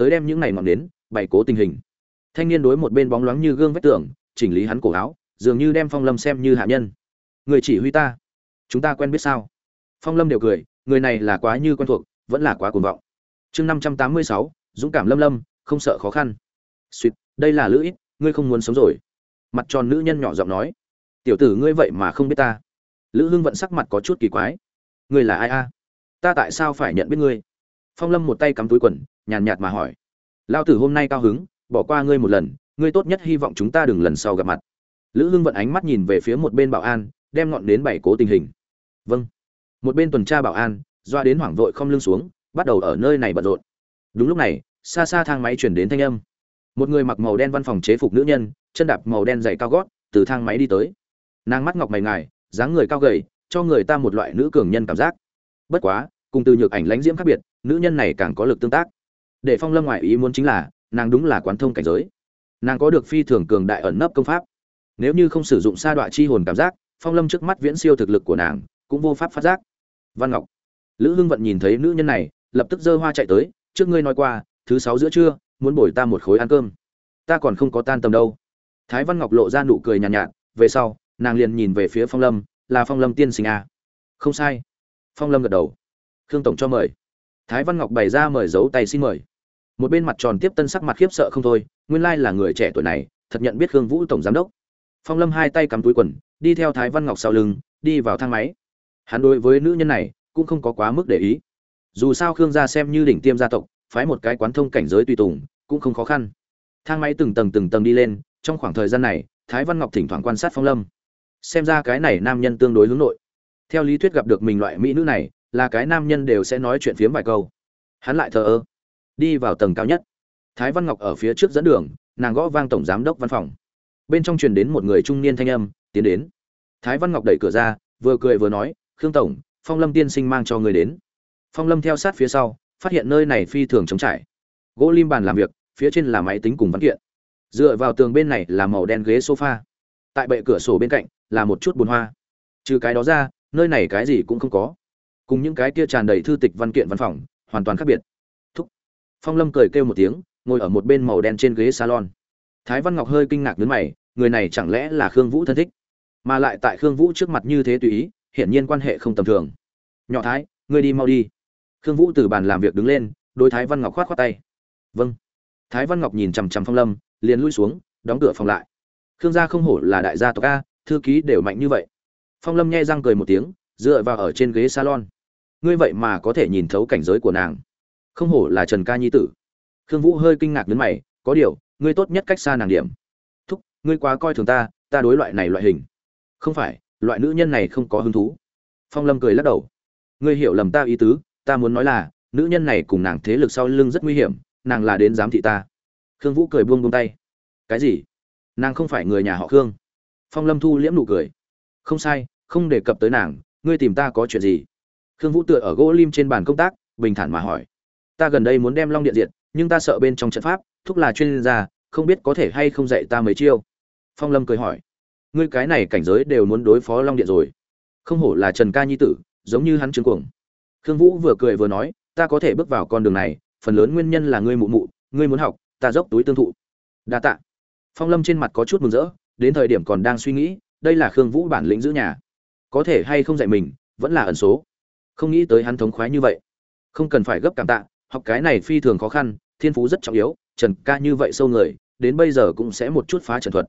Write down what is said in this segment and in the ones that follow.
tới đem những này ngọn đến, bày cố tình hình. Thanh niên đối một bên bóng loáng như gương vách tường, chỉnh lý hắn cổ áo, dường như đem phong lâm xem như hạ nhân. Người chỉ huy ta. Chúng ta quen biết sao? Phong lâm đều cười, người này là quá như quen thuộc, vẫn là quá cuồng vọng. Chương năm trăm tám mươi sáu, dũng cảm lâm lâm, không sợ khó khăn. Suýt đây là lữ ít, ngươi không muốn sống rồi. Mặt tròn nữ nhân nhỏ giọng nói. Tiểu tử ngươi vậy mà không biết ta. Lữ hưng vận sắc mặt có chút kỳ quái. Ngươi là ai a? Ta tại sao phải nhận biết ngươi? Phong lâm một tay cắm túi quần, nhàn nhạt mà hỏi. Lao tử hôm nay cao hứng, bỏ qua ngươi một lần, ngươi tốt nhất hy vọng chúng ta đừng lần sau gặp mặt. Lữ hưng vận ánh mắt nhìn về phía một bên bảo an, đem ngọn đến bảy cố tình hình. Vâng. Một bên tuần tra bảo an, doa đến hoảng vội không lưng xuống, bắt đầu ở nơi này bận rộn. Đúng lúc này, xa xa thang máy chuyển đến thanh âm. Một người mặc màu đen văn phòng chế phục nữ nhân, chân đạp màu đen dày cao gót, từ thang máy đi tới. Nàng mắt ngọc mày ngài, dáng người cao gầy, cho người ta một loại nữ cường nhân cảm giác. Bất quá, cùng từ nhược ảnh lãnh diễm khác biệt nữ nhân này càng có lực tương tác. Để phong lâm ngoại ý muốn chính là nàng đúng là quán thông cảnh giới. Nàng có được phi thường cường đại ẩn nấp công pháp. Nếu như không sử dụng sa đọa chi hồn cảm giác phong lâm trước mắt viễn siêu thực lực của nàng cũng vô pháp phát giác. Văn ngọc lữ hưng vận nhìn thấy nữ nhân này lập tức giơ hoa chạy tới trước ngươi nói qua thứ sáu giữa trưa muốn bồi ta một khối ăn cơm. Ta còn không có tan tầm đâu. Thái văn ngọc lộ ra nụ cười nhàn nhạt, nhạt về sau nàng liền nhìn về phía phong lâm là phong lâm tiên sinh à. không sai. Phong lâm gật đầu. Khương tổng cho mời thái văn ngọc bày ra mời giấu tay xin mời. Một bên mặt tròn tiếp tân sắc mặt khiếp sợ không thôi, nguyên lai là người trẻ tuổi này, thật nhận biết khương vũ tổng giám đốc. Phong lâm hai tay cắm túi quần, đi theo thái văn ngọc sau lưng, đi vào thang máy. Hắn đối với nữ nhân này, cũng không có quá mức để ý. Dù sao khương gia xem như đỉnh tiêm gia tộc, phái một cái quán thông cảnh giới tùy tùng, cũng không khó khăn. Thang máy từng tầng từng tầng đi lên, trong khoảng thời gian này, thái văn ngọc thỉnh thoảng quan sát phong lâm. Xem ra cái này nam nhân tương đối hướng nội. Theo lý thuyết gặp được mình loại mỹ nữ này là cái nam nhân đều sẽ nói chuyện phiếm vài câu. Hắn lại thờ ơ. Đi vào tầng cao nhất. Thái văn ngọc ở phía trước dẫn đường, nàng gõ vang tổng giám đốc văn phòng. Bên trong truyền đến một người trung niên thanh âm, tiến đến. Thái văn ngọc đẩy cửa ra, vừa cười vừa nói, khương tổng, phong lâm tiên sinh mang cho người đến. Phong lâm theo sát phía sau, phát hiện nơi này phi thường trống trải. Gỗ lim bàn làm việc, phía trên là máy tính cùng văn kiện. Dựa vào tường bên này là màu đen ghế sofa. Tại bệ cửa sổ bên cạnh là một chút bùn hoa. Trừ cái đó ra, nơi này cái gì cũng không có cùng những cái kia tràn đầy thư tịch văn kiện văn phòng, hoàn toàn khác biệt. Thúc. Phong lâm cười kêu một tiếng, ngồi ở một bên màu đen trên ghế salon. Thái văn ngọc hơi kinh ngạc đến mày, người này chẳng lẽ là khương vũ thân thích? Mà lại tại khương vũ trước mặt như thế tùy ý, hiển nhiên quan hệ không tầm thường. Nhỏ thái, ngươi đi mau đi. Khương vũ từ bàn làm việc đứng lên đôi thái văn ngọc khoát khoát tay. Vâng. Thái văn ngọc nhìn chằm chằm phong lâm, liền lui xuống, đóng cửa phòng lại. Khương gia không hổ là đại gia tộc a, thư ký đều mạnh như vậy. Phong lâm nhai răng cười một tiếng, dựa vào ở trên ghế salon ngươi vậy mà có thể nhìn thấu cảnh giới của nàng. Không hổ là trần ca nhi tử. Khương vũ hơi kinh ngạc đến mày, có điều, ngươi tốt nhất cách xa nàng điểm. Thúc, ngươi quá coi thường ta ta đối loại này loại hình. Không phải, loại nữ nhân này không có hứng thú. Phong lâm cười lắc đầu. Ngươi hiểu lầm ta ý tứ, ta muốn nói là, nữ nhân này cùng nàng thế lực sau lưng rất nguy hiểm, nàng là đến giám thị ta. Khương vũ cười buông buông tay. Cái gì? Nàng không phải người nhà họ khương. Phong lâm thu liễm nụ cười. Không sai, không đề cập tới nàng, ngươi tìm ta có chuyện gì? Khương vũ tựa ở gỗ lim trên bàn công tác bình thản mà hỏi. Ta gần đây muốn đem long điện diệt, nhưng ta sợ bên trong trận pháp thúc là chuyên gia không biết có thể hay không dạy ta mấy chiêu. Phong lâm cười hỏi. Ngươi cái này cảnh giới đều muốn đối phó long điện rồi. Không hổ là trần ca nhi tử giống như hắn trương cuồng. Khương vũ vừa cười vừa nói ta có thể bước vào con đường này phần lớn nguyên nhân là ngươi mụ mụ ngươi muốn học ta dốc túi tương thụ. Đa tạ. Phong lâm trên mặt có chút mừng rỡ đến thời điểm còn đang suy nghĩ đây là khương vũ bản lĩnh giữ nhà. Có thể hay không dạy mình vẫn là ẩn số không nghĩ tới hắn thống khoái như vậy. Không cần phải gấp cảm tạ, học cái này phi thường khó khăn, thiên phú rất trọng yếu, trần ca như vậy sâu người, đến bây giờ cũng sẽ một chút phá trần thuật.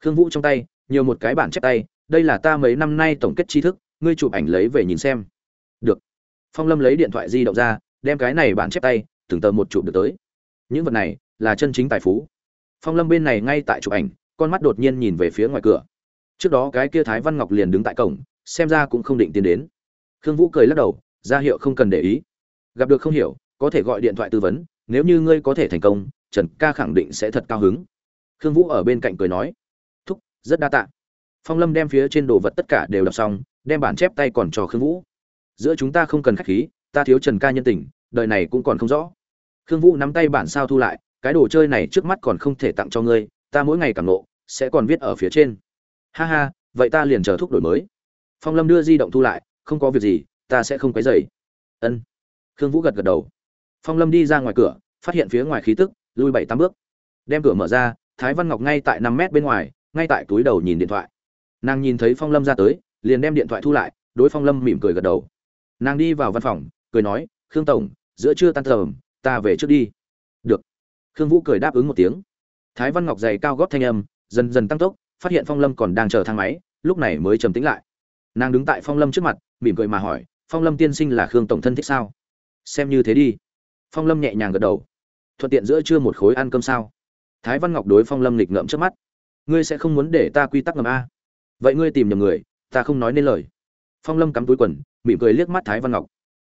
Khương vũ trong tay, nhiều một cái bản chép tay, đây là ta mấy năm nay tổng kết tri thức, ngươi chụp ảnh lấy về nhìn xem. Được. Phong lâm lấy điện thoại di động ra, đem cái này bản chép tay, từng tờ một chụp được tới. Những vật này là chân chính tài phú. Phong lâm bên này ngay tại chụp ảnh, con mắt đột nhiên nhìn về phía ngoài cửa. Trước đó cái kia thái văn ngọc liền đứng tại cổng, xem ra cũng không định tiến đến khương vũ cười lắc đầu, ra hiệu không cần để ý. Gặp được không hiểu, có thể gọi điện thoại tư vấn, nếu như ngươi có thể thành công, trần ca khẳng định sẽ thật cao hứng. Khương vũ ở bên cạnh cười nói, thúc, rất đa tạ. Phong lâm đem phía trên đồ vật tất cả đều đọc xong, đem bản chép tay còn cho khương vũ. Giữa chúng ta không cần khách khí, ta thiếu trần ca nhân tình, đời này cũng còn không rõ. Khương vũ nắm tay bản sao thu lại, cái đồ chơi này trước mắt còn không thể tặng cho ngươi, ta mỗi ngày càng nộ, sẽ còn viết ở phía trên. Ha ha, vậy ta liền chờ thúc đổi mới. Phong lâm đưa di động thu lại không có việc gì, ta sẽ không quấy dày ân. Khương vũ gật gật đầu. Phong lâm đi ra ngoài cửa, phát hiện phía ngoài khí tức, lui bảy tám bước. Đem cửa mở ra, thái văn ngọc ngay tại năm mét bên ngoài, ngay tại túi đầu nhìn điện thoại. Nàng nhìn thấy phong lâm ra tới, liền đem điện thoại thu lại, đối phong lâm mỉm cười gật đầu. Nàng đi vào văn phòng, cười nói, khương tổng, giữa trưa tan tầm ta về trước đi. Được. Khương vũ cười đáp ứng một tiếng. Thái văn ngọc dày cao gót thanh âm, dần dần tăng tốc, phát hiện phong lâm còn đang chờ thang máy, lúc này mới trầm tĩnh lại. Nàng đứng tại phong lâm trước mặt mỉm cười mà hỏi, phong lâm tiên sinh là khương tổng thân thích sao? Xem như thế đi. Phong lâm nhẹ nhàng gật đầu. Thuận tiện giữa trưa một khối ăn cơm sao? Thái văn ngọc đối phong lâm nghịch ngợm trước mắt. Ngươi sẽ không muốn để ta quy tắc ngầm a? Vậy ngươi tìm nhầm người, ta không nói nên lời. Phong lâm cắm túi quần, mỉm cười liếc mắt thái văn ngọc.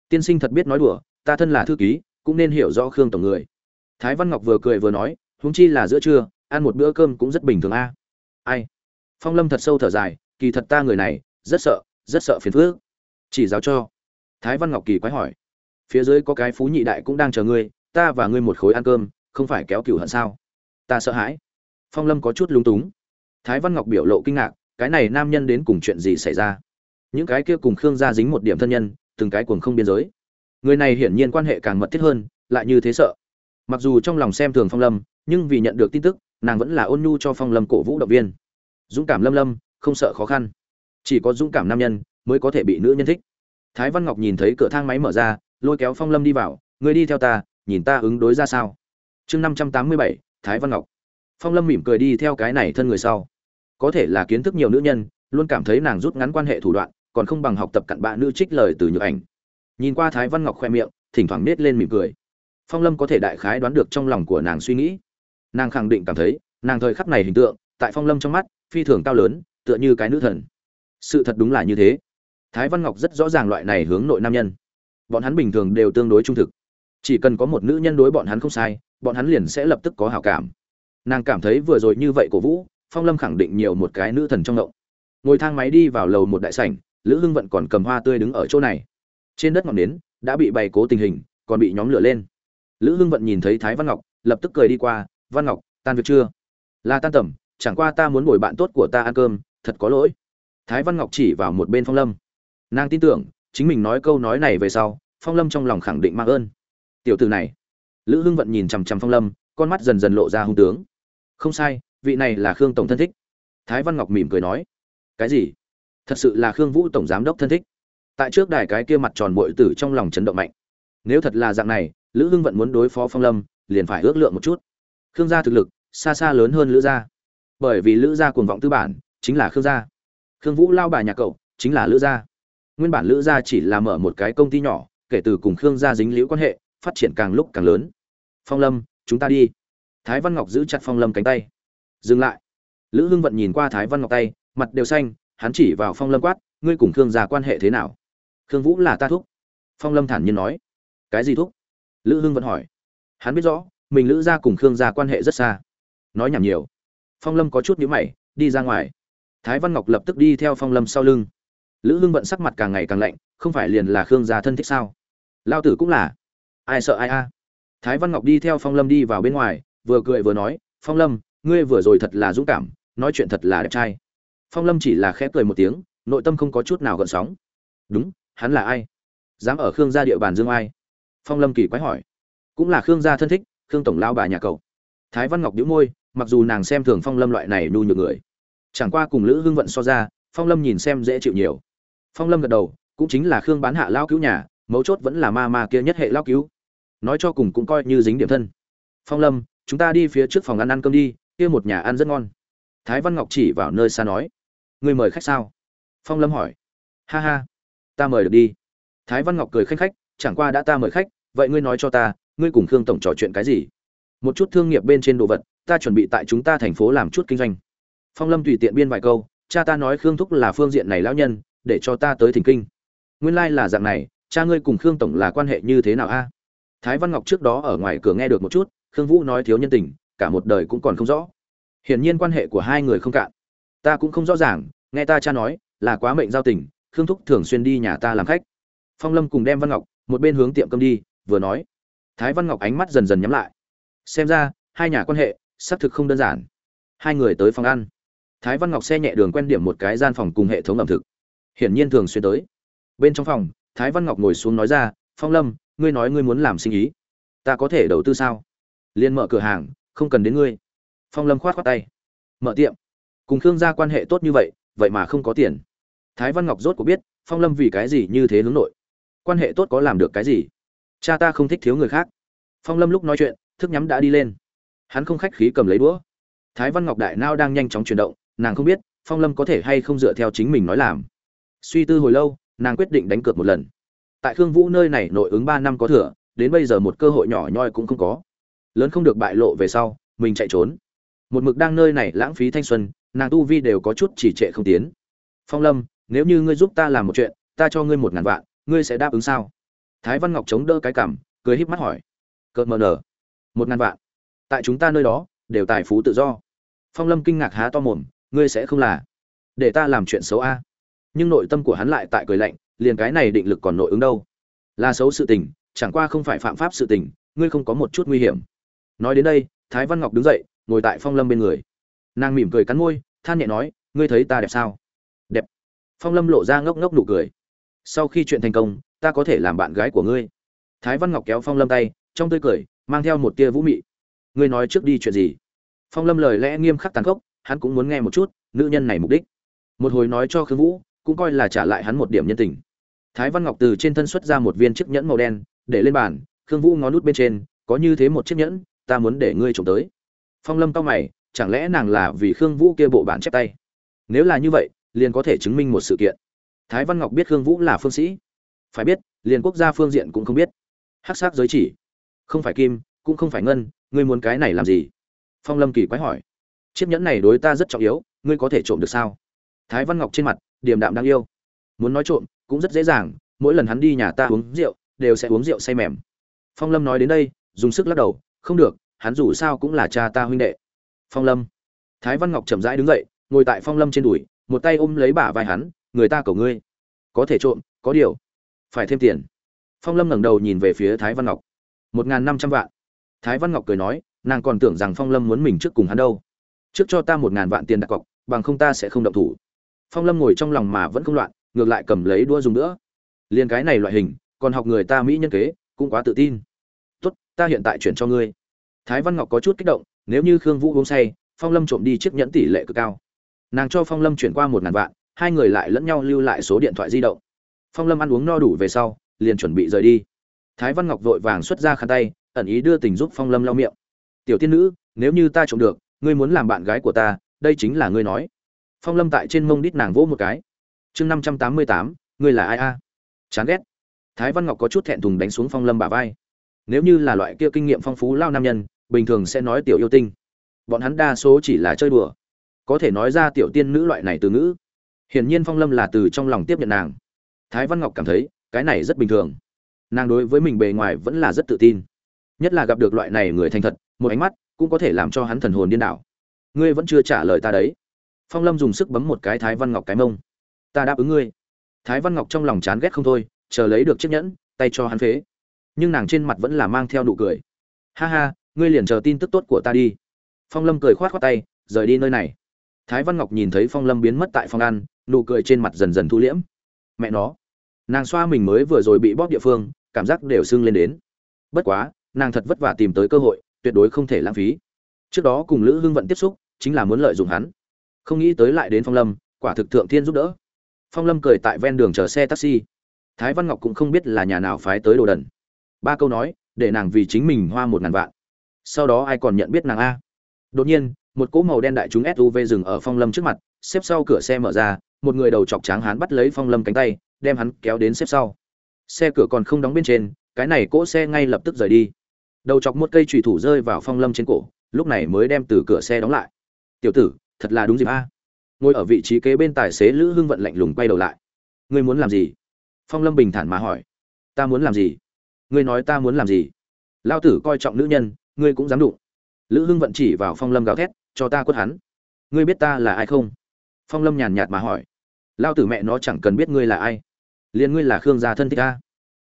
Tiên sinh thật biết nói đùa, ta thân là thư ký, cũng nên hiểu rõ khương tổng người. Thái văn ngọc vừa cười vừa nói, huống chi là giữa trưa, ăn một bữa cơm cũng rất bình thường a. Ai? Phong lâm thật sâu thở dài, kỳ thật ta người này, rất sợ rất sợ phiền phước chỉ giáo cho. Thái văn ngọc kỳ quái hỏi. Phía dưới có cái phú nhị đại cũng đang chờ ngươi, ta và ngươi một khối ăn cơm, không phải kéo cửu hận sao? Ta sợ hãi. Phong lâm có chút lung túng. Thái văn ngọc biểu lộ kinh ngạc, cái này nam nhân đến cùng chuyện gì xảy ra? Những cái kia cùng khương gia dính một điểm thân nhân, từng cái cuồng không biên giới. Người này hiển nhiên quan hệ càng mật thiết hơn, lại như thế sợ. Mặc dù trong lòng xem thường phong lâm, nhưng vì nhận được tin tức, nàng vẫn là ôn nhu cho phong lâm cổ vũ động viên. Dũng cảm lâm lâm, không sợ khó khăn. Chỉ có dũng cảm nam nhân mới có thể bị nữ nhân thích. Thái văn ngọc nhìn thấy cửa thang máy mở ra, lôi kéo phong lâm đi vào người đi theo ta, nhìn ta ứng đối ra sao? Chương năm trăm tám mươi bảy, thái văn ngọc. Phong lâm mỉm cười đi theo cái này thân người sau. Có thể là kiến thức nhiều nữ nhân, luôn cảm thấy nàng rút ngắn quan hệ thủ đoạn, còn không bằng học tập cặn bạ nữ trích lời từ nhược ảnh. Nhìn qua thái văn ngọc khoe miệng, thỉnh thoảng nết lên mỉm cười. Phong lâm có thể đại khái đoán được trong lòng của nàng suy nghĩ. Nàng khẳng định cảm thấy, nàng thời khắc này hình tượng, tại phong lâm trong mắt, phi thường cao lớn, tựa như cái nữ thần. Sự thật đúng là như thế thái văn ngọc rất rõ ràng loại này hướng nội nam nhân. Bọn hắn bình thường đều tương đối trung thực. Chỉ cần có một nữ nhân đối bọn hắn không sai, bọn hắn liền sẽ lập tức có hảo cảm. Nàng cảm thấy vừa rồi như vậy cổ vũ, phong lâm khẳng định nhiều một cái nữ thần trong động. Ngồi thang máy đi vào lầu một đại sảnh, lữ hưng vận còn cầm hoa tươi đứng ở chỗ này. Trên đất ngọn nến đã bị bày cố tình hình, còn bị nhóm lửa lên. Lữ hưng vận nhìn thấy thái văn ngọc, lập tức cười đi qua, văn ngọc, tan việc chưa? Là tan tầm, chẳng qua ta muốn bồi bạn tốt của ta ăn cơm, thật có lỗi. Thái văn ngọc chỉ vào một bên phong lâm nàng tin tưởng, chính mình nói câu nói này về sau, phong lâm trong lòng khẳng định mang ơn. Tiểu từ này. Lữ hưng vận nhìn chằm chằm phong lâm, con mắt dần dần lộ ra hung tướng. Không sai, vị này là khương tổng thân thích. Thái văn ngọc mỉm cười nói. Cái gì? Thật sự là khương vũ tổng giám đốc thân thích. Tại trước đài cái kia mặt tròn bội tử trong lòng chấn động mạnh. Nếu thật là dạng này, lữ hưng vận muốn đối phó phong lâm, liền phải ước lượng một chút. Khương gia thực lực, xa xa lớn hơn lữ gia. Bởi vì lữ gia cuồng vọng tư bản, chính là khương gia. Khương vũ lao bà nhà cậu, chính là lữ gia nguyên bản lữ gia chỉ là mở một cái công ty nhỏ, kể từ cùng khương gia dính liễu quan hệ, phát triển càng lúc càng lớn. Phong lâm, chúng ta đi. Thái văn ngọc giữ chặt phong lâm cánh tay. Dừng lại. Lữ hưng vận nhìn qua thái văn ngọc tay, mặt đều xanh, hắn chỉ vào phong lâm quát, ngươi cùng khương gia quan hệ thế nào? Khương vũ là ta thúc. Phong lâm thản nhiên nói. Cái gì thúc? Lữ hưng vận hỏi. Hắn biết rõ, mình lữ gia cùng khương gia quan hệ rất xa. Nói nhảm nhiều. Phong lâm có chút nhíu mày, đi ra ngoài. Thái văn ngọc lập tức đi theo phong lâm sau lưng lữ hưng vận sắc mặt càng ngày càng lạnh, không phải liền là khương gia thân thích sao? Lao tử cũng là. Ai sợ ai a? Thái văn ngọc đi theo phong lâm đi vào bên ngoài, vừa cười vừa nói, phong lâm, ngươi vừa rồi thật là dũng cảm, nói chuyện thật là đẹp trai. Phong lâm chỉ là khẽ cười một tiếng, nội tâm không có chút nào gợn sóng. Đúng, hắn là ai? Dám ở khương gia địa bàn dương ai? Phong lâm kỳ quái hỏi. Cũng là khương gia thân thích, khương tổng lao bà nhà cậu. Thái văn ngọc đĩu môi, mặc dù nàng xem thường phong lâm loại này nhu nhược người, chẳng qua cùng lữ hưng vận so ra, phong lâm nhìn xem dễ chịu nhiều phong lâm gật đầu, cũng chính là khương bán hạ lao cứu nhà, mấu chốt vẫn là ma ma kia nhất hệ lao cứu. Nói cho cùng cũng coi như dính điểm thân. Phong lâm, chúng ta đi phía trước phòng ăn ăn cơm đi, kia một nhà ăn rất ngon. Thái văn ngọc chỉ vào nơi xa nói, người mời khách sao? Phong lâm hỏi. Ha ha, ta mời được đi. Thái văn ngọc cười khanh khách, chẳng qua đã ta mời khách, vậy ngươi nói cho ta, ngươi cùng khương tổng trò chuyện cái gì? Một chút thương nghiệp bên trên đồ vật, ta chuẩn bị tại chúng ta thành phố làm chút kinh doanh. Phong lâm tùy tiện biên vài câu, cha ta nói khương thúc là phương diện này lão nhân để cho ta tới thỉnh kinh. Nguyên lai là dạng này, cha ngươi cùng khương tổng là quan hệ như thế nào a? Thái văn ngọc trước đó ở ngoài cửa nghe được một chút, khương vũ nói thiếu nhân tình, cả một đời cũng còn không rõ. Hiển nhiên quan hệ của hai người không cạn. Ta cũng không rõ ràng, nghe ta cha nói, là quá mệnh giao tình, khương thúc thường xuyên đi nhà ta làm khách. Phong lâm cùng đem văn ngọc, một bên hướng tiệm cơm đi, vừa nói. Thái văn ngọc ánh mắt dần dần nhắm lại. Xem ra, hai nhà quan hệ, xác thực không đơn giản. Hai người tới phòng ăn. Thái văn ngọc xe nhẹ đường quen điểm một cái gian phòng cùng hệ thống ẩm thực hiển nhiên thường xuyên tới. Bên trong phòng, thái văn ngọc ngồi xuống nói ra, phong lâm, ngươi nói ngươi muốn làm sinh ý, ta có thể đầu tư sao? Liên mở cửa hàng, không cần đến ngươi. Phong lâm khoát khoát tay, mở tiệm, cùng khương gia quan hệ tốt như vậy vậy mà không có tiền. Thái văn ngọc rốt cuộc biết, phong lâm vì cái gì như thế hướng nội? Quan hệ tốt có làm được cái gì? Cha ta không thích thiếu người khác. Phong lâm lúc nói chuyện, thức nhắm đã đi lên. Hắn không khách khí cầm lấy đũa. Thái văn ngọc đại nao đang nhanh chóng chuyển động, nàng không biết, phong lâm có thể hay không dựa theo chính mình nói làm suy tư hồi lâu, nàng quyết định đánh cược một lần. Tại khương vũ nơi này nội ứng ba năm có thừa, đến bây giờ một cơ hội nhỏ nhoi cũng không có. Lớn không được bại lộ về sau, mình chạy trốn. Một mực đang nơi này lãng phí thanh xuân, nàng tu vi đều có chút chỉ trệ không tiến. Phong lâm, nếu như ngươi giúp ta làm một chuyện, ta cho ngươi một ngàn vạn, ngươi sẽ đáp ứng sao? Thái văn ngọc chống đỡ cái cảm, cười híp mắt hỏi. Cợt mờ nở. Một ngàn vạn. Tại chúng ta nơi đó, đều tài phú tự do. Phong lâm kinh ngạc há to mồm, ngươi sẽ không là. Để ta làm chuyện xấu a nhưng nội tâm của hắn lại tại cười lạnh, liền cái này định lực còn nội ứng đâu? Là xấu sự tình, chẳng qua không phải phạm pháp sự tình, ngươi không có một chút nguy hiểm. Nói đến đây, thái văn ngọc đứng dậy, ngồi tại phong lâm bên người. Nàng mỉm cười cắn môi, than nhẹ nói, ngươi thấy ta đẹp sao? Đẹp. Phong lâm lộ ra ngốc ngốc nụ cười. Sau khi chuyện thành công, ta có thể làm bạn gái của ngươi. Thái văn ngọc kéo phong lâm tay, trong tươi cười, mang theo một tia vũ mị. Ngươi nói trước đi chuyện gì? Phong lâm lời lẽ nghiêm khắc tàn khốc, hắn cũng muốn nghe một chút, nữ nhân này mục đích. Một hồi nói cho khương vũ cũng coi là trả lại hắn một điểm nhân tình. Thái văn ngọc từ trên thân xuất ra một viên chiếc nhẫn màu đen, để lên bàn, khương vũ ngó nút bên trên, có như thế một chiếc nhẫn, ta muốn để ngươi trộm tới. Phong lâm cao mày, chẳng lẽ nàng là vì khương vũ kia bộ bản chép tay? Nếu là như vậy, liền có thể chứng minh một sự kiện. Thái văn ngọc biết khương vũ là phương sĩ. Phải biết, liền quốc gia phương diện cũng không biết. Hắc sắc giới chỉ. Không phải kim, cũng không phải ngân, ngươi muốn cái này làm gì? Phong lâm kỳ quái hỏi. Chiếc nhẫn này đối ta rất trọng yếu, ngươi có thể trộm được sao? Thái văn ngọc trên mặt điềm đạm đang yêu. Muốn nói trộm, cũng rất dễ dàng, mỗi lần hắn đi nhà ta uống rượu, đều sẽ uống rượu say mềm. Phong lâm nói đến đây, dùng sức lắc đầu, không được, hắn dù sao cũng là cha ta huynh đệ. Phong lâm. Thái văn ngọc chậm rãi đứng dậy, ngồi tại phong lâm trên đùi, một tay ôm lấy bả vai hắn, người ta cầu ngươi. Có thể trộm, có điều, phải thêm tiền. Phong lâm ngẩng đầu nhìn về phía thái văn ngọc. Một n g h n năm trăm vạn. Thái văn ngọc cười nói, nàng còn tưởng rằng phong lâm muốn mình trước cùng hắn đâu. Trước cho ta một ngàn vạn tiền đặt cọc, bằng không ta sẽ không động thủ phong lâm ngồi trong lòng mà vẫn không loạn, ngược lại cầm lấy đua dùng nữa. Liền cái này loại hình, còn học người ta mỹ nhân kế, cũng quá tự tin. Tốt, ta hiện tại chuyển cho ngươi. Thái văn ngọc có chút kích động, nếu như khương vũ uống say, phong lâm trộm đi chiếc nhẫn tỷ lệ cực cao. Nàng cho phong lâm chuyển qua một ngàn vạn, hai người lại lẫn nhau lưu lại số điện thoại di động. Phong lâm ăn uống no đủ về sau, liền chuẩn bị rời đi. Thái văn ngọc vội vàng xuất ra khăn tay, ẩn ý đưa tình giúp phong lâm lau miệng. Tiểu tiên nữ, nếu như ta trộm được, ngươi muốn làm bạn gái của ta, đây chính là ngươi nói phong lâm tại trên mông đít nàng vỗ một cái. Chương năm trăm tám mươi tám, ngươi là ai a? Chán ghét. Thái văn ngọc có chút thẹn thùng đánh xuống phong lâm bả vai. Nếu như là loại kia kinh nghiệm phong phú lao nam nhân, bình thường sẽ nói tiểu yêu tinh. Bọn hắn đa số chỉ là chơi đùa. Có thể nói ra tiểu tiên nữ loại này từ ngữ. Hiển nhiên phong lâm là từ trong lòng tiếp nhận nàng. Thái văn ngọc cảm thấy, cái này rất bình thường. Nàng đối với mình bề ngoài vẫn là rất tự tin. Nhất là gặp được loại này người thành thật, một ánh mắt cũng có thể làm cho hắn thần hồn điên đảo. Ngươi vẫn chưa trả lời ta đấy phong lâm dùng sức bấm một cái thái văn ngọc cái mông. Ta đáp ứng ngươi. Thái văn ngọc trong lòng chán ghét không thôi, chờ lấy được chiếc nhẫn, tay cho hắn phế. Nhưng nàng trên mặt vẫn là mang theo nụ cười. Ha ha, ngươi liền chờ tin tức tốt của ta đi. Phong lâm cười khoát khoát tay, rời đi nơi này. Thái văn ngọc nhìn thấy phong lâm biến mất tại phòng ăn, nụ cười trên mặt dần dần thu liễm. Mẹ nó. Nàng xoa mình mới vừa rồi bị bóp địa phương, cảm giác đều sưng lên đến. Bất quá, nàng thật vất vả tìm tới cơ hội, tuyệt đối không thể lãng phí. Trước đó cùng lữ hưng vận tiếp xúc, chính là muốn lợi dụng hắn không nghĩ tới lại đến phong lâm, quả thực thượng thiên giúp đỡ. Phong lâm cười tại ven đường chờ xe taxi. Thái văn ngọc cũng không biết là nhà nào phái tới đồ đần. Ba câu nói, để nàng vì chính mình hoa một ngàn vạn. Sau đó ai còn nhận biết nàng a? Đột nhiên, một cỗ màu đen đại chúng suv dừng ở phong lâm trước mặt, xếp sau cửa xe mở ra, một người đầu chọc tráng hán bắt lấy phong lâm cánh tay, đem hắn kéo đến xếp sau. Xe cửa còn không đóng bên trên, cái này cỗ xe ngay lập tức rời đi. Đầu chọc một cây trùy thủ rơi vào phong lâm trên cổ, lúc này mới đem từ cửa xe đóng lại. Tiểu tử thật là đúng dịp a. Ngồi ở vị trí kế bên tài xế lữ hưng vận lạnh lùng quay đầu lại. Ngươi muốn làm gì? Phong lâm bình thản mà hỏi. Ta muốn làm gì? Ngươi nói ta muốn làm gì? Lao tử coi trọng nữ nhân, ngươi cũng dám đụng. Lữ hưng vận chỉ vào phong lâm gào thét, cho ta quất hắn. Ngươi biết ta là ai không? Phong lâm nhàn nhạt mà hỏi. Lao tử mẹ nó chẳng cần biết ngươi là ai. Liền ngươi là khương gia thân thích ta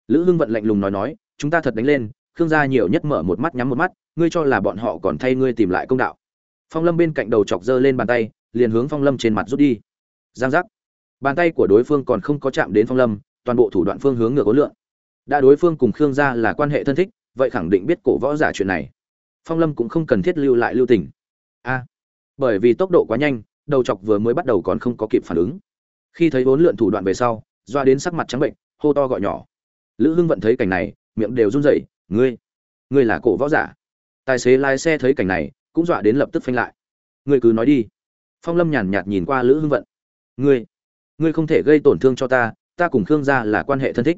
lữ hưng vận lạnh lùng nói nói, chúng ta thật đánh lên, khương gia nhiều nhất mở một mắt nhắm một mắt, ngươi cho là bọn họ còn thay ngươi tìm lại công đạo phong lâm bên cạnh đầu chọc giơ lên bàn tay, liền hướng phong lâm trên mặt rút đi. Giang giác. Bàn tay của đối phương còn không có chạm đến phong lâm, toàn bộ thủ đoạn phương hướng ngược ố lượng đã đối phương cùng khương gia là quan hệ thân thích, vậy khẳng định biết cổ võ giả chuyện này. Phong lâm cũng không cần thiết lưu lại lưu tình. A. Bởi vì tốc độ quá nhanh, đầu chọc vừa mới bắt đầu còn không có kịp phản ứng. Khi thấy vốn lượn thủ đoạn về sau, doa đến sắc mặt trắng bệnh, hô to gọi nhỏ. Lữ hưng vận thấy cảnh này, miệng đều run rẩy, ngươi ngươi là cổ võ giả. Tài xế lái xe thấy cảnh này cũng dọa đến lập tức phanh lại. Ngươi cứ nói đi. Phong lâm nhàn nhạt nhìn qua lữ hưng vận. Ngươi ngươi không thể gây tổn thương cho ta ta cùng khương gia là quan hệ thân thích.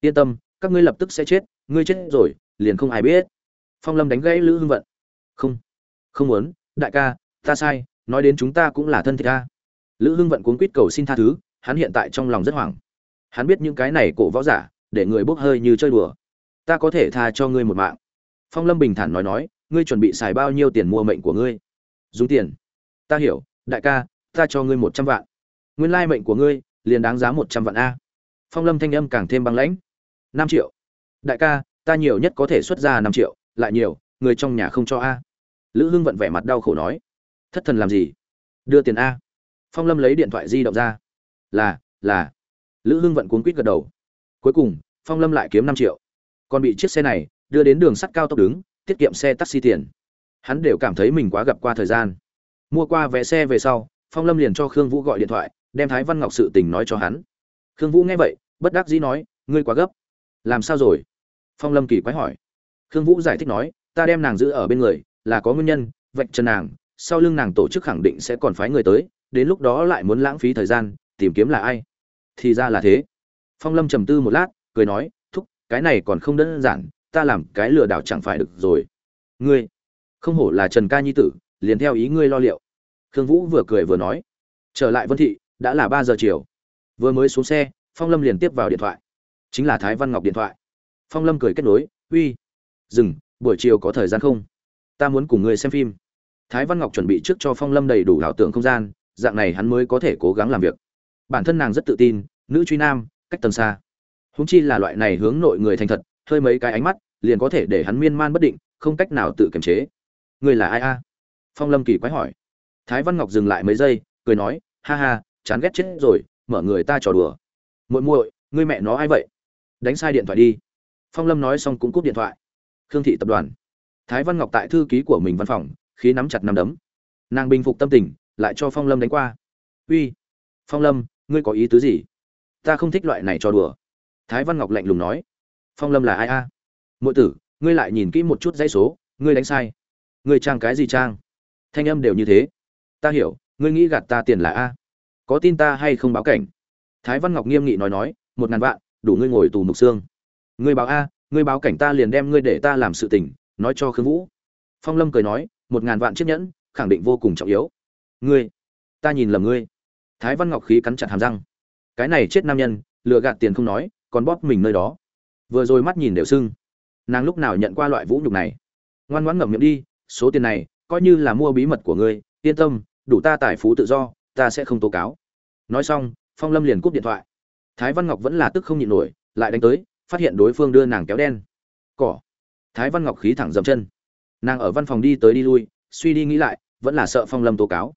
Yên tâm, các ngươi lập tức sẽ chết, ngươi chết rồi, liền không ai biết. Phong lâm đánh gãy lữ hưng vận. Không không muốn, đại ca, ta sai, nói đến chúng ta cũng là thân thích ta. Lữ hưng vận cuốn quýt cầu xin tha thứ, hắn hiện tại trong lòng rất hoảng. Hắn biết những cái này cổ võ giả, để người bốc hơi như chơi đùa. Ta có thể tha cho ngươi một mạng. Phong lâm bình thản nói nói ngươi chuẩn bị xài bao nhiêu tiền mua mệnh của ngươi? Dùng tiền. Ta hiểu, đại ca, ta cho ngươi một trăm vạn. Nguyên lai mệnh của ngươi liền đáng giá một trăm vạn a. Phong lâm thanh âm càng thêm băng lãnh. Năm triệu. Đại ca, ta nhiều nhất có thể xuất ra năm triệu, lại nhiều, người trong nhà không cho a. Lữ hưng vận vẻ mặt đau khổ nói. Thất thần làm gì? Đưa tiền a. Phong lâm lấy điện thoại di động ra. Là là. Lữ hưng vận cuốn quýt gật đầu. Cuối cùng, phong lâm lại kiếm năm triệu. Còn bị chiếc xe này đưa đến đường sắt cao tốc đứng tiết kiệm xe taxi tiền. Hắn đều cảm thấy mình quá gặp qua thời gian. Mua qua vé xe về sau, phong lâm liền cho khương vũ gọi điện thoại, đem thái văn ngọc sự tình nói cho hắn. Khương vũ nghe vậy, bất đắc dĩ nói, ngươi quá gấp. Làm sao rồi? Phong lâm kỳ quái hỏi. Khương vũ giải thích nói, ta đem nàng giữ ở bên người, là có nguyên nhân, vạch chân nàng, sau lưng nàng tổ chức khẳng định sẽ còn phái người tới, đến lúc đó lại muốn lãng phí thời gian, tìm kiếm là ai? Thì ra là thế. Phong lâm trầm tư một lát, cười nói, thúc, cái này còn không đơn giản ta làm cái lừa đảo chẳng phải được rồi. Ngươi, không hổ là trần ca nhi tử, liền theo ý ngươi lo liệu. Khương vũ vừa cười vừa nói. Trở lại vân thị, đã là ba giờ chiều. Vừa mới xuống xe, phong lâm liền tiếp vào điện thoại. Chính là thái văn ngọc điện thoại. Phong lâm cười kết nối, uy, dừng, buổi chiều có thời gian không? Ta muốn cùng ngươi xem phim. Thái văn ngọc chuẩn bị trước cho phong lâm đầy đủ ảo tưởng không gian, dạng này hắn mới có thể cố gắng làm việc. Bản thân nàng rất tự tin, nữ truy nam, cách tầm xa. Húng chi là loại này hướng nội người thành thật, hơi mấy cái ánh mắt liền có thể để hắn miên man bất định, không cách nào tự kiềm chế. Người là ai a? Phong lâm kỳ quái hỏi. Thái văn ngọc dừng lại mấy giây, cười nói, ha ha, chán ghét chết rồi, mở người ta trò đùa. Muội muội, ngươi mẹ nó ai vậy? Đánh sai điện thoại đi. Phong lâm nói xong cũng cúp điện thoại. Khương thị tập đoàn. Thái văn ngọc tại thư ký của mình văn phòng, khí nắm chặt nắm đấm. Nàng bình phục tâm tình, lại cho phong lâm đánh qua. Uy, phong lâm, ngươi có ý tứ gì? Ta không thích loại này cho đùa. Thái văn ngọc lạnh lùng nói. Phong lâm là ai a? à? Mỗi tử, ngươi lại nhìn kỹ một chút dãy số, ngươi đánh sai. Ngươi trang cái gì trang? Thanh âm đều như thế. Ta hiểu, ngươi nghĩ gạt ta tiền là a. Có tin ta hay không báo cảnh? Thái văn ngọc nghiêm nghị nói nói, một ngàn vạn, đủ ngươi ngồi tù mục xương. Ngươi báo a, ngươi báo cảnh ta liền đem ngươi để ta làm sự tình, nói cho khương vũ. Phong lâm cười nói, một ngàn vạn chiếc nhẫn, khẳng định vô cùng trọng yếu. Ngươi, ta nhìn lầm ngươi. Thái văn ngọc khí cắn chặt hàm răng. Cái này chết nam nhân, lừa gạt tiền không nói, còn bóp mình nơi đó. Vừa rồi mắt nhìn đều sưng nàng lúc nào nhận qua loại vũ nhục này? Ngoan ngoãn ngậm miệng đi, số tiền này, coi như là mua bí mật của ngươi, yên tâm, đủ ta tài phú tự do, ta sẽ không tố cáo. Nói xong, phong lâm liền cúp điện thoại. Thái văn ngọc vẫn là tức không nhịn nổi, lại đánh tới, phát hiện đối phương đưa nàng kéo đen. Cỏ. Thái văn ngọc khí thẳng dậm chân. Nàng ở văn phòng đi tới đi lui, suy đi nghĩ lại, vẫn là sợ phong lâm tố cáo.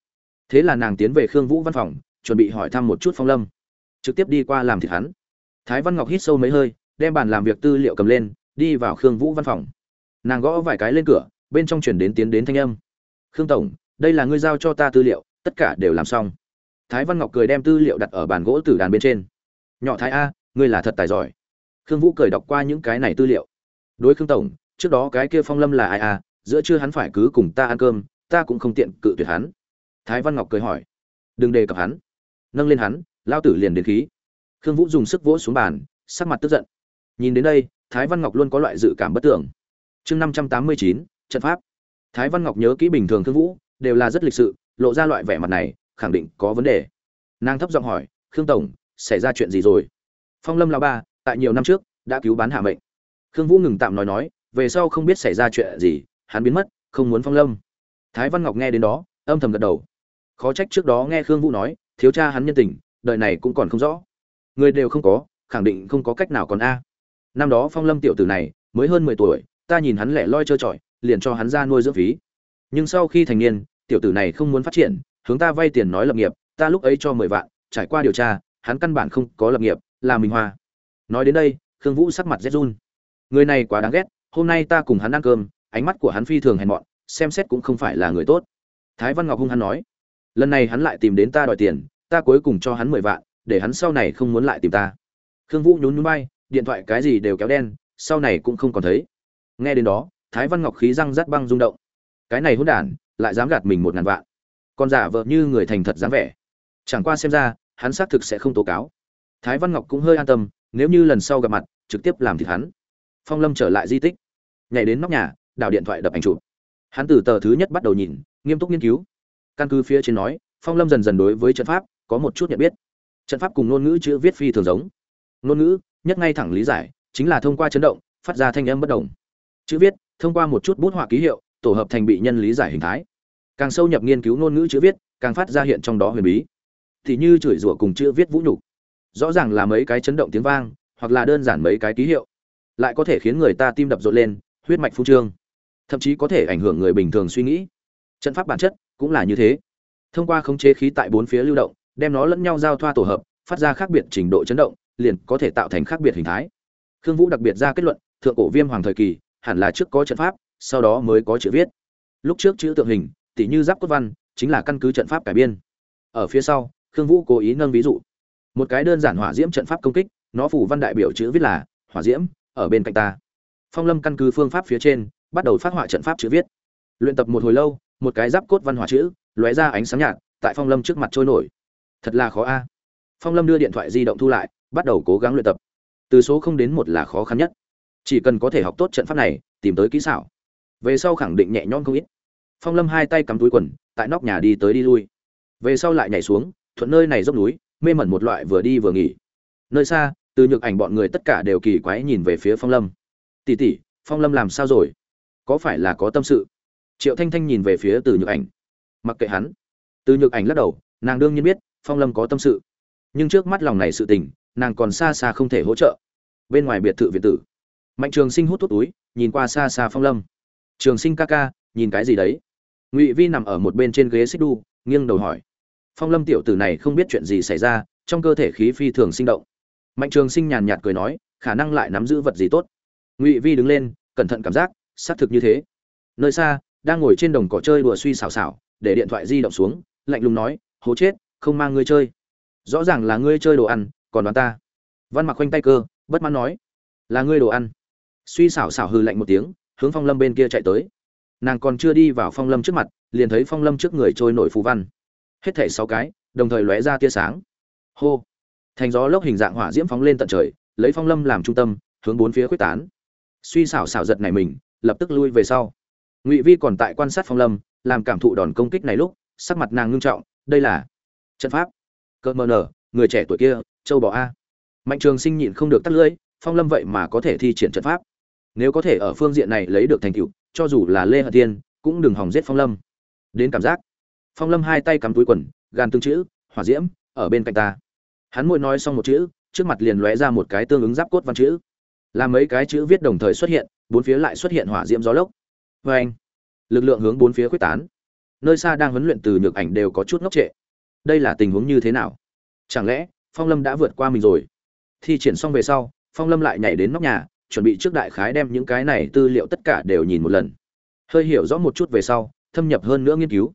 Thế là nàng tiến về khương vũ văn phòng, chuẩn bị hỏi thăm một chút phong lâm. Trực tiếp đi qua làm thịt hắn. Thái văn ngọc hít sâu mấy hơi, đem bàn làm việc tư liệu cầm lên đi vào khương vũ văn phòng. Nàng gõ vài cái lên cửa, bên trong chuyển đến tiến đến thanh âm. Khương tổng, đây là ngươi giao cho ta tư liệu, tất cả đều làm xong. Thái văn ngọc cười đem tư liệu đặt ở bàn gỗ tử đàn bên trên. Nhỏ thái a, ngươi là thật tài giỏi. Khương vũ cười đọc qua những cái này tư liệu. Đối khương tổng, trước đó cái kia phong lâm là ai a, giữa trưa hắn phải cứ cùng ta ăn cơm, ta cũng không tiện cự tuyệt hắn. Thái văn ngọc cười hỏi. Đừng đề cập hắn. Nâng lên hắn, lao tử liền đến khí. Khương vũ dùng sức vỗ xuống bàn, sắc mặt tức giận. Nhìn đến đây thái văn ngọc luôn có loại dự cảm bất tưởng chương năm trăm tám mươi chín, trận pháp. Thái văn ngọc nhớ kỹ bình thường khương vũ, đều là rất lịch sự, lộ ra loại vẻ mặt này, khẳng định có vấn đề. Nàng thấp giọng hỏi, khương tổng, xảy ra chuyện gì rồi? Phong lâm lão ba, tại nhiều năm trước, đã cứu bán hạ mệnh. Khương vũ ngừng tạm nói nói, về sau không biết xảy ra chuyện gì, hắn biến mất, không muốn phong lâm. Thái văn ngọc nghe đến đó, âm thầm gật đầu. Khó trách trước đó nghe khương vũ nói, thiếu cha hắn nhân tình, đời này cũng còn không rõ. Người đều không có, khẳng định không có cách nào còn a năm đó phong lâm tiểu tử này, mới hơn mười tuổi, ta nhìn hắn lẻ loi trơ trọi, liền cho hắn ra nuôi dưỡng phí. Nhưng sau khi thành niên, tiểu tử này không muốn phát triển, hướng ta vay tiền nói lập nghiệp, ta lúc ấy cho mười vạn, trải qua điều tra, hắn căn bản không có lập nghiệp, là mình hoa. Nói đến đây, khương vũ sắc mặt rét run. Người này quá đáng ghét, hôm nay ta cùng hắn ăn cơm, ánh mắt của hắn phi thường hèn mọn, xem xét cũng không phải là người tốt. Thái văn ngọc hung hắn nói, lần này hắn lại tìm đến ta đòi tiền, ta cuối cùng cho hắn mười vạn, để hắn sau này không muốn lại tìm ta. Khương vũ nhún nhún bay điện thoại cái gì đều kéo đen, sau này cũng không còn thấy. Nghe đến đó, thái văn ngọc khí răng rát băng rung động. Cái này hỗn đản, lại dám gạt mình một ngàn vạn. Còn giả vợ như người thành thật dáng vẻ. Chẳng qua xem ra, hắn xác thực sẽ không tố cáo. Thái văn ngọc cũng hơi an tâm, nếu như lần sau gặp mặt, trực tiếp làm thịt hắn. Phong lâm trở lại di tích. Nhảy đến nóc nhà đào điện thoại đập ảnh chụp. Hắn từ tờ thứ nhất bắt đầu nhìn, nghiêm túc nghiên cứu. Căn cứ phía trên nói, phong lâm dần dần đối với trận pháp có một chút nhận biết. Trận pháp cùng ngôn ngữ chữ viết phi thường giống. Ngôn ngữ nhất ngay thẳng lý giải, chính là thông qua chấn động, phát ra thanh âm bất đồng. Chữ viết, thông qua một chút bút họa ký hiệu, tổ hợp thành bị nhân lý giải hình thái. Càng sâu nhập nghiên cứu ngôn ngữ chữ viết, càng phát ra hiện trong đó huyền bí. Thì như chửi rủa cùng chữ viết vũ nhục. Rõ ràng là mấy cái chấn động tiếng vang, hoặc là đơn giản mấy cái ký hiệu. Lại có thể khiến người ta tim đập rộn lên, huyết mạch phu trương. Thậm chí có thể ảnh hưởng người bình thường suy nghĩ. Trận pháp bản chất cũng là như thế. Thông qua khống chế khí tại bốn phía lưu động, đem nó lẫn nhau giao thoa tổ hợp, phát ra khác biệt trình độ chấn động liền có thể tạo thành khác biệt hình thái. Khương vũ đặc biệt ra kết luận, thượng cổ viêm hoàng thời kỳ, hẳn là trước có trận pháp, sau đó mới có chữ viết. Lúc trước chữ tượng hình, tỉ như giáp cốt văn, chính là căn cứ trận pháp cải biên. Ở phía sau, khương vũ cố ý nâng ví dụ. Một cái đơn giản hỏa diễm trận pháp công kích, nó phủ văn đại biểu chữ viết là hỏa diễm, ở bên cạnh ta. Phong lâm căn cứ phương pháp phía trên, bắt đầu phát họa trận pháp chữ viết. Luyện tập một hồi lâu, một cái giáp cốt văn hỏa chữ, lóe ra ánh sáng nhạt, tại phong lâm trước mặt trôi nổi. Thật là khó a. Phong lâm đưa điện thoại di động thu lại bắt đầu cố gắng luyện tập. Từ số không đến một là khó khăn nhất. Chỉ cần có thể học tốt trận pháp này, tìm tới kỹ xảo. Về sau khẳng định nhẹ nhõm không ít. Phong lâm hai tay cắm túi quần, tại nóc nhà đi tới đi lui. Về sau lại nhảy xuống, thuận nơi này dốc núi, mê mẩn một loại vừa đi vừa nghỉ. Nơi xa, từ nhược ảnh bọn người tất cả đều kỳ quái nhìn về phía phong lâm. Tỉ tỉ phong lâm làm sao rồi? Có phải là có tâm sự? Triệu thanh thanh nhìn về phía từ nhược ảnh. Mặc kệ hắn. Từ nhược ảnh lắc đầu, nàng đương nhiên biết, phong lâm có tâm sự. Nhưng trước mắt lòng này sự tình nàng còn xa xa không thể hỗ trợ. Bên ngoài biệt thự viện tử. Mạnh trường sinh hút thuốc túi, nhìn qua xa xa phong lâm. Trường sinh ca ca, nhìn cái gì đấy? Ngụy vi nằm ở một bên trên ghế xích đu, nghiêng đầu hỏi. Phong lâm tiểu tử này không biết chuyện gì xảy ra, trong cơ thể khí phi thường sinh động. Mạnh trường sinh nhàn nhạt cười nói, khả năng lại nắm giữ vật gì tốt. Ngụy vi đứng lên, cẩn thận cảm giác, xác thực như thế. Nơi xa, đang ngồi trên đồng cỏ chơi đùa suy xào xào để điện thoại di động xuống, lạnh lùng nói, hố chết, không mang ngươi chơi. Rõ ràng là ngươi chơi đồ ăn còn đoán ta. Văn mặc khoanh tay cơ, bất mãn nói, là ngươi đồ ăn. Suy xảo xảo hư lạnh một tiếng, hướng phong lâm bên kia chạy tới. Nàng còn chưa đi vào phong lâm trước mặt, liền thấy phong lâm trước người trôi nổi phù văn. Hết thảy sáu cái, đồng thời lóe ra tia sáng. Hô! Thành gió lốc hình dạng hỏa diễm phóng lên tận trời, lấy phong lâm làm trung tâm, hướng bốn phía quyết tán. Suy xảo xảo giật này mình, lập tức lui về sau. Ngụy vi còn tại quan sát phong lâm, làm cảm thụ đòn công kích này lúc, sắc mặt nàng ngưng trọng, đây là trận pháp. Cợt mờ nở, người trẻ tuổi kia châu bò a. Mạnh trường sinh nhịn không được tắt lưỡi, phong lâm vậy mà có thể thi triển trận pháp. Nếu có thể ở phương diện này lấy được thành tựu, cho dù là lê hận tiên cũng đừng hòng giết phong lâm. Đến cảm giác, phong lâm hai tay cắm túi quần gan tương chữ, hỏa diễm, ở bên cạnh ta. Hắn môi nói xong một chữ, trước mặt liền lóe ra một cái tương ứng giáp cốt văn chữ. Làm mấy cái chữ viết đồng thời xuất hiện, bốn phía lại xuất hiện hỏa diễm gió lốc. Vê anh, lực lượng hướng bốn phía quyết tán. Nơi xa đang huấn luyện từ nhược ảnh đều có chút ngốc trệ. Đây là tình huống như thế nào? Chẳng lẽ phong lâm đã vượt qua mình rồi. Thi triển xong về sau, phong lâm lại nhảy đến nóc nhà, chuẩn bị trước đại khái đem những cái này tư liệu tất cả đều nhìn một lần. Hơi hiểu rõ một chút về sau, thâm nhập hơn nữa nghiên cứu.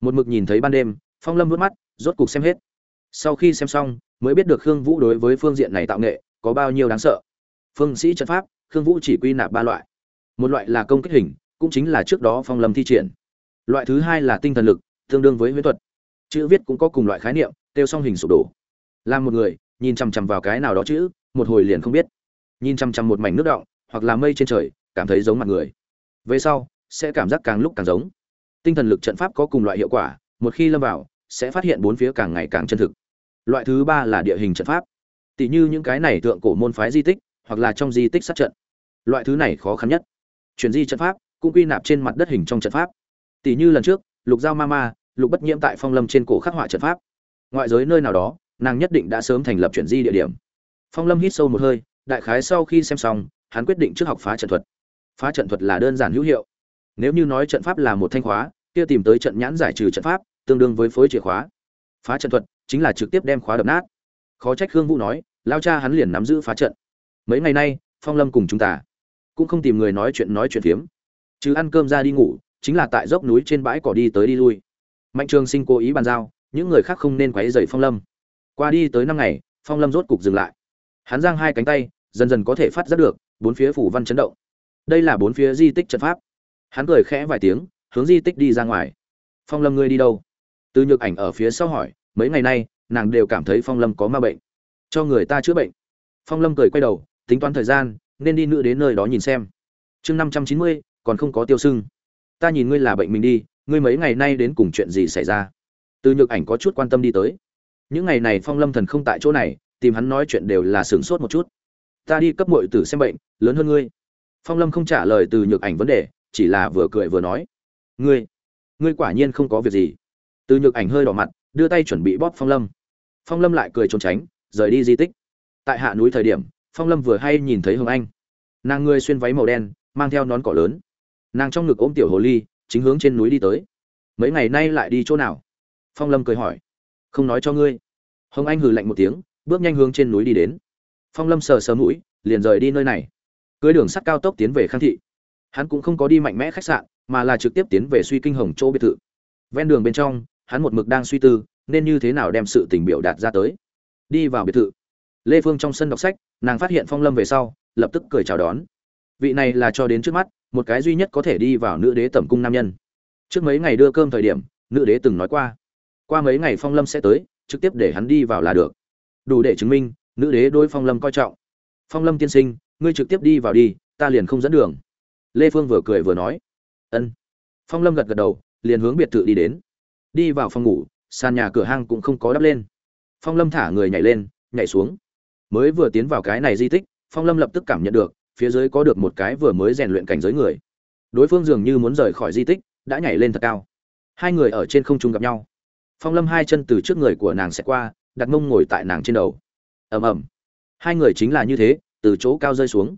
Một mực nhìn thấy ban đêm, phong lâm vớt mắt, rốt cục xem hết. Sau khi xem xong, mới biết được khương vũ đối với phương diện này tạo nghệ, có bao nhiêu đáng sợ. Phương sĩ trận pháp, khương vũ chỉ quy nạp ba loại. Một loại là công kích hình, cũng chính là trước đó phong lâm thi triển. Loại thứ hai là tinh thần lực, tương đương với huyễn thuật. Chữ viết cũng có cùng loại khái niệm tiêu song hình sụp đổ làm một người, nhìn chằm chằm vào cái nào đó chữ một hồi liền không biết. Nhìn chằm chằm một mảnh nước động hoặc là mây trên trời, cảm thấy giống mặt người. Về sau, sẽ cảm giác càng lúc càng giống. Tinh thần lực trận pháp có cùng loại hiệu quả, một khi lâm vào, sẽ phát hiện bốn phía càng ngày càng chân thực. Loại thứ ba là địa hình trận pháp. Tỷ như những cái này tượng cổ môn phái di tích, hoặc là trong di tích sát trận. Loại thứ này khó khăn nhất. Chuyển di trận pháp, cũng quy nạp trên mặt đất hình trong trận pháp. Tỷ như lần trước, lục giao ma ma, lục bất nhiễm tại phong lâm trên cổ khắc họa trận pháp. Ngoại giới nơi nào đó nàng nhất định đã sớm thành lập chuyển di địa điểm. Phong lâm hít sâu một hơi, đại khái sau khi xem xong, hắn quyết định trước học phá trận thuật. Phá trận thuật là đơn giản hữu hiệu. Nếu như nói trận pháp là một thanh khóa, kia tìm tới trận nhãn giải trừ trận pháp, tương đương với phối chìa khóa. Phá trận thuật chính là trực tiếp đem khóa đập nát. Khó trách khương vũ nói, lao cha hắn liền nắm giữ phá trận. Mấy ngày nay, phong lâm cùng chúng ta cũng không tìm người nói chuyện nói chuyện phiếm. Chứ ăn cơm ra đi ngủ, chính là tại dốc núi trên bãi cỏ đi tới đi lui. Mạnh trường sinh cố ý bàn giao, những người khác không nên quấy dày phong lâm qua đi tới năm ngày, phong lâm rốt cục dừng lại. Hắn giang hai cánh tay, dần dần có thể phát giác được, bốn phía phủ văn chấn động. Đây là bốn phía di tích trận pháp. Hắn cười khẽ vài tiếng, hướng di tích đi ra ngoài. Phong lâm ngươi đi đâu? Từ nhược ảnh ở phía sau hỏi, mấy ngày nay, nàng đều cảm thấy phong lâm có ma bệnh. Cho người ta chữa bệnh. Phong lâm cười quay đầu, tính toán thời gian, nên đi nữa đến nơi đó nhìn xem. Chương năm trăm chín mươi, còn không có tiêu sưng. Ta nhìn ngươi là bệnh mình đi, ngươi mấy ngày nay đến cùng chuyện gì xảy ra? Từ nhược ảnh có chút quan tâm đi tới những ngày này phong lâm thần không tại chỗ này, tìm hắn nói chuyện đều là sửng sốt một chút. Ta đi cấp muội tử xem bệnh, lớn hơn ngươi. Phong lâm không trả lời từ nhược ảnh vấn đề, chỉ là vừa cười vừa nói. Ngươi ngươi quả nhiên không có việc gì. Từ nhược ảnh hơi đỏ mặt, đưa tay chuẩn bị bóp phong lâm. Phong lâm lại cười trốn tránh, rời đi di tích. Tại hạ núi thời điểm, phong lâm vừa hay nhìn thấy hồng anh. Nàng ngươi xuyên váy màu đen, mang theo nón cỏ lớn. Nàng trong ngực ôm tiểu hồ ly, chính hướng trên núi đi tới. Mấy ngày nay lại đi chỗ nào? Phong lâm cười hỏi. Không nói cho ngươi hồng anh hừ lạnh một tiếng, bước nhanh hướng trên núi đi đến. Phong lâm sờ sờ mũi, liền rời đi nơi này. Cưới đường sắt cao tốc tiến về khang thị. Hắn cũng không có đi mạnh mẽ khách sạn, mà là trực tiếp tiến về suy kinh hồng chỗ biệt thự. Ven đường bên trong, hắn một mực đang suy tư, nên như thế nào đem sự tình biểu đạt ra tới. Đi vào biệt thự. Lê phương trong sân đọc sách, nàng phát hiện phong lâm về sau, lập tức cười chào đón. Vị này là cho đến trước mắt, một cái duy nhất có thể đi vào nữ đế tẩm cung nam nhân. Trước mấy ngày đưa cơm thời điểm, nữ đế từng nói qua. Qua mấy ngày phong lâm sẽ tới trực tiếp để hắn đi vào là được. Đủ để chứng minh, nữ đế đôi phong lâm coi trọng. Phong lâm tiên sinh, ngươi trực tiếp đi vào đi, ta liền không dẫn đường. Lê phương vừa cười vừa nói. Ân. Phong lâm gật gật đầu, liền hướng biệt thự đi đến. Đi vào phòng ngủ, sàn nhà cửa hang cũng không có đắp lên. Phong lâm thả người nhảy lên, nhảy xuống. Mới vừa tiến vào cái này di tích, phong lâm lập tức cảm nhận được, phía dưới có được một cái vừa mới rèn luyện cảnh giới người. Đối phương dường như muốn rời khỏi di tích, đã nhảy lên thật cao. Hai người ở trên không trung gặp nhau phong lâm hai chân từ trước người của nàng sẽ qua, đặt mông ngồi tại nàng trên đầu. Ầm ầm. Hai người chính là như thế, từ chỗ cao rơi xuống.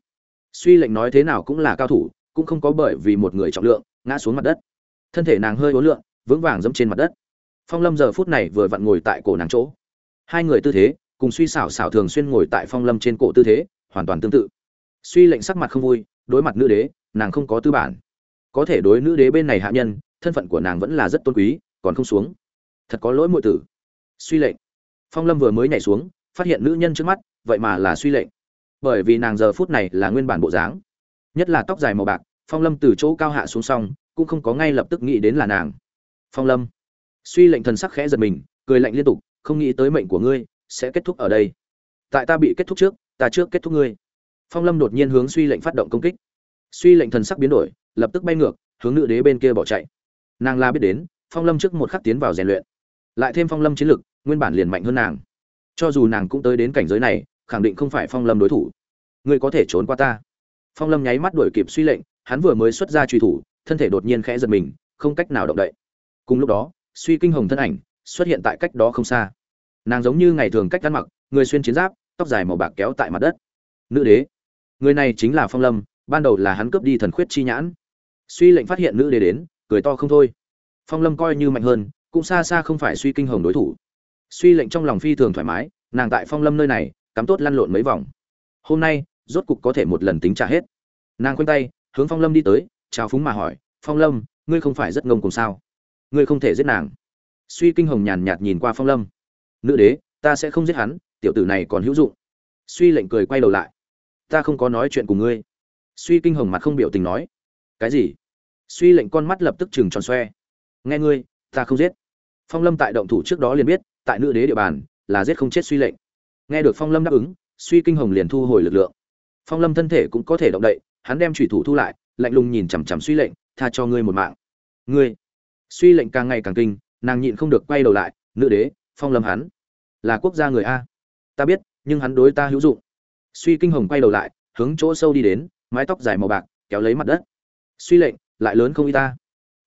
Suy lệnh nói thế nào cũng là cao thủ, cũng không có bởi vì một người trọng lượng, ngã xuống mặt đất. Thân thể nàng hơi ố lượng vững vàng dẫm trên mặt đất. Phong lâm giờ phút này vừa vặn ngồi tại cổ nàng chỗ. Hai người tư thế, cùng suy xảo xảo thường xuyên ngồi tại phong lâm trên cổ tư thế, hoàn toàn tương tự. Suy lệnh sắc mặt không vui, đối mặt nữ đế, nàng không có tư bản. Có thể đối nữ đế bên này hạ nhân, thân phận của nàng vẫn là rất tôn quý, còn không xuống thật có lỗi muội tử. Suy lệnh. Phong lâm vừa mới nhảy xuống, phát hiện nữ nhân trước mắt, vậy mà là suy lệnh. Bởi vì nàng giờ phút này là nguyên bản bộ dáng. Nhất là tóc dài màu bạc, phong lâm từ chỗ cao hạ xuống xong, cũng không có ngay lập tức nghĩ đến là nàng. Phong lâm. Suy lệnh thần sắc khẽ giật mình, cười lạnh liên tục, không nghĩ tới mệnh của ngươi sẽ kết thúc ở đây. Tại ta bị kết thúc trước, ta trước kết thúc ngươi. Phong lâm đột nhiên hướng suy lệnh phát động công kích. Suy lệnh thần sắc biến đổi, lập tức bay ngược, hướng nữ đế bên kia bỏ chạy. Nàng la biết đến, phong lâm trước một khắc tiến vào rèn luyện lại thêm phong lâm chiến lực, nguyên bản liền mạnh hơn nàng. Cho dù nàng cũng tới đến cảnh giới này, khẳng định không phải phong lâm đối thủ. Ngươi có thể trốn qua ta. Phong lâm nháy mắt đuổi kịp suy lệnh, hắn vừa mới xuất ra truy thủ, thân thể đột nhiên khẽ giật mình, không cách nào động đậy. Cùng lúc đó, suy kinh hồng thân ảnh xuất hiện tại cách đó không xa. Nàng giống như ngày thường cách ăn mặc, người xuyên chiến giáp, tóc dài màu bạc kéo tại mặt đất. Nữ đế, người này chính là phong lâm, ban đầu là hắn cướp đi thần khuyết chi nhãn. Suy lệnh phát hiện nữ đế đến, cười to không thôi. Phong lâm coi như mạnh hơn cũng xa xa không phải suy kinh hồng đối thủ. Suy lệnh trong lòng phi thường thoải mái, nàng tại phong lâm nơi này, cắm tốt lăn lộn mấy vòng. Hôm nay, rốt cục có thể một lần tính trả hết. Nàng khoanh tay, hướng phong lâm đi tới, chào phúng mà hỏi, phong lâm, ngươi không phải rất ngông cùng sao? Ngươi không thể giết nàng. Suy kinh hồng nhàn nhạt nhìn qua phong lâm. Nữ đế, ta sẽ không giết hắn, tiểu tử này còn hữu dụng. Suy lệnh cười quay đầu lại. Ta không có nói chuyện cùng ngươi. Suy kinh hồng mặt không biểu tình nói. Cái gì? Suy lệnh con mắt lập tức chừng tròn xoe. Nghe ngươi, ta không giết phong lâm tại động thủ trước đó liền biết, tại nữ đế địa bàn, là giết không chết suy lệnh. Nghe được phong lâm đáp ứng, suy kinh hồng liền thu hồi lực lượng. Phong lâm thân thể cũng có thể động đậy, hắn đem thủy thủ thu lại, lạnh lùng nhìn chằm chằm suy lệnh, tha cho ngươi một mạng. Ngươi? Suy lệnh càng ngày càng kinh, nàng nhịn không được quay đầu lại, nữ đế, phong lâm hắn là quốc gia người a. Ta biết, nhưng hắn đối ta hữu dụng. Suy kinh hồng quay đầu lại, hướng chỗ sâu đi đến, mái tóc dài màu bạc, kéo lấy mặt đất. Suy lệnh, lại lớn không y ta?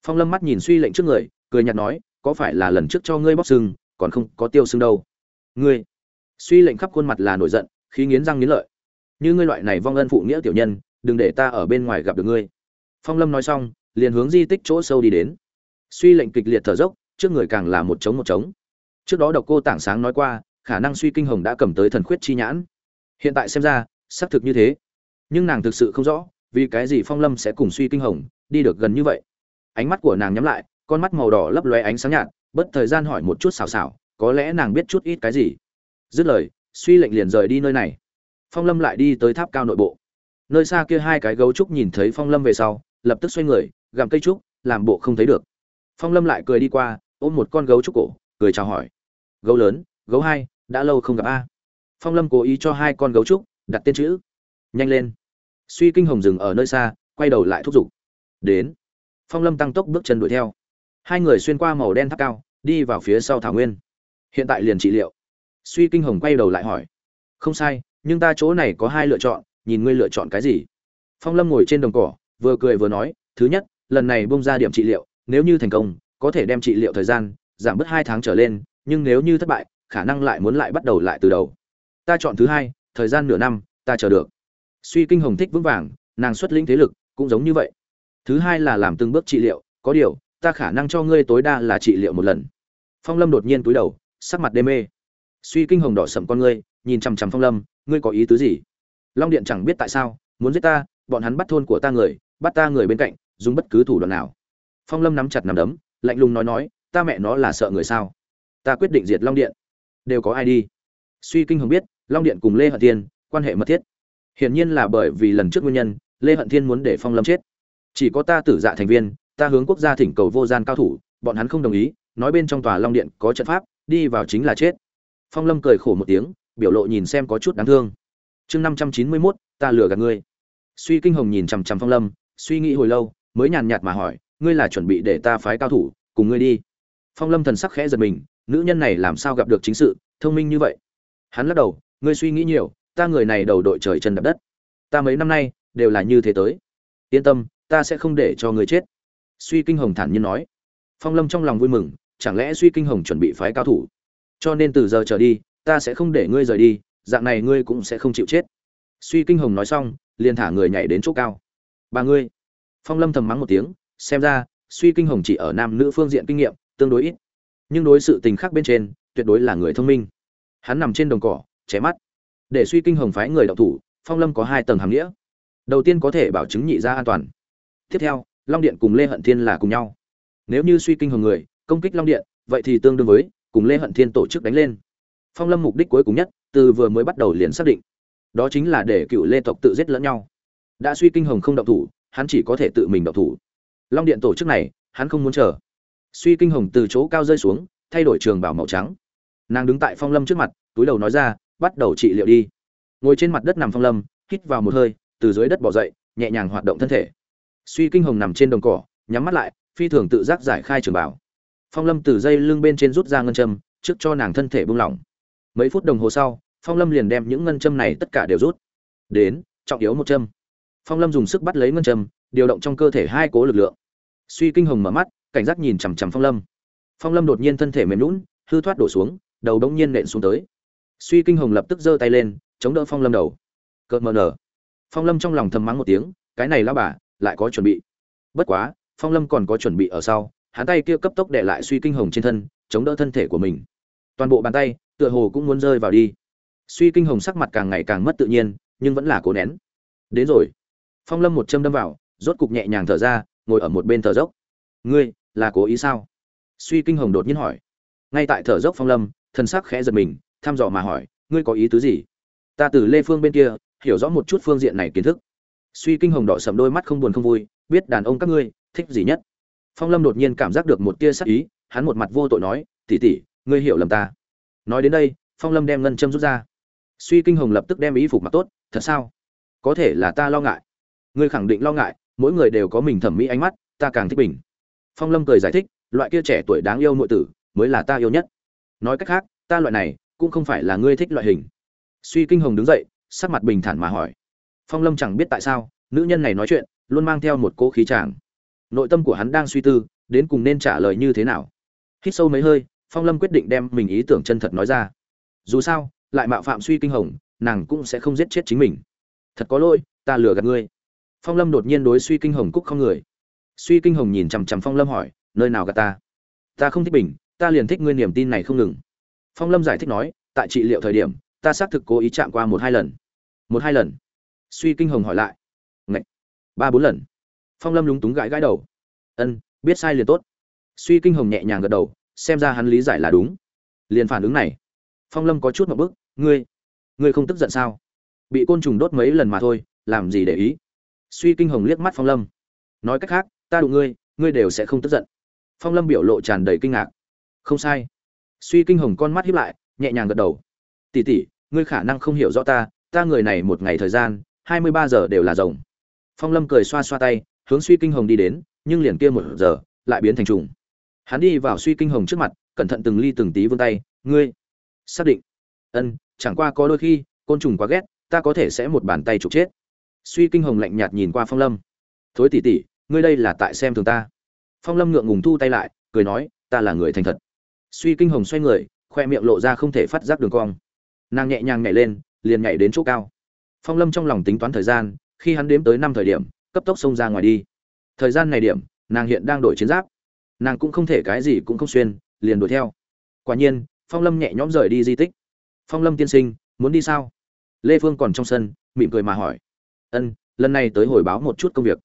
Phong lâm mắt nhìn suy lệnh trước người, cười nhạt nói có phải là lần trước cho ngươi bóc sưng, còn không có tiêu sưng đâu? Ngươi, suy lệnh khắp khuôn mặt là nổi giận khi nghiến răng nghiến lợi. Như ngươi loại này vong ân phụ nghĩa tiểu nhân, đừng để ta ở bên ngoài gặp được ngươi. Phong lâm nói xong, liền hướng di tích chỗ sâu đi đến. Suy lệnh kịch liệt thở dốc, trước người càng là một trống một trống. Trước đó độc cô tảng sáng nói qua, khả năng suy kinh hồng đã cầm tới thần khuyết chi nhãn. Hiện tại xem ra, xác thực như thế. Nhưng nàng thực sự không rõ, vì cái gì phong lâm sẽ cùng suy kinh hồng, đi được gần như vậy. Ánh mắt của nàng nhắm lại con mắt màu đỏ lấp lóe ánh sáng nhạt, bất thời gian hỏi một chút xào xào, có lẽ nàng biết chút ít cái gì. Dứt lời, suy lệnh liền rời đi nơi này. Phong lâm lại đi tới tháp cao nội bộ. Nơi xa kia hai cái gấu trúc nhìn thấy phong lâm về sau, lập tức xoay người, gặm cây trúc, làm bộ không thấy được. Phong lâm lại cười đi qua, ôm một con gấu trúc cổ, cười chào hỏi. Gấu lớn, gấu hai, đã lâu không gặp a. Phong lâm cố ý cho hai con gấu trúc đặt tên chữ. Nhanh lên. Suy kinh hồng dừng ở nơi xa, quay đầu lại thúc giục. Đến. Phong lâm tăng tốc bước chân đuổi theo hai người xuyên qua màu đen tháp cao, đi vào phía sau thảo nguyên. Hiện tại liền trị liệu. Suy kinh hồng quay đầu lại hỏi. Không sai, nhưng ta chỗ này có hai lựa chọn, nhìn ngươi lựa chọn cái gì? Phong lâm ngồi trên đồng cỏ, vừa cười vừa nói, thứ nhất, lần này bông ra điểm trị liệu, nếu như thành công, có thể đem trị liệu thời gian giảm bớt hai tháng trở lên, nhưng nếu như thất bại, khả năng lại muốn lại bắt đầu lại từ đầu. Ta chọn thứ hai, thời gian nửa năm, ta chờ được. Suy kinh hồng thích vững vàng, nàng xuất lĩnh thế lực, cũng giống như vậy. Thứ hai là làm từng bước trị liệu, có điều ta khả năng cho ngươi tối đa là trị liệu một lần. Phong lâm đột nhiên túi đầu, sắc mặt đê mê. Suy kinh hồng đỏ sầm con ngươi, nhìn chằm chằm phong lâm, ngươi có ý tứ gì? Long điện chẳng biết tại sao, muốn giết ta, bọn hắn bắt thôn của ta người, bắt ta người bên cạnh, dùng bất cứ thủ đoạn nào. Phong lâm nắm chặt nắm đấm, lạnh lùng nói nói, ta mẹ nó là sợ người sao? Ta quyết định diệt long điện. Đều có ai đi? Suy kinh hồng biết, long điện cùng lê hận thiên, quan hệ mật thiết. Hiển nhiên là bởi vì lần trước nguyên nhân, lê hận thiên muốn để phong lâm chết. Chỉ có ta tử dạ thành viên ta hướng quốc gia thỉnh cầu vô gian cao thủ, bọn hắn không đồng ý, nói bên trong tòa long điện có trận pháp, đi vào chính là chết. Phong lâm cười khổ một tiếng, biểu lộ nhìn xem có chút đáng thương. Chương năm trăm chín mươi mốt, ta lừa gạt ngươi. Suy kinh hồng nhìn chằm chằm phong lâm, suy nghĩ hồi lâu, mới nhàn nhạt mà hỏi, ngươi là chuẩn bị để ta phái cao thủ, cùng ngươi đi. Phong lâm thần sắc khẽ giật mình, nữ nhân này làm sao gặp được chính sự, thông minh như vậy? Hắn lắc đầu, ngươi suy nghĩ nhiều, ta người này đầu đội trời chân đập đất. Ta mấy năm nay, đều là như thế tới. Yên tâm, ta sẽ không để cho ngươi chết suy kinh hồng thản nhiên nói. Phong lâm trong lòng vui mừng, chẳng lẽ suy kinh hồng chuẩn bị phái cao thủ? Cho nên từ giờ trở đi, ta sẽ không để ngươi rời đi, dạng này ngươi cũng sẽ không chịu chết. Suy kinh hồng nói xong, liền thả người nhảy đến chỗ cao. Ba ngươi! Phong lâm thầm mắng một tiếng, xem ra, suy kinh hồng chỉ ở nam nữ phương diện kinh nghiệm, tương đối ít. Nhưng đối sự tình khác bên trên, tuyệt đối là người thông minh. Hắn nằm trên đồng cỏ, ché mắt. Để suy kinh hồng phái người đậu thủ, phong lâm có hai tầng hàm nghĩa. Đầu tiên có thể bảo chứng nhị ra an toàn. Tiếp theo long điện cùng lê hận thiên là cùng nhau. Nếu như suy kinh hồng người, công kích long điện, vậy thì tương đương với cùng lê hận thiên tổ chức đánh lên. Phong lâm mục đích cuối cùng nhất, từ vừa mới bắt đầu liền xác định. Đó chính là để cựu lê tộc tự giết lẫn nhau. Đã suy kinh hồng không động thủ, hắn chỉ có thể tự mình động thủ. Long điện tổ chức này, hắn không muốn chờ. Suy kinh hồng từ chỗ cao rơi xuống, thay đổi trường bảo màu trắng. Nàng đứng tại phong lâm trước mặt, túi đầu nói ra, bắt đầu trị liệu đi. Ngồi trên mặt đất nằm phong lâm, hít vào một hơi, từ dưới đất bỏ dậy, nhẹ nhàng hoạt động thân thể suy kinh hồng nằm trên đồng cỏ, nhắm mắt lại, phi thường tự giác giải khai trường bảo. Phong lâm từ dây lưng bên trên rút ra ngân châm, trước cho nàng thân thể buông lỏng. Mấy phút đồng hồ sau, phong lâm liền đem những ngân châm này tất cả đều rút. Đến, trọng yếu một châm. Phong lâm dùng sức bắt lấy ngân châm, điều động trong cơ thể hai cố lực lượng. Suy kinh hồng mở mắt, cảnh giác nhìn chằm chằm phong lâm. Phong lâm đột nhiên thân thể mềm lún hư thoát đổ xuống, đầu đống nhiên nện xuống tới. Suy kinh hồng lập tức giơ tay lên, chống đỡ phong lâm đầu. Cợt mờ nở. Phong lâm trong lòng thầm mắng một tiếng, cái này lao bà lại có chuẩn bị. Bất quá, phong lâm còn có chuẩn bị ở sau, hắn tay kia cấp tốc để lại suy kinh hồng trên thân, chống đỡ thân thể của mình. Toàn bộ bàn tay, tựa hồ cũng muốn rơi vào đi. Suy kinh hồng sắc mặt càng ngày càng mất tự nhiên, nhưng vẫn là cố nén. Đến rồi. Phong lâm một châm đâm vào, rốt cục nhẹ nhàng thở ra, ngồi ở một bên thở dốc. Ngươi, là cố ý sao? Suy kinh hồng đột nhiên hỏi. Ngay tại thở dốc phong lâm thân sắc khẽ giật mình, thăm dò mà hỏi, ngươi có ý tứ gì? Ta từ lê phương bên kia, hiểu rõ một chút phương diện này kiến thức suy kinh hồng đỏ sầm đôi mắt không buồn không vui, biết đàn ông các ngươi thích gì nhất. Phong lâm đột nhiên cảm giác được một tia sắc ý, hắn một mặt vô tội nói tỉ tỉ ngươi hiểu lầm ta. Nói đến đây, phong lâm đem ngân châm rút ra. Suy kinh hồng lập tức đem ý phục mặc tốt, thật sao? Có thể là ta lo ngại. Ngươi khẳng định lo ngại, mỗi người đều có mình thẩm mỹ ánh mắt, ta càng thích mình. phong lâm cười giải thích, loại kia trẻ tuổi đáng yêu nội tử, mới là ta yêu nhất. Nói cách khác, ta loại này cũng không phải là ngươi thích loại hình. Suy kinh hồng đứng dậy, sắc mặt bình thản mà hỏi phong lâm chẳng biết tại sao, nữ nhân này nói chuyện, luôn mang theo một cỗ khí tràng nội tâm của hắn đang suy tư, đến cùng nên trả lời như thế nào. Hít sâu mấy hơi, phong lâm quyết định đem mình ý tưởng chân thật nói ra. Dù sao, lại mạo phạm suy kinh hồng, nàng cũng sẽ không giết chết chính mình. Thật có lỗi, ta lừa gạt ngươi. Phong lâm đột nhiên đối suy kinh hồng cúc không người. Suy kinh hồng nhìn chằm chằm phong lâm hỏi, nơi nào gạt ta? Ta không thích bình, ta liền thích ngươi niềm tin này không ngừng. Phong lâm giải thích nói, tại trị liệu thời điểm, ta xác thực cố ý chạm qua một hai lần. Một hai lần? Suy kinh hồng hỏi lại. Ngậy! ba bốn lần. Phong lâm lúng túng gãi gãi đầu. Ân, biết sai liền tốt. Suy kinh hồng nhẹ nhàng gật đầu, xem ra hắn lý giải là đúng. Liền phản ứng này. Phong lâm có chút một bức, ngươi ngươi không tức giận sao? Bị côn trùng đốt mấy lần mà thôi, làm gì để ý? Suy kinh hồng liếc mắt phong lâm. Nói cách khác, ta đụng ngươi ngươi đều sẽ không tức giận. Phong lâm biểu lộ tràn đầy kinh ngạc. Không sai. Suy kinh hồng con mắt hiếp lại, nhẹ nhàng gật đầu. Tỉ tỉ ngươi khả năng không hiểu rõ ta ta người này một ngày thời gian hai mươi ba giờ đều là rồng. Phong lâm cười xoa xoa tay, hướng suy kinh hồng đi đến, nhưng liền kia một giờ, lại biến thành trùng. Hắn đi vào suy kinh hồng trước mặt, cẩn thận từng ly từng tí vươn tay, ngươi, xác định. Ân, chẳng qua có đôi khi, côn trùng quá ghét, ta có thể sẽ một bàn tay trục chết. Suy kinh hồng lạnh nhạt nhìn qua phong lâm. Thối tỉ tỉ, ngươi đây là tại xem thường ta. Phong lâm ngượng ngùng thu tay lại, cười nói, ta là người thành thật. Suy kinh hồng xoay người, khoe miệng lộ ra không thể phát giác đường cong. Nàng nhẹ nhàng nhảy lên, liền nhảy đến chỗ cao phong lâm trong lòng tính toán thời gian, khi hắn đếm tới năm thời điểm, cấp tốc xông ra ngoài đi. Thời gian này điểm, nàng hiện đang đổi chiến giáp. Nàng cũng không thể cái gì cũng không xuyên, liền đuổi theo. Quả nhiên, phong lâm nhẹ nhõm rời đi di tích. Phong lâm tiên sinh, muốn đi sao? Lê phương còn trong sân, mỉm cười mà hỏi. Ân, lần này tới hồi báo một chút công việc.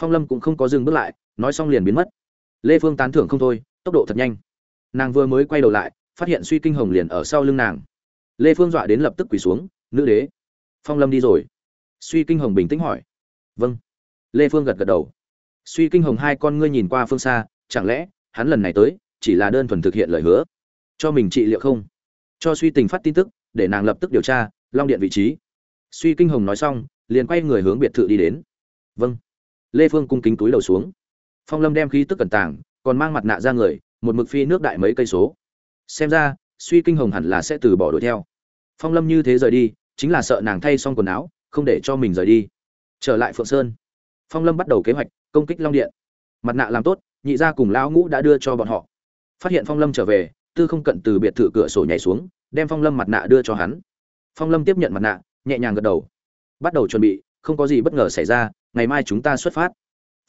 Phong lâm cũng không có dừng bước lại, nói xong liền biến mất. Lê phương tán thưởng không thôi, tốc độ thật nhanh. Nàng vừa mới quay đầu lại, phát hiện suy kinh hồng liền ở sau lưng nàng. Lê phương dọa đến lập tức quỳ xuống, nữ đế phong lâm đi rồi. Suy kinh hồng bình tĩnh hỏi. Vâng. Lê phương gật gật đầu. Suy kinh hồng hai con ngươi nhìn qua phương xa, chẳng lẽ hắn lần này tới chỉ là đơn thuần thực hiện lời hứa? Cho mình trị liệu không? Cho suy tình phát tin tức, để nàng lập tức điều tra, long điện vị trí. Suy kinh hồng nói xong, liền quay người hướng biệt thự đi đến. Vâng. Lê phương cung kính túi đầu xuống. Phong lâm đem khí tức cẩn tàng, còn mang mặt nạ ra người, một mực phi nước đại mấy cây số. Xem ra, suy kinh hồng hẳn là sẽ từ bỏ đuổi theo. Phong lâm như thế rời đi chính là sợ nàng thay xong quần áo, không để cho mình rời đi. Trở lại phượng sơn, phong lâm bắt đầu kế hoạch công kích long điện. Mặt nạ làm tốt, nhị gia cùng lão ngũ đã đưa cho bọn họ. Phát hiện phong lâm trở về, tư không cận từ biệt thự cửa sổ nhảy xuống, đem phong lâm mặt nạ đưa cho hắn. Phong lâm tiếp nhận mặt nạ, nhẹ nhàng gật đầu. Bắt đầu chuẩn bị, không có gì bất ngờ xảy ra, ngày mai chúng ta xuất phát.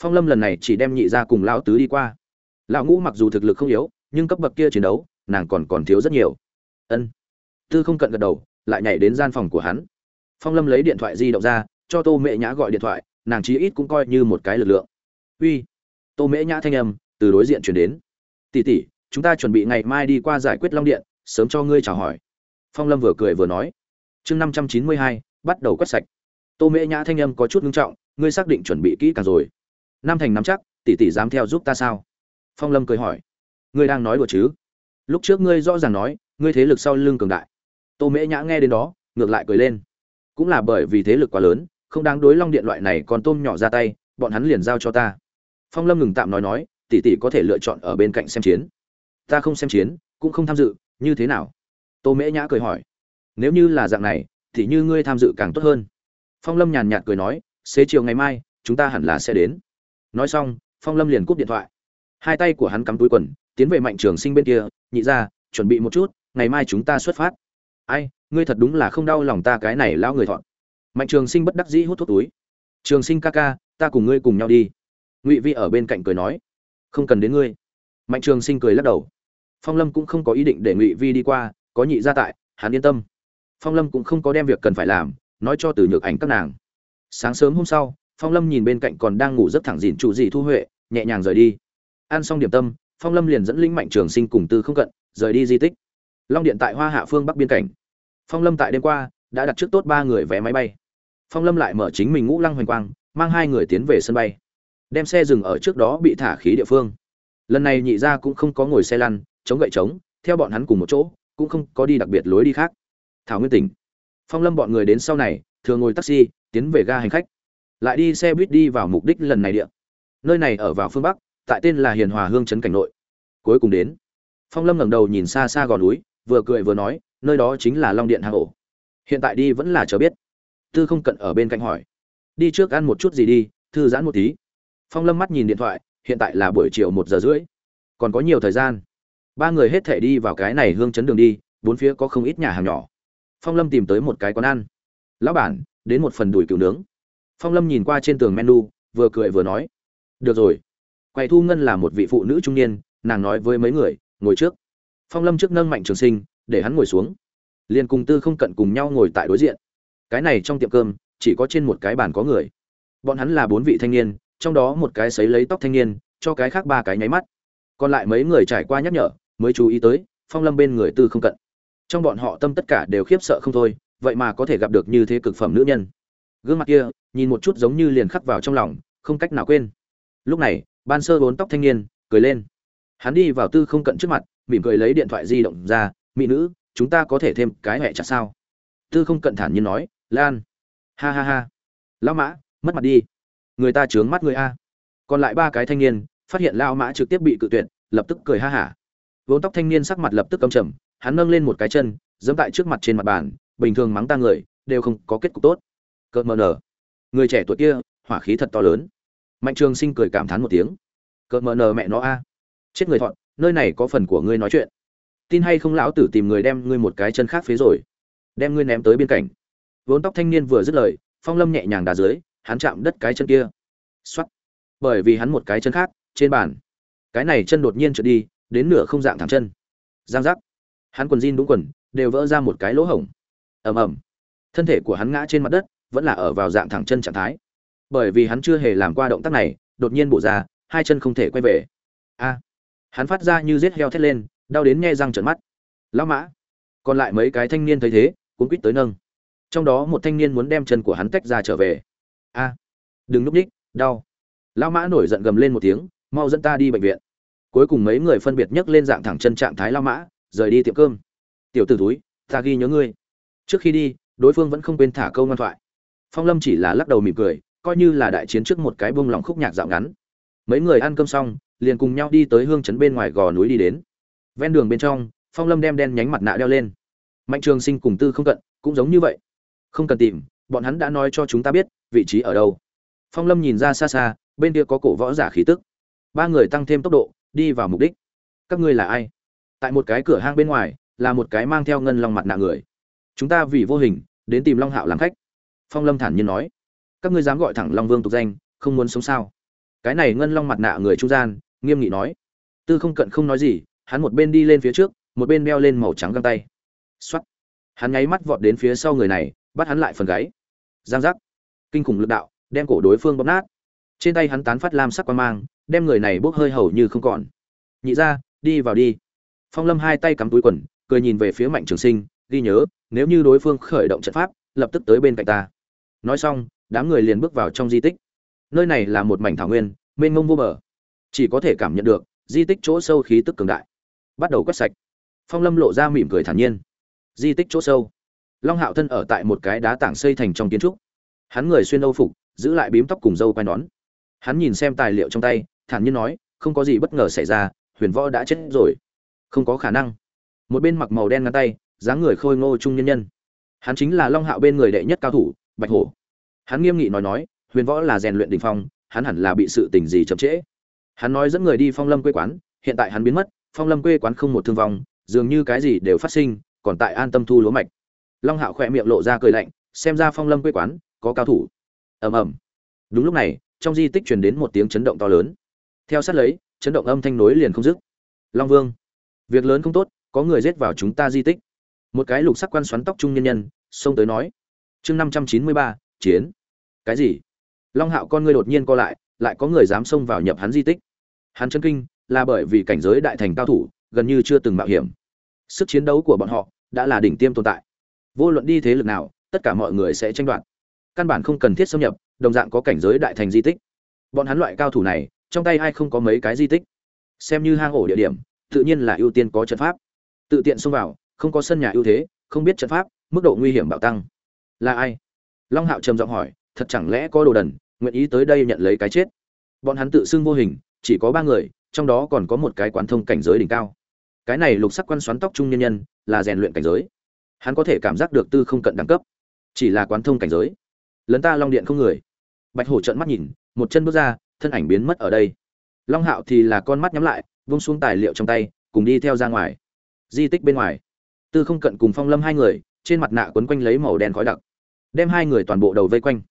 Phong lâm lần này chỉ đem nhị gia cùng lão tứ đi qua. Lão ngũ mặc dù thực lực không yếu, nhưng cấp bậc kia chiến đấu, nàng còn còn thiếu rất nhiều. Ân. Tư không cận gật đầu lại nhảy đến gian phòng của hắn. Phong lâm lấy điện thoại di động ra, cho tô mẹ nhã gọi điện thoại, nàng chí ít cũng coi như một cái lực lượng. Uy. Tô mễ nhã thanh âm từ đối diện chuyển đến. Tỷ tỷ, chúng ta chuẩn bị ngày mai đi qua giải quyết long điện, sớm cho ngươi chào hỏi. Phong lâm vừa cười vừa nói. Chương năm trăm chín mươi hai, bắt đầu quét sạch. Tô mễ nhã thanh âm có chút ngưng trọng, ngươi xác định chuẩn bị kỹ càng rồi. Nam thành nắm chắc, tỷ tỷ dám theo giúp ta sao? Phong lâm cười hỏi. Ngươi đang nói đùa chứ? Lúc trước ngươi rõ ràng nói, ngươi thế lực sau lưng cường đại tô mễ nhã nghe đến đó, ngược lại cười lên. Cũng là bởi vì thế lực quá lớn, không đáng đối long điện loại này còn tôm nhỏ ra tay, bọn hắn liền giao cho ta. Phong lâm ngừng tạm nói nói, tỷ tỷ có thể lựa chọn ở bên cạnh xem chiến. Ta không xem chiến, cũng không tham dự, như thế nào? Tô mễ nhã cười hỏi. Nếu như là dạng này, thì như ngươi tham dự càng tốt hơn. Phong lâm nhàn nhạt cười nói, xế chiều ngày mai, chúng ta hẳn là sẽ đến. Nói xong, phong lâm liền cúp điện thoại. Hai tay của hắn cắm túi quần, tiến về mạnh trường sinh bên kia, nhị ra chuẩn bị một chút, ngày mai chúng ta xuất phát ai, ngươi thật đúng là không đau lòng ta cái này lão người thọn mạnh trường sinh bất đắc dĩ hút thuốc túi. Trường sinh ca ca, ta cùng ngươi cùng nhau đi. Ngụy vi ở bên cạnh cười nói. Không cần đến ngươi. Mạnh trường sinh cười lắc đầu. Phong lâm cũng không có ý định để ngụy vi đi qua, có nhị gia tại, hắn yên tâm. Phong lâm cũng không có đem việc cần phải làm, nói cho từ nhược ảnh các nàng. Sáng sớm hôm sau, phong lâm nhìn bên cạnh còn đang ngủ rất thẳng dìn trụ dị thu huệ, nhẹ nhàng rời đi. Ăn xong điểm tâm, phong lâm liền dẫn lĩnh mạnh trường sinh cùng tư không cận, rời đi di tích long điện tại hoa hạ phương bắc biên cảnh. Phong lâm tại đêm qua đã đặt trước tốt ba người vé máy bay. Phong lâm lại mở chính mình ngũ lăng hoành quang, mang hai người tiến về sân bay. Đem xe dừng ở trước đó bị thả khí địa phương. Lần này nhị gia cũng không có ngồi xe lăn, chống gậy trống, theo bọn hắn cùng một chỗ, cũng không có đi đặc biệt lối đi khác. Thảo nguyên tỉnh. Phong lâm bọn người đến sau này, thường ngồi taxi, tiến về ga hành khách. Lại đi xe buýt đi vào mục đích lần này địa. Nơi này ở vào phương bắc, tại tên là hiền hòa hương trấn cảnh nội. Cuối cùng đến. Phong lâm ngẩng đầu nhìn xa xa gò núi vừa cười vừa nói, nơi đó chính là long điện hang ổ. Hiện tại đi vẫn là chờ biết. Tư không cận ở bên cạnh hỏi. Đi trước ăn một chút gì đi, thư giãn một tí. Phong lâm mắt nhìn điện thoại, hiện tại là buổi chiều một giờ rưỡi. Còn có nhiều thời gian. Ba người hết thể đi vào cái này hương chấn đường đi, bốn phía có không ít nhà hàng nhỏ. Phong lâm tìm tới một cái quán ăn. Lão bản, đến một phần đùi cừu nướng. Phong lâm nhìn qua trên tường menu, vừa cười vừa nói. Được rồi. Quầy thu ngân là một vị phụ nữ trung niên, nàng nói với mấy người, ngồi trước phong lâm trước nâng mạnh trường sinh, để hắn ngồi xuống. Liền cùng tư không cận cùng nhau ngồi tại đối diện. Cái này trong tiệm cơm, chỉ có trên một cái bàn có người. Bọn hắn là bốn vị thanh niên, trong đó một cái sấy lấy tóc thanh niên, cho cái khác ba cái nháy mắt. Còn lại mấy người trải qua nhắc nhở, mới chú ý tới, phong lâm bên người tư không cận. Trong bọn họ tâm tất cả đều khiếp sợ không thôi, vậy mà có thể gặp được như thế cực phẩm nữ nhân. Gương mặt kia, nhìn một chút giống như liền khắc vào trong lòng, không cách nào quên. Lúc này, ban sơ bốn tóc thanh niên, cười lên hắn đi vào tư không cận trước mặt, mỉm cười lấy điện thoại di động ra, mỹ nữ, chúng ta có thể thêm cái hẹ chặt sao? Tư không cận thản nhiên nói, lan. Ha ha ha. Lão mã, mất mặt đi. Người ta trướng mắt người a. Còn lại ba cái thanh niên, phát hiện lao mã trực tiếp bị cự tuyệt, lập tức cười ha hả. Vốn tóc thanh niên sắc mặt lập tức cầm trầm, hắn nâng lên một cái chân dẫm tại trước mặt trên mặt bàn, bình thường mắng ta người, đều không có kết cục tốt. Cợt mờ nở. Người trẻ tuổi kia, hỏa khí thật to lớn. Mạnh trường sinh cười cảm thán một tiếng. Cợt mờ nở mẹ nó a chết người thọn nơi này có phần của ngươi nói chuyện. Tin hay không lão tử tìm người đem ngươi một cái chân khác phế rồi. Đem ngươi ném tới biên cảnh vốn tóc thanh niên vừa dứt lời, phong lâm nhẹ nhàng đá dưới, hắn chạm đất cái chân kia. Xoắt bởi vì hắn một cái chân khác, trên bàn. Cái này chân đột nhiên trượt đi, đến nửa không dạng thẳng chân. Giang giác. Hắn quần jean đúng quần, đều vỡ ra một cái lỗ hổng. Ầm ầm. Thân thể của hắn ngã trên mặt đất, vẫn là ở vào dạng thẳng chân trạng thái. Bởi vì hắn chưa hề làm qua động tác này, đột nhiên bổ ra, hai chân không thể quay về. A hắn phát ra như rết heo thét lên, đau đến nghe răng trợn mắt. Lão mã, còn lại mấy cái thanh niên thấy thế cũng quýt tới nâng. Trong đó một thanh niên muốn đem chân của hắn tách ra trở về. A, đừng núp ních, đau. Lão mã nổi giận gầm lên một tiếng, mau dẫn ta đi bệnh viện. Cuối cùng mấy người phân biệt nhấc lên dạng thẳng chân trạng thái lão mã, rời đi tiệm cơm. Tiểu t ử túi ta ghi nhớ ngươi. Trước khi đi, đối phương vẫn không quên thả câu ngoan thoại. Phong lâm chỉ là lắc đầu mỉm cười, coi như là đại chiến trước một cái bông lòng khúc nhạc dạo ngắn. Mấy người ăn cơm xong liền cùng nhau đi tới hương trấn bên ngoài gò núi đi đến. Ven đường bên trong, phong lâm đem đen nhánh mặt nạ đeo lên. Mạnh trường sinh cùng tư không cận cũng giống như vậy. Không cần tìm, bọn hắn đã nói cho chúng ta biết vị trí ở đâu. Phong lâm nhìn ra xa xa, bên kia có cổ võ giả khí tức. Ba người tăng thêm tốc độ, đi vào mục đích. Các ngươi là ai? Tại một cái cửa hang bên ngoài, là một cái mang theo ngân long mặt nạ người. Chúng ta vì vô hình, đến tìm long hạo làm khách. Phong lâm thản nhiên nói. Các ngươi dám gọi thẳng long vương tục danh, không muốn sống sao? Cái này ngân long mặt nạ người trung gian, nghiêm nghị nói. Tư không cận không nói gì, hắn một bên đi lên phía trước, một bên đeo lên màu trắng găng tay. X hắn nháy mắt vọt đến phía sau người này, bắt hắn lại phần gáy. Giang giác. Kinh khủng lực đạo, đem cổ đối phương bóp nát. Trên tay hắn tán phát lam sắc quan mang, đem người này bốc hơi hầu như không còn. Nhị ra, đi vào đi. Phong lâm hai tay cắm túi quần, cười nhìn về phía mạnh trường sinh, ghi nhớ, nếu như đối phương khởi động trận pháp, lập tức tới bên cạnh ta. Nói xong, đám người liền bước vào trong di tích nơi này là một mảnh thảo nguyên, mênh mông vô bờ. Chỉ có thể cảm nhận được, di tích chỗ sâu khí tức cường đại. Bắt đầu quét sạch. Phong lâm lộ ra mỉm cười thản nhiên. Di tích chỗ sâu. Long hạo thân ở tại một cái đá tảng xây thành trong kiến trúc. Hắn người xuyên âu phục, giữ lại bím tóc cùng dâu quai nón. Hắn nhìn xem tài liệu trong tay, thản nhiên nói, không có gì bất ngờ xảy ra, huyền võ đã chết rồi. Không có khả năng. Một bên mặc màu đen ngăn tay, dáng người khôi ngô trung nhân nhân. Hắn chính là long hạo bên người đệ nhất cao thủ, bạch hổ. Hắn nghiêm nghị nói nói huyền võ là rèn luyện đỉnh phong, hắn hẳn là bị sự tình gì chậm trễ. Hắn nói dẫn người đi phong lâm quê quán, hiện tại hắn biến mất, phong lâm quê quán không một thương vong, dường như cái gì đều phát sinh, còn tại an tâm thu lúa mạch. Long hạo khỏe miệng lộ ra cười lạnh, xem ra phong lâm quê quán có cao thủ. Ầm ầm. Đúng lúc này, trong di tích truyền đến một tiếng chấn động to lớn. Theo sát lấy, chấn động âm thanh nối liền không dứt. Long vương, việc lớn không tốt, có người giết vào chúng ta di tích. Một cái lục sắc quan xoắn tóc trung nhân nhân, xông tới nói. Chương năm trăm chín mươi ba, chiến. Cái gì? Long hạo con ngươi đột nhiên co lại lại có người dám xông vào nhập hắn di tích. Hắn chân kinh, là bởi vì cảnh giới đại thành cao thủ, gần như chưa từng mạo hiểm. Sức chiến đấu của bọn họ đã là đỉnh tiêm tồn tại. Vô luận đi thế lực nào, tất cả mọi người sẽ tranh đoạt. Căn bản không cần thiết xâm nhập, đồng dạng có cảnh giới đại thành di tích. Bọn hắn loại cao thủ này, trong tay ai không có mấy cái di tích. Xem như hang ổ địa điểm, tự nhiên là ưu tiên có trận pháp. Tự tiện xông vào, không có sân nhà ưu thế, không biết trận pháp, mức độ nguy hiểm bạo tăng. Là ai? Long hạo trầm giọng hỏi, thật chẳng lẽ có đồ đần nguyện ý tới đây nhận lấy cái chết. Bọn hắn tự xưng vô hình, chỉ có ba người, trong đó còn có một cái quán thông cảnh giới đỉnh cao. Cái này lục sắc quan xoắn tóc trung nhân nhân, là rèn luyện cảnh giới. Hắn có thể cảm giác được tư không cận đẳng cấp, chỉ là quán thông cảnh giới. Lấn ta long điện không người. Bạch hổ trợn mắt nhìn, một chân bước ra, thân ảnh biến mất ở đây. Long hạo thì là con mắt nhắm lại, vung xuống tài liệu trong tay, cùng đi theo ra ngoài. Di tích bên ngoài. Tư không cận cùng phong lâm hai người, trên mặt nạ quấn quanh lấy màu đen khói đặc, đem hai người toàn bộ đầu vây quanh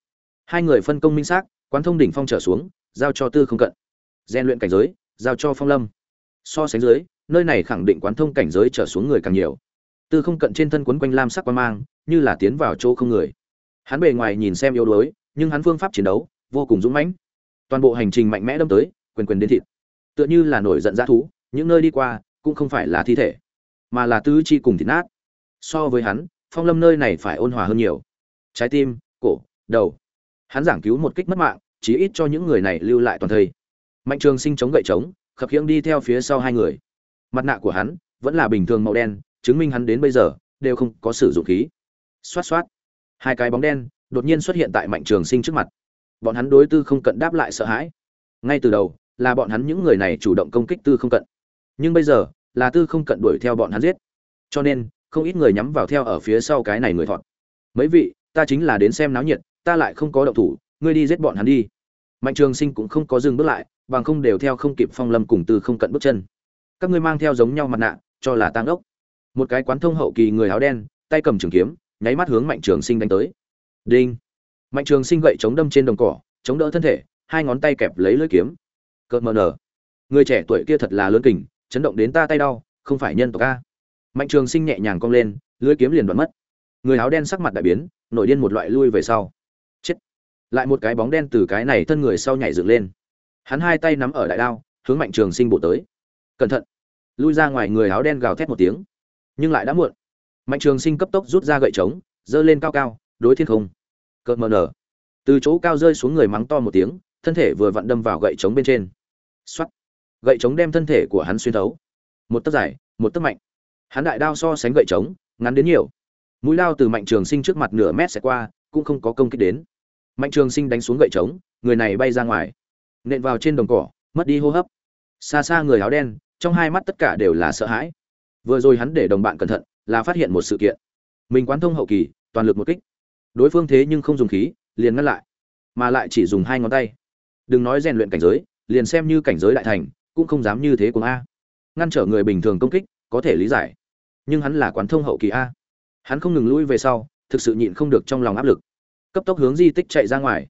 hai người phân công minh xác, quán thông đỉnh phong trở xuống, giao cho tư không cận. Gian luyện cảnh giới, giao cho phong lâm. So sánh dưới, nơi này khẳng định quán thông cảnh giới trở xuống người càng nhiều. Tư không cận trên thân quấn quanh lam sắc quan mang, như là tiến vào chỗ không người. Hắn bề ngoài nhìn xem yếu đuối, nhưng hắn phương pháp chiến đấu, vô cùng dũng mãnh. Toàn bộ hành trình mạnh mẽ đâm tới, quyền quyền đến thịt. Tựa như là nổi giận dã thú, những nơi đi qua, cũng không phải là thi thể, mà là tứ chi cùng thịt nát. So với hắn, phong lâm nơi này phải ôn hòa hơn nhiều. Trái tim, cổ, đầu hắn giảng cứu một kích mất mạng, chí ít cho những người này lưu lại toàn thây. Mạnh trường sinh chống gậy trống, khập khiễng đi theo phía sau hai người. Mặt nạ của hắn vẫn là bình thường màu đen, chứng minh hắn đến bây giờ đều không có sử dụng khí. Xoát xoát. Hai cái bóng đen đột nhiên xuất hiện tại mạnh trường sinh trước mặt. Bọn hắn đối tư không cận đáp lại sợ hãi. Ngay từ đầu là bọn hắn những người này chủ động công kích tư không cận. Nhưng bây giờ là tư không cận đuổi theo bọn hắn giết. Cho nên, không ít người nhắm vào theo ở phía sau cái này người thọt. Mấy vị, ta chính là đến xem náo nhiệt ta lại không có động thủ, ngươi đi giết bọn hắn đi. Mạnh trường sinh cũng không có dừng bước lại, bằng không đều theo không kịp phong lâm cùng từ không cận bước chân. Các ngươi mang theo giống nhau mặt nạ, cho là tăng ốc. Một cái quán thông hậu kỳ người áo đen, tay cầm trường kiếm, nháy mắt hướng mạnh trường sinh đánh tới. Đinh! Mạnh trường sinh gậy chống đâm trên đồng cỏ, chống đỡ thân thể, hai ngón tay kẹp lấy lưỡi kiếm. Cợt mờ nở. Người trẻ tuổi kia thật là lớn kình, chấn động đến ta tay đau, không phải nhân tộc a. Mạnh trường sinh nhẹ nhàng cong lên, lưỡi kiếm liền đoạn mất. Người áo đen sắc mặt đại biến, nổi điên một loại lui về sau lại một cái bóng đen từ cái này thân người sau nhảy dựng lên. Hắn hai tay nắm ở đại đao, hướng mạnh trường sinh bổ tới. Cẩn thận! Lui ra ngoài người áo đen gào thét một tiếng. Nhưng lại đã muộn. Mạnh trường sinh cấp tốc rút ra gậy trống, giơ lên cao cao, đối thiên không! Cợt mờ nở. Từ chỗ cao rơi xuống người mắng to một tiếng, thân thể vừa vặn đâm vào gậy trống bên trên. X gậy trống đem thân thể của hắn xuyên thấu. Một tấc dài, một tấc mạnh. Hắn đại đao so sánh gậy trống, ngắn đến nhiều. Mũi lao từ mạnh trường sinh trước mặt nửa mét sẽ qua, cũng không có công kích đến mạnh trường sinh đánh xuống gậy trống, người này bay ra ngoài. Nện vào trên đồng cỏ, mất đi hô hấp. Xa xa người áo đen, trong hai mắt tất cả đều là sợ hãi. Vừa rồi hắn để đồng bạn cẩn thận, là phát hiện một sự kiện. Mình quán thông hậu kỳ, toàn lực một kích. Đối phương thế nhưng không dùng khí, liền ngăn lại, mà lại chỉ dùng hai ngón tay. Đừng nói rèn luyện cảnh giới, liền xem như cảnh giới đại thành, cũng không dám như thế của a. Ngăn trở người bình thường công kích, có thể lý giải. Nhưng hắn là quán thông hậu kỳ a. Hắn không ngừng lui về sau, thực sự nhịn không được trong lòng áp lực cấp tốc hướng di tích chạy ra ngoài.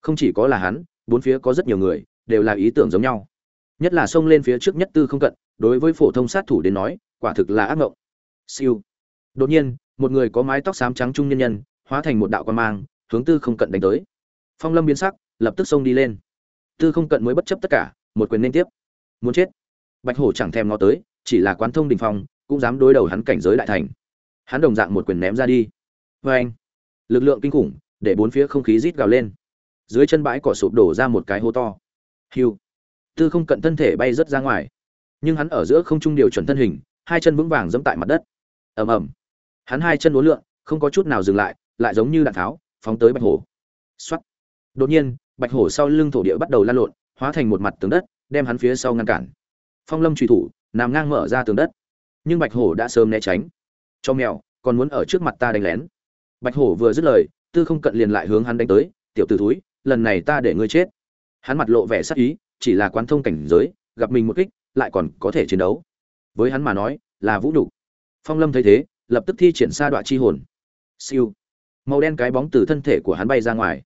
Không chỉ có là hắn, bốn phía có rất nhiều người, đều là ý tưởng giống nhau. Nhất là xông lên phía trước nhất tư không cận, đối với phổ thông sát thủ đến nói, quả thực là ác mộng siêu. Đột nhiên, một người có mái tóc xám trắng trung nhân nhân, hóa thành một đạo quan mang, hướng tư không cận đánh tới. Phong lâm biến sắc, lập tức xông đi lên. Tư không cận mới bất chấp tất cả, một quyền lên tiếp. Muốn chết. Bạch hổ chẳng thèm ngó tới, chỉ là quán thông đình phong, cũng dám đối đầu hắn cảnh giới đại thành. Hắn đồng dạng một quyền ném ra đi. Vê anh lực lượng kinh khủng để bốn phía không khí rít gào lên. Dưới chân bãi cỏ sụp đổ ra một cái hố to. Hiu. Tư không cận thân thể bay rớt ra ngoài. Nhưng hắn ở giữa không trung điều chuẩn thân hình, hai chân vững vàng dẫm tại mặt đất. Ầm ầm. Hắn hai chân uốn lượn, không có chút nào dừng lại lại giống như đạn tháo, phóng tới bạch hổ. Xoắt đột nhiên, bạch hổ sau lưng thổ địa bắt đầu lan lộn, hóa thành một mặt tường đất, đem hắn phía sau ngăn cản. Phong lâm truy thủ, nằm ngang mở ra tường đất. Nhưng bạch hổ đã sớm né tránh. Cho mèo, còn muốn ở trước mặt ta đánh lén. Bạch hổ vừa dứt lời tư không cận liền lại hướng hắn đánh tới, tiểu t ử thúi, lần này ta để ngươi chết. Hắn mặt lộ vẻ sắc ý, chỉ là quán thông cảnh giới, gặp mình một kích, lại còn có thể chiến đấu. Với hắn mà nói, là vũ nhục. Phong lâm thấy thế, lập tức thi triển sa đoạn chi hồn. Siêu. Màu đen cái bóng từ thân thể của hắn bay ra ngoài.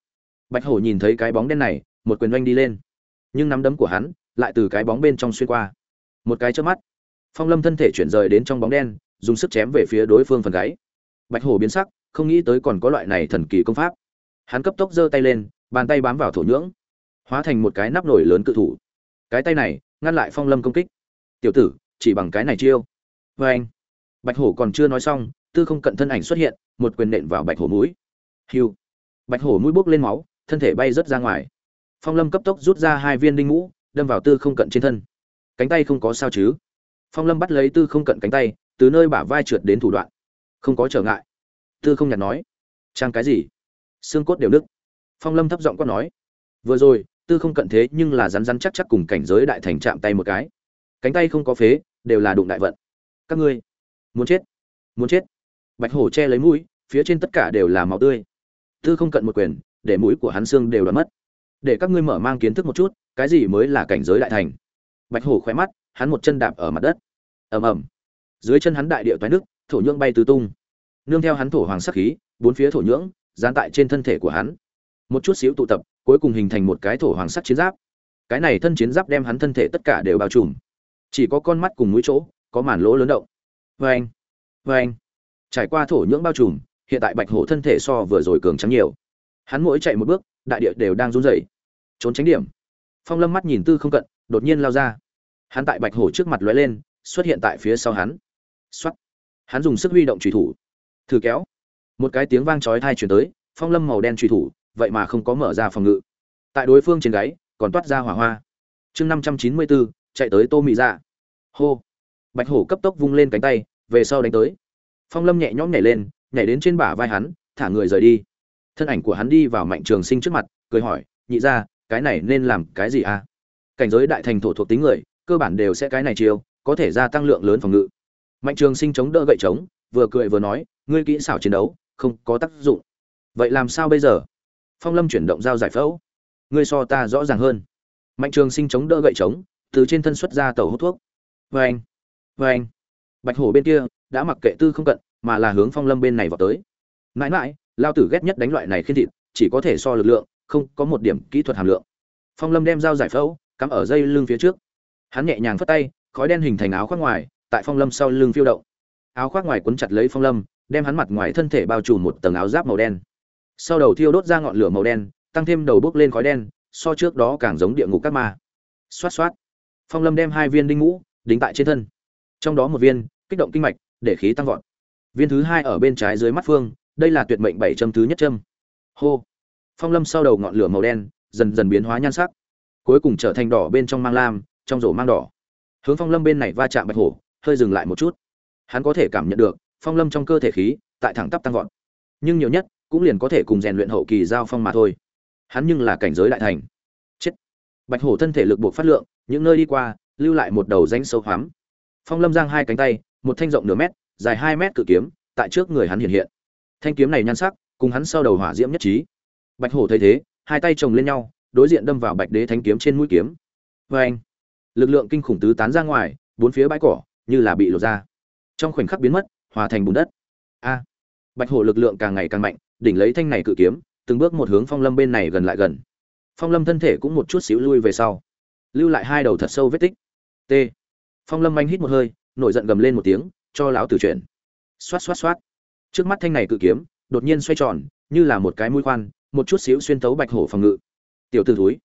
Bạch hổ nhìn thấy cái bóng đen này, một quyền oanh đi lên. Nhưng nắm đấm của hắn, lại từ cái bóng bên trong xuyên qua. Một cái trước mắt, phong lâm thân thể chuyển rời đến trong bóng đen, dùng sức chém về phía đối phương phần gáy. Bạch hổ biến sắc không nghĩ tới còn có loại này thần kỳ công pháp. Hắn cấp tốc giơ tay lên, bàn tay bám vào thổ nhưỡng, hóa thành một cái nắp nổi lớn cự thủ. Cái tay này, ngăn lại phong lâm công kích. Tiểu tử, chỉ bằng cái này chiêu. Vê anh. Bạch hổ còn chưa nói xong, tư không cận thân ảnh xuất hiện, một quyền nện vào bạch hổ mũi. Hiu. Bạch hổ mũi bốc lên máu, thân thể bay rớt ra ngoài. Phong lâm cấp tốc rút ra hai viên đinh ngũ, đâm vào tư không cận trên thân. Cánh tay không có sao chứ? Phong lâm bắt lấy tư không cận cánh tay, từ nơi bả vai trượt đến thủ đoạn. Không có trở ngại tư không nhặt nói. Trang cái gì? Xương cốt đều nứt. Phong lâm thấp giọng quát nói. Vừa rồi, tư không cận thế nhưng là rắn rắn chắc chắc cùng cảnh giới đại thành chạm tay một cái. Cánh tay không có phế, đều là đụng đại vận. Các ngươi, muốn chết muốn chết. Bạch hổ che lấy mũi, phía trên tất cả đều là máu tươi. Tư không cận một quyền, để mũi của hắn xương đều đã mất. Để các ngươi mở mang kiến thức một chút, cái gì mới là cảnh giới đại thành? Bạch hổ khoe mắt, hắn một chân đạp ở mặt đất. Ầm ầm. Dưới chân hắn đại địa toái nước thổ nhưỡng bay tứ tung nương theo hắn thổ hoàng sắc khí, bốn phía thổ nhưỡng, dán tại trên thân thể của hắn. Một chút xíu tụ tập, cuối cùng hình thành một cái thổ hoàng sắc chiến giáp. Cái này thân chiến giáp đem hắn thân thể tất cả đều bao trùm. Chỉ có con mắt cùng mũi chỗ, có màn lỗ lớn động. Vê anh anh trải qua thổ nhưỡng bao trùm, hiện tại bạch hổ thân thể so vừa rồi cường trắng nhiều. Hắn mỗi chạy một bước, đại địa đều đang run rẩy. Trốn tránh điểm. Phong lâm mắt nhìn tư không cận, đột nhiên lao ra. Hắn tại bạch hổ trước mặt lóe lên, xuất hiện tại phía sau hắn. Xoát! Hắn dùng sức huy động chủy thủ thử kéo. Một cái tiếng vang chói thai chuyển tới, phong lâm màu đen truy thủ, vậy mà không có mở ra phòng ngự. Tại đối phương trên gáy, còn toát ra hỏa hoa. Chương năm trăm chín mươi bốn, chạy tới tô mị ra hô. Bạch hổ cấp tốc vung lên cánh tay, về sau đánh tới. Phong lâm nhẹ nhõm nhảy lên, nhảy đến trên bả vai hắn, thả người rời đi. Thân ảnh của hắn đi vào mạnh trường sinh trước mặt, cười hỏi, nhị ra cái này nên làm cái gì à? Cảnh giới đại thành thổ thuộc tính người, cơ bản đều sẽ cái này chiêu, có thể gia tăng lượng lớn phòng ngự. Mạnh trường sinh chống đỡ gậy trống, vừa cười vừa nói ngươi kỹ xảo chiến đấu, không có tác dụng. Vậy làm sao bây giờ? Phong lâm chuyển động dao giải phẫu. Ngươi so ta rõ ràng hơn. Mạnh trường sinh chống đỡ gậy trống, từ trên thân xuất ra tàu hút thuốc. Vê anh vê anh. Bạch hổ bên kia đã mặc kệ tư không cận, mà là hướng phong lâm bên này vào tới. Mãi mãi, lao tử ghét nhất đánh loại này khiên thịt, chỉ có thể so lực lượng, không có một điểm kỹ thuật hàm lượng. Phong lâm đem dao giải phẫu, cắm ở dây lưng phía trước. Hắn nhẹ nhàng phất tay, khói đen hình thành áo khoác ngoài, tại phong lâm sau lưng phiêu động áo khoác ngoài quấn chặt lấy phong lâm, đem hắn mặt ngoài thân thể bao trùm một tầng áo giáp màu đen. Sau đầu thiêu đốt ra ngọn lửa màu đen, tăng thêm đầu bốc lên khói đen, so trước đó càng giống địa ngục các ma. Xoát xoát. Phong lâm đem hai viên đinh ngũ, đính tại trên thân. Trong đó một viên, kích động kinh mạch, để khí tăng vọt. Viên thứ hai ở bên trái dưới mắt phương, đây là tuyệt mệnh bảy châm thứ nhất châm. Hô. Phong lâm sau đầu ngọn lửa màu đen, dần dần biến hóa nhan sắc. Cuối cùng trở thành đỏ bên trong mang lam, trong rổ mang đỏ. Hướng phong lâm bên này va chạm bạch hổ, hơi dừng lại một chút hắn có thể cảm nhận được, phong lâm trong cơ thể khí, tại thẳng tắp tăng vọt. Nhưng nhiều nhất, cũng liền có thể cùng rèn luyện hậu kỳ giao phong mà thôi. Hắn nhưng là cảnh giới đại thành. Chết. Bạch hổ thân thể lực buộc phát lượng, những nơi đi qua, lưu lại một đầu danh sâu hoắm. Phong lâm giang hai cánh tay, một thanh rộng nửa mét, dài hai mét cự kiếm, tại trước người hắn hiện hiện. Thanh kiếm này nhan sắc, cùng hắn sau đầu hỏa diễm nhất trí. Bạch hổ thấy thế, hai tay chồng lên nhau, đối diện đâm vào bạch đế thanh kiếm trên mũi kiếm. Vê anh lực lượng kinh khủng tứ tán ra ngoài, bốn phía bãi cỏ, như là bị lột ra trong khoảnh khắc biến mất, hòa thành bùn đất. A! Bạch hổ lực lượng càng ngày càng mạnh, đỉnh lấy thanh này cự kiếm, từng bước một hướng phong lâm bên này gần lại gần. Phong lâm thân thể cũng một chút xíu lui về sau. Lưu lại hai đầu thật sâu vết tích. T. Phong lâm anh hít một hơi, nổi giận gầm lên một tiếng, cho lão tử chuyển. Xoát xoát xoát. Trước mắt thanh này cự kiếm, đột nhiên xoay tròn, như là một cái mũi khoan, một chút xíu xuyên tấu bạch hổ phòng ngự. Tiểu t ử túi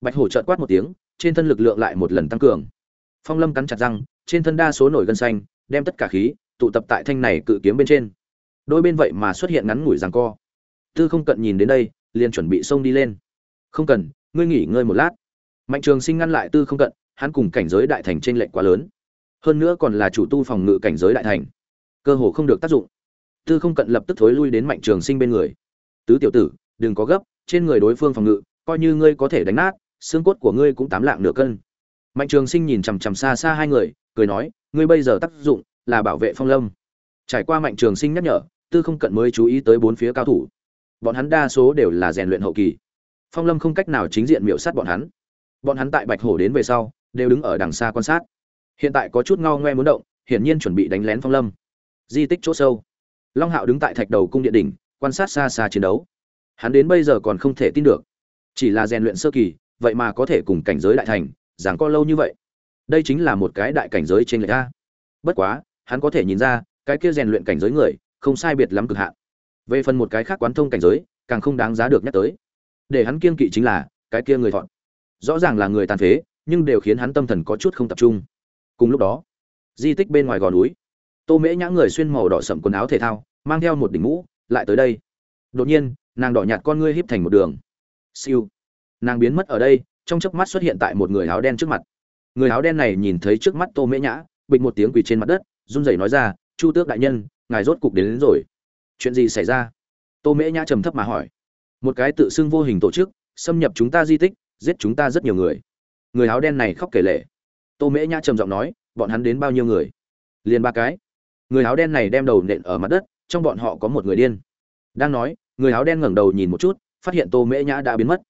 bạch hổ trợn quát một tiếng, trên thân lực lượng lại một lần tăng cường. Phong lâm cắn chặt răng, trên thân đa số nổi gân xanh đem tất cả khí tụ tập tại thanh này cự kiếm bên trên. Đôi bên vậy mà xuất hiện ngắn ngủi rằng co. Tư không cận nhìn đến đây, liền chuẩn bị xông đi lên. Không cần, ngươi nghỉ ngơi một lát. Mạnh trường sinh ngăn lại tư không cận, hắn cùng cảnh giới đại thành t r ê n lệch quá lớn. Hơn nữa còn là chủ tu phòng ngự cảnh giới đại thành. Cơ hồ không được tác dụng. Tư không cận lập tức thối lui đến mạnh trường sinh bên người. Tứ tiểu tử, đừng có gấp, trên người đối phương phòng ngự, coi như ngươi có thể đánh nát, xương cốt của ngươi cũng tám lạng nửa cân mạnh trường sinh nhìn chằm chằm xa xa hai người, cười nói, ngươi bây giờ tác dụng là bảo vệ phong lâm. Trải qua mạnh trường sinh nhắc nhở, tư không cận mới chú ý tới bốn phía cao thủ. Bọn hắn đa số đều là rèn luyện hậu kỳ. Phong lâm không cách nào chính diện miểu sát bọn hắn. Bọn hắn tại bạch hổ đến về sau, đều đứng ở đằng xa quan sát. Hiện tại có chút ngao ngoe muốn động, hiển nhiên chuẩn bị đánh lén phong lâm. Di tích chỗ sâu. Long hạo đứng tại thạch đầu cung điện đỉnh, quan sát xa xa chiến đấu. Hắn đến bây giờ còn không thể tin được. Chỉ là rèn luyện sơ kỳ, vậy mà có thể cùng cảnh giới đại thành rằng co lâu như vậy. Đây chính là một cái đại cảnh giới trên lệch a. Bất quá, hắn có thể nhìn ra, cái kia rèn luyện cảnh giới người, không sai biệt lắm cực hạn. Về phần một cái khác quán thông cảnh giới, càng không đáng giá được nhắc tới. Để hắn kiên kỵ chính là, cái kia người thọn. Rõ ràng là người tàn phế, nhưng đều khiến hắn tâm thần có chút không tập trung. Cùng lúc đó, di tích bên ngoài gò núi, tô mễ nhã người xuyên màu đỏ sậm quần áo thể thao, mang theo một đỉnh mũ, lại tới đây. Đột nhiên, nàng đỏ nhạt con ngươi híp thành một đường. Siêu. Nàng biến mất ở đây trong chớp mắt xuất hiện tại một người áo đen trước mặt. Người áo đen này nhìn thấy trước mắt tô mễ nhã bịch một tiếng quỳ trên mặt đất run rẩy nói ra chu tước đại nhân ngài rốt cục đến, đến rồi. Chuyện gì xảy ra? Tô mễ nhã trầm thấp mà hỏi. Một cái tự xưng vô hình tổ chức xâm nhập chúng ta di tích giết chúng ta rất nhiều người. Người áo đen này khóc kể lệ tô mễ nhã trầm giọng nói bọn hắn đến bao nhiêu người? Liền ba cái. Người áo đen này đem đầu nện ở mặt đất trong bọn họ có một người điên. Đang nói người áo đen ngẩng đầu nhìn một chút phát hiện tô mễ nhã đã biến mất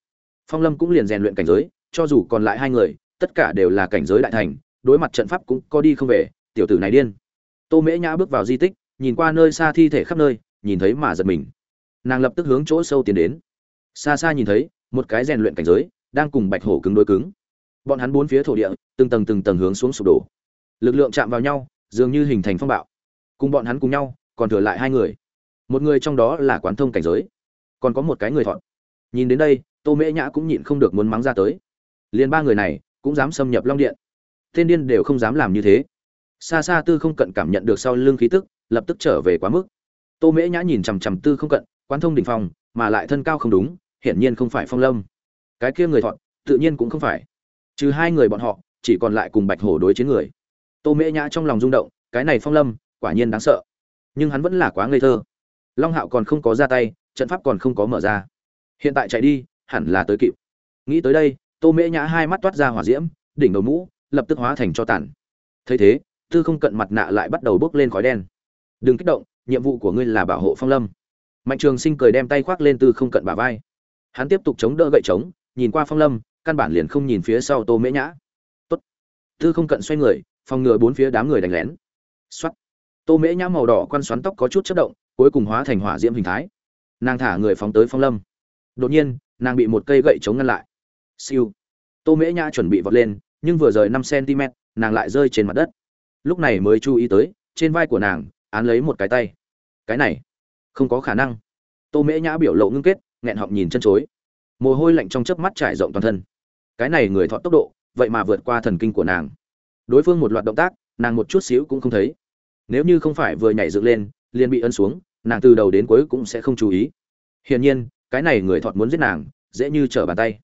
phong lâm cũng liền rèn luyện cảnh giới, cho dù còn lại hai người, tất cả đều là cảnh giới đại thành, đối mặt trận pháp cũng có đi không về, tiểu tử này điên. Tô mễ nhã bước vào di tích, nhìn qua nơi xa thi thể khắp nơi, nhìn thấy mà giật mình. Nàng lập tức hướng chỗ sâu tiến đến. Xa xa nhìn thấy, một cái rèn luyện cảnh giới, đang cùng bạch hổ cứng đối cứng. Bọn hắn bốn phía thổ địa, từng tầng từng tầng hướng xuống sụp đổ. Lực lượng chạm vào nhau, dường như hình thành phong bạo. Cùng bọn hắn cùng nhau, còn thừa lại hai người. Một người trong đó là quán thông cảnh giới, còn có một cái người thọn nhìn đến đây tô mễ nhã cũng nhịn không được muốn mắng ra tới. Liền ba người này cũng dám xâm nhập long điện. Tên điên đều không dám làm như thế. Xa xa tư không cận cảm nhận được sau lưng khí tức, lập tức trở về quá mức. Tô mễ nhã nhìn chằm chằm tư không cận, quán thông đỉnh phong mà lại thân cao không đúng, hiển nhiên không phải phong lâm. Cái kia người thọn tự nhiên cũng không phải. Trừ hai người bọn họ, chỉ còn lại cùng bạch hổ đối chiến người. Tô mễ nhã trong lòng rung động, cái này phong lâm, quả nhiên đáng sợ. Nhưng hắn vẫn là quá ngây thơ. Long hạo còn không có ra tay, trận pháp còn không có mở ra. Hiện tại chạy đi hẳn là tới kịp. Nghĩ tới đây, tô mễ nhã hai mắt toát ra hỏa diễm, đỉnh đầu mũ, lập tức hóa thành cho tàn. Thấy thế, tư không cận mặt nạ lại bắt đầu bốc lên khói đen. Đừng kích động, nhiệm vụ của ngươi là bảo hộ phong lâm. Mạnh trường sinh cười đem tay khoác lên tư không cận bả vai. Hắn tiếp tục chống đỡ gậy trống, nhìn qua phong lâm, căn bản liền không nhìn phía sau tô mễ nhã. Tốt. tư không cận xoay người, phòng ngừa bốn phía đám người đánh lén. Soát. tô mễ nhã màu đỏ quan xoắn tóc có chút chất động, cuối cùng hóa thành hỏa diễm hình thái. Nàng thả người phóng tới phong lâm. Đột nhiên nàng bị một cây gậy chống ngăn lại. Siêu. Tô mễ nhã chuẩn bị vọt lên, nhưng vừa rời năm cm nàng lại rơi trên mặt đất. Lúc này mới chú ý tới, trên vai của nàng, án lấy một cái tay. Cái này, không có khả năng. Tô mễ nhã biểu lộ ngưng kết, nghẹn họng nhìn chân chối. Mồ hôi lạnh trong chớp mắt trải rộng toàn thân. Cái này người thọ tốc độ, vậy mà vượt qua thần kinh của nàng. Đối phương một loạt động tác, nàng một chút xíu cũng không thấy. Nếu như không phải vừa nhảy dựng lên, liền bị ấn xuống, nàng từ đầu đến cuối cũng sẽ không chú ý. Hiển nhiên cái này người thọt muốn giết nàng, dễ như trở bàn tay.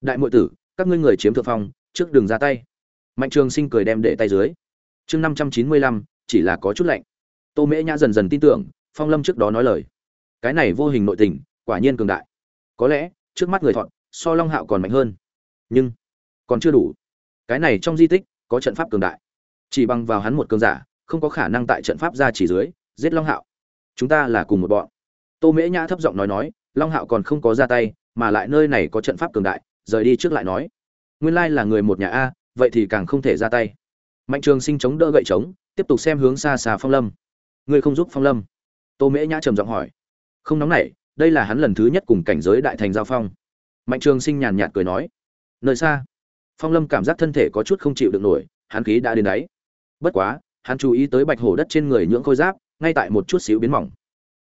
Đại muội tử, các ngươi người chiếm thượng phong, trước đường ra tay. Mạnh trường sinh cười đem để tay dưới. Chương năm trăm chín mươi lăm, chỉ là có chút lạnh. Tô mễ nhã dần dần tin tưởng, phong lâm trước đó nói lời. Cái này vô hình nội tình, quả nhiên cường đại. Có lẽ, trước mắt người thọn so long hạo còn mạnh hơn. Nhưng, còn chưa đủ. Cái này trong di tích, có trận pháp cường đại. Chỉ bằng vào hắn một cường giả, không có khả năng tại trận pháp ra chỉ dưới, giết long hạo. Chúng ta là cùng một bọn. Tô mễ nhã thấp giọng nói nói long hạo còn không có ra tay, mà lại nơi này có trận pháp cường đại, rời đi trước lại nói. Nguyên lai là người một nhà a, vậy thì càng không thể ra tay. Mạnh trường sinh chống đỡ gậy trống, tiếp tục xem hướng xa xa phong lâm. Ngươi không giúp phong lâm? Tô mễ nhã trầm giọng hỏi. Không nóng nảy, đây là hắn lần thứ nhất cùng cảnh giới đại thành giao phong. Mạnh trường sinh nhàn nhạt cười nói. Nơi xa, phong lâm cảm giác thân thể có chút không chịu được nổi, hắn khí đã đến đáy. Bất quá, hắn chú ý tới bạch hổ đất trên người nhưỡng khôi giáp, ngay tại một chút xíu biến mỏng.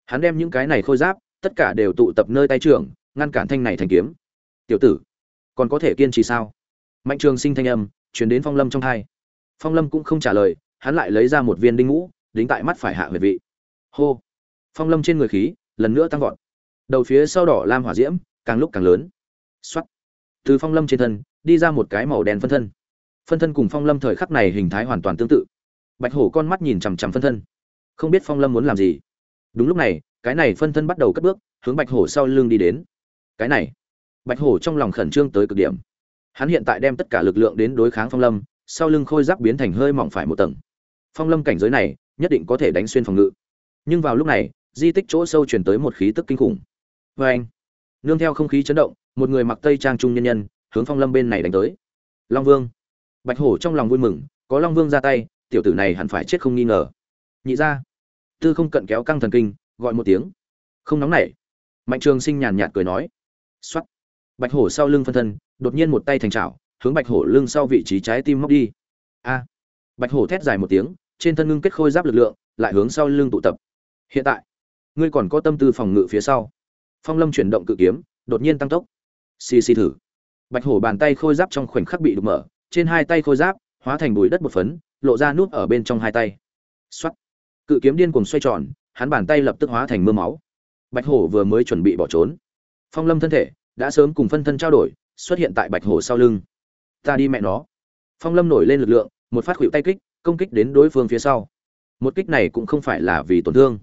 Hắn đem những cái này khôi giáp tất cả đều tụ tập nơi tay trưởng, ngăn cản thanh này thành kiếm. Tiểu tử, còn có thể kiên trì sao? Mạnh trường sinh thanh âm chuyển đến phong lâm trong thai phong lâm cũng không trả lời, hắn lại lấy ra một viên đinh ngũ, đính tại mắt phải hạ huyệt vị. Hô! Phong lâm trên người khí lần nữa tăng vọt. Đầu phía sau đỏ lam hỏa diễm càng lúc càng lớn. X từ phong lâm trên thân, đi ra một cái màu đen phân thân. Phân thân cùng phong lâm thời khắc này hình thái hoàn toàn tương tự. Bạch hổ con mắt nhìn chằm chằm phân thân. Không biết phong lâm muốn làm gì. Đúng lúc này cái này phân thân bắt đầu cất bước, hướng bạch hổ sau lưng đi đến. Cái này, bạch hổ trong lòng khẩn trương tới cực điểm. Hắn hiện tại đem tất cả lực lượng đến đối kháng phong lâm, sau lưng khôi giáp biến thành hơi mỏng phải một tầng. Phong lâm cảnh giới này, nhất định có thể đánh xuyên phòng ngự. Nhưng vào lúc này, di tích chỗ sâu chuyển tới một khí tức kinh khủng. Vê anh, nương theo không khí chấn động, một người mặc tây trang trung nhân nhân, hướng phong lâm bên này đánh tới. Long vương. Bạch hổ trong lòng vui mừng, có long vương ra tay, tiểu tử này hẳn phải chết không nghi ngờ. Nhị ra tư không cận kéo căng thần kinh gọi một tiếng. Không nóng nảy. Mạnh trường sinh nhàn nhạt cười nói. X bạch hổ sau lưng phân thân, đột nhiên một tay thành trào hướng bạch hổ lưng sau vị trí trái tim móc đi. A. Bạch hổ thét dài một tiếng, trên thân ngưng kết khôi giáp lực lượng, lại hướng sau lưng tụ tập. Hiện tại, ngươi còn có tâm tư phòng ngự phía sau. Phong lâm chuyển động cự kiếm, đột nhiên tăng tốc. Xì xì thử. Bạch hổ bàn tay khôi giáp trong khoảnh khắc bị đục mở, trên hai tay khôi giáp, hóa thành bụi đất một phấn, lộ ra nút ở bên trong hai tay. X cự kiếm điên cuồng xoay tròn hắn bàn tay lập tức hóa thành mưa máu. Bạch hổ vừa mới chuẩn bị bỏ trốn. Phong lâm thân thể đã sớm cùng phân thân trao đổi, xuất hiện tại bạch hổ sau lưng. Ta đi mẹ nó. Phong lâm nổi lên lực lượng, một phát khuỵu tay kích, công kích đến đối phương phía sau. Một kích này cũng không phải là vì tổn thương,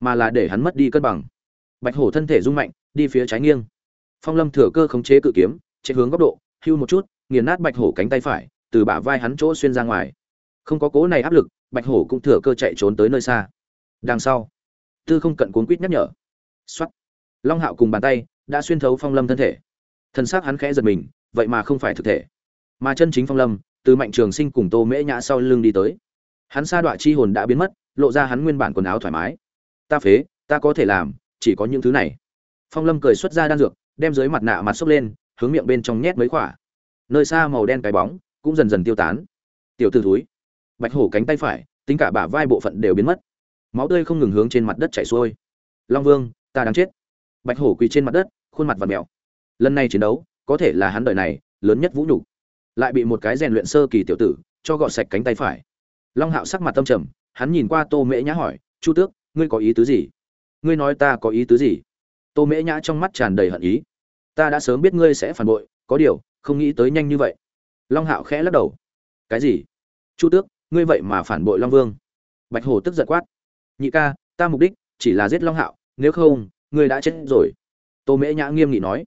mà là để hắn mất đi cân bằng. Bạch hổ thân thể rung mạnh, đi phía trái nghiêng. Phong lâm thừa cơ khống chế cự kiếm, chạy hướng góc độ, hưu một chút, nghiền nát bạch hổ cánh tay phải, từ bả vai hắn chỗ xuyên ra ngoài. Không có cố này áp lực, bạch hổ cũng thừa cơ chạy trốn tới nơi xa. Đằng sau tư không cận cuốn quýt nhắc nhở. Xuất long hạo cùng bàn tay đã xuyên thấu phong lâm thân thể. Thân xác hắn khẽ giật mình, vậy mà không phải thực thể. Mà chân chính phong lâm, từ mạnh trường sinh cùng tô mễ nhã sau lưng đi tới. Hắn sa đọa chi hồn đã biến mất, lộ ra hắn nguyên bản quần áo thoải mái. Ta phế, ta có thể làm, chỉ có những thứ này. Phong lâm cười xuất ra đan dược, đem dưới mặt nạ mặt xốc lên, hướng miệng bên trong nhét mấy khỏa. Nơi xa màu đen cái bóng cũng dần dần tiêu tán. Tiểu t ử túi bạch hổ cánh tay phải, tính cả bả vai bộ phận đều biến mất máu tươi không ngừng hướng trên mặt đất chảy xuôi. Long vương, ta đáng chết. Bạch hổ quỳ trên mặt đất, khuôn mặt và mèo. Lần này chiến đấu, có thể là hắn đời này, lớn nhất vũ nhục. Lại bị một cái rèn luyện sơ kỳ tiểu tử, cho gọt sạch cánh tay phải. Long hạo sắc mặt tâm trầm, hắn nhìn qua tô mễ nhã hỏi, chu tước, ngươi có ý tứ gì? Ngươi nói ta có ý tứ gì? Tô mễ nhã trong mắt tràn đầy hận ý. Ta đã sớm biết ngươi sẽ phản bội, có điều, không nghĩ tới nhanh như vậy. Long hạo khẽ lắc đầu. Cái gì? Chu tước, ngươi vậy mà phản bội long vương? Bạch hổ tức giận quát nhị ca, ta mục đích chỉ là giết long hạo, nếu không, ngươi đã chết rồi. Tô mễ nhã nghiêm nghị nói.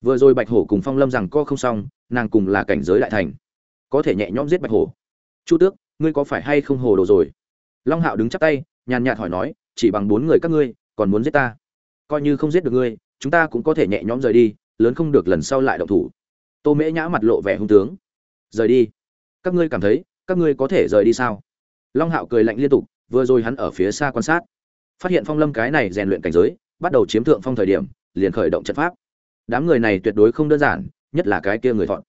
Vừa rồi bạch hổ cùng phong lâm rằng co không xong, nàng cùng là cảnh giới đại thành, có thể nhẹ nhõm giết bạch hổ. Chu tước, ngươi có phải hay không hồ đồ rồi? Long hạo đứng chắp tay, nhàn nhạt hỏi nói, chỉ bằng bốn người các ngươi, còn muốn giết ta? Coi như không giết được ngươi, chúng ta cũng có thể nhẹ nhõm rời đi, lớn không được lần sau lại động thủ. Tô mễ nhã mặt lộ vẻ hung tướng. Rời đi? Các ngươi cảm thấy, các ngươi có thể rời đi sao? Long hạo cười lạnh liên tục vừa rồi hắn ở phía xa quan sát, phát hiện phong lâm cái này rèn luyện cảnh giới, bắt đầu chiếm thượng phong thời điểm, liền khởi động trận pháp. Đám người này tuyệt đối không đơn giản, nhất là cái kia người thọn.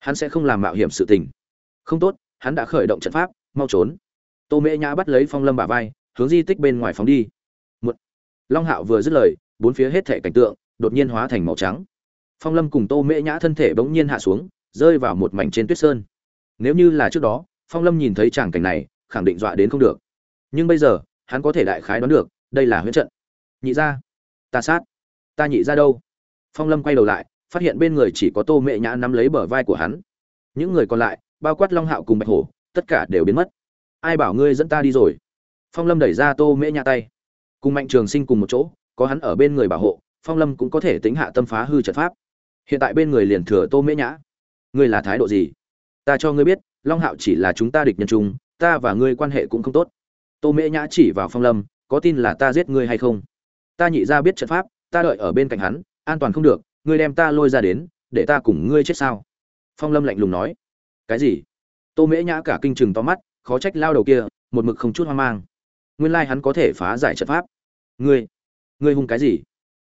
Hắn sẽ không làm mạo hiểm sự tình. Không tốt, hắn đã khởi động trận pháp, mau trốn. Tô mễ nhã bắt lấy phong lâm bả vai, hướng di tích bên ngoài phóng đi. Một, long hạo vừa dứt lời, bốn phía hết thể cảnh tượng, đột nhiên hóa thành màu trắng. Phong lâm cùng tô mễ nhã thân thể bỗng nhiên hạ xuống, rơi vào một mảnh trên tuyết sơn. Nếu như là trước đó, phong lâm nhìn thấy tràng cảnh này, khẳng định dọa đến không được nhưng bây giờ, hắn có thể đại khái đoán được, đây là huyễn trận. Nhị ra. Ta sát. Ta nhị ra đâu? Phong lâm quay đầu lại, phát hiện bên người chỉ có tô mệ nhã nắm lấy bờ vai của hắn. Những người còn lại, bao quát long hạo cùng bạch hổ, tất cả đều biến mất. Ai bảo ngươi dẫn ta đi rồi? Phong lâm đẩy ra tô mễ nhã tay. Cùng mạnh trường sinh cùng một chỗ, có hắn ở bên người bảo hộ, phong lâm cũng có thể tính hạ tâm phá hư trận pháp. Hiện tại bên người liền thừa tô mễ nhã. Ngươi là thái độ gì? Ta cho ngươi biết, long hạo chỉ là chúng ta địch nhân chung, ta và ngươi quan hệ cũng không tốt tô mễ nhã chỉ vào phong lâm, có tin là ta giết ngươi hay không? Ta nhị ra biết trận pháp, ta đợi ở bên cạnh hắn, an toàn không được, ngươi đem ta lôi ra đến, để ta cùng ngươi chết sao? Phong lâm lạnh lùng nói. Cái gì? Tô mễ nhã cả kinh chừng to mắt, khó trách lao đầu kia, một mực không chút hoang mang. Nguyên lai hắn có thể phá giải trận pháp. Ngươi ngươi hung cái gì?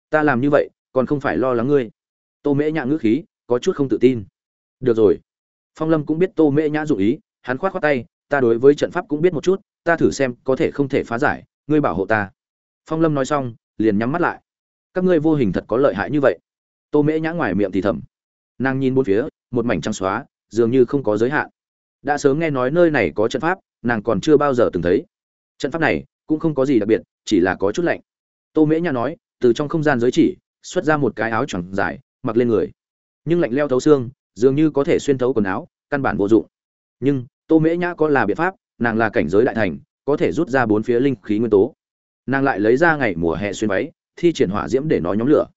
Ta làm như vậy, còn không phải lo lắng ngươi. Tô mễ nhã ngữ khí, có chút không tự tin. Được rồi. Phong lâm cũng biết tô mễ nhã dụ ý, hắn khoát khoát tay, ta đối với trận pháp cũng biết một chút ta thử xem có thể không thể phá giải, ngươi bảo hộ ta. Phong lâm nói xong, liền nhắm mắt lại. Các ngươi vô hình thật có lợi hại như vậy. Tô mễ nhã ngoài miệng thì thầm. Nàng nhìn bốn phía, một mảnh trắng xóa, dường như không có giới hạn. Đã sớm nghe nói nơi này có trận pháp, nàng còn chưa bao giờ từng thấy. Trận pháp này cũng không có gì đặc biệt, chỉ là có chút lạnh. Tô mễ nhã nói, từ trong không gian giới chỉ, xuất ra một cái áo choàng dài, mặc lên người. Nhưng lạnh leo thấu xương, dường như có thể xuyên thấu quần áo, căn bản vô dụng. Nhưng tô mễ nhã có là biện pháp nàng là cảnh giới đại thành, có thể rút ra bốn phía linh khí nguyên tố. Nàng lại lấy ra ngày mùa hè xuyên váy, thi triển hỏa diễm để nó nhóm lửa.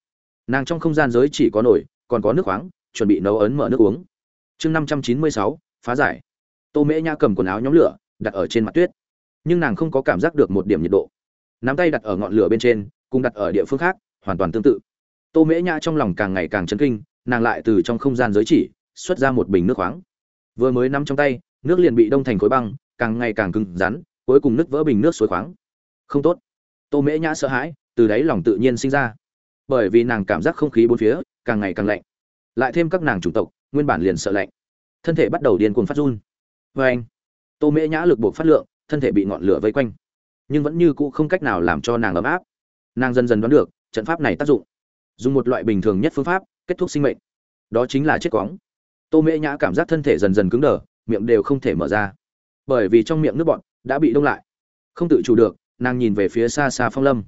Nàng trong không gian giới chỉ có nồi, còn có nước khoáng, chuẩn bị nấu ấn mở nước uống. Chương năm trăm chín mươi sáu, phá giải. Tô mễ nhã cầm quần áo nhóm lửa, đặt ở trên mặt tuyết. Nhưng nàng không có cảm giác được một điểm nhiệt độ. Nắm tay đặt ở ngọn lửa bên trên, cùng đặt ở địa phương khác, hoàn toàn tương tự. Tô mễ nhã trong lòng càng ngày càng chấn kinh, nàng lại từ trong không gian giới chỉ, xuất ra một bình nước khoáng. Vừa mới nắm trong tay, nước liền bị đông thành khối băng càng ngày càng cứng rắn, cuối cùng nứt vỡ bình nước suối khoáng. Không tốt. Tô mễ nhã sợ hãi, từ đáy lòng tự nhiên sinh ra. Bởi vì nàng cảm giác không khí bốn phía càng ngày càng lạnh. Lại thêm các nàng chủng tộc, nguyên bản liền sợ lạnh. Thân thể bắt đầu điên cuồng phát run. Vê anh, tô mễ nhã lực buộc phát lượng, thân thể bị ngọn lửa vây quanh. Nhưng vẫn như cũ không cách nào làm cho nàng ấm áp. Nàng dần dần đoán được, trận pháp này tác dụng. Dùng một loại bình thường nhất phương pháp, kết thúc sinh mệnh. Đó chính là chết quóng tô mễ nhã cảm giác thân thể dần dần cứng đờ, miệng đều không thể mở ra bởi vì trong miệng nước bọn đã bị đông lại. Không tự chủ được, nàng nhìn về phía xa xa phong lâm.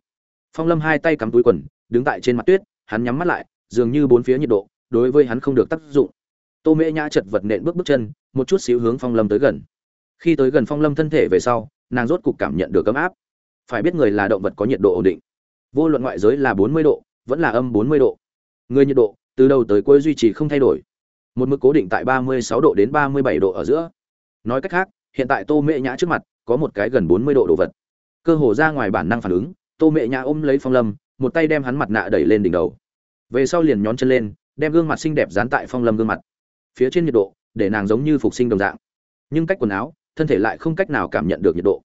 Phong lâm hai tay cắm túi quần, đứng tại trên mặt tuyết, hắn nhắm mắt lại, dường như bốn phía nhiệt độ, đối với hắn không được tác dụng. Tô mễ nhã chật vật nện bước bước chân, một chút xíu hướng phong lâm tới gần. Khi tới gần phong lâm thân thể về sau, nàng rốt cục cảm nhận được ấm áp. Phải biết người là động vật có nhiệt độ ổn định. Vô luận ngoại giới là bốn mươi độ, vẫn là âm bốn mươi độ. Người nhiệt độ, từ đầu tới cuối duy trì không thay đổi. Một mức cố định tại ba mươi sáu độ đến ba mươi bảy độ ở giữa. Nói cách khác hiện tại tô mễ nhã trước mặt có một cái gần bốn mươi độ đồ vật. Cơ hồ ra ngoài bản năng phản ứng, tô mễ nhã ôm lấy phong lâm, một tay đem hắn mặt nạ đẩy lên đỉnh đầu. Về sau liền nhón chân lên, đem gương mặt xinh đẹp dán tại phong lâm gương mặt. Phía trên nhiệt độ, để nàng giống như phục sinh đồng dạng. Nhưng cách quần áo, thân thể lại không cách nào cảm nhận được nhiệt độ.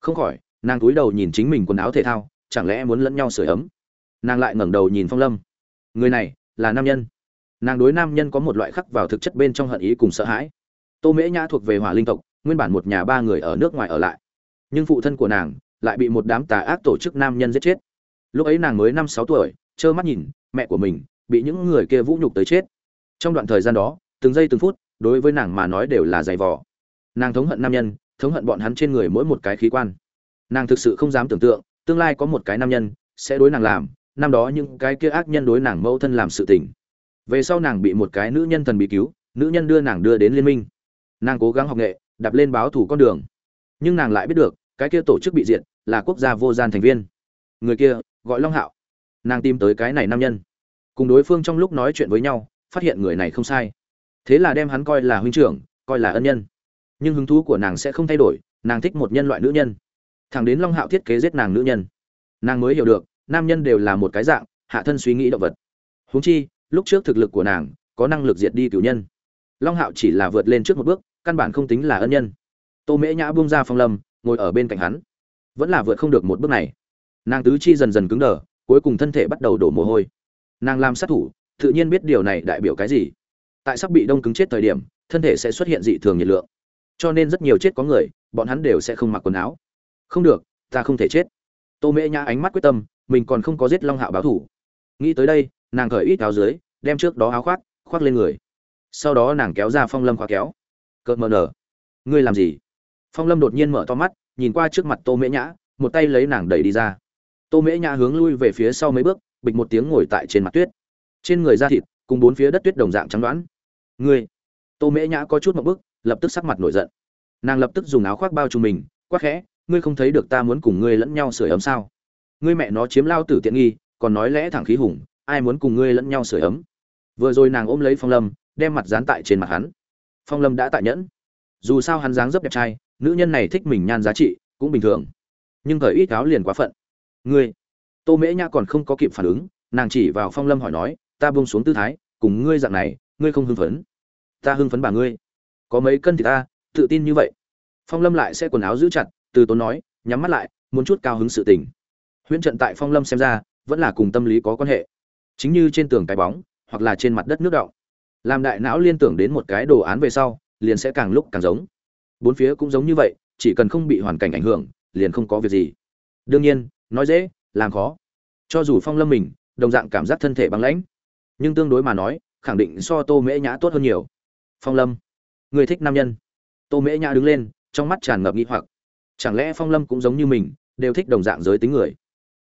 Không khỏi, nàng cúi đầu nhìn chính mình quần áo thể thao, chẳng lẽ muốn lẫn nhau sửa ấm? Nàng lại ngẩng đầu nhìn phong lâm. Người này, là nam nhân. Nàng đối nam nhân có một loại khắc vào thực chất bên trong hận ý cùng sợ hãi. Tô mễ nhã thuộc về hỏa linh tộc nguyên bản một nhà ba người ở nước ngoài ở lại. Nhưng phụ thân của nàng lại bị một đám tà ác tổ chức nam nhân giết chết. Lúc ấy nàng mới năm sáu tuổi, trơ mắt nhìn mẹ của mình bị những người kia vũ nhục tới chết. Trong đoạn thời gian đó, từng giây từng phút, đối với nàng mà nói đều là dày vò. Nàng thống hận nam nhân, thống hận bọn hắn trên người mỗi một cái khí quan. Nàng thực sự không dám tưởng tượng, tương lai có một cái nam nhân sẽ đối nàng làm, năm đó những cái kia ác nhân đối nàng mẫu thân làm sự tình. Về sau nàng bị một cái nữ nhân thần bị cứu, nữ nhân đưa nàng đưa đến liên minh. Nàng cố gắng học nghệ đạp lên báo thủ con đường. Nhưng nàng lại biết được, cái kia tổ chức bị diệt là quốc gia vô gian thành viên. Người kia, gọi long hạo. Nàng tìm tới cái này nam nhân. Cùng đối phương trong lúc nói chuyện với nhau, phát hiện người này không sai. Thế là đem hắn coi là huynh trưởng, coi là ân nhân. Nhưng hứng thú của nàng sẽ không thay đổi, nàng thích một nhân loại nữ nhân. Thẳng đến long hạo thiết kế giết nàng nữ nhân. Nàng mới hiểu được, nam nhân đều là một cái dạng, hạ thân suy nghĩ động vật. Huống chi, lúc trước thực lực của nàng, có năng lực diệt đi cửu nhân. Long hạo chỉ là vượt lên trước một bước căn bản không tính là ân nhân. Tô mễ nhã buông ra phong lâm, ngồi ở bên cạnh hắn. Vẫn là vượt không được một bước này. Nàng tứ chi dần dần cứng đờ, cuối cùng thân thể bắt đầu đổ mồ hôi. Nàng làm sát thủ, tự nhiên biết điều này đại biểu cái gì. Tại sắp bị đông cứng chết thời điểm, thân thể sẽ xuất hiện dị thường nhiệt lượng. Cho nên rất nhiều chết có người, bọn hắn đều sẽ không mặc quần áo. Không được, ta không thể chết. Tô mễ nhã ánh mắt quyết tâm, mình còn không có giết long hạo báo thủ. Nghĩ tới đây, nàng cởi ít áo dưới, đem trước đó áo khoác khoác lên người. Sau đó nàng kéo ra phong lâm khóa kéo cợt mờ nở ngươi làm gì? Phong lâm đột nhiên mở to mắt, nhìn qua trước mặt tô mễ nhã, một tay lấy nàng đẩy đi ra. Tô mễ nhã hướng lui về phía sau mấy bước, bịch một tiếng ngồi tại trên mặt tuyết. Trên người da thịt, cùng bốn phía đất tuyết đồng dạng trắng đoán. Ngươi! Tô mễ nhã có chút một bước, lập tức sắc mặt nổi giận. Nàng lập tức dùng áo khoác bao trùm mình, quắc khẽ, ngươi không thấy được ta muốn cùng ngươi lẫn nhau sưởi ấm sao? Ngươi mẹ nó chiếm lao tử tiện nghi, còn nói lẽ thẳng khí hùng, ai muốn cùng ngươi lẫn nhau sưởi ấm? Vừa rồi nàng ôm lấy phong lâm, đem mặt dán tại trên mặt hắn phong lâm đã tại nhẫn. Dù sao hắn dáng dấp đẹp trai, nữ nhân này thích mình nhan giá trị cũng bình thường. Nhưng thời ít áo liền quá phận. Ngươi, tô mễ nhã còn không có kịp phản ứng, nàng chỉ vào phong lâm hỏi nói, ta buông xuống tư thái, cùng ngươi dạng này, ngươi không hưng phấn. Ta hưng phấn bà ngươi. Có mấy cân thì ta, tự tin như vậy. Phong lâm lại sẽ quần áo giữ chặt, từ tốn nói, nhắm mắt lại, muốn chút cao hứng sự tình. Huyễn trận tại phong lâm xem ra, vẫn là cùng tâm lý có quan hệ. Chính như trên tường cái bóng, hoặc là trên mặt đất nước động làm đại não liên tưởng đến một cái đồ án về sau, liền sẽ càng lúc càng giống. Bốn phía cũng giống như vậy, chỉ cần không bị hoàn cảnh ảnh hưởng, liền không có việc gì. Đương nhiên, nói dễ, làm khó. Cho dù phong lâm mình, đồng dạng cảm giác thân thể băng lãnh. Nhưng tương đối mà nói, khẳng định so tô mễ nhã tốt hơn nhiều. Phong lâm, người thích nam nhân. Tô mễ nhã đứng lên, trong mắt tràn ngập nghi hoặc. Chẳng lẽ phong lâm cũng giống như mình, đều thích đồng dạng giới tính người?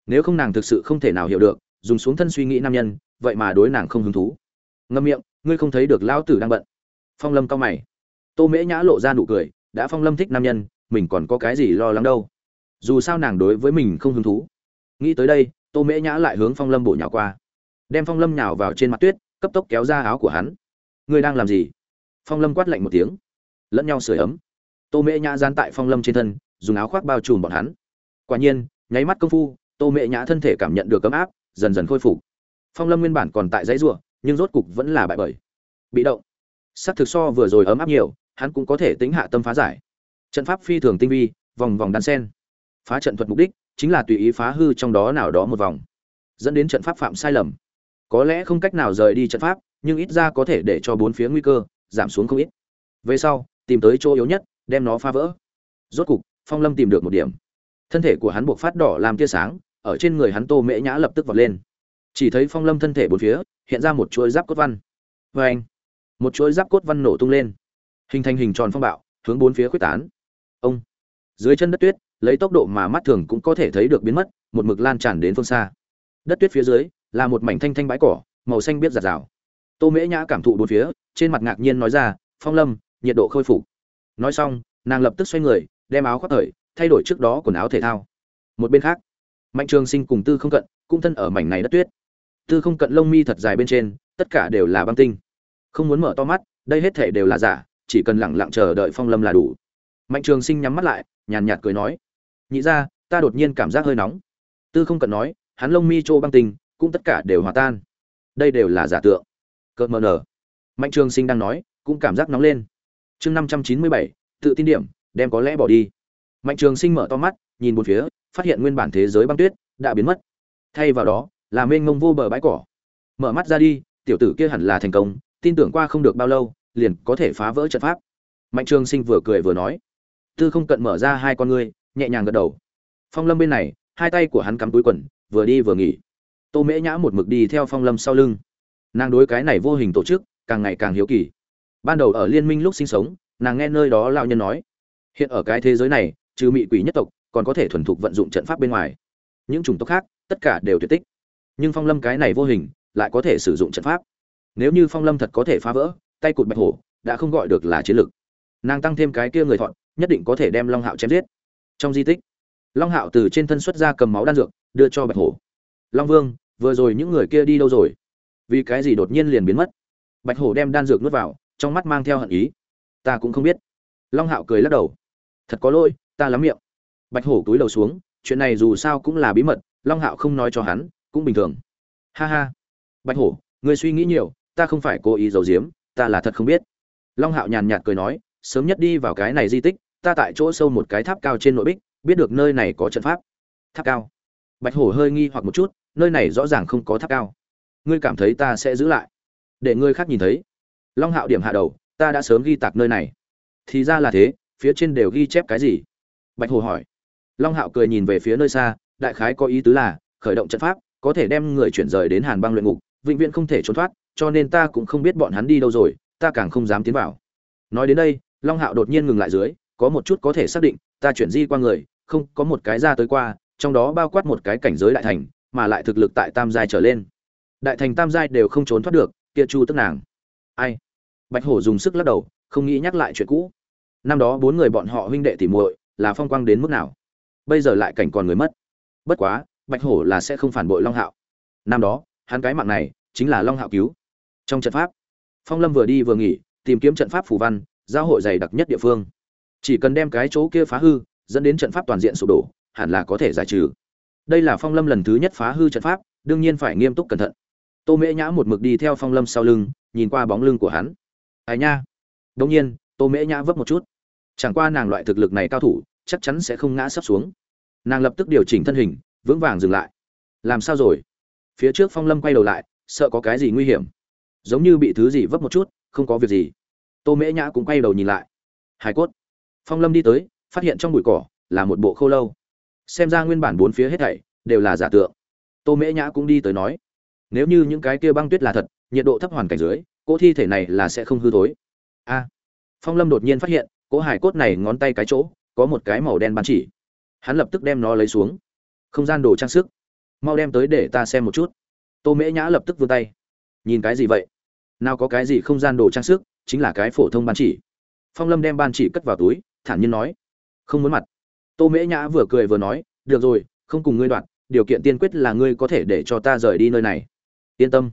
Nếu không nàng thực sự không thể nào hiểu được, dùng xuống thân suy nghĩ nam nhân, vậy mà đối nàng không hứng thú. Ngâm miệng ngươi không thấy được lão tử đang bận. Phong lâm cao mày. Tô mễ nhã lộ ra nụ cười, đã phong lâm thích nam nhân, mình còn có cái gì lo lắng đâu. Dù sao nàng đối với mình không hứng thú. Nghĩ tới đây, tô mễ nhã lại hướng phong lâm bổ nhào qua. Đem phong lâm nhào vào trên mặt tuyết, cấp tốc kéo ra áo của hắn. Ngươi đang làm gì? Phong lâm quát lạnh một tiếng. Lẫn nhau sưởi ấm. Tô mễ nhã gian tại phong lâm trên thân, dùng áo khoác bao trùm bọn hắn. Quả nhiên, nháy mắt công phu, tô mễ nhã thân thể cảm nhận được ấm áp, dần dần khôi phục. Phong lâm nguyên bản còn tại dãy ruộng nhưng rốt cục vẫn là bại bởi. Bị động. Sắc thực so vừa rồi ấm áp nhiều, hắn cũng có thể tính hạ tâm phá giải. Trận pháp phi thường tinh vi, vòng vòng đan sen. Phá trận thuật mục đích chính là tùy ý phá hư trong đó nào đó một vòng. Dẫn đến trận pháp phạm sai lầm. Có lẽ không cách nào rời đi trận pháp, nhưng ít ra có thể để cho bốn phía nguy cơ giảm xuống không ít. Về sau, tìm tới chỗ yếu nhất, đem nó phá vỡ. Rốt cục, phong lâm tìm được một điểm. Thân thể của hắn buộc phát đỏ làm tia sáng, ở trên người hắn tô mễ nhã lập tức vọt lên chỉ thấy phong lâm thân thể bốn phía, hiện ra một chuỗi giáp cốt văn. Vê anh, một chuỗi giáp cốt văn nổ tung lên. Hình thành hình tròn phong bạo, hướng bốn phía quyết tán. Ông, dưới chân đất tuyết, lấy tốc độ mà mắt thường cũng có thể thấy được biến mất, một mực lan tràn đến phương xa. Đất tuyết phía dưới, là một mảnh thanh thanh bãi cỏ, màu xanh biết giạt rào. Tô mễ nhã cảm thụ bốn phía, trên mặt ngạc nhiên nói ra, phong lâm, nhiệt độ khôi phục. Nói xong, nàng lập tức xoay người, đem áo khoác thời, thay đổi trước đó quần áo thể thao. Một bên khác, mạnh trường sinh cùng tư không cận, cũng thân ở mảnh này đất tuyết tư không cận lông mi thật dài bên trên, tất cả đều là băng tinh. Không muốn mở to mắt, đây hết thể đều là giả, chỉ cần lẳng lặng chờ đợi phong lâm là đủ. Mạnh trường sinh nhắm mắt lại, nhàn nhạt cười nói, nhị ra ta đột nhiên cảm giác hơi nóng. Tư không cận nói, hắn lông mi trô băng tinh, cũng tất cả đều hòa tan. Đây đều là giả tượng. Cợt mờ nở. Mạnh trường sinh đang nói, cũng cảm giác nóng lên. Chương năm trăm chín mươi bảy, tự tin điểm, đem có lẽ bỏ đi. Mạnh trường sinh mở to mắt, nhìn một phía, phát hiện nguyên bản thế giới băng tuyết đã biến mất. Thay vào đó là mênh mông vô bờ bãi cỏ. Mở mắt ra đi, tiểu tử kia hẳn là thành công, tin tưởng qua không được bao lâu, liền có thể phá vỡ trận pháp. Mạnh trường sinh vừa cười vừa nói, tư không cận mở ra hai con ngươi, nhẹ nhàng gật đầu. Phong lâm bên này, hai tay của hắn cắm túi quần, vừa đi vừa nghỉ. Tô mễ nhã một mực đi theo phong lâm sau lưng. Nàng đối cái này vô hình tổ chức, càng ngày càng hiếu kỳ. Ban đầu ở liên minh lúc sinh sống, nàng nghe nơi đó lao nhân nói, hiện ở cái thế giới này, trừ mị quỷ nhất tộc, còn có thể thuần thục vận dụng trận pháp bên ngoài. Những chủng tộc khác, tất cả đều tuyệt tích nhưng phong lâm cái này vô hình lại có thể sử dụng trận pháp. Nếu như phong lâm thật có thể phá vỡ, tay cụt bạch hổ đã không gọi được là chiến lược nàng tăng thêm cái kia người thọn, nhất định có thể đem long hạo chém giết. Trong di tích, long hạo từ trên thân xuất ra cầm máu đan dược, đưa cho bạch hổ. Long vương, vừa rồi những người kia đi đâu rồi? Vì cái gì đột nhiên liền biến mất? Bạch hổ đem đan dược nuốt vào, trong mắt mang theo hận ý. Ta cũng không biết. Long hạo cười lắc đầu. Thật có lỗi, ta lắm miệng. Bạch hổ túi đầu xuống, chuyện này dù sao cũng là bí mật, long hạo không nói cho hắn cũng bình thường. Ha ha. Bạch hổ, ngươi suy nghĩ nhiều, ta không phải cố ý giấu giếm, ta là thật không biết. Long hạo nhàn nhạt cười nói, sớm nhất đi vào cái này di tích, ta tại chỗ sâu một cái tháp cao trên nội bích, biết được nơi này có trận pháp. Tháp cao. Bạch hổ hơi nghi hoặc một chút, nơi này rõ ràng không có tháp cao. Ngươi cảm thấy ta sẽ giữ lại. Để ngươi khác nhìn thấy. Long hạo điểm hạ đầu, ta đã sớm ghi tạc nơi này. Thì ra là thế, phía trên đều ghi chép cái gì? Bạch hồ hỏi. Long hạo cười nhìn về phía nơi xa, đại khái có ý tứ là, khởi động trận pháp có thể đem người chuyển rời đến hàn băng luyện ngục, vĩnh viễn không thể trốn thoát, cho nên ta cũng không biết bọn hắn đi đâu rồi, ta càng không dám tiến vào. Nói đến đây, long hạo đột nhiên ngừng lại dưới, có một chút có thể xác định, ta chuyển di qua người, không có một cái ra tới qua, trong đó bao quát một cái cảnh giới đại thành, mà lại thực lực tại tam giai trở lên. Đại thành tam giai đều không trốn thoát được, kia chu tức nàng. Ai? Bạch hổ dùng sức lắc đầu, không nghĩ nhắc lại chuyện cũ. Năm đó bốn người bọn họ huynh đệ tỉ muội, là phong quang đến mức nào? Bây giờ lại cảnh còn người mất. Bất quá bạch hổ là sẽ không phản bội long hạo. Năm đó, hắn cái mạng này chính là long hạo cứu. Trong trận pháp, phong lâm vừa đi vừa nghỉ, tìm kiếm trận pháp phù văn, giao hội dày đặc nhất địa phương. Chỉ cần đem cái chỗ kia phá hư, dẫn đến trận pháp toàn diện sụp đổ, hẳn là có thể giải trừ. Đây là phong lâm lần thứ nhất phá hư trận pháp, đương nhiên phải nghiêm túc cẩn thận. Tô mễ nhã một mực đi theo phong lâm sau lưng, nhìn qua bóng lưng của hắn. Ai nha? Đông nhiên, tô mễ nhã vấp một chút. Chẳng qua nàng loại thực lực này cao thủ, chắc chắn sẽ không ngã sấp xuống. Nàng lập tức điều chỉnh thân hình vững vàng dừng lại. Làm sao rồi? Phía trước phong lâm quay đầu lại, sợ có cái gì nguy hiểm. Giống như bị thứ gì vấp một chút, không có việc gì. Tô mễ nhã cũng quay đầu nhìn lại. Hải cốt. Phong lâm đi tới, phát hiện trong bụi cỏ là một bộ khô lâu. Xem ra nguyên bản bốn phía hết thảy đều là giả tượng. Tô mễ nhã cũng đi tới nói, nếu như những cái kia băng tuyết là thật, nhiệt độ thấp hoàn cảnh dưới, cỗ thi thể này là sẽ không hư thối. A. Phong lâm đột nhiên phát hiện, cỗ hải cốt này ngón tay cái chỗ có một cái màu đen ban chỉ. Hắn lập tức đem nó lấy xuống không gian đồ trang sức. Mau đem tới để ta xem một chút. Tô mễ nhã lập tức vươn tay. Nhìn cái gì vậy? Nào có cái gì không gian đồ trang sức, chính là cái phổ thông ban chỉ. Phong lâm đem ban chỉ cất vào túi, thản nhiên nói. Không muốn mặt. Tô mễ nhã vừa cười vừa nói, được rồi, không cùng ngươi đoạn, điều kiện tiên quyết là ngươi có thể để cho ta rời đi nơi này. Yên tâm.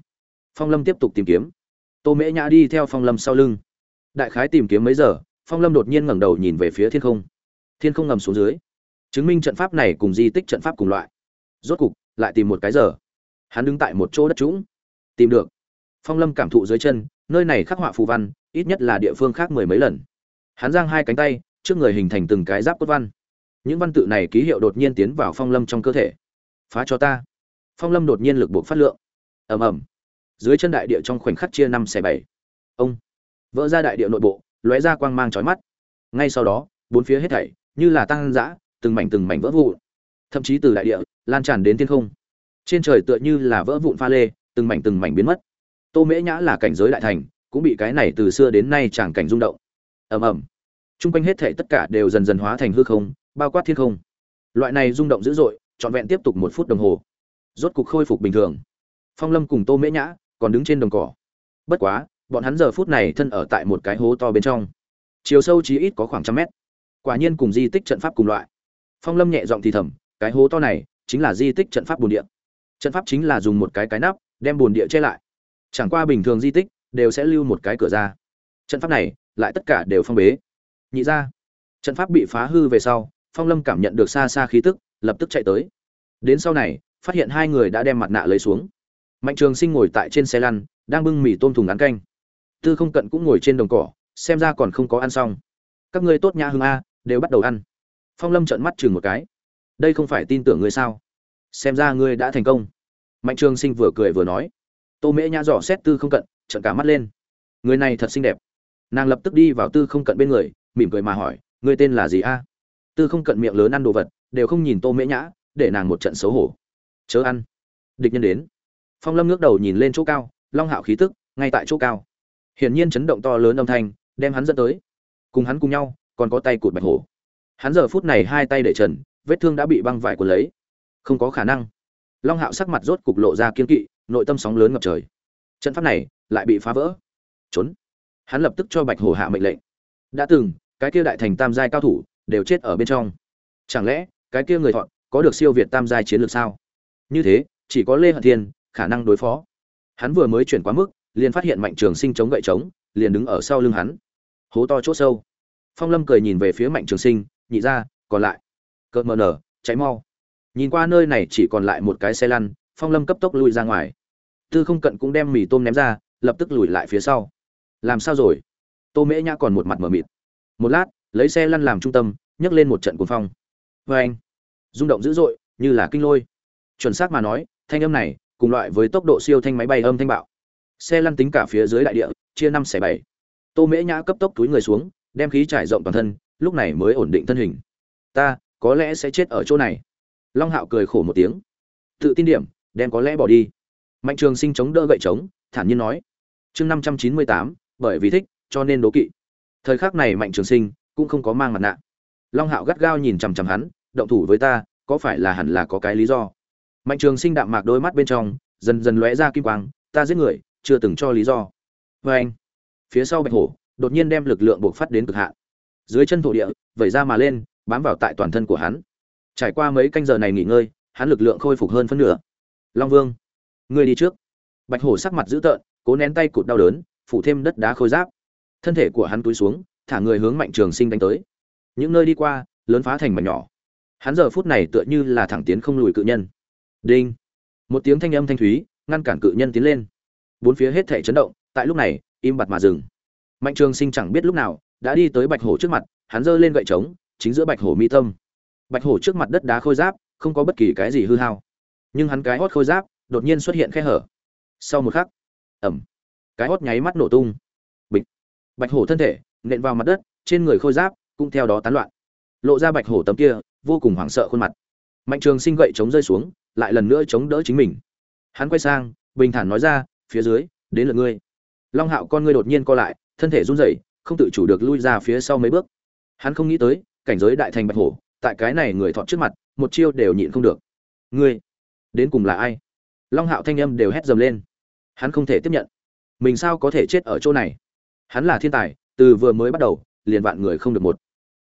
Phong lâm tiếp tục tìm kiếm. Tô mễ nhã đi theo phong lâm sau lưng. Đại khái tìm kiếm mấy giờ, phong lâm đột nhiên ngẩng đầu nhìn về phía thiên không. Thiên không ngầm xuống dưới chứng minh trận pháp này cùng di tích trận pháp cùng loại. Rốt cục, lại tìm một cái giờ. Hắn đứng tại một chỗ đất trũng. Tìm được. Phong lâm cảm thụ dưới chân, nơi này khắc họa phù văn, ít nhất là địa phương khác mười mấy lần. Hắn giang hai cánh tay, trước người hình thành từng cái giáp cốt văn. Những văn tự này ký hiệu đột nhiên tiến vào phong lâm trong cơ thể. Phá cho ta. Phong lâm đột nhiên lực buộc phát lượng. Ầm ầm. Dưới chân đại địa trong khoảnh khắc chia năm xẻ bảy. Ông. Vỡ ra đại địa nội bộ, lóe ra quang mang chói mắt. Ngay sau đó, bốn phía hết thảy, như là tăng dã từng mảnh từng mảnh vỡ vụn. Thậm chí từ đại địa, lan tràn đến thiên không. Trên trời tựa như là vỡ vụn pha lê, từng mảnh từng mảnh biến mất. Tô mễ nhã là cảnh giới đại thành, cũng bị cái này từ xưa đến nay chẳng cảnh rung động. Ầm ầm. Chung quanh hết thảy tất cả đều dần dần hóa thành hư không, bao quát thiên không. Loại này rung động dữ dội, trọn vẹn tiếp tục một phút đồng hồ. Rốt cục khôi phục bình thường. Phong lâm cùng tô mễ nhã còn đứng trên đồng cỏ. Bất quá, bọn hắn giờ phút này thân ở tại một cái hố to bên trong. Chiều sâu chí ít có khoảng trăm mét. Quả nhiên cùng di tích trận pháp cùng loại phong lâm nhẹ giọng thì thầm, cái hố to này chính là di tích trận pháp bồn địa. Trận pháp chính là dùng một cái cái nắp, đem bồn địa che lại. Chẳng qua bình thường di tích đều sẽ lưu một cái cửa ra. Trận pháp này lại tất cả đều phong bế. Nhị ra trận pháp bị phá hư về sau, phong lâm cảm nhận được xa xa khí tức, lập tức chạy tới. Đến sau này, phát hiện hai người đã đem mặt nạ lấy xuống. Mạnh trường sinh ngồi tại trên xe lăn, đang bưng mì tôm thùng ngắn canh. Tư không cận cũng ngồi trên đồng cỏ, xem ra còn không có ăn xong. Các ngươi tốt nha hương a, đều bắt đầu ăn phong lâm trợn mắt chừng một cái. Đây không phải tin tưởng ngươi sao? Xem ra ngươi đã thành công. Mạnh trường sinh vừa cười vừa nói. Tô mễ nhã dò xét tư không cận, trợn cả mắt lên. Người này thật xinh đẹp. Nàng lập tức đi vào tư không cận bên người, mỉm cười mà hỏi, ngươi tên là gì a? Tư không cận miệng lớn ăn đồ vật, đều không nhìn tô mễ nhã, để nàng một trận xấu hổ. Chớ ăn. Địch nhân đến. Phong lâm ngước đầu nhìn lên chỗ cao, long hạo khí tức, ngay tại chỗ cao. Hiển nhiên chấn động to lớn âm thanh, đem hắn dẫn tới. Cùng hắn cùng nhau, còn có tay cụt bạch hổ hắn giờ phút này hai tay để trần, vết thương đã bị băng vải cuốn lấy. Không có khả năng. Long hạo sắc mặt rốt cục lộ ra kiên kỵ, nội tâm sóng lớn ngập trời. Trận pháp này lại bị phá vỡ. Trốn. Hắn lập tức cho bạch hổ hạ mệnh lệnh. Đã từng, cái kia đại thành tam giai cao thủ đều chết ở bên trong. Chẳng lẽ, cái kia người thọn có được siêu việt tam giai chiến lược sao? Như thế, chỉ có lê hận thiên khả năng đối phó. Hắn vừa mới chuyển quá mức, liền phát hiện mạnh trường sinh chống gậy trống, liền đứng ở sau lưng hắn. Hố to chỗ sâu. Phong lâm cười nhìn về phía mạnh trường sinh nhị ra, còn lại. Cợt mờ nở cháy mau. Nhìn qua nơi này chỉ còn lại một cái xe lăn, phong lâm cấp tốc lui ra ngoài. Tư không cận cũng đem mì tôm ném ra, lập tức lùi lại phía sau. Làm sao rồi? Tô mễ nhã còn một mặt m ở mịt. Một lát, lấy xe lăn làm trung tâm, nhấc lên một trận cuồng phong. Vê anh, rung động dữ dội, như là kinh lôi. Chuẩn xác mà nói, thanh âm này, cùng loại với tốc độ siêu thanh máy bay âm thanh bạo. Xe lăn tính cả phía dưới đại địa, chia năm xẻ bảy. Tô mễ nhã cấp tốc túi người xuống, đem khí trải rộng toàn thân lúc này mới ổn định thân hình. Ta, có lẽ sẽ chết ở chỗ này. Long hạo cười khổ một tiếng. Tự tin điểm, đem có lẽ bỏ đi. Mạnh trường sinh chống đỡ gậy trống, thản nhiên nói. Chương năm trăm chín mươi tám, bởi vì thích, cho nên đố kỵ. Thời khắc này mạnh trường sinh cũng không có mang mặt nạ. Long hạo gắt gao nhìn chằm chằm hắn, động thủ với ta, có phải là hẳn là có cái lý do? Mạnh trường sinh đạm mạc đôi mắt bên trong, dần dần lóe ra kim quang, ta giết người, chưa từng cho lý do. Vê anh phía sau bạch hổ, đột nhiên đem lực lượng buộc phát đến cực hạn dưới chân thổ địa, vẩy ra mà lên, bám vào tại toàn thân của hắn. Trải qua mấy canh giờ này nghỉ ngơi, hắn lực lượng khôi phục hơn phân nửa. Long vương, ngươi đi trước. Bạch hổ sắc mặt dữ tợn, cố nén tay cụt đau đớn, phủ thêm đất đá khôi giáp. Thân thể của hắn túi xuống, thả người hướng mạnh trường sinh đánh tới. Những nơi đi qua, lớn phá thành mảnh nhỏ. Hắn giờ phút này tựa như là thẳng tiến không lùi cự nhân. Đinh. Một tiếng thanh âm thanh thúy, ngăn cản cự nhân tiến lên. Bốn phía hết thể chấn động, tại lúc này, im bặt mà dừng. Mạnh trường sinh chẳng biết lúc nào đã đi tới bạch hổ trước mặt, hắn giơ lên gậy trống, chính giữa bạch hổ mi tâm. Bạch hổ trước mặt đất đá khôi giáp, không có bất kỳ cái gì hư hao. Nhưng hắn cái hót khôi giáp đột nhiên xuất hiện khe hở. Sau một khắc ẩm cái hót nháy mắt nổ tung. Bịch. Bạch hổ thân thể nện vào mặt đất, trên người khôi giáp cũng theo đó tán loạn. Lộ ra bạch hổ tấm kia, vô cùng hoảng sợ khuôn mặt. Mạnh trường sinh gậy chống rơi xuống, lại lần nữa chống đỡ chính mình. Hắn quay sang, bình thản nói ra, phía dưới, đến lượt ngươi. Long hạo con ngươi đột nhiên co lại, thân thể run rẩy không tự chủ được lui ra phía sau mấy bước. Hắn không nghĩ tới, cảnh giới đại thành bạch hổ, tại cái này người thọt trước mặt, một chiêu đều nhịn không được. Ngươi, đến cùng là ai? Long hạo thanh âm đều hét dầm lên. Hắn không thể tiếp nhận. Mình sao có thể chết ở chỗ này? Hắn là thiên tài, từ vừa mới bắt đầu, liền vạn người không được một.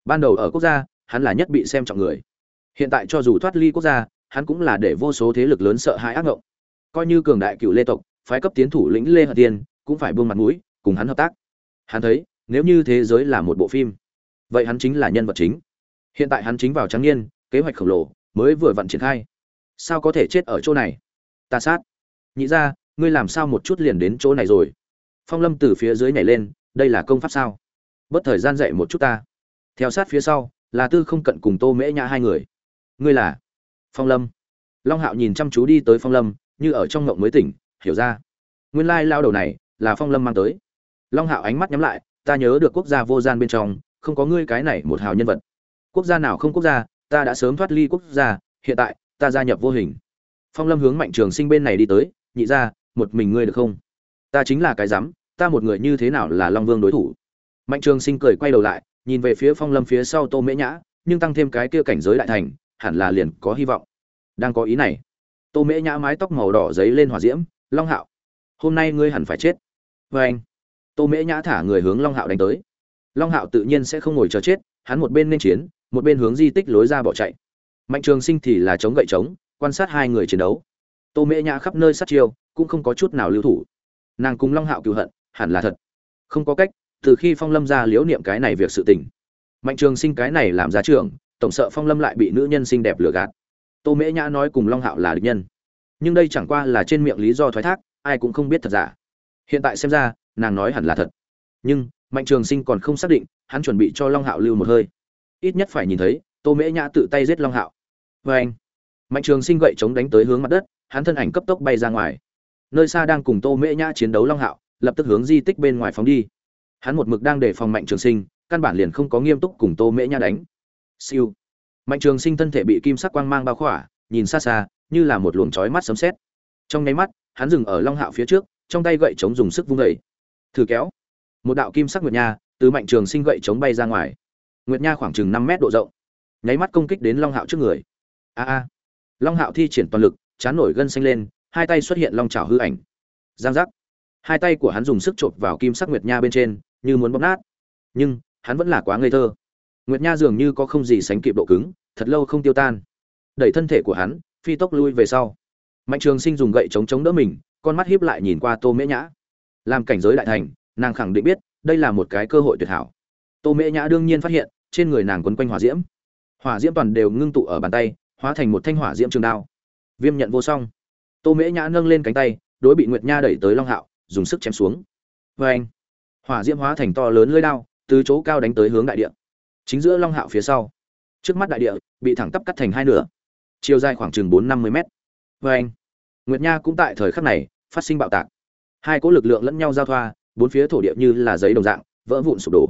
Ban đầu ở quốc gia, hắn là nhất bị xem trọng người. Hiện tại cho dù thoát ly quốc gia, hắn cũng là để vô số thế lực lớn sợ hãi ác ngộng. Coi như cường đại cựu lê tộc, phái cấp tiến thủ lĩnh lê hận tiên, cũng phải buông mặt mũi, cùng hắn hợp tác. Hắn thấy nếu như thế giới là một bộ phim, vậy hắn chính là nhân vật chính. Hiện tại hắn chính vào trắng niên, kế hoạch khổng lồ, mới vừa vặn triển khai. Sao có thể chết ở chỗ này? Ta sát. Nhị ra ngươi làm sao một chút liền đến chỗ này rồi? Phong lâm từ phía dưới nhảy lên, đây là công pháp sao? Bất thời gian dạy một chút ta. Theo sát phía sau, là tư không cận cùng tô mễ nhã hai người. Ngươi là? Phong lâm. Long hạo nhìn chăm chú đi tới phong lâm, như ở trong ngộng mới tỉnh, hiểu ra. Nguyên lai lao đầu này là phong lâm mang tới. Long hạo ánh mắt nhắm lại ta nhớ được quốc gia vô gian bên trong, không có ngươi cái này một hào nhân vật. Quốc gia nào không quốc gia, ta đã sớm thoát ly quốc gia, hiện tại, ta gia nhập vô hình. Phong lâm hướng mạnh trường sinh bên này đi tới, nhị ra, một mình ngươi được không? Ta chính là cái rắm ta một người như thế nào là long vương đối thủ? Mạnh trường sinh cười quay đầu lại, nhìn về phía phong lâm phía sau tô mễ nhã, nhưng tăng thêm cái kia cảnh giới đại thành, hẳn là liền có hy vọng. Đang có ý này. Tô mễ nhã mái tóc màu đỏ giấy lên hỏa diễm, long hạo, hôm nay ngươi hẳn phải chết. Vê anh tô mễ nhã thả người hướng long hạo đánh tới. Long hạo tự nhiên sẽ không ngồi chờ chết hắn một bên nên chiến một bên hướng di tích lối ra bỏ chạy. Mạnh trường sinh thì là chống gậy chống, quan sát hai người chiến đấu. Tô mễ nhã khắp nơi sát chiêu cũng không có chút nào lưu thủ. Nàng cùng long hạo cựu hận hẳn là thật. Không có cách từ khi phong lâm ra liễu niệm cái này việc sự tình. Mạnh trường sinh cái này làm ra trường tổng sợ phong lâm lại bị nữ nhân xinh đẹp lừa gạt. Tô mễ nhã nói cùng long hạo là địch nhân. Nhưng đây chẳng qua là trên miệng lý do thoái thác ai cũng không biết thật giả. Hiện tại xem ra nàng nói hẳn là thật. Nhưng, mạnh trường sinh còn không xác định, hắn chuẩn bị cho long hạo lưu một hơi. Ít nhất phải nhìn thấy, tô mễ nhã tự tay giết long hạo. Vê anh, mạnh trường sinh gậy chống đánh tới hướng mặt đất, hắn thân ảnh cấp tốc bay ra ngoài. Nơi xa đang cùng tô mễ nhã chiến đấu long hạo, lập tức hướng di tích bên ngoài phóng đi. Hắn một mực đang đề phòng mạnh trường sinh, căn bản liền không có nghiêm túc cùng tô mễ nhã đánh. Siêu. Mạnh trường sinh thân thể bị kim sắc quang mang bao khỏa, nhìn xa xa, như là một luồng chói mắt sấm sét. Trong nháy mắt, hắn dừng ở long hạo phía trước, trong tay gậy chống dùng sức vung đẩy thử kéo. Một đạo kim sắc nguyệt nha từ mạnh trường sinh gậy chống bay ra ngoài. Nguyệt nha khoảng chừng năm mét độ rộng. Nháy mắt công kích đến long hạo trước người. A a. Long hạo thi triển toàn lực, chán nổi gân xanh lên, hai tay xuất hiện long trào hư ảnh. Giang giác. Hai tay của hắn dùng sức chộp vào kim sắc nguyệt nha bên trên, như muốn bóp nát. Nhưng, hắn vẫn là quá ngây thơ. Nguyệt nha dường như có không gì sánh kịp độ cứng, thật lâu không tiêu tan. Đẩy thân thể của hắn, phi tốc lui về sau. Mạnh trường sinh dùng gậy chống chống đỡ mình, con mắt hiếp lại nhìn qua tô mễ nhã làm cảnh giới đại thành, nàng khẳng định biết, đây là một cái cơ hội tuyệt hảo. Tô mễ nhã đương nhiên phát hiện, trên người nàng quấn quanh hỏa diễm. Hỏa diễm toàn đều ngưng tụ ở bàn tay, hóa thành một thanh hỏa diễm trường đao. Viêm nhận vô song. Tô mễ nhã nâng lên cánh tay, đối bị nguyệt nha đẩy tới long hạo, dùng sức chém xuống. Vê anh hỏa diễm hóa thành to lớn lưỡi đao, từ chỗ cao đánh tới hướng đại địa. Chính giữa long hạo phía sau. Trước mắt đại địa, bị thẳng tắp cắt thành hai nửa. Chiều dài khoảng chừng bốn năm mươi mét. Vê anh nguyệt nha cũng tại thời khắc này, phát sinh bạo tạc hai cỗ lực lượng lẫn nhau giao thoa, bốn phía thổ địa như là giấy đồng dạng, vỡ vụn sụp đổ.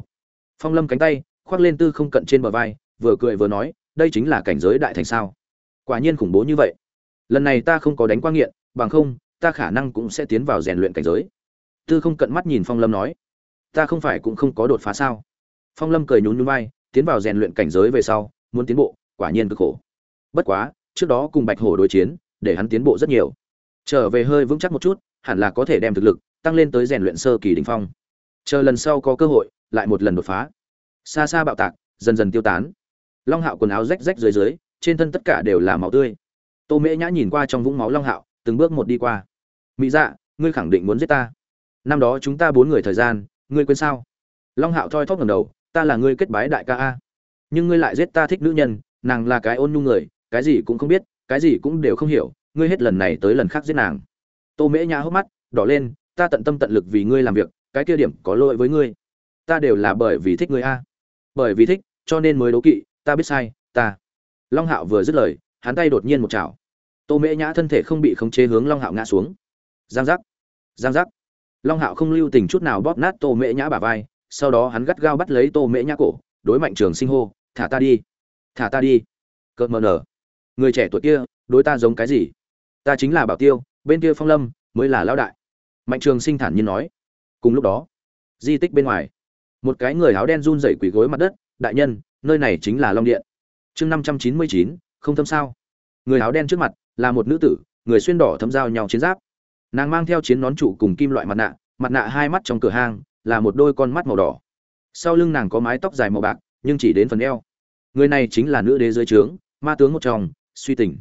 Phong lâm cánh tay, khoác lên tư không cận trên bờ vai, vừa cười vừa nói, đây chính là cảnh giới đại thành sao. Quả nhiên khủng bố như vậy. Lần này ta không có đánh qua nghiện, bằng không, ta khả năng cũng sẽ tiến vào rèn luyện cảnh giới. Tư không cận mắt nhìn phong lâm nói, ta không phải cũng không có đột phá sao. Phong lâm cười nhún nhún vai, tiến vào rèn luyện cảnh giới về sau, muốn tiến bộ, quả nhiên cực khổ. Bất quá, trước đó cùng bạch hổ đối chiến, để hắn tiến bộ rất nhiều. Trở về hơi vững chắc một chút hẳn là có thể đem thực lực tăng lên tới rèn luyện sơ kỳ đỉnh phong. Chờ lần sau có cơ hội, lại một lần đột phá. Xa xa bạo tạc, dần dần tiêu tán. Long hạo quần áo rách rách dưới dưới, trên thân tất cả đều là máu tươi. Tô mễ nhã nhìn qua trong vũng máu long hạo, từng bước một đi qua. Mỹ dạ ngươi khẳng định muốn giết ta. Năm đó chúng ta bốn người thời gian, ngươi quên sao? Long hạo thoi thóp ngẩng đầu, ta là ngươi kết bái đại ca a. Nhưng ngươi lại giết ta thích nữ nhân, nàng là cái ôn nhu người, cái gì cũng không biết, cái gì cũng đều không hiểu, ngươi hết lần này tới lần khác giết nàng tô mễ nhã hốc mắt, đỏ lên, ta tận tâm tận lực vì ngươi làm việc, cái kia điểm có lỗi với ngươi. Ta đều là bởi vì thích ngươi a. Bởi vì thích, cho nên mới đố kỵ, ta biết sai, ta. Long hạo vừa dứt lời, hắn tay đột nhiên một chảo. Tô mễ nhã thân thể không bị khống chế hướng long hạo ngã xuống. Giang giác giang giác. Long hạo không lưu tình chút nào bóp nát tô mễ nhã bả vai, sau đó hắn gắt gao bắt lấy tô mễ nhã cổ, đối mạnh trường sinh hô, thả ta đi, thả ta đi. Cợt mờ nở. Người trẻ tuổi kia, đối ta giống cái gì? Ta chính là bảo tiêu bên kia phong lâm mới là lão đại. Mạnh trường sinh thản nhiên nói. Cùng lúc đó, di tích bên ngoài, một cái người áo đen run rẩy quỳ gối mặt đất, đại nhân, nơi này chính là long điện. Chương năm trăm chín mươi chín, không thâm sao. Người áo đen trước mặt là một nữ tử, người xuyên đỏ thấm dao nhau chiến giáp. Nàng mang theo chiến nón trụ cùng kim loại mặt nạ mặt nạ hai mắt trong cửa hang, là một đôi con mắt màu đỏ. Sau lưng nàng có mái tóc dài màu bạc, nhưng chỉ đến phần eo. Người này chính là nữ đế dưới trướng, ma tướng một chồng, suy tỉnh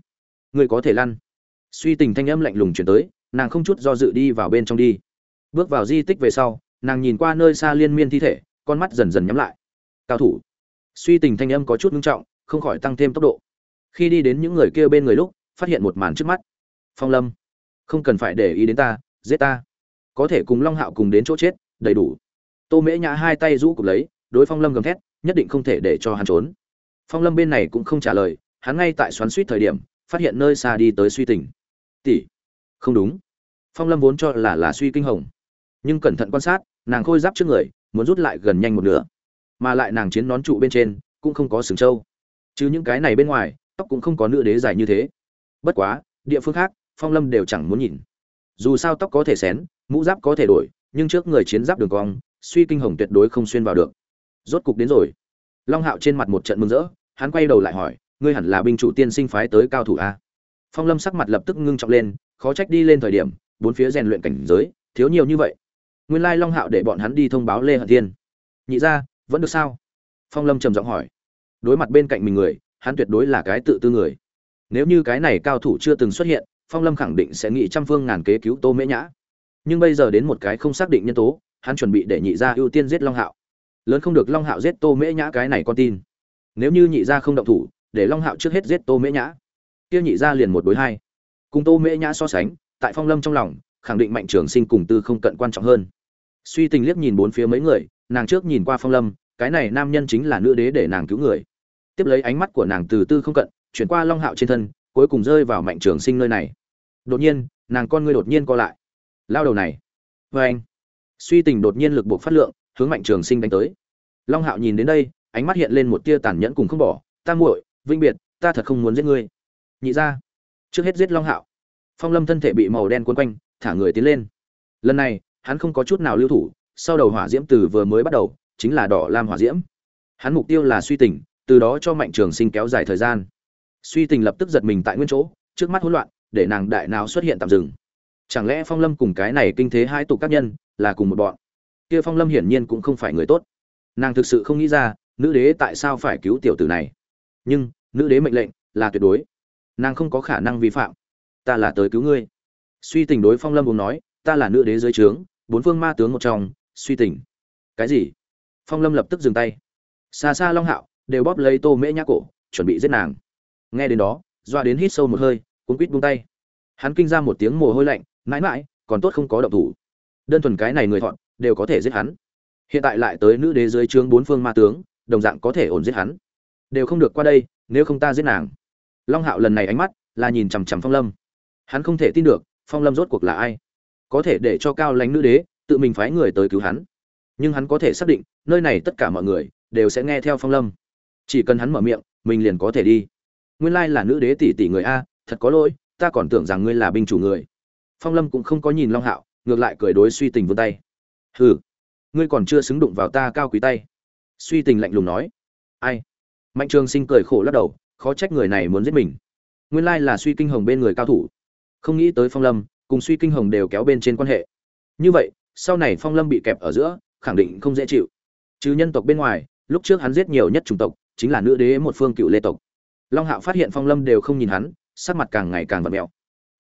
người có thể lăn suy tình thanh âm lạnh lùng chuyển tới, nàng không chút do dự đi vào bên trong đi. Bước vào di tích về sau, nàng nhìn qua nơi xa liên miên thi thể, con mắt dần dần nhắm lại. Cao thủ. Suy tình thanh âm có chút ngưng trọng, không khỏi tăng thêm tốc độ. Khi đi đến những người kia bên người lúc, phát hiện một màn trước mắt. Phong lâm. Không cần phải để ý đến ta, giết ta. Có thể cùng long hạo cùng đến chỗ chết, đầy đủ. Tô mễ nhã hai tay rũ cục lấy, đối phong lâm gầm thét, nhất định không thể để cho hắn trốn. Phong lâm bên này cũng không trả lời, hắn ngay tại xoắn suýt thời điểm, phát hiện nơi xa đi tới suy tình tỷ. Không đúng. Phong lâm vốn cho là là suy kinh hồng. Nhưng cẩn thận quan sát, nàng khôi giáp trước người, muốn rút lại gần nhanh một nửa. Mà lại nàng chiến nón trụ bên trên, cũng không có sừng trâu. Chứ những cái này bên ngoài, tóc cũng không có nữ đế dài như thế. Bất quá, địa phương khác, phong lâm đều chẳng muốn nhìn. Dù sao tóc có thể xén, mũ giáp có thể đổi, nhưng trước người chiến giáp đường cong, suy kinh hồng tuyệt đối không xuyên vào được. Rốt cục đến rồi. Long hạo trên mặt một trận mừng rỡ, hắn quay đầu lại hỏi, ngươi hẳn là binh chủ tiên sinh phái tới cao thủ a? Phong lâm sắc mặt lập tức ngưng trọng lên, khó trách đi lên thời điểm, bốn phía rèn luyện cảnh giới, thiếu nhiều như vậy. Nguyên lai long hạo để bọn hắn đi thông báo lê hận thiên. Nhị ra vẫn được sao? Phong lâm trầm giọng hỏi. Đối mặt bên cạnh mình người, hắn tuyệt đối là cái tự tư người. Nếu như cái này cao thủ chưa từng xuất hiện, phong lâm khẳng định sẽ nghĩ trăm phương ngàn kế cứu tô mễ nhã. Nhưng bây giờ đến một cái không xác định nhân tố, hắn chuẩn bị để nhị gia ưu tiên giết long hạo. Lớn không được long hạo giết tô mễ nhã cái này con tin. Nếu như nhị gia không động thủ, để long hạo trước hết giết tô mễ nhã kia nhị ra liền một đối hai. Cùng tô mễ nhã so sánh, tại phong lâm trong lòng, khẳng định mạnh trường sinh cùng tư không cận quan trọng hơn. Suy tình liếc nhìn bốn phía mấy người, nàng trước nhìn qua phong lâm, cái này nam nhân chính là nữ đế để nàng cứu người. Tiếp lấy ánh mắt của nàng từ tư không cận, chuyển qua long hạo trên thân, cuối cùng rơi vào mạnh trường sinh nơi này. Đột nhiên, nàng con ngươi đột nhiên co lại. Lao đầu này. Vê anh. Suy tình đột nhiên lực buộc phát lượng, hướng mạnh trường sinh đánh tới. Long hạo nhìn đến đây, ánh mắt hiện lên một tia tàn nhẫn cùng không bỏ. Ta muội vinh biệt, ta thật không muốn giết ngươi nhị ra. Trước hết giết long hạo. Phong lâm thân thể bị màu đen quấn quanh, thả người tiến lên. Lần này, hắn không có chút nào lưu thủ, sau đầu hỏa diễm từ vừa mới bắt đầu, chính là đỏ lam hỏa diễm. Hắn mục tiêu là suy tình, từ đó cho mạnh trường sinh kéo dài thời gian. Suy tình lập tức giật mình tại nguyên chỗ, trước mắt hỗn loạn, để nàng đại nào xuất hiện tạm dừng. Chẳng lẽ phong lâm cùng cái này kinh thế hai tục các nhân, là cùng một bọn? Kia phong lâm hiển nhiên cũng không phải người tốt. Nàng thực sự không nghĩ ra, nữ đế tại sao phải cứu tiểu tử này. Nhưng, nữ đế mệnh lệnh là tuyệt đối nàng không có khả năng vi phạm. Ta là tới cứu ngươi. Suy tình đối phong lâm buồn nói, ta là nữ đế dưới trướng, bốn phương ma tướng một trong, suy tình. Cái gì? Phong lâm lập tức dừng tay. Xa xa long hạo, đều bóp lấy tô mễ nhã cổ, chuẩn bị giết nàng. Nghe đến đó doa đến hít sâu một hơi cuốn quýt buông tay. Hắn kinh ra một tiếng mồ hôi lạnh, mãi mãi, còn tốt không có động thủ. Đơn thuần cái này người thọn, đều có thể giết hắn. Hiện tại lại tới nữ đế dưới trướng bốn phương ma tướng, đồng dạng có thể ổn giết hắn. Đều không được qua đây, nếu không ta giết nàng long hạo lần này ánh mắt là nhìn chằm chằm phong lâm. Hắn không thể tin được phong lâm rốt cuộc là ai. Có thể để cho cao lãnh nữ đế tự mình phái người tới cứu hắn. Nhưng hắn có thể xác định nơi này tất cả mọi người đều sẽ nghe theo phong lâm. Chỉ cần hắn mở miệng, mình liền có thể đi. Nguyên lai là nữ đế tỷ tỷ người a, thật có lỗi, ta còn tưởng rằng ngươi là binh chủ người. Phong lâm cũng không có nhìn long hạo, ngược lại cười đối suy tình vươn tay. Hừ, ngươi còn chưa xứng đụng vào ta cao quý tay. Suy tình lạnh lùng nói. Ai? Mạnh trường sinh cười khổ lắc đầu khó trách người này muốn giết mình. Nguyên lai là suy kinh hồng bên người cao thủ. Không nghĩ tới phong lâm, cùng suy kinh hồng đều kéo bên trên quan hệ. Như vậy, sau này phong lâm bị kẹp ở giữa, khẳng định không dễ chịu. Chứ nhân tộc bên ngoài, lúc trước hắn giết nhiều nhất chủng tộc, chính là nữ đế một phương cựu lê tộc. Long hạo phát hiện phong lâm đều không nhìn hắn, sắc mặt càng ngày càng vật mẹo.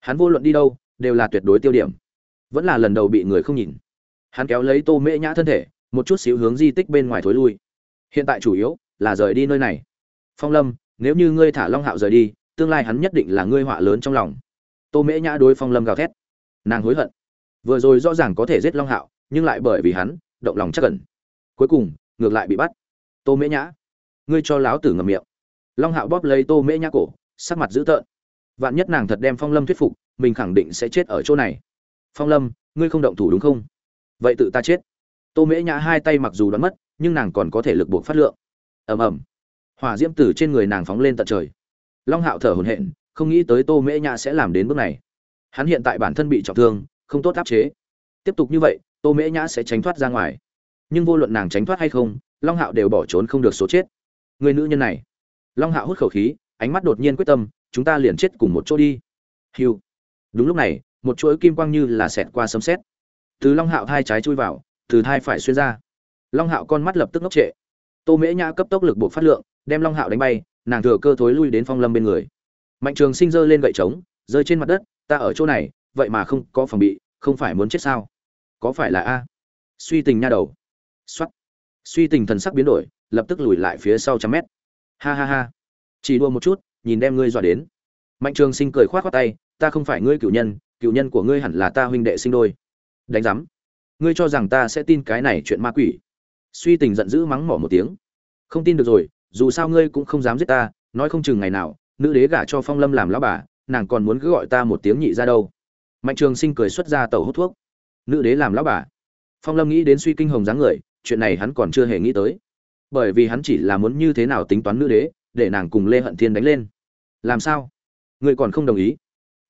Hắn vô luận đi đâu, đều là tuyệt đối tiêu điểm. Vẫn là lần đầu bị người không nhìn. Hắn kéo lấy tô mễ nhã thân thể, một chút xíu hướng di tích bên ngoài thối lui. Hiện tại chủ yếu là rời đi nơi này. Phong lâm nếu như ngươi thả long hạo rời đi, tương lai hắn nhất định là ngươi họa lớn trong lòng. Tô mễ nhã đối phong lâm gào thét. Nàng hối hận. Vừa rồi rõ ràng có thể giết long hạo, nhưng lại bởi vì hắn, động lòng chắc cẩn cuối cùng, ngược lại bị bắt. Tô mễ nhã. Ngươi cho láo tử ngầm miệng. Long hạo bóp lấy tô mễ nhã cổ, sắc mặt dữ tợn. Vạn nhất nàng thật đem phong lâm thuyết phục, mình khẳng định sẽ chết ở chỗ này. Phong lâm, ngươi không động thủ đúng không? Vậy tự ta chết. Tô mễ nhã hai tay mặc dù đoán mất, nhưng nàng còn có thể lực buộc phát lượng. Ầm ầm hỏa diễm tử trên người nàng phóng lên tận trời. Long hạo thở hổn hển, không nghĩ tới tô mễ nhã sẽ làm đến bước này. Hắn hiện tại bản thân bị trọng thương, không tốt áp chế. Tiếp tục như vậy, tô mễ nhã sẽ tránh thoát ra ngoài. Nhưng vô luận nàng tránh thoát hay không, long hạo đều bỏ trốn không được số chết. Người nữ nhân này. Long hạo hút khẩu khí, ánh mắt đột nhiên quyết tâm, chúng ta liền chết cùng một chỗ đi. Hiu đúng lúc này, một chuỗi kim quang như là xẹt qua sấm sét. Từ long hạo thai trái chui vào, từ thai phải xuyên ra. Long hạo con mắt lập tức ngốc trệ. Tô mễ nhã cấp tốc lực buộc phát lượng đem long hạo đánh bay, nàng thừa cơ thối lui đến phong lâm bên người. Mạnh trường sinh giơ lên gậy trống, rơi trên mặt đất, ta ở chỗ này, vậy mà không có phòng bị, không phải muốn chết sao? Có phải là a? Suy tình nha đầu. X suy tình thần sắc biến đổi, lập tức lùi lại phía sau trăm mét. Ha ha ha. Chỉ đua một chút, nhìn đem ngươi dọa đến. Mạnh trường sinh cười khoát khoác tay, ta không phải ngươi cựu nhân cựu nhân của ngươi hẳn là ta huynh đệ sinh đôi. Đánh giám. Ngươi cho rằng ta sẽ tin cái này chuyện ma quỷ. Suy tình giận dữ mắng mỏ một tiếng. Không tin được rồi dù sao ngươi cũng không dám giết ta, nói không chừng ngày nào, nữ đế gả cho phong lâm làm lão bà, nàng còn muốn cứ gọi ta một tiếng nhị ra đâu. Mạnh trường sinh cười xuất ra tàu hút thuốc. Nữ đế làm lão bà. Phong lâm nghĩ đến suy kinh hồng dáng người, chuyện này hắn còn chưa hề nghĩ tới. Bởi vì hắn chỉ là muốn như thế nào tính toán nữ đế, để nàng cùng lê hận thiên đánh lên. Làm sao? Ngươi còn không đồng ý?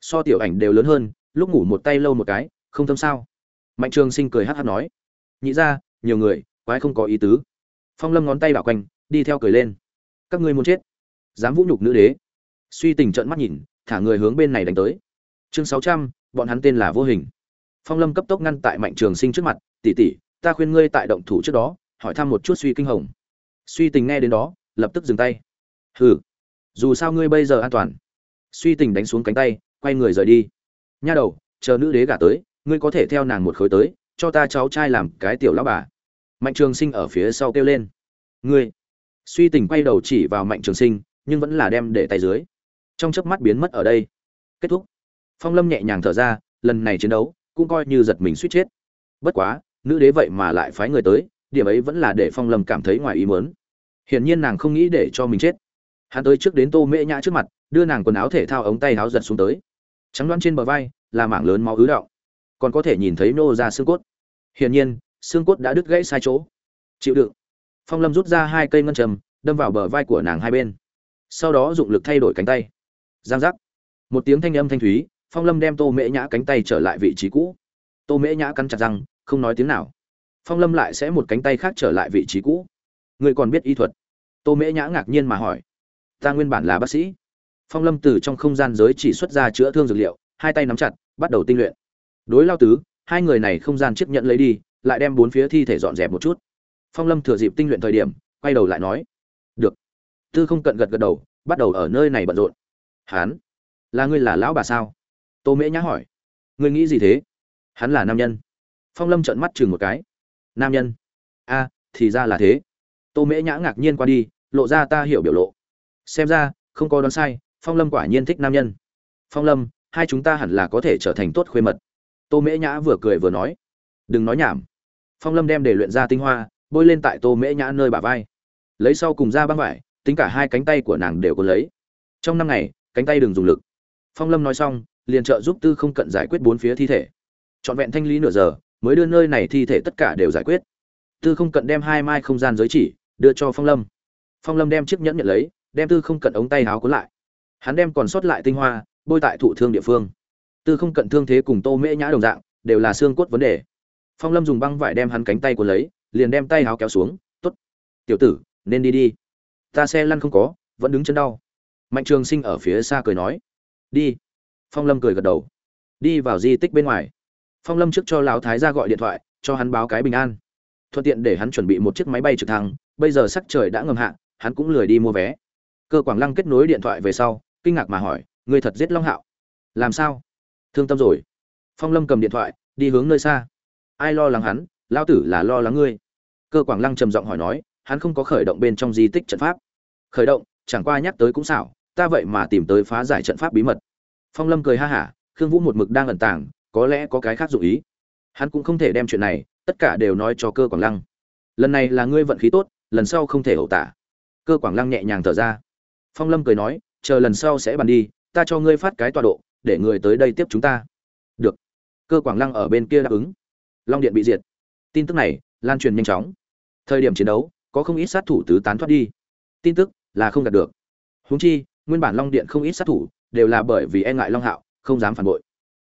So tiểu ảnh đều lớn hơn, lúc ngủ một tay lâu một cái, không thâm sao? Mạnh trường sinh cười hát hát nói. Nhị ra, nhiều người, quái không có ý tứ. Phong lâm ngón tay bảo quanh đi theo cười lên. Các ngươi muốn chết? Dám vũ nhục nữ đế. Suy tình trận mắt nhìn, thả người hướng bên này đánh tới. Chương sáu trăm, bọn hắn tên là vô hình. Phong lâm cấp tốc ngăn tại mạnh trường sinh trước mặt tỉ tỉ ta khuyên ngươi tại động thủ trước đó, hỏi thăm một chút suy kinh hồng. Suy tình nghe đến đó, lập tức dừng tay. Hừ, dù sao ngươi bây giờ an toàn. Suy tình đánh xuống cánh tay, quay người rời đi. Nha đầu, chờ nữ đế gả tới, ngươi có thể theo nàng một khối tới, cho ta cháu trai làm cái tiểu lão bà. Mạnh trường sinh ở phía sau kêu lên. Ngươi suy tình quay đầu chỉ vào mạnh trường sinh, nhưng vẫn là đem để tay dưới. Trong chớp mắt biến mất ở đây. Kết thúc. Phong lâm nhẹ nhàng thở ra, lần này chiến đấu cũng coi như giật mình suýt chết. Bất quá, nữ đế vậy mà lại phái người tới, điểm ấy vẫn là để phong lâm cảm thấy ngoài ý mớn hiển nhiên nàng không nghĩ để cho mình chết. Hắn tới trước đến tô mễ nhã trước mặt, đưa nàng quần áo thể thao ống tay áo giật xuống tới. Trắng đoán trên bờ vai, là mảng lớn máu ứ động còn có thể nhìn thấy nô ra xương cốt. Hiển nhiên, xương cốt đã đứt gãy sai chỗ. Chịu đựng phong lâm rút ra hai cây ngân trầm đâm vào bờ vai của nàng hai bên. Sau đó dụng lực thay đổi cánh tay. Giang giác. Một tiếng thanh âm thanh thúy, phong lâm đem tô mễ nhã cánh tay trở lại vị trí cũ. Tô mễ nhã cắn chặt răng, không nói tiếng nào. Phong lâm lại sẽ một cánh tay khác trở lại vị trí cũ. Người còn biết y thuật? Tô mễ nhã ngạc nhiên mà hỏi. Ta nguyên bản là bác sĩ. Phong lâm từ trong không gian giới chỉ xuất ra chữa thương dược liệu, hai tay nắm chặt, bắt đầu tinh luyện. Đối lao tứ, hai người này không gian chiếc nhận lấy đi, lại đem bốn phía thi thể dọn dẹp một chút phong lâm thừa dịp tinh luyện thời điểm, quay đầu lại nói, được. Tư không cận gật gật đầu, bắt đầu ở nơi này bận rộn. Hán, là ngươi là lão bà sao? Tô mễ nhã hỏi. Ngươi nghĩ gì thế? Hắn là nam nhân. Phong lâm trợn mắt chừng một cái. Nam nhân? A, thì ra là thế. Tô mễ nhã ngạc nhiên qua đi, lộ ra ta hiểu biểu lộ. Xem ra, không có đoán sai, phong lâm quả nhiên thích nam nhân. Phong lâm, hai chúng ta hẳn là có thể trở thành tốt khuê mật. Tô mễ nhã vừa cười vừa nói. Đừng nói nhảm. Phong lâm đem để luyện ra tinh hoa bôi lên tại tô mễ nhã nơi bả vai. Lấy sau cùng ra băng vải, tính cả hai cánh tay của nàng đều có lấy. Trong năm ngày, cánh tay đừng dùng lực. Phong lâm nói xong, liền trợ giúp tư không cận giải quyết bốn phía thi thể. Trọn vẹn thanh lý nửa giờ, mới đưa nơi này thi thể tất cả đều giải quyết. Tư không cận đem hai mai không gian giới chỉ, đưa cho phong lâm. Phong lâm đem chiếc nhẫn nhận lấy, đem tư không cận ống tay háo cuốn lại. Hắn đem còn sót lại tinh hoa, bôi tại thụ thương địa phương. Tư không cận thương thế cùng tô mễ nhã đồng dạng, đều là xương cốt vấn đề. Phong lâm dùng băng vải đem hắn cánh tay cuốn lấy liền đem tay háo kéo xuống t ố t tiểu tử, nên đi đi. Ta xe lăn không có, vẫn đứng chân đau. Mạnh trường sinh ở phía xa cười nói, đi. Phong lâm cười gật đầu, đi vào di tích bên ngoài. Phong lâm trước cho lão thái ra gọi điện thoại, cho hắn báo cái bình an. Thuận tiện để hắn chuẩn bị một chiếc máy bay trực thăng, bây giờ sắc trời đã ngầm hạ, hắn cũng lười đi mua vé. Cơ quảng lăng kết nối điện thoại về sau, kinh ngạc mà hỏi người thật giết long hạo? Làm sao? Thương tâm rồi. Phong lâm cầm điện thoại, đi hướng nơi xa. Ai lo lắng hắn? Lao tử là lo lắng ngươi. Cơ quảng lăng trầm giọng hỏi nói, hắn không có khởi động bên trong di tích trận pháp. Khởi động, chẳng qua nhắc tới cũng xảo, ta vậy mà tìm tới phá giải trận pháp bí mật. Phong lâm cười ha hả, khương vũ một mực đang ẩn tàng, có lẽ có cái khác dụ ý. Hắn cũng không thể đem chuyện này, tất cả đều nói cho cơ quảng lăng. Lần này là ngươi vận khí tốt, lần sau không thể hậu tả. Cơ quảng lăng nhẹ nhàng thở ra. Phong lâm cười nói, chờ lần sau sẽ bàn đi, ta cho ngươi phát cái tọa độ, để người tới đây tiếp chúng ta. Được. Cơ quảng lăng ở bên kia đáp ứng. Long điện bị diệt tin tức này, lan truyền nhanh chóng. Thời điểm chiến đấu, có không ít sát thủ tứ tán thoát đi. Tin tức là không đạt được. Húng chi, nguyên bản long điện không ít sát thủ đều là bởi vì e ngại long hạo, không dám phản bội.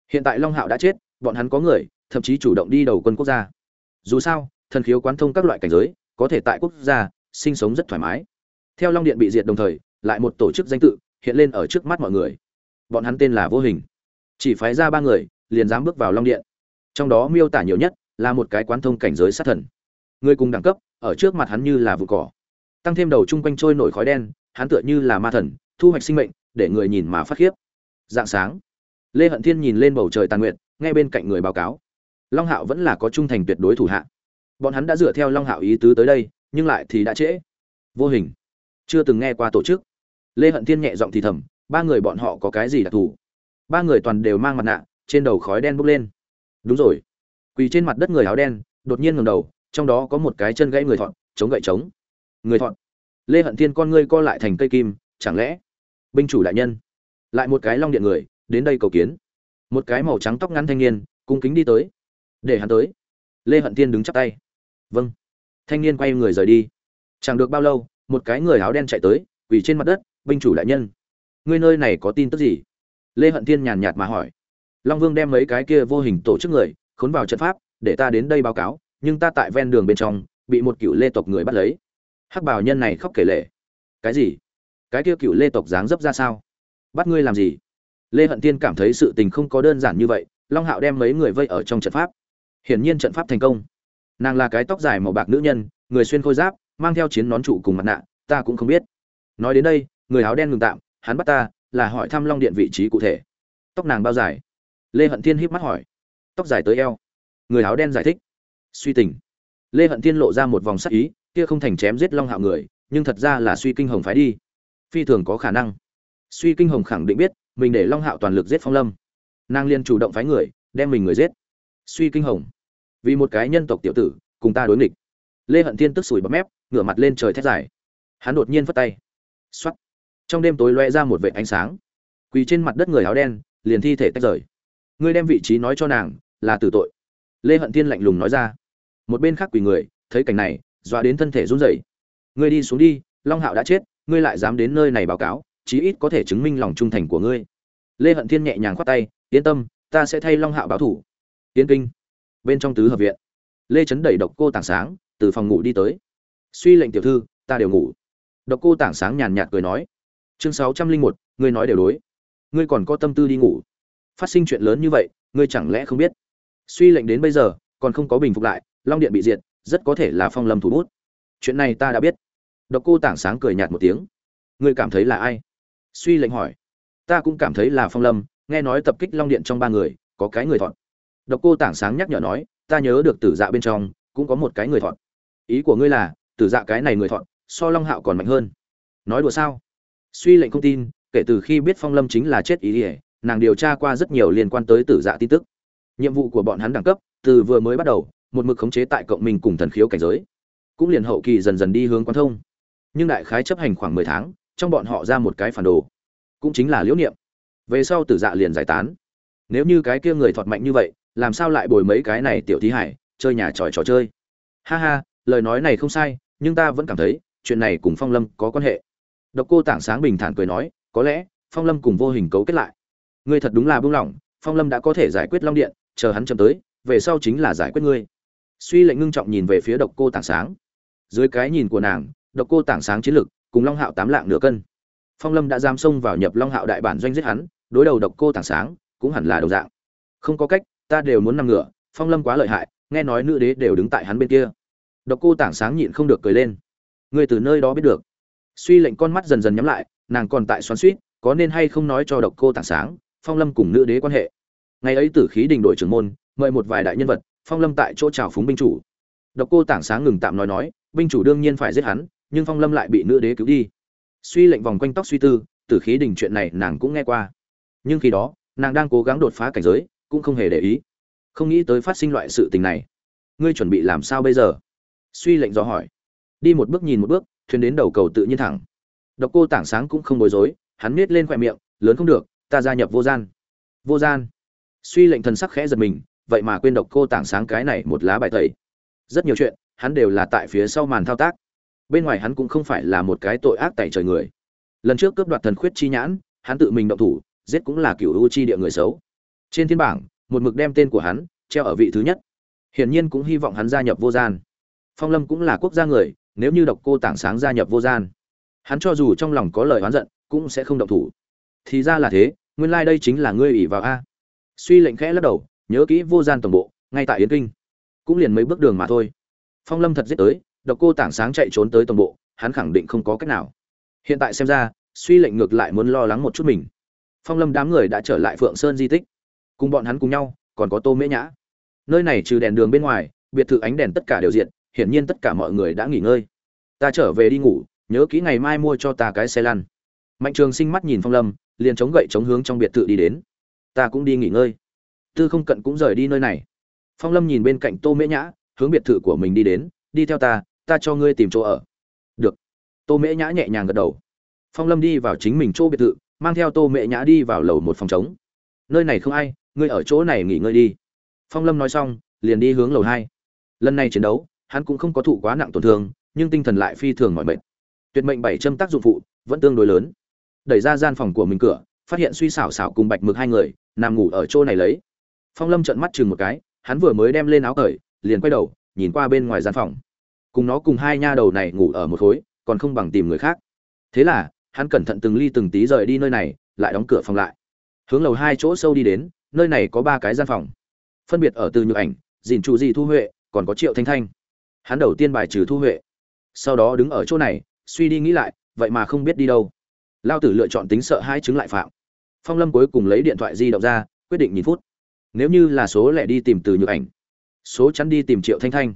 Hiện tại long hạo đã chết, bọn hắn có người, thậm chí chủ động đi đầu quân quốc gia. Dù sao, thần khiếu quán thông các loại cảnh giới, có thể tại quốc gia sinh sống rất thoải mái. Theo long điện bị diệt đồng thời, lại một tổ chức danh tự hiện lên ở trước mắt mọi người. Bọn hắn tên là vô hình. Chỉ phái ra ba người, liền dám bước vào long điện. Trong đó miêu tả nhiều nhất là một cái quán thông cảnh giới sát thần. Người cùng đẳng cấp, ở trước mặt hắn như là vụ cỏ. Tăng thêm đầu chung quanh trôi nổi khói đen, hắn tựa như là ma thần, thu hoạch sinh mệnh, để người nhìn mà phát khiếp. Dạng sáng, lê hận thiên nhìn lên bầu trời tàn nguyện nghe bên cạnh người báo cáo. Long hạo vẫn là có trung thành tuyệt đối thủ hạ. Bọn hắn đã dựa theo long hạo ý tứ tới đây, nhưng lại thì đã trễ. Vô hình. Chưa từng nghe qua tổ chức. Lê hận thiên nhẹ giọng thì thầm, ba người bọn họ có cái gì đặc thù? Ba người toàn đều mang mặt nạ, trên đầu khói đen bốc lên. Đúng rồi quỳ trên mặt đất người áo đen, đột nhiên ngầm đầu, trong đó có một cái chân gãy người thọn, chống gậy chống người thọn. Lê hận thiên con ngươi co lại thành cây kim, chẳng lẽ binh chủ đại nhân lại một cái long điện người, đến đây cầu kiến. Một cái màu trắng tóc ngắn thanh niên, cung kính đi tới. Để hắn tới. Lê hận thiên đứng chắp tay. Vâng. Thanh niên quay người rời đi. Chẳng được bao lâu, một cái người áo đen chạy tới, quỳ trên mặt đất, binh chủ đại nhân, ngươi nơi này có tin tức gì? Lê hận thiên nhàn nhạt mà hỏi. Long vương đem mấy cái kia vô hình tổ chức người khốn vào trận pháp, để ta đến đây báo cáo, nhưng ta tại ven đường bên trong, bị một cựu lê tộc người bắt lấy. Hắc bảo nhân này khóc kể lệ cái gì? Cái kia cựu lê tộc dáng dấp ra sao? Bắt ngươi làm gì? Lê hận tiên cảm thấy sự tình không có đơn giản như vậy, long hạo đem mấy người vây ở trong trận pháp. Hiển nhiên trận pháp thành công. Nàng là cái tóc dài màu bạc nữ nhân, người xuyên khôi giáp, mang theo chiến nón trụ cùng mặt nạ, ta cũng không biết. Nói đến đây, người áo đen ngừng tạm, hắn bắt ta, là hỏi thăm long điện vị trí cụ thể. Tóc nàng bao dài? Lê hận thiên híp mắt hỏi tóc dài tới eo. Người áo đen giải thích. Suy tình. Lê hận thiên lộ ra một vòng sắc ý, kia không thành chém giết long hạo người, nhưng thật ra là suy kinh hồng phái đi. Phi thường có khả năng. Suy kinh hồng khẳng định biết, mình để long hạo toàn lực giết phong lâm. Nàng liên chủ động phái người, đem mình người giết. Suy kinh hồng. Vì một cái nhân tộc tiểu tử, cùng ta đối nghịch. Lê hận thiên tức sủi bấm mép, ngửa mặt lên trời thét dài. Hắn đột nhiên phất tay. Xoắt trong đêm tối loe ra một vệ ánh sáng. Quỳ trên mặt đất người áo đen, liền thi thể tách rời ngươi đem vị trí nói cho nàng, là tử tội. Lê hận thiên lạnh lùng nói ra. Một bên khác quỳ người, thấy cảnh này, dọa đến thân thể run rẩy. Ngươi đi xuống đi, long hạo đã chết, ngươi lại dám đến nơi này báo cáo, chí ít có thể chứng minh lòng trung thành của ngươi. Lê hận thiên nhẹ nhàng khoát tay, yên tâm, ta sẽ thay long hạo báo thủ. Tiến kinh. Bên trong tứ hợp viện. Lê trấn đẩy độc cô tảng sáng, từ phòng ngủ đi tới. Suy lệnh tiểu thư, ta đều ngủ. Độc cô tảng sáng nhàn nhạt cười nói. Chương sáu trăm linh một, ngươi nói đều đối. Ngươi còn có tâm tư đi ngủ phát sinh chuyện lớn như vậy, ngươi chẳng lẽ không biết? Suy lệnh đến bây giờ, còn không có bình phục lại, long điện bị diệt, rất có thể là phong lâm thủ bút. Chuyện này ta đã biết. Độc cô tảng sáng cười nhạt một tiếng. Ngươi cảm thấy là ai? Suy lệnh hỏi. Ta cũng cảm thấy là phong lâm, nghe nói tập kích long điện trong ba người, có cái người thọn độc cô tảng sáng nhắc nhở nói, ta nhớ được tử dạ bên trong, cũng có một cái người thọn ý của ngươi là, tử dạ cái này người thọn so long hạo còn mạnh hơn. Nói đùa sao? Suy lệnh không tin, kể từ khi biết phong lâm chính là chết ý ỉa nàng điều tra qua rất nhiều liên quan tới tử dạ tin tức. Nhiệm vụ của bọn hắn đẳng cấp, từ vừa mới bắt đầu, một mực khống chế tại cộng minh cùng thần khiếu cảnh giới. Cũng liền hậu kỳ dần dần đi hướng quan thông. Nhưng đại khái chấp hành khoảng mười tháng, trong bọn họ ra một cái phản đồ. Cũng chính là liễu niệm. Về sau tử dạ liền giải tán. Nếu như cái kia người thọt mạnh như vậy, làm sao lại bồi mấy cái này tiểu thí hải, chơi nhà tròi trò chơi? Ha ha, lời nói này không sai, nhưng ta vẫn cảm thấy, chuyện này cùng phong lâm có quan hệ. Độc cô tảng sáng bình thản cười nói, có lẽ, phong lâm cùng vô hình cấu kết lại ngươi thật đúng là buông lỏng, phong lâm đã có thể giải quyết long điện, chờ hắn chậm tới, về sau chính là giải quyết ngươi. Suy lệnh ngưng trọng nhìn về phía độc cô tảng sáng. Dưới cái nhìn của nàng, độc cô tảng sáng chiến lực cùng long hạo tám lạng nửa cân. Phong lâm đã giam xông vào nhập long hạo đại bản doanh giết hắn, đối đầu độc cô tảng sáng cũng hẳn là đầu dạng. Không có cách, ta đều muốn nằm ngửa, phong lâm quá lợi hại, nghe nói nữ đế đều đứng tại hắn bên kia. Độc cô tảng sáng nhịn không được cười lên. Ngươi từ nơi đó biết được. Suy lệnh con mắt dần dần nhắm lại, nàng còn tại xoắn suýt, có nên hay không nói cho độc cô tảng sáng phong lâm cùng nữ đế quan hệ. Ngày ấy tử khí đình đội trưởng môn, mời một vài đại nhân vật, phong lâm tại chỗ chào phúng binh chủ. Độc cô tảng sáng ngừng tạm nói nói, binh chủ đương nhiên phải giết hắn, nhưng phong lâm lại bị nữ đế cứu đi. Suy lệnh vòng quanh tóc suy tư, tử khí đình chuyện này nàng cũng nghe qua. Nhưng khi đó, nàng đang cố gắng đột phá cảnh giới, cũng không hề để ý. Không nghĩ tới phát sinh loại sự tình này. Ngươi chuẩn bị làm sao bây giờ? Suy lệnh dò hỏi. Đi một bước nhìn một bước, thuyền đến đầu cầu tự nhiên thẳng. Độc cô tảng sáng cũng không bối rối, hắn miết lên khoe miệng, lớn không được ta gia nhập vô gian. Vô gian. Suy lệnh thần sắc khẽ giật mình, vậy mà quên độc cô tảng sáng cái này một lá bài tẩy. Rất nhiều chuyện, hắn đều là tại phía sau màn thao tác. Bên ngoài hắn cũng không phải là một cái tội ác tại trời người. Lần trước cướp đoạt thần khuyết chi nhãn, hắn tự mình động thủ, giết cũng là cựu u chi địa người xấu. Trên thiên bảng, một mực đem tên của hắn treo ở vị thứ nhất. Hiển nhiên cũng hy vọng hắn gia nhập vô gian. Phong lâm cũng là quốc gia người, nếu như độc cô tảng sáng gia nhập vô gian, hắn cho dù trong lòng có lời oán giận, cũng sẽ không động thủ. Thì ra là thế nguyên lai đây chính là ngươi ủy vào a. Suy lệnh khẽ lắc đầu, nhớ kỹ vô gian tổng bộ, ngay tại yến kinh. Cũng liền mấy bước đường mà thôi. Phong lâm thật giết tới, độc cô tảng sáng chạy trốn tới tổng bộ, hắn khẳng định không có cách nào. Hiện tại xem ra, suy lệnh ngược lại muốn lo lắng một chút mình. Phong lâm đám người đã trở lại phượng sơn di tích. Cùng bọn hắn cùng nhau, còn có tô mễ nhã. Nơi này trừ đèn đường bên ngoài, biệt thự ánh đèn tất cả đều diện hiển nhiên tất cả mọi người đã nghỉ ngơi. Ta trở về đi ngủ, nhớ kỹ ngày mai mua cho ta cái xe lăn. Mạnh trường sinh mắt nhìn phong lâm liền chống gậy chống hướng trong biệt thự đi đến. Ta cũng đi nghỉ ngơi. Tư không cận cũng rời đi nơi này. Phong lâm nhìn bên cạnh tô mễ nhã, hướng biệt thự của mình đi đến, đi theo ta ta cho ngươi tìm chỗ ở. Được. Tô mễ nhã nhẹ nhàng gật đầu. Phong lâm đi vào chính mình chỗ biệt thự, mang theo tô mễ nhã đi vào lầu một phòng trống. Nơi này không ai, ngươi ở chỗ này nghỉ ngơi đi. Phong lâm nói xong, liền đi hướng lầu hai. Lần này chiến đấu, hắn cũng không có thụ quá nặng tổn thương, nhưng tinh thần lại phi thường mọi mệnh tuyệt mệnh bảy châm tác dụng phụ vẫn tương đối lớn đẩy ra gian phòng của mình cửa, phát hiện suy xảo xảo cùng bạch mực hai người, nằm ngủ ở chỗ này lấy. Phong lâm trợn mắt chừng một cái, hắn vừa mới đem lên áo cởi, liền quay đầu, nhìn qua bên ngoài gian phòng. Cùng nó cùng hai nha đầu này ngủ ở một khối, còn không bằng tìm người khác. Thế là, hắn cẩn thận từng ly từng tí rời đi nơi này, lại đóng cửa phòng lại. Hướng lầu hai chỗ sâu đi đến, nơi này có ba cái gian phòng. Phân biệt ở từ nhược ảnh, dìn trụ gì thu huệ, còn có triệu thanh thanh. Hắn đầu tiên bài trừ thu huệ. Sau đó đứng ở chỗ này, suy đi nghĩ lại, vậy mà không biết đi đâu lao tử lựa chọn tính sợ hai chứng lại phạm. Phong lâm cuối cùng lấy điện thoại di động ra, quyết định nhìn phút. Nếu như là số lẻ đi tìm từ nhược ảnh, số chắn đi tìm triệu thanh thanh.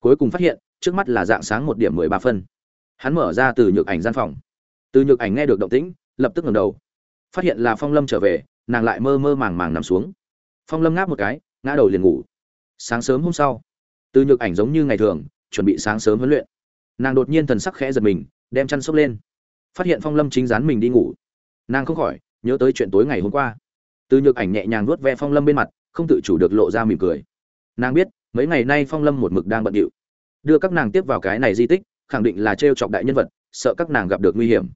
Cuối cùng phát hiện, trước mắt là dạng sáng một điểm mười ba phân. Hắn mở ra từ nhược ảnh gian phòng. Từ nhược ảnh nghe được động tĩnh, lập tức ngẩng đầu. Phát hiện là phong lâm trở về, nàng lại mơ mơ màng màng nằm xuống. Phong lâm ngáp một cái, ngã đầu liền ngủ. Sáng sớm hôm sau, từ nhược ảnh giống như ngày thường, chuẩn bị sáng sớm huấn luyện. Nàng đột nhiên thần sắc khẽ giật mình, đem chăn sốc lên phát hiện phong lâm chính dán mình đi ngủ. Nàng không khỏi nhớ tới chuyện tối ngày hôm qua. Từ nhược ảnh nhẹ nhàng nuốt ve phong lâm bên mặt, không tự chủ được lộ ra mỉm cười. Nàng biết, mấy ngày nay phong lâm một mực đang bận điệu. Đưa các nàng tiếp vào cái này di tích, khẳng định là t chọc đại nhân vật, sợ các nàng gặp được nguy hiểm.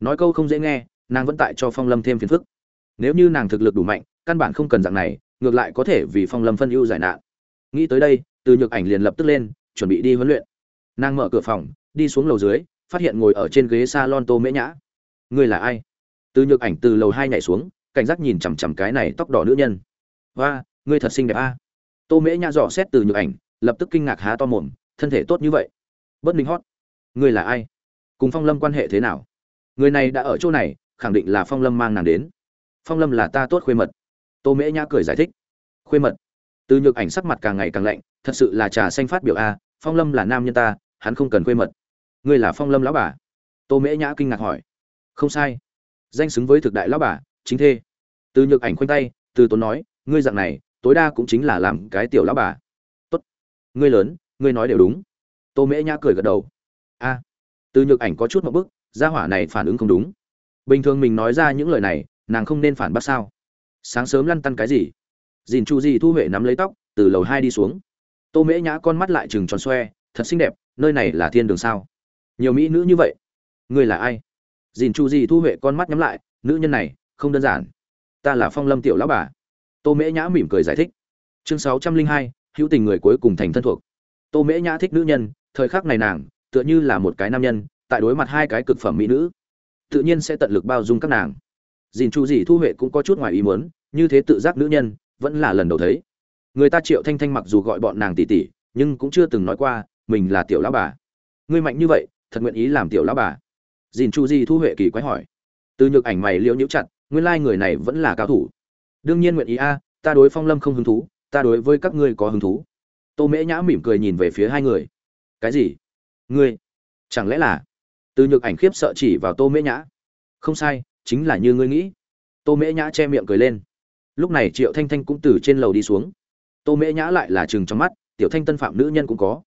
Nói câu không dễ nghe, nàng vẫn tại cho phong lâm thêm phiền phức. Nếu như nàng thực lực đủ mạnh, căn bản không cần dạng này, ngược lại có thể vì phong lâm phân ưu giải nạn. Nghĩ tới đây, từ nhược ảnh liền lập tức lên, chuẩn bị đi huấn luyện. Nàng mở cửa phòng, đi xuống lầu dưới phát hiện ngồi ở trên ghế salon tô mễ nhã. Ngươi là ai? Từ nhược ảnh từ lầu hai nhảy xuống cảnh giác nhìn chằm chằm cái này tóc đỏ nữ nhân. "Oa, ngươi thật xinh đẹp a. Tô mễ nhã dò xét từ nhược ảnh lập tức kinh ngạc há to mồm thân thể tốt như vậy. Bất minh hót ngươi là ai? Cùng phong lâm quan hệ thế nào? Người này đã ở chỗ này khẳng định là phong lâm mang nàng đến. Phong lâm là ta tốt khuê mật. Tô mễ nhã cười giải thích. Khuê mật? Từ nhược ảnh sắc mặt càng ngày càng lạnh thật sự là trà xanh phát biểu a phong lâm là nam nhân ta hắn không cần khuê mật ngươi là phong lâm lão bà? Tô mễ nhã kinh ngạc hỏi. Không sai. Danh xứng với thực đại lão bà, chính thê. Từ nhược ảnh khoanh tay, từ tốn nói, ngươi dạng này, tối đa cũng chính là làm cái tiểu lão bà. Tốt. Ngươi lớn, ngươi nói đều đúng. Tô mễ nhã cười gật đầu. A. Từ nhược ảnh có chút một bức, gia hỏa này phản ứng không đúng. Bình thường mình nói ra những lời này, nàng không nên phản bác sao? Sáng sớm lăn tăn cái gì? Dìn chu gì thu huệ nắm lấy tóc, từ lầu hai đi xuống. Tô mễ nhã con mắt lại chừng tròn xoe, thật xinh đẹp, nơi này là thiên đường sao? Nhiều mỹ nữ như vậy. Ngươi là ai? Dìn chu gì thu huệ con mắt nhắm lại, nữ nhân này, không đơn giản. Ta là phong lâm tiểu lão bà. Tô mễ nhã mỉm cười giải thích. Chương sáu trăm linh hai, hữu tình người cuối cùng thành thân thuộc. Tô mễ nhã thích nữ nhân, thời khắc này nàng, tựa như là một cái nam nhân, tại đối mặt hai cái cực phẩm mỹ nữ, tự nhiên sẽ tận lực bao dung các nàng. Dìn chu di thu huệ cũng có chút ngoài ý muốn, như thế tự giác nữ nhân, vẫn là lần đầu thấy. Người ta triệu thanh thanh mặc dù gọi bọn nàng tỷ tỷ, nhưng cũng chưa từng nói qua, mình là tiểu lão bà. Ngươi mạnh như vậy thật nguyện ý làm tiểu lão bà. Dìn chu di thu huệ kỳ quái hỏi. Từ nhược ảnh mày liễu nhiễu chặt, nguyên lai người này vẫn là cao thủ. Đương nhiên nguyện ý a, ta đối phong lâm không hứng thú, ta đối với các ngươi có hứng thú. Tô mễ nhã mỉm cười nhìn về phía hai người. Cái gì? Ngươi? Chẳng lẽ là? Từ nhược ảnh khiếp sợ chỉ vào tô mễ nhã. Không sai, chính là như ngươi nghĩ. Tô mễ nhã che miệng cười lên. Lúc này triệu thanh thanh cũng từ trên lầu đi xuống. Tô mễ nhã lại là chừng trong mắt, tiểu thanh tân phạm nữ nhân cũng có.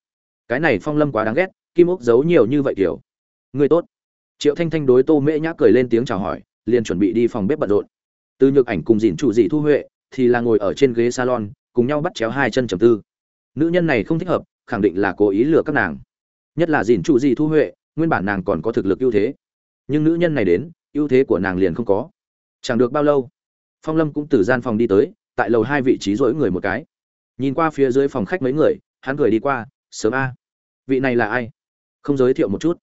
Cái này phong lâm quá đáng ghét kim ốc giấu nhiều như vậy kiểu. Người tốt. Triệu thanh thanh đối tô mễ nhã cười lên tiếng chào hỏi, liền chuẩn bị đi phòng bếp bận rộn. Từ nhược ảnh cùng dìn chủ dị thu huệ thì là ngồi ở trên ghế salon, cùng nhau bắt chéo hai chân trầm tư. Nữ nhân này không thích hợp, khẳng định là cố ý lừa các nàng. Nhất là dìn chủ dị thu huệ, nguyên bản nàng còn có thực lực ưu thế. Nhưng nữ nhân này đến, ưu thế của nàng liền không có. Chẳng được bao lâu, phong lâm cũng từ gian phòng đi tới, tại lầu hai vị trí rỗi người một cái. Nhìn qua phía dưới phòng khách mấy người, hắn cười đi qua, sớm a, vị này là ai? Không giới thiệu một chút.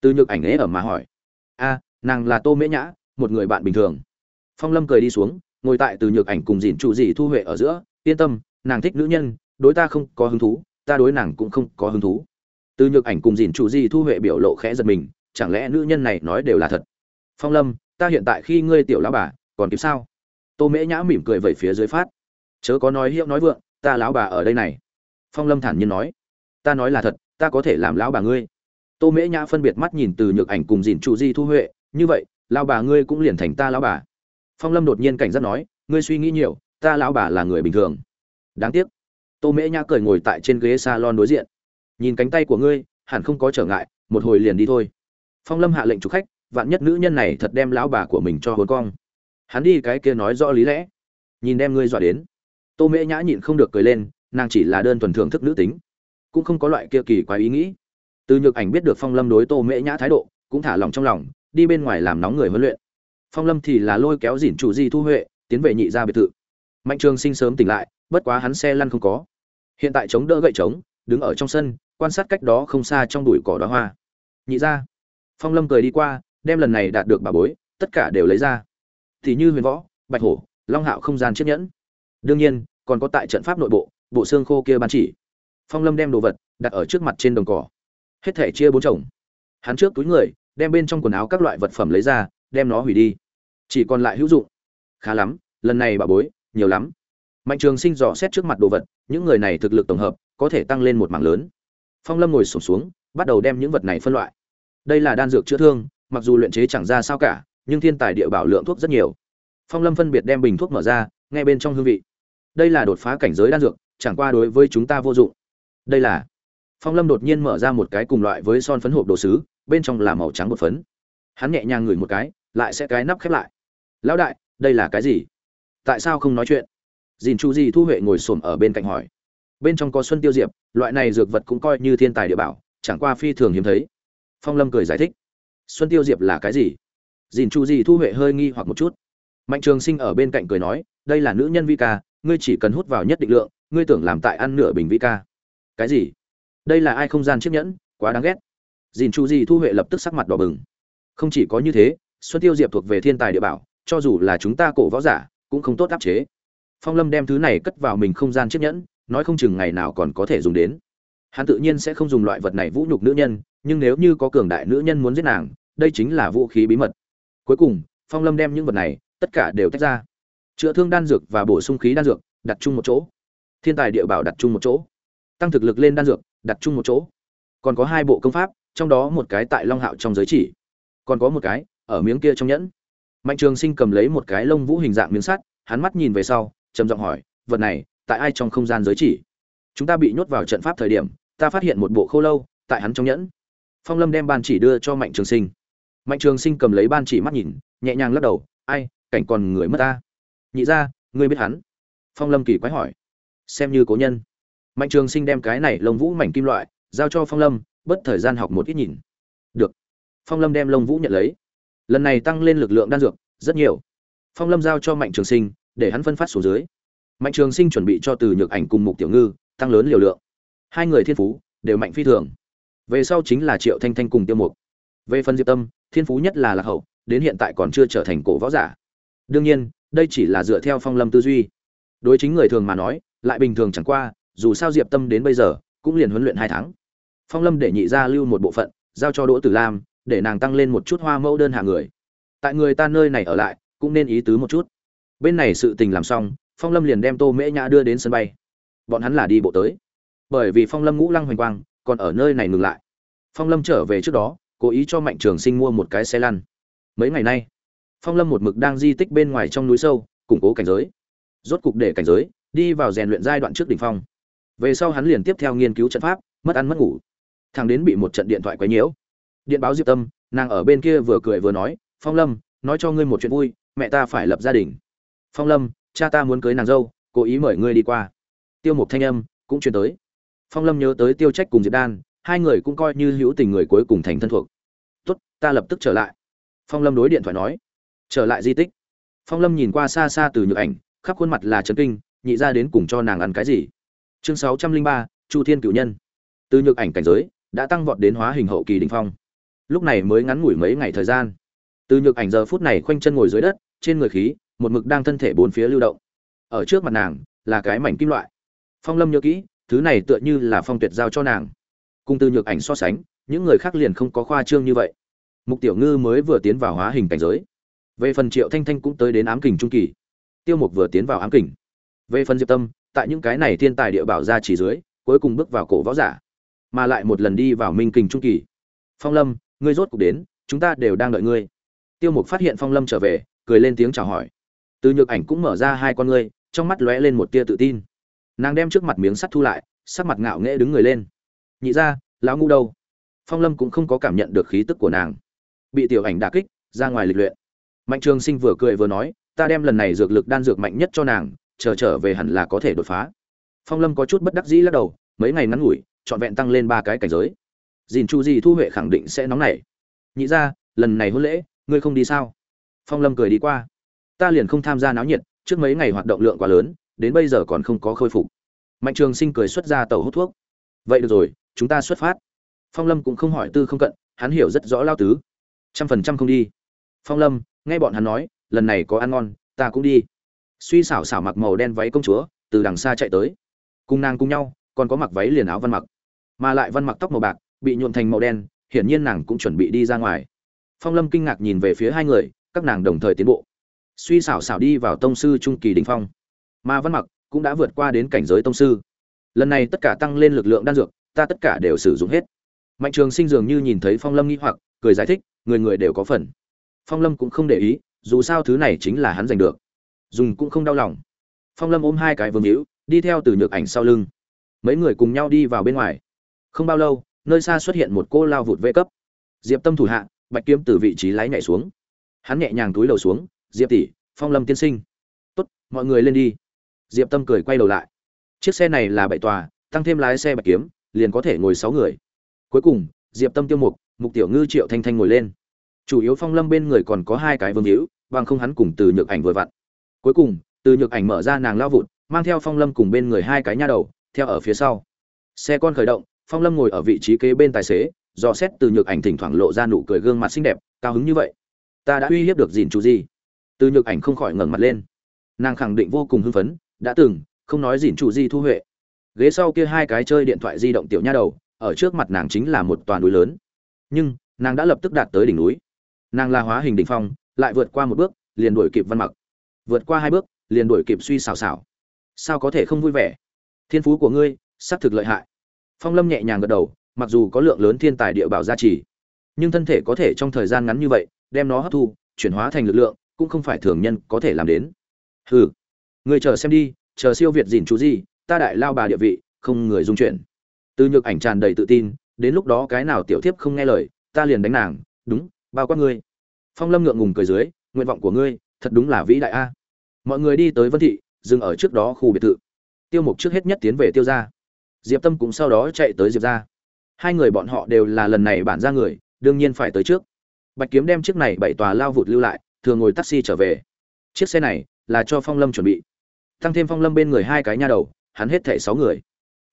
Từ nhược ảnh ấy ở mà hỏi. A, nàng là tô mễ nhã, một người bạn bình thường. Phong lâm cười đi xuống, ngồi tại từ nhược ảnh cùng dìn trụ dị thu huệ ở giữa. Yên tâm, nàng thích nữ nhân, đối ta không có hứng thú, ta đối nàng cũng không có hứng thú. Từ nhược ảnh cùng dìn trụ dị thu huệ biểu lộ khẽ giật mình, chẳng lẽ nữ nhân này nói đều là thật? Phong lâm, ta hiện tại khi ngươi tiểu lão bà, còn kịp sao? Tô mễ nhã mỉm cười vẩy phía dưới phát. Chớ có nói hiệu nói vượng, ta lão bà ở đây này. Phong lâm thản nhiên nói. Ta nói là thật, ta có thể làm lão bà ngươi tô mễ nhã phân biệt mắt nhìn từ nhược ảnh cùng dìn trụ di thu huệ, như vậy, lão bà ngươi cũng liền thành ta lão bà. Phong lâm đột nhiên cảnh giác nói, ngươi suy nghĩ nhiều, ta lão bà là người bình thường. Đáng tiếc. Tô mễ nhã cười ngồi tại trên ghế salon đối diện. Nhìn cánh tay của ngươi, hẳn không có trở ngại, một hồi liền đi thôi. Phong lâm hạ lệnh chủ khách, vạn nhất nữ nhân này thật đem lão bà của mình cho hồn cong. Hắn đi cái kia nói rõ lý lẽ. Nhìn đem ngươi dọa đến. Tô mễ nhã nhịn không được cười lên, nàng chỉ là đơn thuần thưởng thức nữ tính, cũng không có loại kia kỳ quái ý nghĩ từ nhược ảnh biết được phong lâm đối tô mễ nhã thái độ, cũng thả lòng trong lòng, đi bên ngoài làm nóng người huấn luyện. Phong lâm thì là lôi kéo dỉn chủ di thu huệ, tiến về nhị gia biệt thự. Mạnh trường sinh sớm tỉnh lại, bất quá hắn xe lăn không có. Hiện tại chống đỡ gậy trống, đứng ở trong sân, quan sát cách đó không xa trong đùi cỏ đóa hoa. Nhị gia. Phong lâm cười đi qua, đem lần này đạt được bà bối, tất cả đều lấy ra. Thì như huyền võ, bạch hổ, long hạo không gian chiếc nhẫn. Đương nhiên, còn có tại trận pháp nội bộ bộ xương khô kia ban chỉ. Phong lâm đem đồ vật đặt ở trước mặt trên đồng cỏ hết thể chia bốn chồng. Hắn trước túi người đem bên trong quần áo các loại vật phẩm lấy ra đem nó hủy đi. Chỉ còn lại hữu dụng. Khá lắm lần này bà bối nhiều lắm. Mạnh trường sinh dò xét trước mặt đồ vật những người này thực lực tổng hợp có thể tăng lên một mảng lớn. Phong lâm ngồi sổm xuống, xuống bắt đầu đem những vật này phân loại. Đây là đan dược chữa thương mặc dù luyện chế chẳng ra sao cả nhưng thiên tài địa bảo lượng thuốc rất nhiều. Phong lâm phân biệt đem bình thuốc mở ra ngay bên trong hương vị. Đây là đột phá cảnh giới đan dược chẳng qua đối với chúng ta vô dụng. Đây là phong lâm đột nhiên mở ra một cái cùng loại với son phấn hộp đồ sứ, bên trong là màu trắng bột phấn. Hắn nhẹ nhàng ngửi một cái, lại sẽ cái nắp khép lại. Lão đại, đây là cái gì? Tại sao không nói chuyện? Dìn chu di thu huệ ngồi xổm ở bên cạnh hỏi. Bên trong có xuân tiêu diệp, loại này dược vật cũng coi như thiên tài địa bảo, chẳng qua phi thường hiếm thấy. Phong lâm cười giải thích. Xuân tiêu diệp là cái gì? Dìn chu di thu huệ hơi nghi hoặc một chút. Mạnh trường sinh ở bên cạnh cười nói, đây là nữ nhân vi ca, ngươi chỉ cần hút vào nhất định lượng, ngươi tưởng làm tại ăn nửa bình vĩ ca. Cái gì? Đây là ai không gian chiếc nhẫn, quá đáng ghét. Dìn chu di thu huệ lập tức sắc mặt đỏ bừng. Không chỉ có như thế, xuân tiêu diệp thuộc về thiên tài địa bảo, cho dù là chúng ta cổ võ giả, cũng không tốt áp chế. Phong lâm đem thứ này cất vào mình không gian chiếc nhẫn, nói không chừng ngày nào còn có thể dùng đến. Hắn tự nhiên sẽ không dùng loại vật này vũ nhục nữ nhân, nhưng nếu như có cường đại nữ nhân muốn giết nàng, đây chính là vũ khí bí mật. Cuối cùng, phong lâm đem những vật này, tất cả đều tách ra. Chữa thương đan dược và bổ sung khí đan dược, đặt chung một chỗ. Thiên tài địa bảo đặt chung một chỗ. Tăng thực lực lên đan dược đặt chung một chỗ. Còn có hai bộ công pháp, trong đó một cái tại long hạo trong giới chỉ, còn có một cái ở miếng kia trong nhẫn. Mạnh trường sinh cầm lấy một cái lông vũ hình dạng miếng sắt, hắn mắt nhìn về sau, trầm giọng hỏi, vật này, tại ai trong không gian giới chỉ? Chúng ta bị nhốt vào trận pháp thời điểm, ta phát hiện một bộ khô lâu tại hắn trong nhẫn. Phong lâm đem ban chỉ đưa cho mạnh trường sinh. Mạnh trường sinh cầm lấy ban chỉ mắt nhìn, nhẹ nhàng lắc đầu, ai, cảnh còn người mất ta. Nhị ra ngươi biết hắn? Phong lâm kỳ quái hỏi. Xem như cố nhân mạnh trường sinh đem cái này lông vũ mảnh kim loại giao cho phong lâm, bất thời gian học một ít nhìn. Được. Phong lâm đem lông vũ nhận lấy. Lần này tăng lên lực lượng đan dược, rất nhiều. Phong lâm giao cho mạnh trường sinh, để hắn phân phát xuống dưới. Mạnh trường sinh chuẩn bị cho từ nhược ảnh cùng mục tiểu ngư tăng lớn liều lượng. Hai người thiên phú đều mạnh phi thường. Về sau chính là triệu thanh thanh cùng tiêu mục. Về phần diệp tâm, thiên phú nhất là lạc hậu, đến hiện tại còn chưa trở thành cổ võ giả. Đương nhiên, đây chỉ là dựa theo phong lâm tư duy. Đối chính người thường mà nói, lại bình thường chẳng qua dù sao diệp tâm đến bây giờ cũng liền huấn luyện hai tháng. Phong lâm để nhị gia lưu một bộ phận, giao cho đỗ tử lam, để nàng tăng lên một chút hoa mẫu đơn hạ người. Tại người ta nơi này ở lại, cũng nên ý tứ một chút. Bên này sự tình làm xong, phong lâm liền đem tô mễ nhã đưa đến sân bay. Bọn hắn là đi bộ tới. Bởi vì phong lâm ngũ lăng hoành quang, còn ở nơi này ngừng lại. Phong lâm trở về trước đó, cố ý cho mạnh trường sinh mua một cái xe lăn. Mấy ngày nay, phong lâm một mực đang di tích bên ngoài trong núi sâu, củng cố cảnh giới. Rốt cục để cảnh giới, đi vào rèn luyện giai đoạn trước đỉnh phong về sau hắn liền tiếp theo nghiên cứu trận pháp, mất ăn mất ngủ. Thằng đến bị một trận điện thoại quấy nhiễu. Điện báo diệp tâm, nàng ở bên kia vừa cười vừa nói, phong lâm, nói cho ngươi một chuyện vui, mẹ ta phải lập gia đình. Phong lâm, cha ta muốn cưới nàng dâu, cố ý mời ngươi đi qua. Tiêu mục thanh âm cũng truyền tới. Phong lâm nhớ tới tiêu trách cùng diệp đan, hai người cũng coi như hữu tình người cuối cùng thành thân thuộc. Tốt, ta lập tức trở lại. Phong lâm đối điện thoại nói. Trở lại di tích. Phong lâm nhìn qua xa xa từ nhược ảnh, khắp khuôn mặt là trấn kinh, nhị ra đến cùng cho nàng ăn cái gì? Chương sáu trăm linh ba, chu thiên cựu nhân. Từ nhược ảnh cảnh giới, đã tăng vọt đến hóa hình hậu kỳ Đỉnh phong. Lúc này mới ngắn ngủi mấy ngày thời gian. Từ nhược ảnh giờ phút này khoanh chân ngồi dưới đất, trên người khí, một mực đang thân thể bốn phía lưu động. Ở trước mặt nàng, là cái mảnh kim loại. Phong lâm nhớ kỹ, thứ này tựa như là phong tuyệt giao cho nàng. Cùng từ nhược ảnh so sánh, những người khác liền không có khoa trương như vậy. Mục tiểu ngư mới vừa tiến vào hóa hình cảnh giới. Về phần triệu thanh thanh cũng tới đến ám kình trung kỳ. Tiêu mục vừa tiến vào ám kình. Về phần diệp tâm tại những cái này thiên tài địa bảo ra chỉ dưới, cuối cùng bước vào cổ võ giả, mà lại một lần đi vào minh kình trung kỳ. Phong lâm, ngươi rốt cuộc đến, chúng ta đều đang đợi ngươi. Tiêu mục phát hiện phong lâm trở về, cười lên tiếng chào hỏi. Từ nhược ảnh cũng mở ra hai con ngươi, trong mắt lóe lên một tia tự tin. Nàng đem trước mặt miếng sắt thu lại, sắc mặt ngạo nghễ đứng người lên. Nhị ra lão ngu đâu? Phong lâm cũng không có cảm nhận được khí tức của nàng. Bị tiểu ảnh đà kích, ra ngoài lịch luyện. Mạnh trường sinh vừa cười vừa nói, ta đem lần này dược lực đan dược mạnh nhất cho nàng chờ trở về hẳn là có thể đột phá. Phong lâm có chút bất đắc dĩ lắc đầu, mấy ngày ngắn ngủi, trọn vẹn tăng lên ba cái cảnh giới. Dìn chu di thu huệ khẳng định sẽ nóng nảy. Nhị ra, lần này hôn lễ, ngươi không đi sao? Phong lâm cười đi qua. Ta liền không tham gia náo nhiệt, trước mấy ngày hoạt động lượng quá lớn, đến bây giờ còn không có khôi phục. Mạnh trường sinh cười xuất ra tàu hút thuốc. Vậy được rồi, chúng ta xuất phát. Phong lâm cũng không hỏi tư không cận, hắn hiểu rất rõ lao tứ. Trăm phần trăm không đi. Phong lâm, nghe bọn hắn nói, lần này có ăn ngon, ta cũng đi suy xảo xảo mặc màu đen váy công chúa, từ đằng xa chạy tới. Cùng nàng cùng nhau, còn có mặc váy liền áo văn mặc, mà lại văn mặc tóc màu bạc, bị nhuộm thành màu đen, hiển nhiên nàng cũng chuẩn bị đi ra ngoài. Phong lâm kinh ngạc nhìn về phía hai người, các nàng đồng thời tiến bộ. Suy xảo xảo đi vào tông sư trung kỳ đình phong, mà văn mặc cũng đã vượt qua đến cảnh giới tông sư. Lần này tất cả tăng lên lực lượng đan dược, ta tất cả đều sử dụng hết. Mạnh trường sinh dường như nhìn thấy phong lâm nghĩ hoặc, cười giải thích, người người đều có phần. Phong lâm cũng không để ý, dù sao thứ này chính là hắn giành được dùng cũng không đau lòng. Phong lâm ôm hai cái vương hữu, đi theo từ nhược ảnh sau lưng. Mấy người cùng nhau đi vào bên ngoài. Không bao lâu, nơi xa xuất hiện một cô lao vụt vê cấp. Diệp tâm thủ hạ, bạch kiếm từ vị trí lái nhảy xuống. Hắn nhẹ nhàng túi đầu xuống, diệp tỷ, phong lâm tiên sinh. Tốt, mọi người lên đi. Diệp tâm cười quay đầu lại. Chiếc xe này là bảy tòa, tăng thêm lái xe bạch kiếm, liền có thể ngồi sáu người. Cuối cùng, diệp tâm tiêu mục mục tiểu ngư, triệu thanh thanh ngồi lên. Chủ yếu phong lâm bên người còn có hai cái vương hữu, bằng không hắn cùng từ nhược ảnh vừa vặn cuối cùng, từ nhược ảnh mở ra nàng lao vụt, mang theo phong lâm cùng bên người hai cái nha đầu, theo ở phía sau. Xe con khởi động, phong lâm ngồi ở vị trí kế bên tài xế, dò xét từ nhược ảnh thỉnh thoảng lộ ra nụ cười gương mặt xinh đẹp, cao hứng như vậy. Ta đã uy hiếp được dìn chú gì? Từ nhược ảnh không khỏi ngẩng mặt lên. Nàng khẳng định vô cùng hưng phấn, đã từng, không nói dìn chủ gì thu huệ. Ghế sau kia hai cái chơi điện thoại di động tiểu nha đầu, ở trước mặt nàng chính là một toàn núi lớn. Nhưng, nàng đã lập tức đạt tới đỉnh núi. Nàng là hóa hình đỉnh phong, lại vượt qua một bước, liền đuổi kịp văn mặc vượt qua hai bước, liền đuổi kịp suy xào xào. Sao có thể không vui vẻ? Thiên phú của ngươi, xác thực lợi hại. Phong lâm nhẹ nhàng gật đầu, mặc dù có lượng lớn thiên tài địa bảo gia trì, nhưng thân thể có thể trong thời gian ngắn như vậy, đem nó hấp thu, chuyển hóa thành lực lượng, cũng không phải thường nhân có thể làm đến. Hừ người chờ xem đi, chờ siêu việt dìn chú gì, ta đại lao bà địa vị, không người dung chuyển từ nhược ảnh tràn đầy tự tin, đến lúc đó cái nào tiểu thiếp không nghe lời, ta liền đánh nàng, đúng, bao quát ngươi. Phong lâm ngượng ngùng cười dưới, nguyện vọng của ngươi thật đúng là vĩ đại a. Mọi người đi tới vân thị, dừng ở trước đó khu biệt thự. Tiêu mục trước hết nhất tiến về tiêu gia. Diệp tâm cũng sau đó chạy tới diệp gia. Hai người bọn họ đều là lần này bản ra người, đương nhiên phải tới trước. Bạch kiếm đem chiếc này bảy tòa lao vụt lưu lại, thường ngồi taxi trở về. Chiếc xe này là cho phong lâm chuẩn bị. Tăng thêm phong lâm bên người hai cái nha đầu, hắn hết thảy sáu người.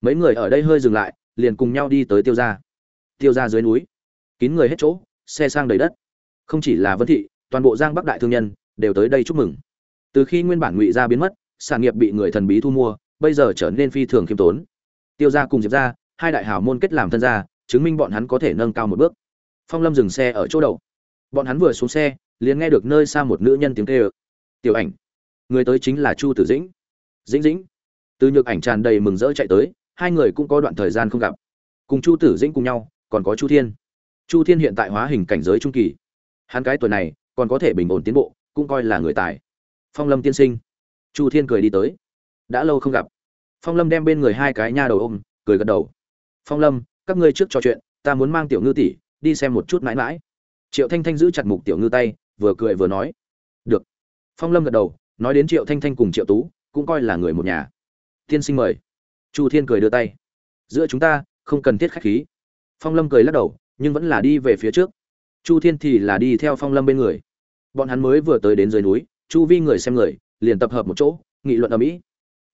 Mấy người ở đây hơi dừng lại, liền cùng nhau đi tới tiêu gia. Tiêu gia dưới núi, kín người hết chỗ, xe sang đầy đất. Không chỉ là vân thị, toàn bộ giang bắc đại thương nhân đều tới đây chúc mừng. Từ khi nguyên bản ngụy gia biến mất sản nghiệp bị người thần bí thu mua, bây giờ trở nên phi thường khiêm tốn. Tiêu gia cùng diệp gia, hai đại hào môn kết làm thân gia, chứng minh bọn hắn có thể nâng cao một bước. Phong lâm dừng xe ở chỗ đầu bọn hắn vừa xuống xe, liền nghe được nơi xa một nữ nhân tiếng kêu. Tiểu ảnh, người tới chính là chu tử dĩnh. Dĩnh dĩnh? Từ nhược ảnh tràn đầy mừng rỡ chạy tới, hai người cũng có đoạn thời gian không gặp. Cùng chu tử dĩnh cùng nhau, còn có chu thiên. Chu thiên hiện tại hóa hình cảnh giới trung kỳ. Hắn cái tuổi này, còn có thể bình ổn tiến bộ cũng coi là người tài. Phong lâm tiên sinh. Chu thiên cười đi tới. Đã lâu không gặp. Phong lâm đem bên người hai cái nha đầu ôm, cười gật đầu. Phong lâm, các ngươi trước trò chuyện, ta muốn mang tiểu ngư tỷ, đi xem một chút mãi mãi. Triệu thanh thanh giữ chặt mục tiểu ngư tay, vừa cười vừa nói. Được. Phong lâm gật đầu, nói đến triệu thanh thanh cùng triệu tú, cũng coi là người một nhà. Tiên sinh mời. Chu thiên cười đưa tay. Giữa chúng ta, không cần thiết khách khí. Phong lâm cười lắc đầu, nhưng vẫn là đi về phía trước. Chu thiên thì là đi theo phong lâm bên người bọn hắn mới vừa tới đến dưới núi, chu vi người xem người, liền tập hợp một chỗ, nghị luận ở mỹ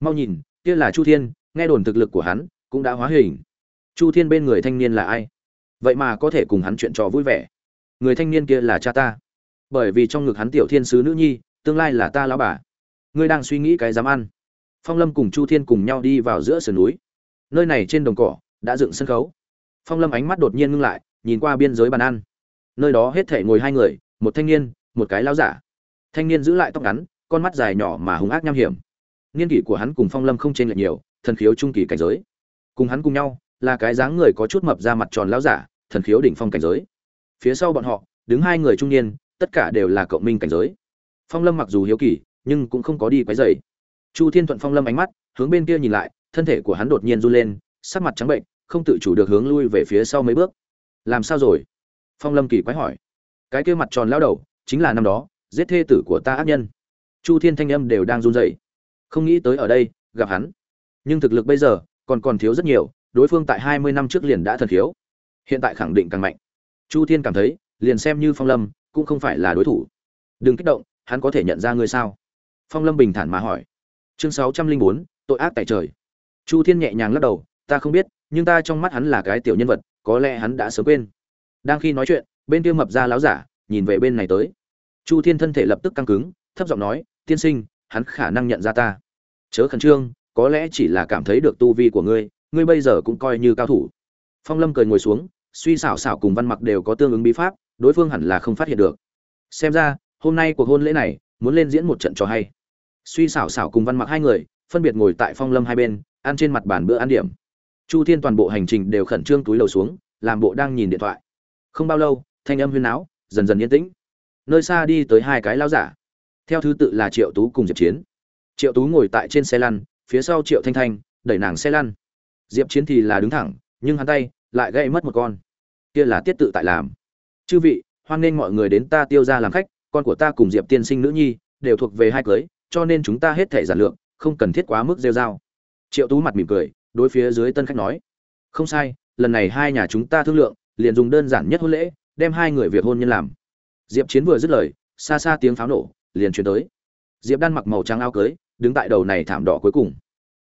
mau nhìn, kia là chu thiên, nghe đồn thực lực của hắn cũng đã hóa hình. Chu thiên bên người thanh niên là ai? Vậy mà có thể cùng hắn chuyện trò vui vẻ. Người thanh niên kia là cha ta. Bởi vì trong ngực hắn tiểu thiên sứ nữ nhi, tương lai là ta lão bà. Ngươi đang suy nghĩ cái dám ăn. Phong lâm cùng chu thiên cùng nhau đi vào giữa sườn núi. Nơi này trên đồng cỏ đã dựng sân khấu. Phong lâm ánh mắt đột nhiên ngưng lại, nhìn qua biên giới bàn ăn. Nơi đó hết thể ngồi hai người, một thanh niên một cái lão giả. Thanh niên giữ lại tóc ngắn, con mắt dài nhỏ mà hung ác nham hiểm. Niên kỷ của hắn cùng phong lâm không chênh lệch nhiều, thần khiếu trung kỳ cảnh giới. Cùng hắn cùng nhau, là cái dáng người có chút mập ra mặt tròn lão giả, thần khiếu đỉnh phong cảnh giới. Phía sau bọn họ, đứng hai người trung niên, tất cả đều là cộng minh cảnh giới. Phong lâm mặc dù hiếu kỳ, nhưng cũng không có đi quấy rầy. Chu thiên thuận phong lâm ánh mắt, hướng bên kia nhìn lại, thân thể của hắn đột nhiên run lên, sắc mặt trắng bệnh, không tự chủ được hướng lui về phía sau mấy bước. Làm sao rồi? Phong lâm kỳ quái hỏi. Cái kia mặt tròn lao đầu chính là năm đó giết thê tử của ta ác nhân. Chu thiên thanh âm đều đang run rẩy. Không nghĩ tới ở đây gặp hắn. Nhưng thực lực bây giờ còn còn thiếu rất nhiều đối phương tại hai mươi năm trước liền đã thần thiếu, hiện tại khẳng định càng mạnh. Chu thiên cảm thấy liền xem như phong lâm cũng không phải là đối thủ. Đừng kích động hắn có thể nhận ra ngươi sao? Phong lâm bình thản mà hỏi. Chương sáu trăm linh bốn tội ác tại trời. Chu thiên nhẹ nhàng lắc đầu ta không biết nhưng ta trong mắt hắn là cái tiểu nhân vật có lẽ hắn đã sớm quên. Đang khi nói chuyện bên kia mập ra láo giả nhìn về bên này tới. Chu thiên thân thể lập tức căng cứng, thấp giọng nói, tiên sinh, hắn khả năng nhận ra ta. Chớ khẩn trương, có lẽ chỉ là cảm thấy được tu vi của ngươi ngươi bây giờ cũng coi như cao thủ. Phong lâm cười ngồi xuống, suy xảo xảo cùng văn mặc đều có tương ứng bí pháp, đối phương hẳn là không phát hiện được. Xem ra, hôm nay cuộc hôn lễ này muốn lên diễn một trận trò hay. Suy xảo xảo cùng văn mặc hai người, phân biệt ngồi tại phong lâm hai bên, ăn trên mặt bàn bữa ăn điểm. Chu thiên toàn bộ hành trình đều khẩn trương túi lầu xuống, làm bộ đang nhìn điện thoại. Không bao lâu, thanh âm huyên áo dần dần yên tĩnh. Nơi xa đi tới hai cái lao giả. Theo thứ tự là triệu tú cùng diệp chiến. Triệu tú ngồi tại trên xe lăn, phía sau triệu thanh thanh, đẩy nàng xe lăn. Diệp chiến thì là đứng thẳng, nhưng hắn tay lại gây mất một con. Kia là tiết tự tại làm. Chư vị, hoan nghênh mọi người đến ta tiêu ra làm khách, con của ta cùng diệp tiên sinh nữ nhi đều thuộc về hai cưới, cho nên chúng ta hết thể giản lượng không cần thiết quá mức rêu dao triệu tú mặt mỉm cười, đối phía dưới tân khách nói, không sai, lần này hai nhà chúng ta thương lượng, liền dùng đơn giản nhất hôn lễ đem hai người việc hôn nhân làm. Diệp chiến vừa dứt lời, xa xa tiếng pháo nổ liền chuyển tới. Diệp đan mặc màu trắng áo cưới, đứng tại đầu này thảm đỏ cuối cùng.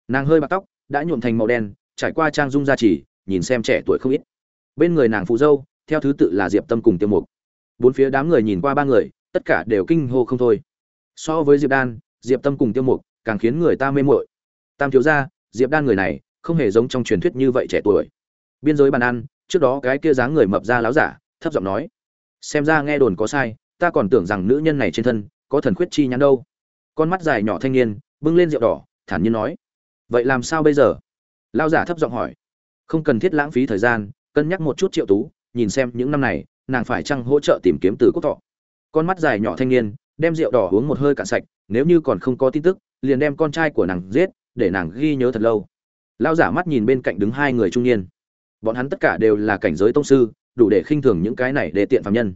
Nàng hơi bạc tóc, đã nhuộm thành màu đen, trải qua trang dung gia trì, nhìn xem trẻ tuổi không ít. Bên người nàng phụ dâu, theo thứ tự là diệp tâm cùng tiêu mục. Bốn phía đám người nhìn qua ba người, tất cả đều kinh hô không thôi. So với diệp đan, diệp tâm cùng tiêu mục càng khiến người ta mê mội tam thiếu gia, diệp đan người này, không hề giống trong truyền thuyết như vậy trẻ tuổi. Biên giới bàn ăn, trước đó cái kia dáng người mập ra láo giả thấp giọng nói, xem ra nghe đồn có sai, ta còn tưởng rằng nữ nhân này trên thân có thần khuyết chi nhắn đâu. Con mắt dài nhỏ thanh niên bưng lên rượu đỏ, thản nhiên nói, vậy làm sao bây giờ? Lao giả thấp giọng hỏi, không cần thiết lãng phí thời gian, cân nhắc một chút triệu tú, nhìn xem những năm này, nàng phải chăng hỗ trợ tìm kiếm từ quốc thọ? Con mắt dài nhỏ thanh niên đem rượu đỏ uống một hơi cạn sạch, nếu như còn không có tin tức, liền đem con trai của nàng giết, để nàng ghi nhớ thật lâu. Lao giả mắt nhìn bên cạnh đứng hai người trung niên. Bọn hắn tất cả đều là cảnh giới tông sư đủ để khinh thường những cái này để tiện phạm nhân.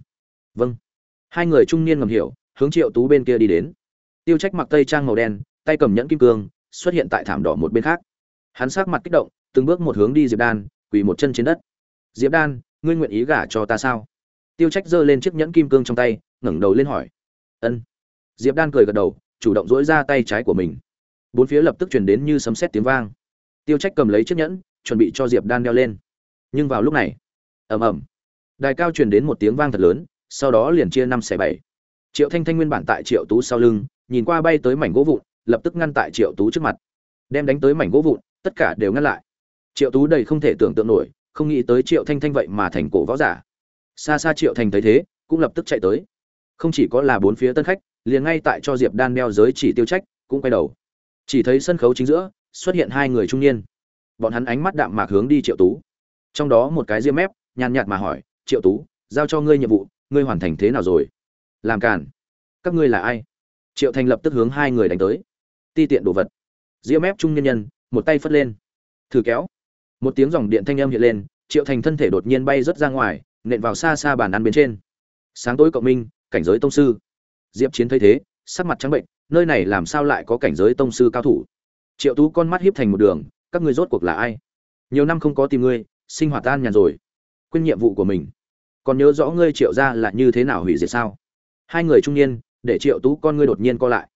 Vâng. Hai người trung niên ngầm hiểu, hướng triệu tú bên kia đi đến. Tiêu trách mặc tây trang màu đen, tay cầm nhẫn kim cương, xuất hiện tại thảm đỏ một bên khác. Hắn sắc mặt kích động, từng bước một hướng đi diệp đan, quỳ một chân trên đất. Diệp đan, ngươi nguyện ý gả cho ta sao? Tiêu trách giơ lên chiếc nhẫn kim cương trong tay, ngẩng đầu lên hỏi. Ân. Diệp đan cười gật đầu, chủ động dỗi ra tay trái của mình. Bốn phía lập tức truyền đến như sấm sét tiếng vang. Tiêu trách cầm lấy chiếc nhẫn, chuẩn bị cho diệp đan đeo lên. Nhưng vào lúc này, ầm ầm đài cao truyền đến một tiếng vang thật lớn, sau đó liền chia năm xẻ bảy. Triệu thanh thanh nguyên bản tại triệu tú sau lưng, nhìn qua bay tới mảnh gỗ vụn, lập tức ngăn tại triệu tú trước mặt. Đem đánh tới mảnh gỗ vụn, tất cả đều ngăn lại. Triệu tú đầy không thể tưởng tượng nổi, không nghĩ tới triệu thanh thanh vậy mà thành cổ võ giả. Xa xa triệu thành thấy thế, cũng lập tức chạy tới. Không chỉ có là bốn phía tân khách, liền ngay tại cho diệp đan đeo giới chỉ tiêu trách, cũng quay đầu. Chỉ thấy sân khấu chính giữa, xuất hiện hai người trung niên. Bọn hắn ánh mắt đạm mạc hướng đi triệu tú. Trong đó một cái diêm mép, nhàn nhạt mà hỏi triệu tú, giao cho ngươi nhiệm vụ, ngươi hoàn thành thế nào rồi? Làm cản các ngươi là ai? Triệu thành lập tức hướng hai người đánh tới. Ti tiện đồ vật. Diêm mép trung nhân nhân, một tay phất lên. Thử kéo. Một tiếng dòng điện thanh âm hiện lên, triệu thành thân thể đột nhiên bay rớt ra ngoài, nện vào xa xa bàn ăn bên trên. Sáng tối cộng minh, cảnh giới tông sư. Diệp chiến thấy thế, sắc mặt trắng bệnh, nơi này làm sao lại có cảnh giới tông sư cao thủ? Triệu tú con mắt hiếp thành một đường, các ngươi rốt cuộc là ai? Nhiều năm không có tìm ngươi, sinh hoạt tan nhàn rồi quên nhiệm vụ của mình. Còn nhớ rõ ngươi triệu ra là như thế nào hủy diệt sao? Hai người trung niên, để triệu tú con ngươi đột nhiên co lại.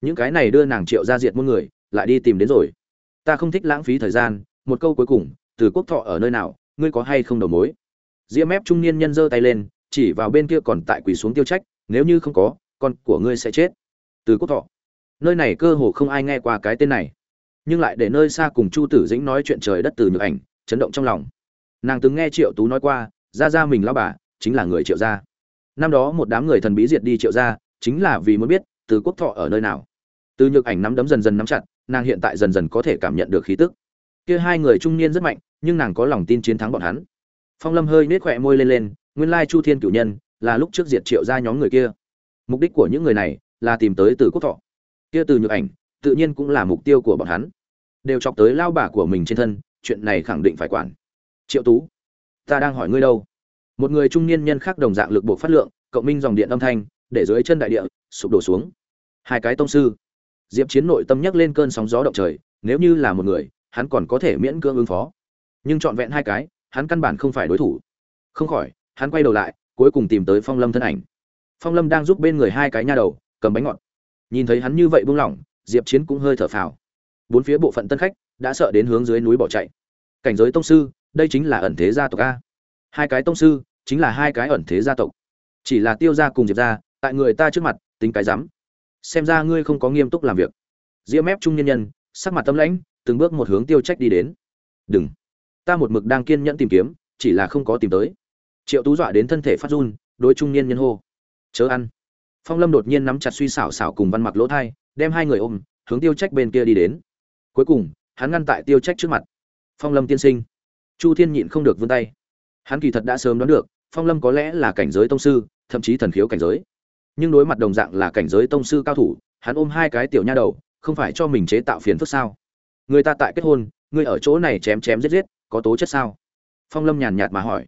Những cái này đưa nàng triệu ra diệt muôn người, lại đi tìm đến rồi. Ta không thích lãng phí thời gian, một câu cuối cùng, từ quốc thọ ở nơi nào, ngươi có hay không đầu mối? Diễm ép trung niên nhân giơ tay lên, chỉ vào bên kia còn tại quỳ xuống tiêu trách, nếu như không có, con của ngươi sẽ chết. Từ quốc thọ. Nơi này cơ hồ không ai nghe qua cái tên này. Nhưng lại để nơi xa cùng chu tử dĩnh nói chuyện trời đất từ nhược ảnh, chấn động trong lòng nàng từng nghe triệu tú nói qua ra ra mình lao bà chính là người triệu gia. Năm đó một đám người thần bí diệt đi triệu gia, chính là vì muốn biết từ quốc thọ ở nơi nào. Từ nhược ảnh nắm đấm dần dần nắm chặt, nàng hiện tại dần dần có thể cảm nhận được khí tức. Kia hai người trung niên rất mạnh, nhưng nàng có lòng tin chiến thắng bọn hắn. Phong lâm hơi nết khỏe môi lên lên, nguyên lai chu thiên cửu nhân là lúc trước diệt triệu ra nhóm người kia. Mục đích của những người này là tìm tới từ quốc thọ. Kia từ nhược ảnh tự nhiên cũng là mục tiêu của bọn hắn. Đều chọc tới lao bà của mình trên thân, chuyện này khẳng định phải quản triệu tú, ta đang hỏi ngươi đâu? Một người trung niên nhân khác đồng dạng lực buộc phát lượng, cộng minh dòng điện âm thanh, để dưới chân đại địa, sụp đổ xuống. Hai cái tông sư, diệp chiến nội tâm nhắc lên cơn sóng gió động trời, nếu như là một người, hắn còn có thể miễn cưỡng ứng phó. Nhưng trọn vẹn hai cái, hắn căn bản không phải đối thủ. Không khỏi, hắn quay đầu lại, cuối cùng tìm tới phong lâm thân ảnh. Phong lâm đang giúp bên người hai cái nha đầu, cầm bánh ngọt. Nhìn thấy hắn như vậy buông lỏng, diệp chiến cũng hơi thở phào. Bốn phía bộ phận tân khách, đã sợ đến hướng dưới núi bỏ chạy. Cảnh giới tông sư đây chính là ẩn thế gia tộc a. Hai cái tông sư, chính là hai cái ẩn thế gia tộc. Chỉ là tiêu gia cùng diệp gia, tại người ta trước mặt, tính cái rắm. Xem ra ngươi không có nghiêm túc làm việc. Diễm ép trung nhân nhân, sắc mặt tâm lãnh, từng bước một hướng tiêu trách đi đến. Đừng. Ta một mực đang kiên nhẫn tìm kiếm, chỉ là không có tìm tới. Triệu tú dọa đến thân thể phát run, đối trung niên nhân hô. Chớ ăn. Phong lâm đột nhiên nắm chặt suy xảo xảo cùng văn mặc lỗ thai, đem hai người ôm, hướng tiêu trách bên kia đi đến. Cuối cùng, hắn ngăn tại tiêu trách trước mặt. Phong lâm tiên sinh chu thiên nhịn không được vươn tay. Hắn kỳ thật đã sớm đoán được, phong lâm có lẽ là cảnh giới tông sư, thậm chí thần khiếu cảnh giới. Nhưng đối mặt đồng dạng là cảnh giới tông sư cao thủ, hắn ôm hai cái tiểu nha đầu, không phải cho mình chế tạo phiền phức sao? Người ta tại kết hôn ngươi ở chỗ này chém chém giết giết, có tố chất sao? Phong lâm nhàn nhạt mà hỏi.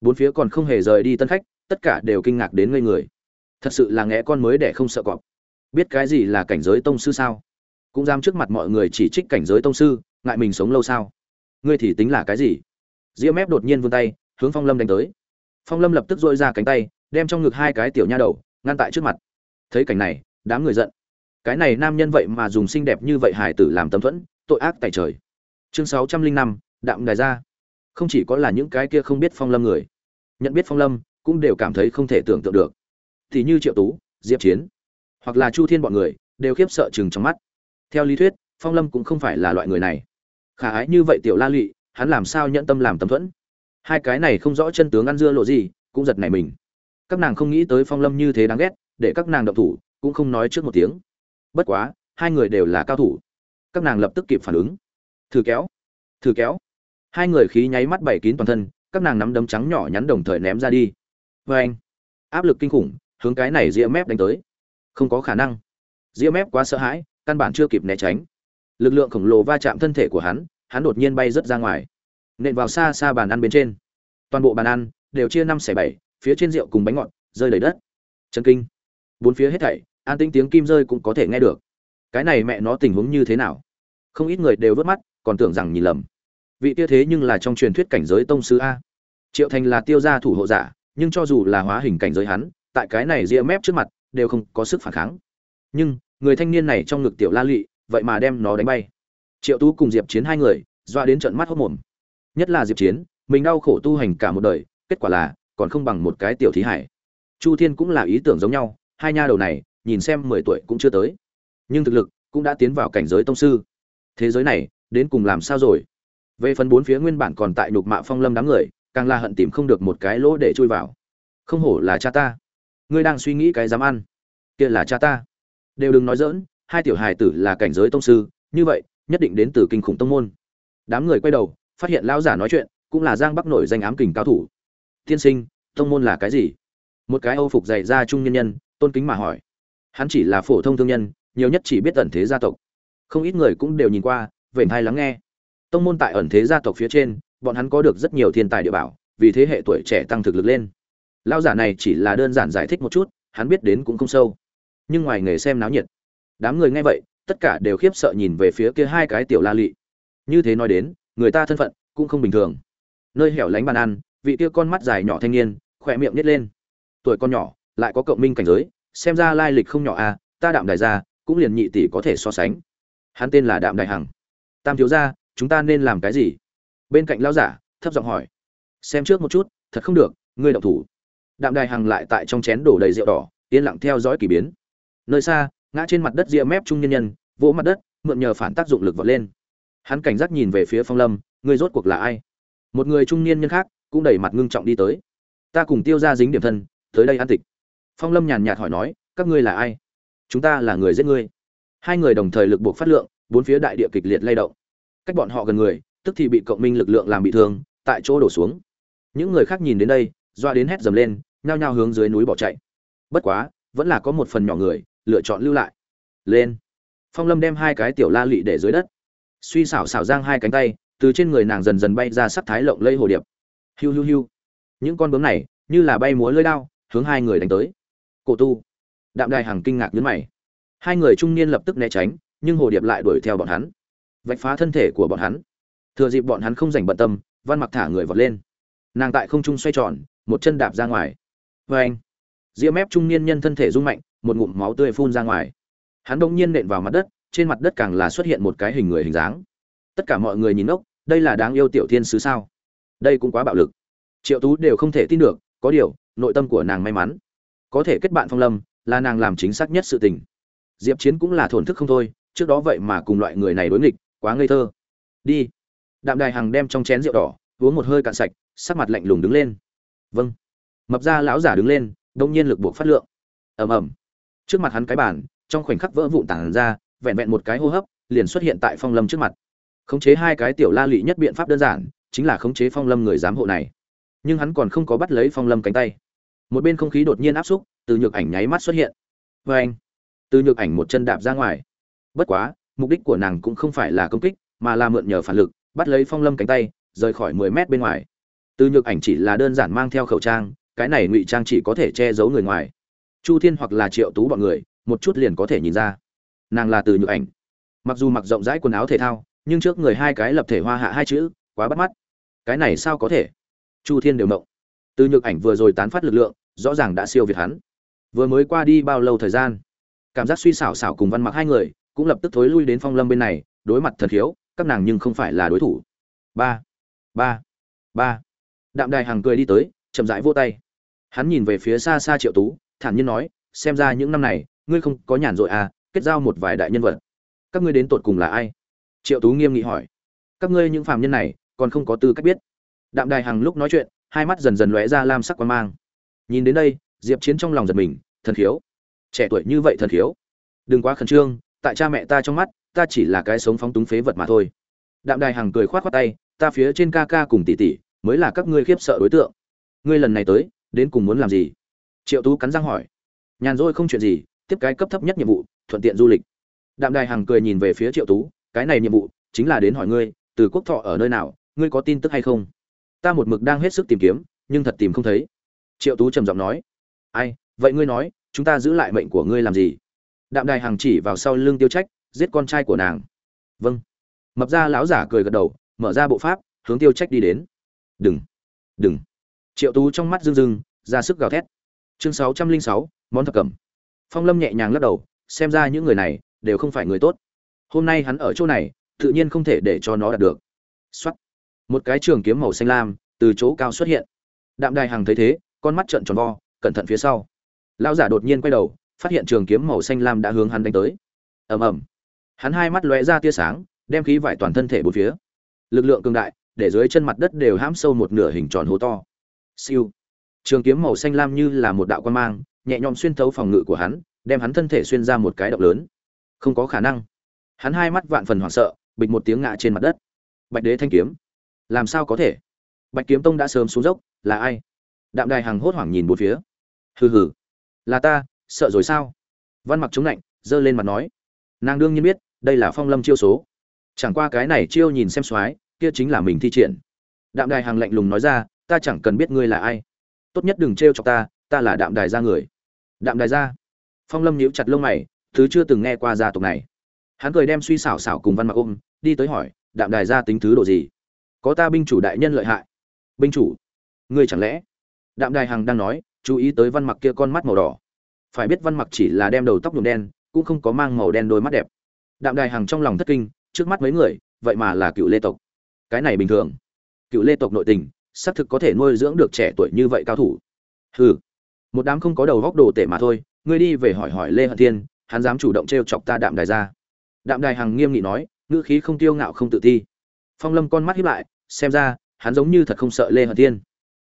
Bốn phía còn không hề rời đi tân khách, tất cả đều kinh ngạc đến ngây người. Thật sự là nghe con mới để không sợ cọp. Biết cái gì là cảnh giới tông sư sao? Cũng dám trước mặt mọi người chỉ trích cảnh giới tông sư, ngại mình sống lâu sao? Ngươi thì tính là cái gì? Diễm mép đột nhiên vươn tay, hướng phong lâm đánh tới. Phong lâm lập tức dội ra cánh tay, đem trong ngực hai cái tiểu nha đầu, ngăn tại trước mặt. Thấy cảnh này, đám người giận. Cái này nam nhân vậy mà dùng xinh đẹp như vậy hài tử làm tấm thuẫn, tội ác tại trời. Chương sáu trăm linh năm, đạm đài ra không chỉ có là những cái kia không biết phong lâm người, nhận biết phong lâm cũng đều cảm thấy không thể tưởng tượng được. Thì như triệu tú, diệp chiến, hoặc là chu thiên bọn người, đều khiếp sợ chừng trong mắt. Theo lý thuyết, phong lâm cũng không phải là loại người này. Khả ái như vậy tiểu la lụy hắn làm sao nhận tâm làm tâm thuẫn? Hai cái này không rõ chân tướng ăn dưa lộ gì, cũng giật nảy mình. Các nàng không nghĩ tới phong lâm như thế đáng ghét, để các nàng động thủ, cũng không nói trước một tiếng. Bất quá, hai người đều là cao thủ. Các nàng lập tức kịp phản ứng. Thử kéo thử kéo. Hai người khí nháy mắt bảy kín toàn thân, các nàng nắm đấm trắng nhỏ nhắn đồng thời ném ra đi. Vê anh áp lực kinh khủng, hướng cái này ria mép đánh tới. Không có khả năng. Ria mép quá sợ hãi, căn bản chưa kịp né tránh. Lực lượng khổng lồ va chạm thân thể của hắn hắn đột nhiên bay rớt ra ngoài. Nện vào xa xa bàn ăn bên trên. Toàn bộ bàn ăn đều chia năm xẻ bảy, phía trên rượu cùng bánh ngọt rơi đầy đất. Chân kinh. Bốn phía hết thảy, an tĩnh tiếng kim rơi cũng có thể nghe được. Cái này mẹ nó tình huống như thế nào? Không ít người đều vớt mắt, còn tưởng rằng nhìn lầm. Vị kia thế nhưng là trong truyền thuyết cảnh giới tông sư a. Triệu thành là tiêu gia thủ hộ giả, nhưng cho dù là hóa hình cảnh giới hắn, tại cái này ria mép trước mặt, đều không có sức phản kháng. Nhưng, người thanh niên này trong ngực tiểu la lụy vậy mà đem nó đánh bay triệu tú cùng diệp chiến hai người doa đến trận mắt hốc mồm. Nhất là diệp chiến, mình đau khổ tu hành cả một đời, kết quả là còn không bằng một cái tiểu thí hải. Chu thiên cũng là ý tưởng giống nhau, hai nha đầu này, nhìn xem mười tuổi cũng chưa tới. Nhưng thực lực cũng đã tiến vào cảnh giới tông sư. Thế giới này, đến cùng làm sao rồi? Về phần bốn phía nguyên bản còn tại nhục mạ phong lâm đám người, càng là hận tìm không được một cái lỗ để chui vào. Không hổ là cha ta. Ngươi đang suy nghĩ cái dám ăn. Kia là cha ta. Đều đừng nói dỡn hai tiểu hài tử là cảnh giới tông sư, như vậy nhất định đến từ kinh khủng tông môn. Đám người quay đầu, phát hiện lão giả nói chuyện, cũng là giang bắc nổi danh ám kình cao thủ. Tiên sinh, tông môn là cái gì? Một cái âu phục dày ra trung nhân nhân, tôn kính mà hỏi. Hắn chỉ là phổ thông thương nhân, nhiều nhất chỉ biết ẩn thế gia tộc. Không ít người cũng đều nhìn qua, vểnh hai lắng nghe. Tông môn tại ẩn thế gia tộc phía trên, bọn hắn có được rất nhiều thiên tài địa bảo, vì thế hệ tuổi trẻ tăng thực lực lên. Lão giả này chỉ là đơn giản giải thích một chút, hắn biết đến cũng không sâu. Nhưng ngoài nghề xem náo nhiệt. Đám người nghe vậy tất cả đều khiếp sợ nhìn về phía kia hai cái tiểu la lị. Như thế nói đến, người ta thân phận cũng không bình thường. Nơi hẻo lánh bàn ăn, vị kia con mắt dài nhỏ thanh niên, khỏe miệng nhét lên. Tuổi con nhỏ, lại có cộng minh cảnh giới, xem ra lai lịch không nhỏ à ta đạm đại gia cũng liền nhị tỷ có thể so sánh. Hắn tên là đạm đại hằng. Tam thiếu gia, chúng ta nên làm cái gì? Bên cạnh lão giả, thấp giọng hỏi. Xem trước một chút, thật không được, ngươi động thủ. Đạm đại hằng lại tại trong chén đổ đầy rượu đỏ, yên lặng theo dõi kỳ biến. Nơi xa ngã trên mặt đất ria mép trung nhân nhân, vỗ mặt đất, mượn nhờ phản tác dụng lực vọt lên. Hắn cảnh giác nhìn về phía phong lâm ngươi rốt cuộc là ai? Một người trung niên nhân khác cũng đẩy mặt ngưng trọng đi tới. Ta cùng tiêu ra dính điểm thân, tới đây an tịch. Phong lâm nhàn nhạt hỏi nói, các ngươi là ai? Chúng ta là người giết ngươi hai người đồng thời lực buộc phát lượng, bốn phía đại địa kịch liệt lay động. Cách bọn họ gần người, tức thì bị cộng minh lực lượng làm bị thương, tại chỗ đổ xuống. Những người khác nhìn đến đây, doa đến hét dầm lên, nhao nhao hướng dưới núi bỏ chạy. Bất quá, vẫn là có một phần nhỏ người lựa chọn lưu lại. Lên. Phong lâm đem hai cái tiểu la lị để dưới đất. Suy xảo xảo giang hai cánh tay, từ trên người nàng dần dần bay ra sắc thái lộng lây hồ điệp. Hiu hiu hiu. Những con bướm này, như là bay múa lưỡi đao, hướng hai người đánh tới. Cổ tu. Đạm đài hằng kinh ngạc nhấn mày. Hai người trung niên lập tức né tránh, nhưng hồ điệp lại đuổi theo bọn hắn. Vạch phá thân thể của bọn hắn. Thừa dịp bọn hắn không dành bận tâm, văn mặc thả người vọt lên. Nàng tại không trung xoay tròn, một chân đạp ra ngoài. Vê anh ria mép trung niên nhân thân thể rung mạnh một ngụm máu tươi phun ra ngoài. Hắn đông nhiên nện vào mặt đất, trên mặt đất càng là xuất hiện một cái hình người hình dáng. Tất cả mọi người nhìn ốc đây là đáng yêu tiểu thiên sứ sao? Đây cũng quá bạo lực. Triệu tú đều không thể tin được, có điều, nội tâm của nàng may mắn. Có thể kết bạn phong lâm, là nàng làm chính xác nhất sự tình. Diệp chiến cũng là thổn thức không thôi, trước đó vậy mà cùng loại người này đối nghịch, quá ngây thơ. Đi. Đạm đài hằng đem trong chén rượu đỏ, uống một hơi cạn sạch, sắc mặt lạnh lùng đứng lên. Vâng. Mập ra lão giả đứng lên, đông nhiên lực buộc phát lượng. Ầm ầm trước mặt hắn cái bàn, trong khoảnh khắc vỡ vụn tản ra, vẹn vẹn một cái hô hấp, liền xuất hiện tại phong lâm trước mặt. Khống chế hai cái tiểu la lị nhất biện pháp đơn giản, chính là khống chế phong lâm người giám hộ này. Nhưng hắn còn không có bắt lấy phong lâm cánh tay. Một bên không khí đột nhiên áp xúc, từ nhược ảnh nháy mắt xuất hiện. Vê anh, từ nhược ảnh một chân đạp ra ngoài. Bất quá, mục đích của nàng cũng không phải là công kích, mà là mượn nhờ phản lực, bắt lấy phong lâm cánh tay, rời khỏi mười mét bên ngoài. Từ nhược ảnh chỉ là đơn giản mang theo khẩu trang, cái này ngụy trang chỉ có thể che giấu người ngoài chu thiên hoặc là triệu tú bọn người, một chút liền có thể nhìn ra. Nàng là từ nhược ảnh. Mặc dù mặc rộng rãi quần áo thể thao, nhưng trước người hai cái lập thể hoa hạ hai chữ, quá bắt mắt. Cái này sao có thể? Chu thiên đều mộng. Từ nhược ảnh vừa rồi tán phát lực lượng, rõ ràng đã siêu việt hắn. Vừa mới qua đi bao lâu thời gian? Cảm giác suy xảo xảo cùng văn mặc hai người, cũng lập tức thối lui đến phong lâm bên này, đối mặt thần khiếu, các nàng nhưng không phải là đối thủ. Ba ba ba. Đạm đài hàng cười đi tới, chậm rãi vô tay. Hắn nhìn về phía xa xa triệu tú thản nhiên nói, xem ra những năm này, ngươi không có nhàn rỗi à kết giao một vài đại nhân vật. Các ngươi đến tột cùng là ai? Triệu tú nghiêm nghị hỏi. Các ngươi những phàm nhân này, còn không có tư cách biết. Đạm đài hằng lúc nói chuyện, hai mắt dần dần lóe ra lam sắc quan mang. Nhìn đến đây, diệp chiến trong lòng giật mình, thần khiếu. Trẻ tuổi như vậy thần khiếu. Đừng quá khẩn trương, tại cha mẹ ta trong mắt, ta chỉ là cái sống phóng túng phế vật mà thôi. Đạm đài hằng cười khoát khoát tay, ta phía trên ca ca cùng tỷ tỷ mới là các ngươi khiếp sợ đối tượng. Ngươi lần này tới, đến cùng muốn làm gì? Triệu tú cắn răng hỏi. Nhàn rỗi không chuyện gì, tiếp cái cấp thấp nhất nhiệm vụ, thuận tiện du lịch. Đạm đài hằng cười nhìn về phía triệu tú, cái này nhiệm vụ chính là đến hỏi ngươi, từ quốc thọ ở nơi nào, ngươi có tin tức hay không? Ta một mực đang hết sức tìm kiếm, nhưng thật tìm không thấy. Triệu tú trầm giọng nói. Ai, vậy ngươi nói, chúng ta giữ lại mệnh của ngươi làm gì? Đạm đài hằng chỉ vào sau lưng tiêu trách, giết con trai của nàng. Vâng. Mập ra lão giả cười gật đầu, mở ra bộ pháp, hướng tiêu trách đi đến. Đừng. Đừng. Triệu tú trong mắt rưng rưng, ra sức gào thét chương sáu trăm linh sáu, món thập cẩm. Phong lâm nhẹ nhàng lắc đầu, xem ra những người này đều không phải người tốt. Hôm nay hắn ở chỗ này, tự nhiên không thể để cho nó đạt được. Xuất một cái trường kiếm màu xanh lam từ chỗ cao xuất hiện. Đạm đài hằng thấy thế, con mắt trợn tròn vo, cẩn thận phía sau. Lão giả đột nhiên quay đầu, phát hiện trường kiếm màu xanh lam đã hướng hắn đánh tới. Ầm ầm. Hắn hai mắt lóe ra tia sáng, đem khí vải toàn thân thể bốn phía. Lực lượng cường đại, để dưới chân mặt đất đều hãm sâu một nửa hình tròn hố to. Siêu trường kiếm màu xanh lam như là một đạo quan mang, nhẹ nhõm xuyên thấu phòng ngự của hắn, đem hắn thân thể xuyên ra một cái động lớn. Không có khả năng. Hắn hai mắt vạn phần hoảng sợ, bịch một tiếng ngã trên mặt đất. Bạch đế thanh kiếm. Làm sao có thể? Bạch kiếm tông đã sớm xuống dốc, là ai? Đạm đài hằng hốt hoảng nhìn một phía. Hừ hừ. Là ta, sợ rồi sao? Văn mặc chống lạnh, giơ lên mặt nói. Nàng đương nhiên biết, đây là phong lâm chiêu số. Chẳng qua cái này chiêu nhìn xem soái kia chính là mình thi triển. Đạm đài hằng lạnh lùng nói ra, ta chẳng cần biết ngươi là ai tốt nhất đừng trêu chọc ta ta là đạm đài gia người. Đạm đài gia. Phong lâm nhíu chặt lông mày, thứ chưa từng nghe qua gia tộc này. Hắn cười đem suy xảo xảo cùng văn mặc ôm, đi tới hỏi, đạm đài gia tính thứ độ gì? Có ta binh chủ đại nhân lợi hại. Binh chủ, ngươi chẳng lẽ? Đạm đài hằng đang nói, chú ý tới văn mặc kia con mắt màu đỏ. Phải biết văn mặc chỉ là đem đầu tóc nhuộm đen, cũng không có mang màu đen đôi mắt đẹp. Đạm đài hằng trong lòng thất kinh, trước mắt mấy người, vậy mà là cựu lê tộc. Cái này bình thường. Cựu lê tộc nội tình xác thực có thể nuôi dưỡng được trẻ tuổi như vậy cao thủ. Hừ. Một đám không có đầu góc đồ tể mà thôi, ngươi đi về hỏi hỏi lê hận thiên, hắn dám chủ động t r e o chọc ta đạm đài ra. Đạm đài hằng nghiêm nghị nói, ngữ khí không tiêu ngạo không tự ti. Phong lâm con mắt hiếp lại, xem ra, hắn giống như thật không sợ lê hận thiên.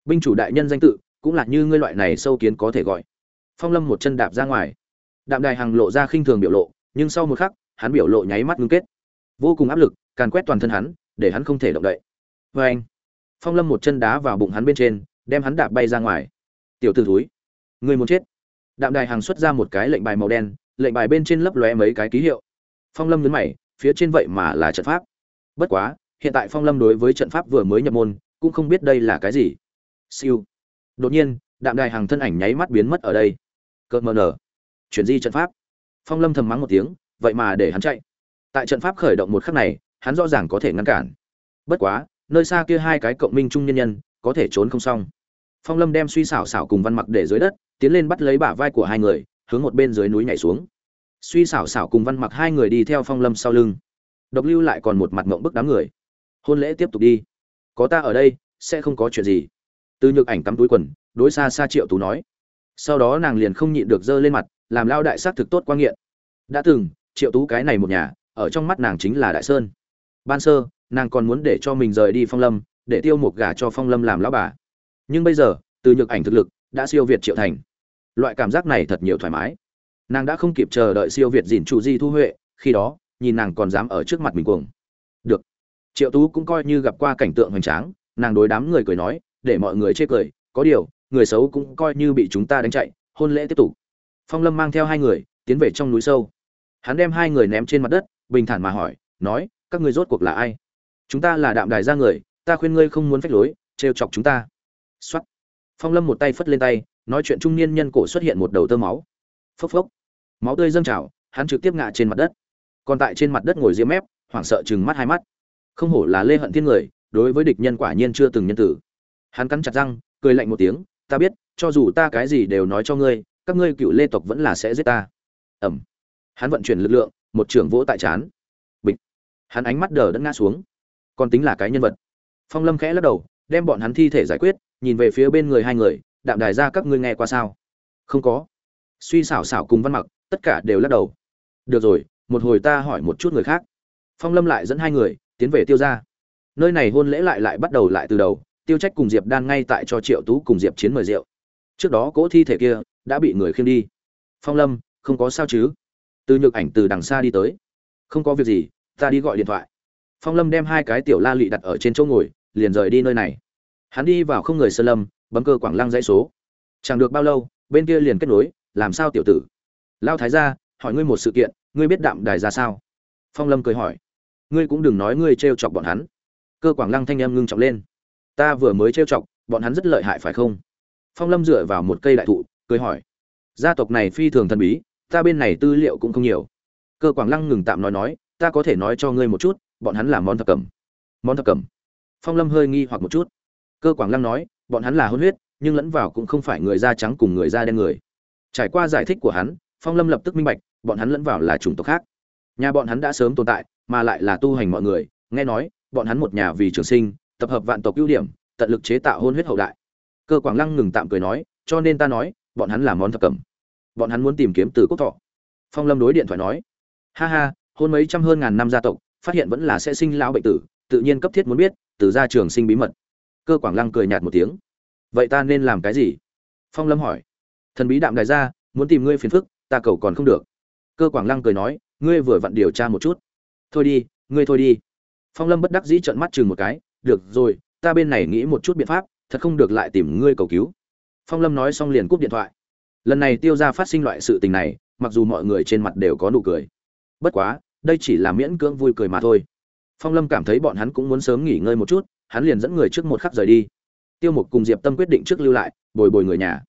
Binh chủ đại nhân danh tự, cũng là như ngươi loại này sâu kiến có thể gọi. Phong lâm một chân đạp ra ngoài. Đạm đài hằng lộ ra khinh thường biểu lộ, nhưng sau một khắc, hắn biểu lộ nháy mắt ngưng kết. Vô cùng áp lực, càn quét toàn thân hắn, để hắn không thể động đậy. Vê anh phong lâm một chân đá vào bụng hắn bên trên, đem hắn đạp bay ra ngoài. Tiểu t ử thúi người muốn chết? Đạm đài hằng xuất ra một cái lệnh bài màu đen, lệnh bài bên trên lấp lóe mấy cái ký hiệu. Phong lâm nhấn mày, phía trên vậy mà là trận pháp. Bất quá, hiện tại phong lâm đối với trận pháp vừa mới nhập môn, cũng không biết đây là cái gì. Siêu. Đột nhiên, đạm đài hàng thân ảnh nháy mắt biến mất ở đây. Cợt mờ nở. Chuyển di trận pháp. Phong lâm thầm mắng một tiếng, vậy mà để hắn chạy. Tại trận pháp khởi động một khắc này, hắn rõ ràng có thể ngăn cản. Bất quá nơi xa kia hai cái cộng minh trung nhân nhân, có thể trốn không xong. Phong lâm đem suy xảo xảo cùng văn mặc để dưới đất, tiến lên bắt lấy bả vai của hai người, hướng một bên dưới núi nhảy xuống. Suy xảo xảo cùng văn mặc hai người đi theo phong lâm sau lưng. Độc lưu lại còn một mặt mộng bức đám người. Hôn lễ tiếp tục đi. Có ta ở đây, sẽ không có chuyện gì. Từ nhược ảnh cắm túi quần, đối xa xa triệu tú nói. Sau đó nàng liền không nhịn được giơ lên mặt, làm lao đại s á c thực tốt quan nghiện. Đã từng, triệu tú cái này một nhà, ở trong mắt nàng chính là đại sơn. Ban sơ nàng còn muốn để cho mình rời đi phong lâm, để tiêu một gà cho phong lâm làm lão bà. Nhưng bây giờ, từ nhược ảnh thực lực, đã siêu việt triệu thành. Loại cảm giác này thật nhiều thoải mái. Nàng đã không kịp chờ đợi siêu việt dìn chủ di thu huệ, khi đó, nhìn nàng còn dám ở trước mặt mình cuồng. Được. Triệu tú cũng coi như gặp qua cảnh tượng hoành tráng, nàng đối đám người cười nói, để mọi người chê cười, có điều, người xấu cũng coi như bị chúng ta đánh chạy, hôn lễ tiếp tục. Phong lâm mang theo hai người, tiến về trong núi sâu. Hắn đem hai người ném trên mặt đất, bình thản mà hỏi, nói, các ngươi rốt cuộc là ai? Chúng ta là đạm đài ra người, ta khuyên ngươi không muốn phách lối, trêu chọc chúng ta. Xuất phong lâm một tay phất lên tay, nói chuyện trung niên nhân cổ xuất hiện một đầu tơ máu. Phốc phốc. Máu tươi dâng trào, hắn trực tiếp ngã trên mặt đất. Còn tại trên mặt đất ngồi diêm mép, hoảng sợ chừng mắt hai mắt. Không hổ là lê hận thiên người, đối với địch nhân quả nhiên chưa từng nhân tử. Hắn cắn chặt răng, cười lạnh một tiếng, ta biết, cho dù ta cái gì đều nói cho ngươi, các ngươi cựu lê tộc vẫn là sẽ giết ta. Ẩm hắn vận chuyển lực lượng, một trưởng vỗ tại chán bịch. Hắn ánh mắt đờ đẫn ngã xuống còn tính là cái nhân vật. Phong lâm khẽ lắc đầu, đem bọn hắn thi thể giải quyết, nhìn về phía bên người hai người, đạm đài ra, các ngươi nghe qua sao? Không có. Suy xảo xảo cùng văn mặc, tất cả đều lắc đầu. Được rồi, một hồi ta hỏi một chút người khác. Phong lâm lại dẫn hai người, tiến về tiêu ra nơi này hôn lễ lại lại bắt đầu lại từ đầu, tiêu trách cùng diệp đan ngay tại cho triệu tú cùng diệp chiến mời rượu. Trước đó cỗ thi thể kia đã bị người khiêng đi. Phong lâm, không có sao chứ? Từ nhược ảnh từ đằng xa đi tới. Không có việc gì, ta đi gọi điện thoại phong lâm đem hai cái tiểu la lị đặt ở trên chỗ ngồi, liền rời đi nơi này. Hắn đi vào không người sơn lâm, bấm cơ quảng lăng dãy số. Chẳng được bao lâu, bên kia liền kết nối, làm sao tiểu tử? Lao thái gia, hỏi ngươi một sự kiện, ngươi biết đạm đài ra sao? Phong lâm cười hỏi. Ngươi cũng đừng nói ngươi t chọc bọn hắn. Cơ quảng lăng thanh em ngưng trọng lên. Ta vừa mới t chọc, bọn hắn rất lợi hại phải không? Phong lâm dựa vào một cây đại thụ, cười hỏi. Gia tộc này phi thường thần bí, ta bên này tư liệu cũng không nhiều. Cơ quảng lăng ngừng tạm nói nói, ta có thể nói cho ngươi một chút bọn hắn là món thập cẩm. Món thập cẩm. Phong lâm hơi nghi hoặc một chút. Cơ quảng lăng nói, bọn hắn là hôn huyết, nhưng lẫn vào cũng không phải người da trắng cùng người da đen người. Trải qua giải thích của hắn, phong lâm lập tức minh bạch, bọn hắn lẫn vào là chủng tộc khác. Nhà bọn hắn đã sớm tồn tại, mà lại là tu hành mọi người, nghe nói, bọn hắn một nhà vì trường sinh, tập hợp vạn tộc ưu điểm, tận lực chế tạo hôn huyết hậu đại. Cơ quảng lăng ngừng tạm cười nói, cho nên ta nói, bọn hắn là món thập cẩm. Bọn hắn muốn tìm kiếm từ quốc thọ. Phong lâm đối điện thoại nói, ha ha, hôn mấy trăm hơn ngàn năm gia tộc phát hiện vẫn là sẽ sinh lão bệnh tử, tự nhiên cấp thiết muốn biết, từ gia trường sinh bí mật. Cơ quảng lăng cười nhạt một tiếng. Vậy ta nên làm cái gì? Phong lâm hỏi. Thần bí đạm đại gia muốn tìm ngươi phiền phức, ta cầu còn không được. Cơ quảng lăng cười nói, ngươi vừa vặn điều tra một chút. Thôi đi, ngươi thôi đi. Phong lâm bất đắc dĩ trợn mắt chừng một cái, được rồi, ta bên này nghĩ một chút biện pháp, thật không được lại tìm ngươi cầu cứu. Phong lâm nói xong liền cúp điện thoại. Lần này tiêu ra phát sinh loại sự tình này, mặc dù mọi người trên mặt đều có nụ cười. Bất quá đây chỉ là miễn cưỡng vui cười mà thôi. Phong lâm cảm thấy bọn hắn cũng muốn sớm nghỉ ngơi một chút, hắn liền dẫn người trước một khắc rời đi. Tiêu mục cùng diệp tâm quyết định trước lưu lại, bồi bồi người nhà.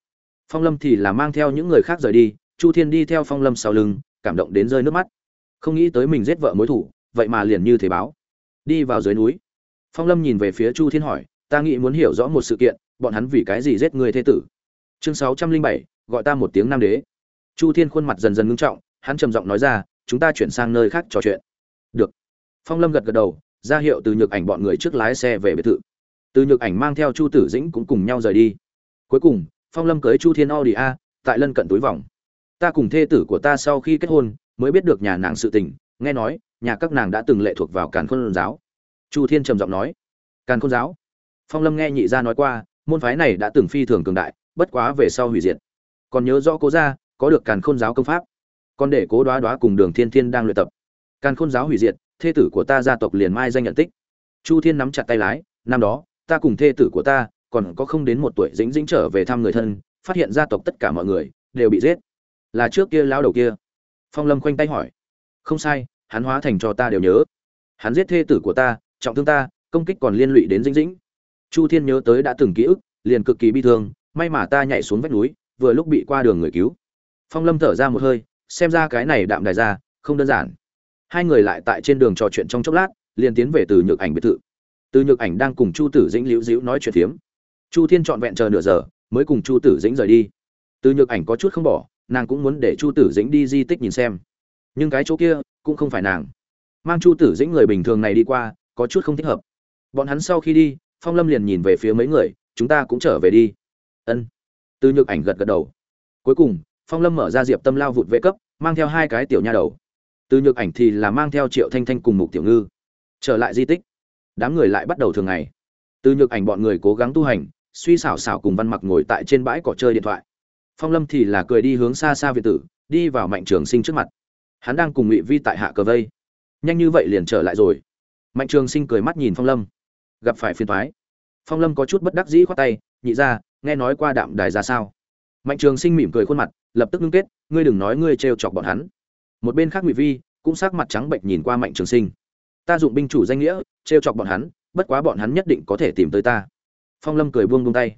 Phong lâm thì là mang theo những người khác rời đi, chu thiên đi theo phong lâm sau lưng, cảm động đến rơi nước mắt. Không nghĩ tới mình giết vợ mối thủ, vậy mà liền như thế báo. Đi vào dưới núi. Phong lâm nhìn về phía chu thiên hỏi, ta nghĩ muốn hiểu rõ một sự kiện, bọn hắn vì cái gì giết người thế tử? Chương sáu trăm linh bảy, gọi ta một tiếng nam đế. Chu thiên khuôn mặt dần dần ngưng trọng, hắn trầm giọng nói ra chúng ta chuyển sang nơi khác trò chuyện. Được. Phong lâm gật gật đầu, ra hiệu từ nhược ảnh bọn người trước lái xe về biệt thự. Từ nhược ảnh mang theo chu tử dĩnh cũng cùng nhau rời đi. Cuối cùng, phong lâm cưới chu thiên audi a, tại lân cận túi vòng. Ta cùng thê tử của ta sau khi kết hôn, mới biết được nhà nàng sự tình, nghe nói, nhà các nàng đã từng lệ thuộc vào càn khôn giáo. Chu thiên trầm giọng nói. Càn khôn giáo? Phong lâm nghe nhị gia nói qua, môn phái này đã từng phi thường cường đại, bất quá về sau hủy diệt. Còn nhớ rõ cố gia, có được càn khôn giáo công pháp còn để cố đoá đoá cùng đường thiên thiên đang luyện tập. Càn khôn giáo hủy diệt, thê tử của ta gia tộc liền mai danh nhận tích. Chu thiên nắm chặt tay lái, năm đó, ta cùng thê tử của ta, còn có không đến một tuổi dĩnh dĩnh trở về thăm người thân, phát hiện gia tộc tất cả mọi người, đều bị giết. Là trước kia lao đầu kia. Phong lâm khoanh tay hỏi. Không sai, hắn hóa thành cho ta đều nhớ. Hắn giết thê tử của ta, trọng thương ta, công kích còn liên lụy đến dĩnh dĩnh. Chu thiên nhớ tới đã từng ký ức, liền cực kỳ bi thương, may mà ta nhảy xuống vách núi, vừa lúc bị qua đường người cứu. Phong lâm thở ra một hơi xem ra cái này đạm đài ra, không đơn giản. Hai người lại tại trên đường trò chuyện trong chốc lát, liền tiến về từ nhược ảnh biệt thự. Từ nhược ảnh đang cùng chu tử dĩnh liễu dĩu nói chuyện phiếm. Chu thiên trọn vẹn chờ nửa giờ, mới cùng chu tử dĩnh rời đi. Từ nhược ảnh có chút không bỏ, nàng cũng muốn để chu tử dĩnh đi di tích nhìn xem. Nhưng cái chỗ kia, cũng không phải nàng. Mang chu tử dĩnh người bình thường này đi qua, có chút không thích hợp. Bọn hắn sau khi đi, phong lâm liền nhìn về phía mấy người, chúng ta cũng trở về đi. Ân. Từ nhược ảnh gật gật đầu. Cuối cùng phong lâm mở ra diệp tâm lao vụt vệ cấp, mang theo hai cái tiểu nha đầu. Từ nhược ảnh thì là mang theo triệu thanh thanh cùng mục tiểu ngư. Trở lại di tích, đám người lại bắt đầu thường ngày. Từ nhược ảnh bọn người cố gắng tu hành, suy xảo xảo cùng văn mặc ngồi tại trên bãi cỏ chơi điện thoại. Phong lâm thì là cười đi hướng xa xa việt tử, đi vào mạnh trường sinh trước mặt. Hắn đang cùng ngụy vi tại hạ cờ vây. Nhanh như vậy liền trở lại rồi. Mạnh trường sinh cười mắt nhìn phong lâm. Gặp phải phiền thoái phong lâm có chút bất đắc dĩ khoát tay, nhị ra, nghe nói qua đạm đài ra sao? Mạnh trường sinh mỉm cười khuôn mặt lập tức ngưng kết, ngươi đừng nói ngươi trêu chọc bọn hắn. Một bên khác ngụy vi cũng sắc mặt trắng bệnh nhìn qua mạnh trường sinh. Ta dụng binh chủ danh nghĩa, trêu chọc bọn hắn, bất quá bọn hắn nhất định có thể tìm tới ta. Phong lâm cười buông buông tay.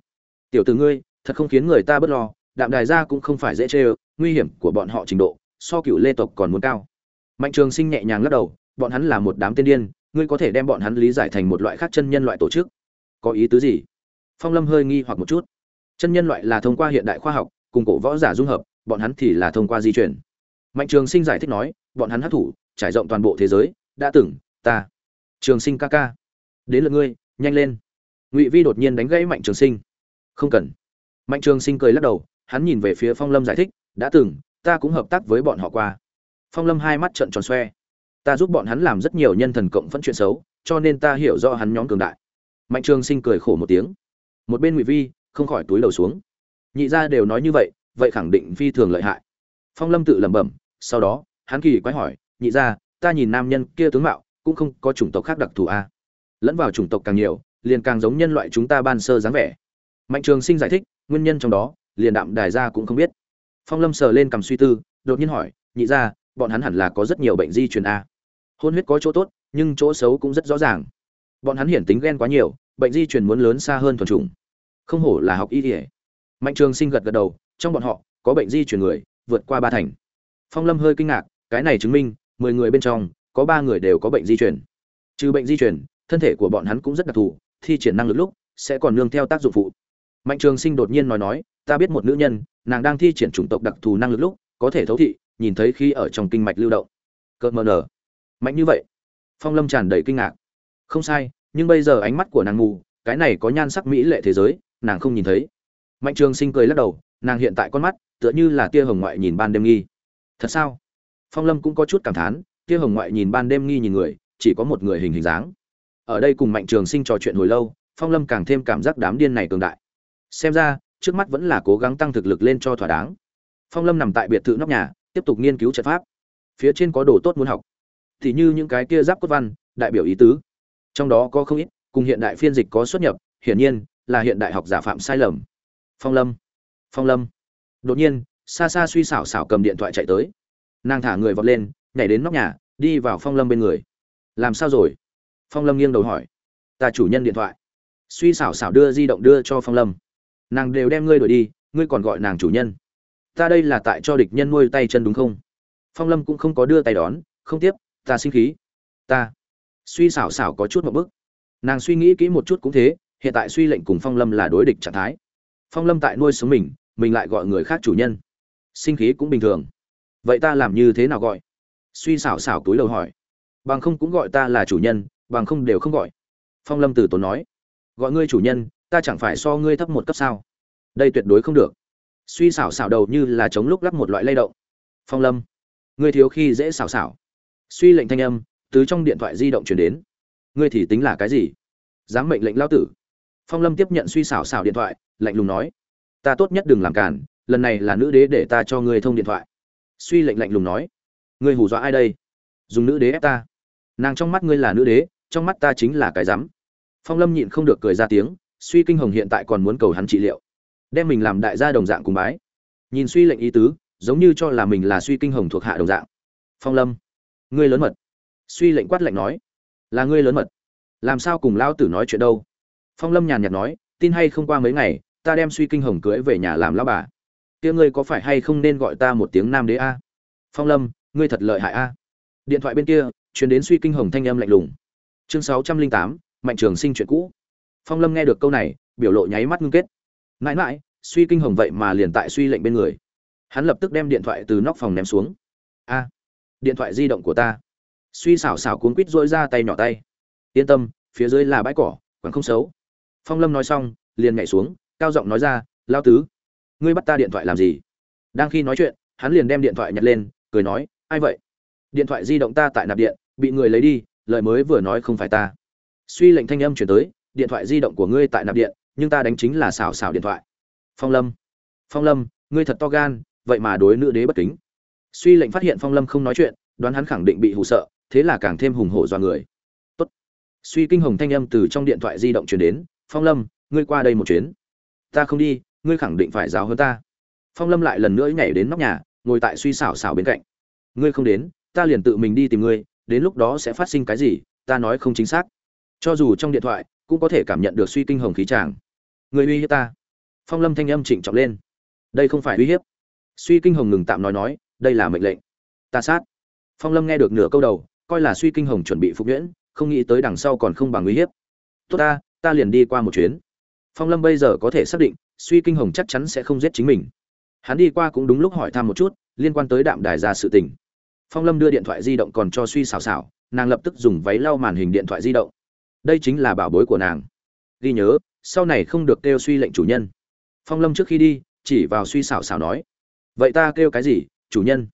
Tiểu từ ngươi, thật không khiến người ta bất lo, đạm đài ra cũng không phải dễ chê nguy hiểm của bọn họ trình độ, so cựu lê tộc còn muốn cao. Mạnh trường sinh nhẹ nhàng lắc đầu, bọn hắn là một đám tiên điên, ngươi có thể đem bọn hắn lý giải thành một loại khác chân nhân loại tổ chức. Có ý tứ gì? Phong lâm hơi nghi hoặc một chút. Chân nhân loại là thông qua hiện đại khoa học, cùng cổ võ giả dung hợp bọn hắn thì là thông qua di chuyển. Mạnh trường sinh giải thích nói, bọn hắn hấp thủ trải rộng toàn bộ thế giới, đã từng, ta. Trường sinh ca ca. Đến lượt ngươi, nhanh lên. Ngụy vi đột nhiên đánh gãy mạnh trường sinh. Không cần. Mạnh trường sinh cười lắc đầu, hắn nhìn về phía phong lâm giải thích, đã từng, ta cũng hợp tác với bọn họ qua. Phong lâm hai mắt trợn tròn xoe. Ta giúp bọn hắn làm rất nhiều nhân thần cộng phẫn chuyện xấu, cho nên ta hiểu rõ hắn nhóm cường đại. Mạnh trường sinh cười khổ một tiếng. Một bên ngụy vi, không khỏi túi đầu xuống. Nhị gia đều nói như vậy vậy khẳng định phi thường lợi hại. Phong lâm tự lẩm bẩm, sau đó, hắn kỳ quái hỏi, nhị gia, ta nhìn nam nhân kia tướng mạo, cũng không có chủng tộc khác đặc thù a à. lẫn vào chủng tộc càng nhiều, liền càng giống nhân loại chúng ta ban sơ dáng vẻ. Mạnh trường sinh giải thích, nguyên nhân trong đó, liền đạm đài gia cũng không biết. Phong lâm sờ lên cầm suy tư, đột nhiên hỏi, nhị gia, bọn hắn hẳn là có rất nhiều bệnh di truyền a hôn huyết có chỗ tốt, nhưng chỗ xấu cũng rất rõ ràng. Bọn hắn hiển tính ghen quá nhiều, bệnh di truyền muốn lớn xa hơn thuần chủng. Không hổ là học y thể mạnh trường sinh gật gật đầu trong bọn họ, có bệnh di chuyển người, vượt qua ba thành. Phong lâm hơi kinh ngạc, cái này chứng minh, mười người bên trong, có ba người đều có bệnh di chuyển. Trừ bệnh di chuyển, thân thể của bọn hắn cũng rất đặc thù, thi triển năng lực lúc, sẽ còn nương theo tác dụng phụ. Mạnh trường sinh đột nhiên nói nói, ta biết một nữ nhân, nàng đang thi triển chủng tộc đặc thù năng lực lúc, có thể thấu thị, nhìn thấy khi ở trong kinh mạch lưu động. Cợt mờ nở. Mạnh như vậy? Phong lâm tràn đầy kinh ngạc. Không sai, nhưng bây giờ ánh mắt của nàng mù, cái này có nhan sắc mỹ lệ thế giới, nàng không nhìn thấy. Mạnh trường sinh cười lắc đầu nàng hiện tại con mắt tựa như là tia hồng ngoại nhìn ban đêm nghi. Thật sao? Phong lâm cũng có chút cảm thán, tia hồng ngoại nhìn ban đêm nghi nhìn người, chỉ có một người hình hình dáng. Ở đây cùng mạnh trường sinh trò chuyện hồi lâu, phong lâm càng thêm cảm giác đám điên này cường đại. Xem ra, trước mắt vẫn là cố gắng tăng thực lực lên cho thỏa đáng. Phong lâm nằm tại biệt thự nóc nhà, tiếp tục nghiên cứu trận pháp. Phía trên có đồ tốt muốn học. Thì như những cái kia giáp cốt văn, đại biểu ý tứ. Trong đó có không ít, cùng hiện đại phiên dịch có xuất nhập, hiển nhiên là hiện đại học giả phạm sai lầm. Phong lâm phong lâm. Đột nhiên xa xa suy xảo xảo cầm điện thoại chạy tới. Nàng thả người vọt lên, nhảy đến nóc nhà, đi vào phong lâm bên người. Làm sao rồi? Phong lâm nghiêng đầu hỏi. Ta chủ nhân điện thoại. Suy xảo xảo đưa di động đưa cho phong lâm. Nàng đều đem ngươi đuổi đi, ngươi còn gọi nàng chủ nhân. Ta đây là tại cho địch nhân nuôi tay chân đúng không? Phong lâm cũng không có đưa tay đón, không tiếp, ta sinh khí. Ta. Suy xảo xảo có chút một bức. Nàng suy nghĩ kỹ một chút cũng thế, hiện tại suy lệnh cùng phong lâm là đối địch trạng thái. Phong lâm tại nuôi sống mình mình lại gọi người khác chủ nhân. Sinh khí cũng bình thường. Vậy ta làm như thế nào gọi? Suy xảo xảo túi đầu hỏi. Bằng không cũng gọi ta là chủ nhân, bằng không đều không gọi. Phong lâm từ tốn nói. Gọi ngươi chủ nhân, ta chẳng phải so ngươi thấp một cấp sao? Đây tuyệt đối không được. Suy xảo xảo đầu như là chống lúc lắc một loại lay động. Phong lâm. Ngươi thiếu khi dễ xảo xảo. Suy lệnh thanh âm, từ trong điện thoại di động chuyển đến. Ngươi thì tính là cái gì? Dám mệnh lệnh lao tử. Phong lâm tiếp nhận suy xảo xảo điện thoại, lạnh lùng nói ta tốt nhất đừng làm cản, lần này là nữ đế để ta cho ngươi thông điện thoại. Suy lệnh lạnh lùng nói. Ngươi hù dọa ai đây? Dùng nữ đế ép ta. Nàng trong mắt ngươi là nữ đế, trong mắt ta chính là cái rắm. Phong lâm nhịn không được cười ra tiếng, suy kinh hồng hiện tại còn muốn cầu hắn trị liệu. Đem mình làm đại gia đồng dạng cùng bái. Nhìn suy lệnh ý tứ, giống như cho là mình là suy kinh hồng thuộc hạ đồng dạng. Phong lâm, ngươi lớn mật. Suy lệnh quát lệnh nói. Là ngươi lớn mật. Làm sao cùng lão tử nói chuyện đâu? Phong lâm nhàn nhạt nói, tin hay không qua mấy ngày ta đem suy kinh hồng cưới về nhà làm lão bà. Kia ngươi có phải hay không nên gọi ta một tiếng nam đế a? Phong lâm, ngươi thật lợi hại a. Điện thoại bên kia chuyển đến suy kinh hồng thanh âm lạnh lùng. Chương sáu trăm linh tám, mạnh trường sinh chuyện cũ. Phong lâm nghe được câu này, biểu lộ nháy mắt ngưng kết. Mãi mãi, suy kinh hồng vậy mà liền tại suy lệnh bên người. Hắn lập tức đem điện thoại từ nóc phòng ném xuống. A, điện thoại di động của ta. Suy xảo xảo cuốn quít dỗi ra tay nhỏ tay. Yên tâm, phía dưới là bãi cỏ, còn không xấu. Phong lâm nói xong, liền nhảy xuống cao giọng nói ra lao tứ, ngươi bắt ta điện thoại làm gì? Đang khi nói chuyện, hắn liền đem điện thoại nhặt lên, cười nói, ai vậy? Điện thoại di động ta tại nạp điện, bị người lấy đi, lời mới vừa nói không phải ta. Suy lệnh thanh âm chuyển tới, điện thoại di động của ngươi tại nạp điện, nhưng ta đánh chính là xảo xảo điện thoại. Phong lâm phong lâm, ngươi thật to gan, vậy mà đối nữ đế bất kính. Suy lệnh phát hiện phong lâm không nói chuyện, đoán hắn khẳng định bị hù sợ, thế là càng thêm hùng hổ do người. Tốt. suy kinh hồng thanh âm từ trong điện thoại di động truyền đến, phong lâm, ngươi qua đây một chuyến ta không đi, ngươi khẳng định phải giáo hơn ta. Phong lâm lại lần nữa nhảy đến nóc nhà, ngồi tại suy xảo xảo bên cạnh. Ngươi không đến, ta liền tự mình đi tìm ngươi, đến lúc đó sẽ phát sinh cái gì, ta nói không chính xác. Cho dù trong điện thoại, cũng có thể cảm nhận được suy kinh hồng khí tràng. Người uy hiếp ta. Phong lâm thanh âm trịnh trọng lên. Đây không phải uy hiếp. Suy kinh hồng ngừng tạm nói nói, đây là mệnh lệnh. Ta sát. Phong lâm nghe được nửa câu đầu, coi là suy kinh hồng chuẩn bị phục nhuyễn, không nghĩ tới đằng sau còn không bằng uy hiếp. Tốt ta ta liền đi qua một chuyến phong lâm bây giờ có thể xác định, suy kinh hồng chắc chắn sẽ không giết chính mình. Hắn đi qua cũng đúng lúc hỏi thăm một chút, liên quan tới đạm đài ra sự tình. Phong lâm đưa điện thoại di động còn cho suy xào xào nàng lập tức dùng váy lau màn hình điện thoại di động. Đây chính là bảo bối của nàng. Ghi nhớ, sau này không được kêu suy lệnh chủ nhân. Phong lâm trước khi đi, chỉ vào suy xảo xảo nói, vậy ta kêu cái gì, chủ nhân?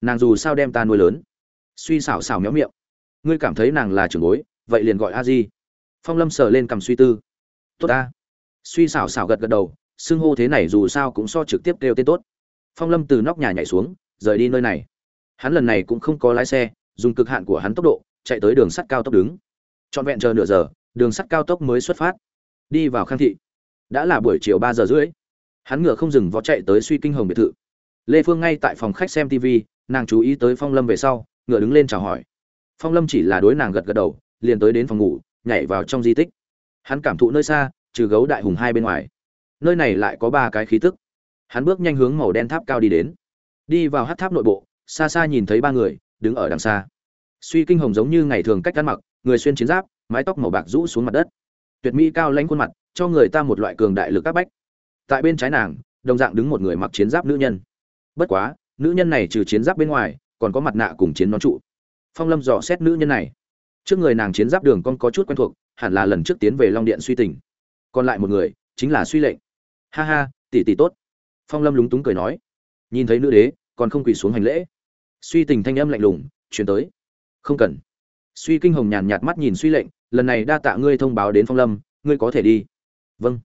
Nàng dù sao đem ta nuôi lớn. Suy xảo xảo méo miệng, ngươi cảm thấy nàng là trưởng bối, vậy liền gọi a di. Phong lâm sờ lên cầm suy tư, tốt ta suy xảo xảo gật gật đầu, xưng hô thế này dù sao cũng so trực tiếp kêu tên tốt. Phong lâm từ nóc nhà nhảy xuống, rời đi nơi này. Hắn lần này cũng không có lái xe, dùng cực hạn của hắn tốc độ, chạy tới đường sắt cao tốc đứng. Trọn vẹn chờ nửa giờ, đường sắt cao tốc mới xuất phát. Đi vào khang thị. Đã là buổi chiều ba giờ rưỡi. Hắn ngựa không dừng vó chạy tới suy kinh hồng biệt thự. Lê phương ngay tại phòng khách xem tv nàng chú ý tới phong lâm về sau, ngựa đứng lên chào hỏi. Phong lâm chỉ là đối nàng gật gật đầu, liền tới đến phòng ngủ, nhảy vào trong di tích. Hắn cảm thụ nơi xa trừ gấu đại hùng hai bên ngoài. Nơi này lại có ba cái khí tức. Hắn bước nhanh hướng màu đen tháp cao đi đến. Đi vào hát tháp nội bộ, xa xa nhìn thấy ba người, đứng ở đằng xa. Suy kinh hồng giống như ngày thường cách ăn mặc, người xuyên chiến giáp, mái tóc màu bạc rũ xuống mặt đất. Tuyệt mỹ cao lãnh khuôn mặt, cho người ta một loại cường đại lực các bách. Tại bên trái nàng, đồng dạng đứng một người mặc chiến giáp nữ nhân. Bất quá, nữ nhân này trừ chiến giáp bên ngoài, còn có mặt nạ cùng chiến nón trụ. Phong lâm dò xét nữ nhân này. Trước người nàng chiến giáp đường con có chút quen thuộc, hẳn là lần trước tiến về long điện suy tình còn lại một người, chính là suy lệnh. Ha ha, tỷ tỷ tốt. Phong lâm lúng túng cười nói. Nhìn thấy nữ đế, còn không quỳ xuống hành lễ. Suy tình thanh âm lạnh lùng, chuyển tới. Không cần. Suy kinh hồng nhàn nhạt mắt nhìn suy lệnh, lần này đa tạ ngươi thông báo đến phong lâm, ngươi có thể đi. Vâng.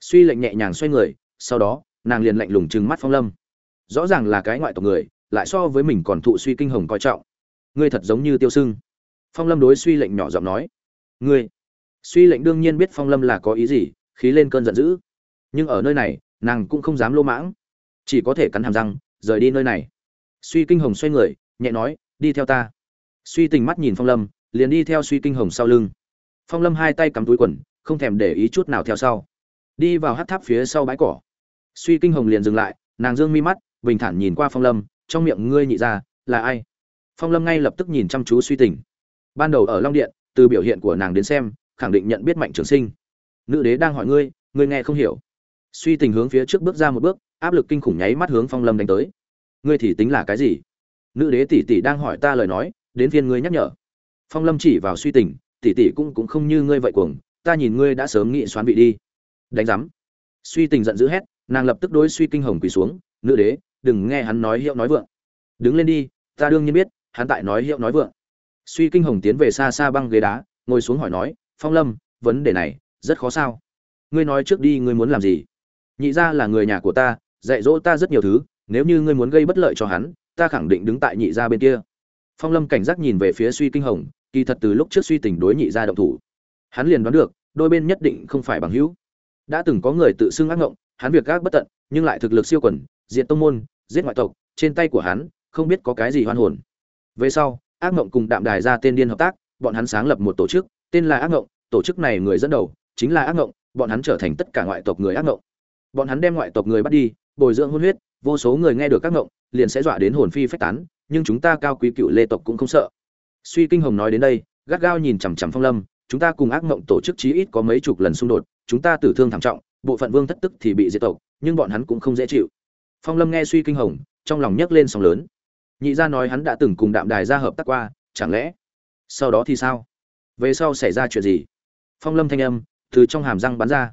Suy lệnh nhẹ nhàng xoay người, sau đó, nàng liền lạnh lùng trừng mắt phong lâm. Rõ ràng là cái ngoại tộc người, lại so với mình còn thụ suy kinh hồng coi trọng. Ngươi thật giống như tiêu sưng. Phong lâm đối suy lệnh nhỏ giọng nói. Ngươi suy lệnh đương nhiên biết phong lâm là có ý gì, khí lên cơn giận dữ. Nhưng ở nơi này, nàng cũng không dám lô mãng. Chỉ có thể cắn hàm răng, rời đi nơi này. Suy kinh hồng xoay người, nhẹ nói, đi theo ta. Suy tình mắt nhìn phong lâm, liền đi theo suy kinh hồng sau lưng. Phong lâm hai tay cắm túi quần, không thèm để ý chút nào theo sau. Đi vào hát tháp phía sau bãi cỏ. Suy kinh hồng liền dừng lại, nàng dương mi mắt, bình thản nhìn qua phong lâm, trong miệng ngươi nhị ra, là ai? Phong lâm ngay lập tức nhìn chăm chú suy tình. Ban đầu ở long điện, từ biểu hiện của nàng đến xem khẳng định nhận biết mạnh trường sinh. Nữ đế đang hỏi ngươi ngươi nghe không hiểu. Suy tình hướng phía trước bước ra một bước, áp lực kinh khủng nháy mắt hướng phong lâm đánh tới. Ngươi thì tính là cái gì? Nữ đế tỷ tỷ đang hỏi ta lời nói, đến phiên ngươi nhắc nhở. Phong lâm chỉ vào suy tình, tỷ tỷ cũng cũng không như ngươi vậy cuồng, ta nhìn ngươi đã sớm nghị xoán vị đi. Đánh giám. Suy tình giận dữ hét, nàng lập tức đối suy kinh hồng quỳ xuống, nữ đế, đừng nghe hắn nói hiệu nói vượng. Đứng lên đi, ta đương nhiên biết, hắn tại nói hiệu nói vượng. Suy kinh hồng tiến về xa xa băng ghế đá, ngồi xuống hỏi nói phong lâm, vấn đề này rất khó sao. Ngươi nói trước đi, ngươi muốn làm gì? Nhị gia là người nhà của ta, dạy dỗ ta rất nhiều thứ, nếu như ngươi muốn gây bất lợi cho hắn, ta khẳng định đứng tại nhị gia bên kia. Phong lâm cảnh giác nhìn về phía suy kinh hồng, kỳ thật từ lúc trước suy tình đối nhị gia động thủ, hắn liền đoán được, đôi bên nhất định không phải bằng hữu. Đã từng có người tự xưng ác ngộng, hắn việc gác bất tận, nhưng lại thực lực siêu quần diện tông môn, giết ngoại tộc, trên tay của hắn không biết có cái gì hoan hồn. Về sau, ác ngộng cùng đạm đài ra tên điên hợp tác, bọn hắn sáng lập một tổ chức, tên là ác ngộng tổ chức này người dẫn đầu chính là ác ngộng, bọn hắn trở thành tất cả ngoại tộc người ác ngộng. Bọn hắn đem ngoại tộc người bắt đi, bồi dưỡng hôn huyết, vô số người nghe được các ngộng, liền sẽ dọa đến hồn phi phách tán, nhưng chúng ta cao quý cựu lê tộc cũng không sợ. Suy kinh hồng nói đến đây, gắt gao nhìn chằm chằm phong lâm, chúng ta cùng ác ngộng tổ chức chí ít có mấy chục lần xung đột, chúng ta tử thương thảm trọng, bộ phận vương thất tức thì bị diệt tộc, nhưng bọn hắn cũng không dễ chịu. Phong lâm nghe suy kinh hồng, trong lòng nhấc lên sóng lớn. Nhị gia nói hắn đã từng cùng đạm đài ra hợp tác qua, chẳng lẽ sau đó thì sao? Về sau xảy ra chuyện gì? Phong lâm thanh âm từ trong hàm răng bắn ra.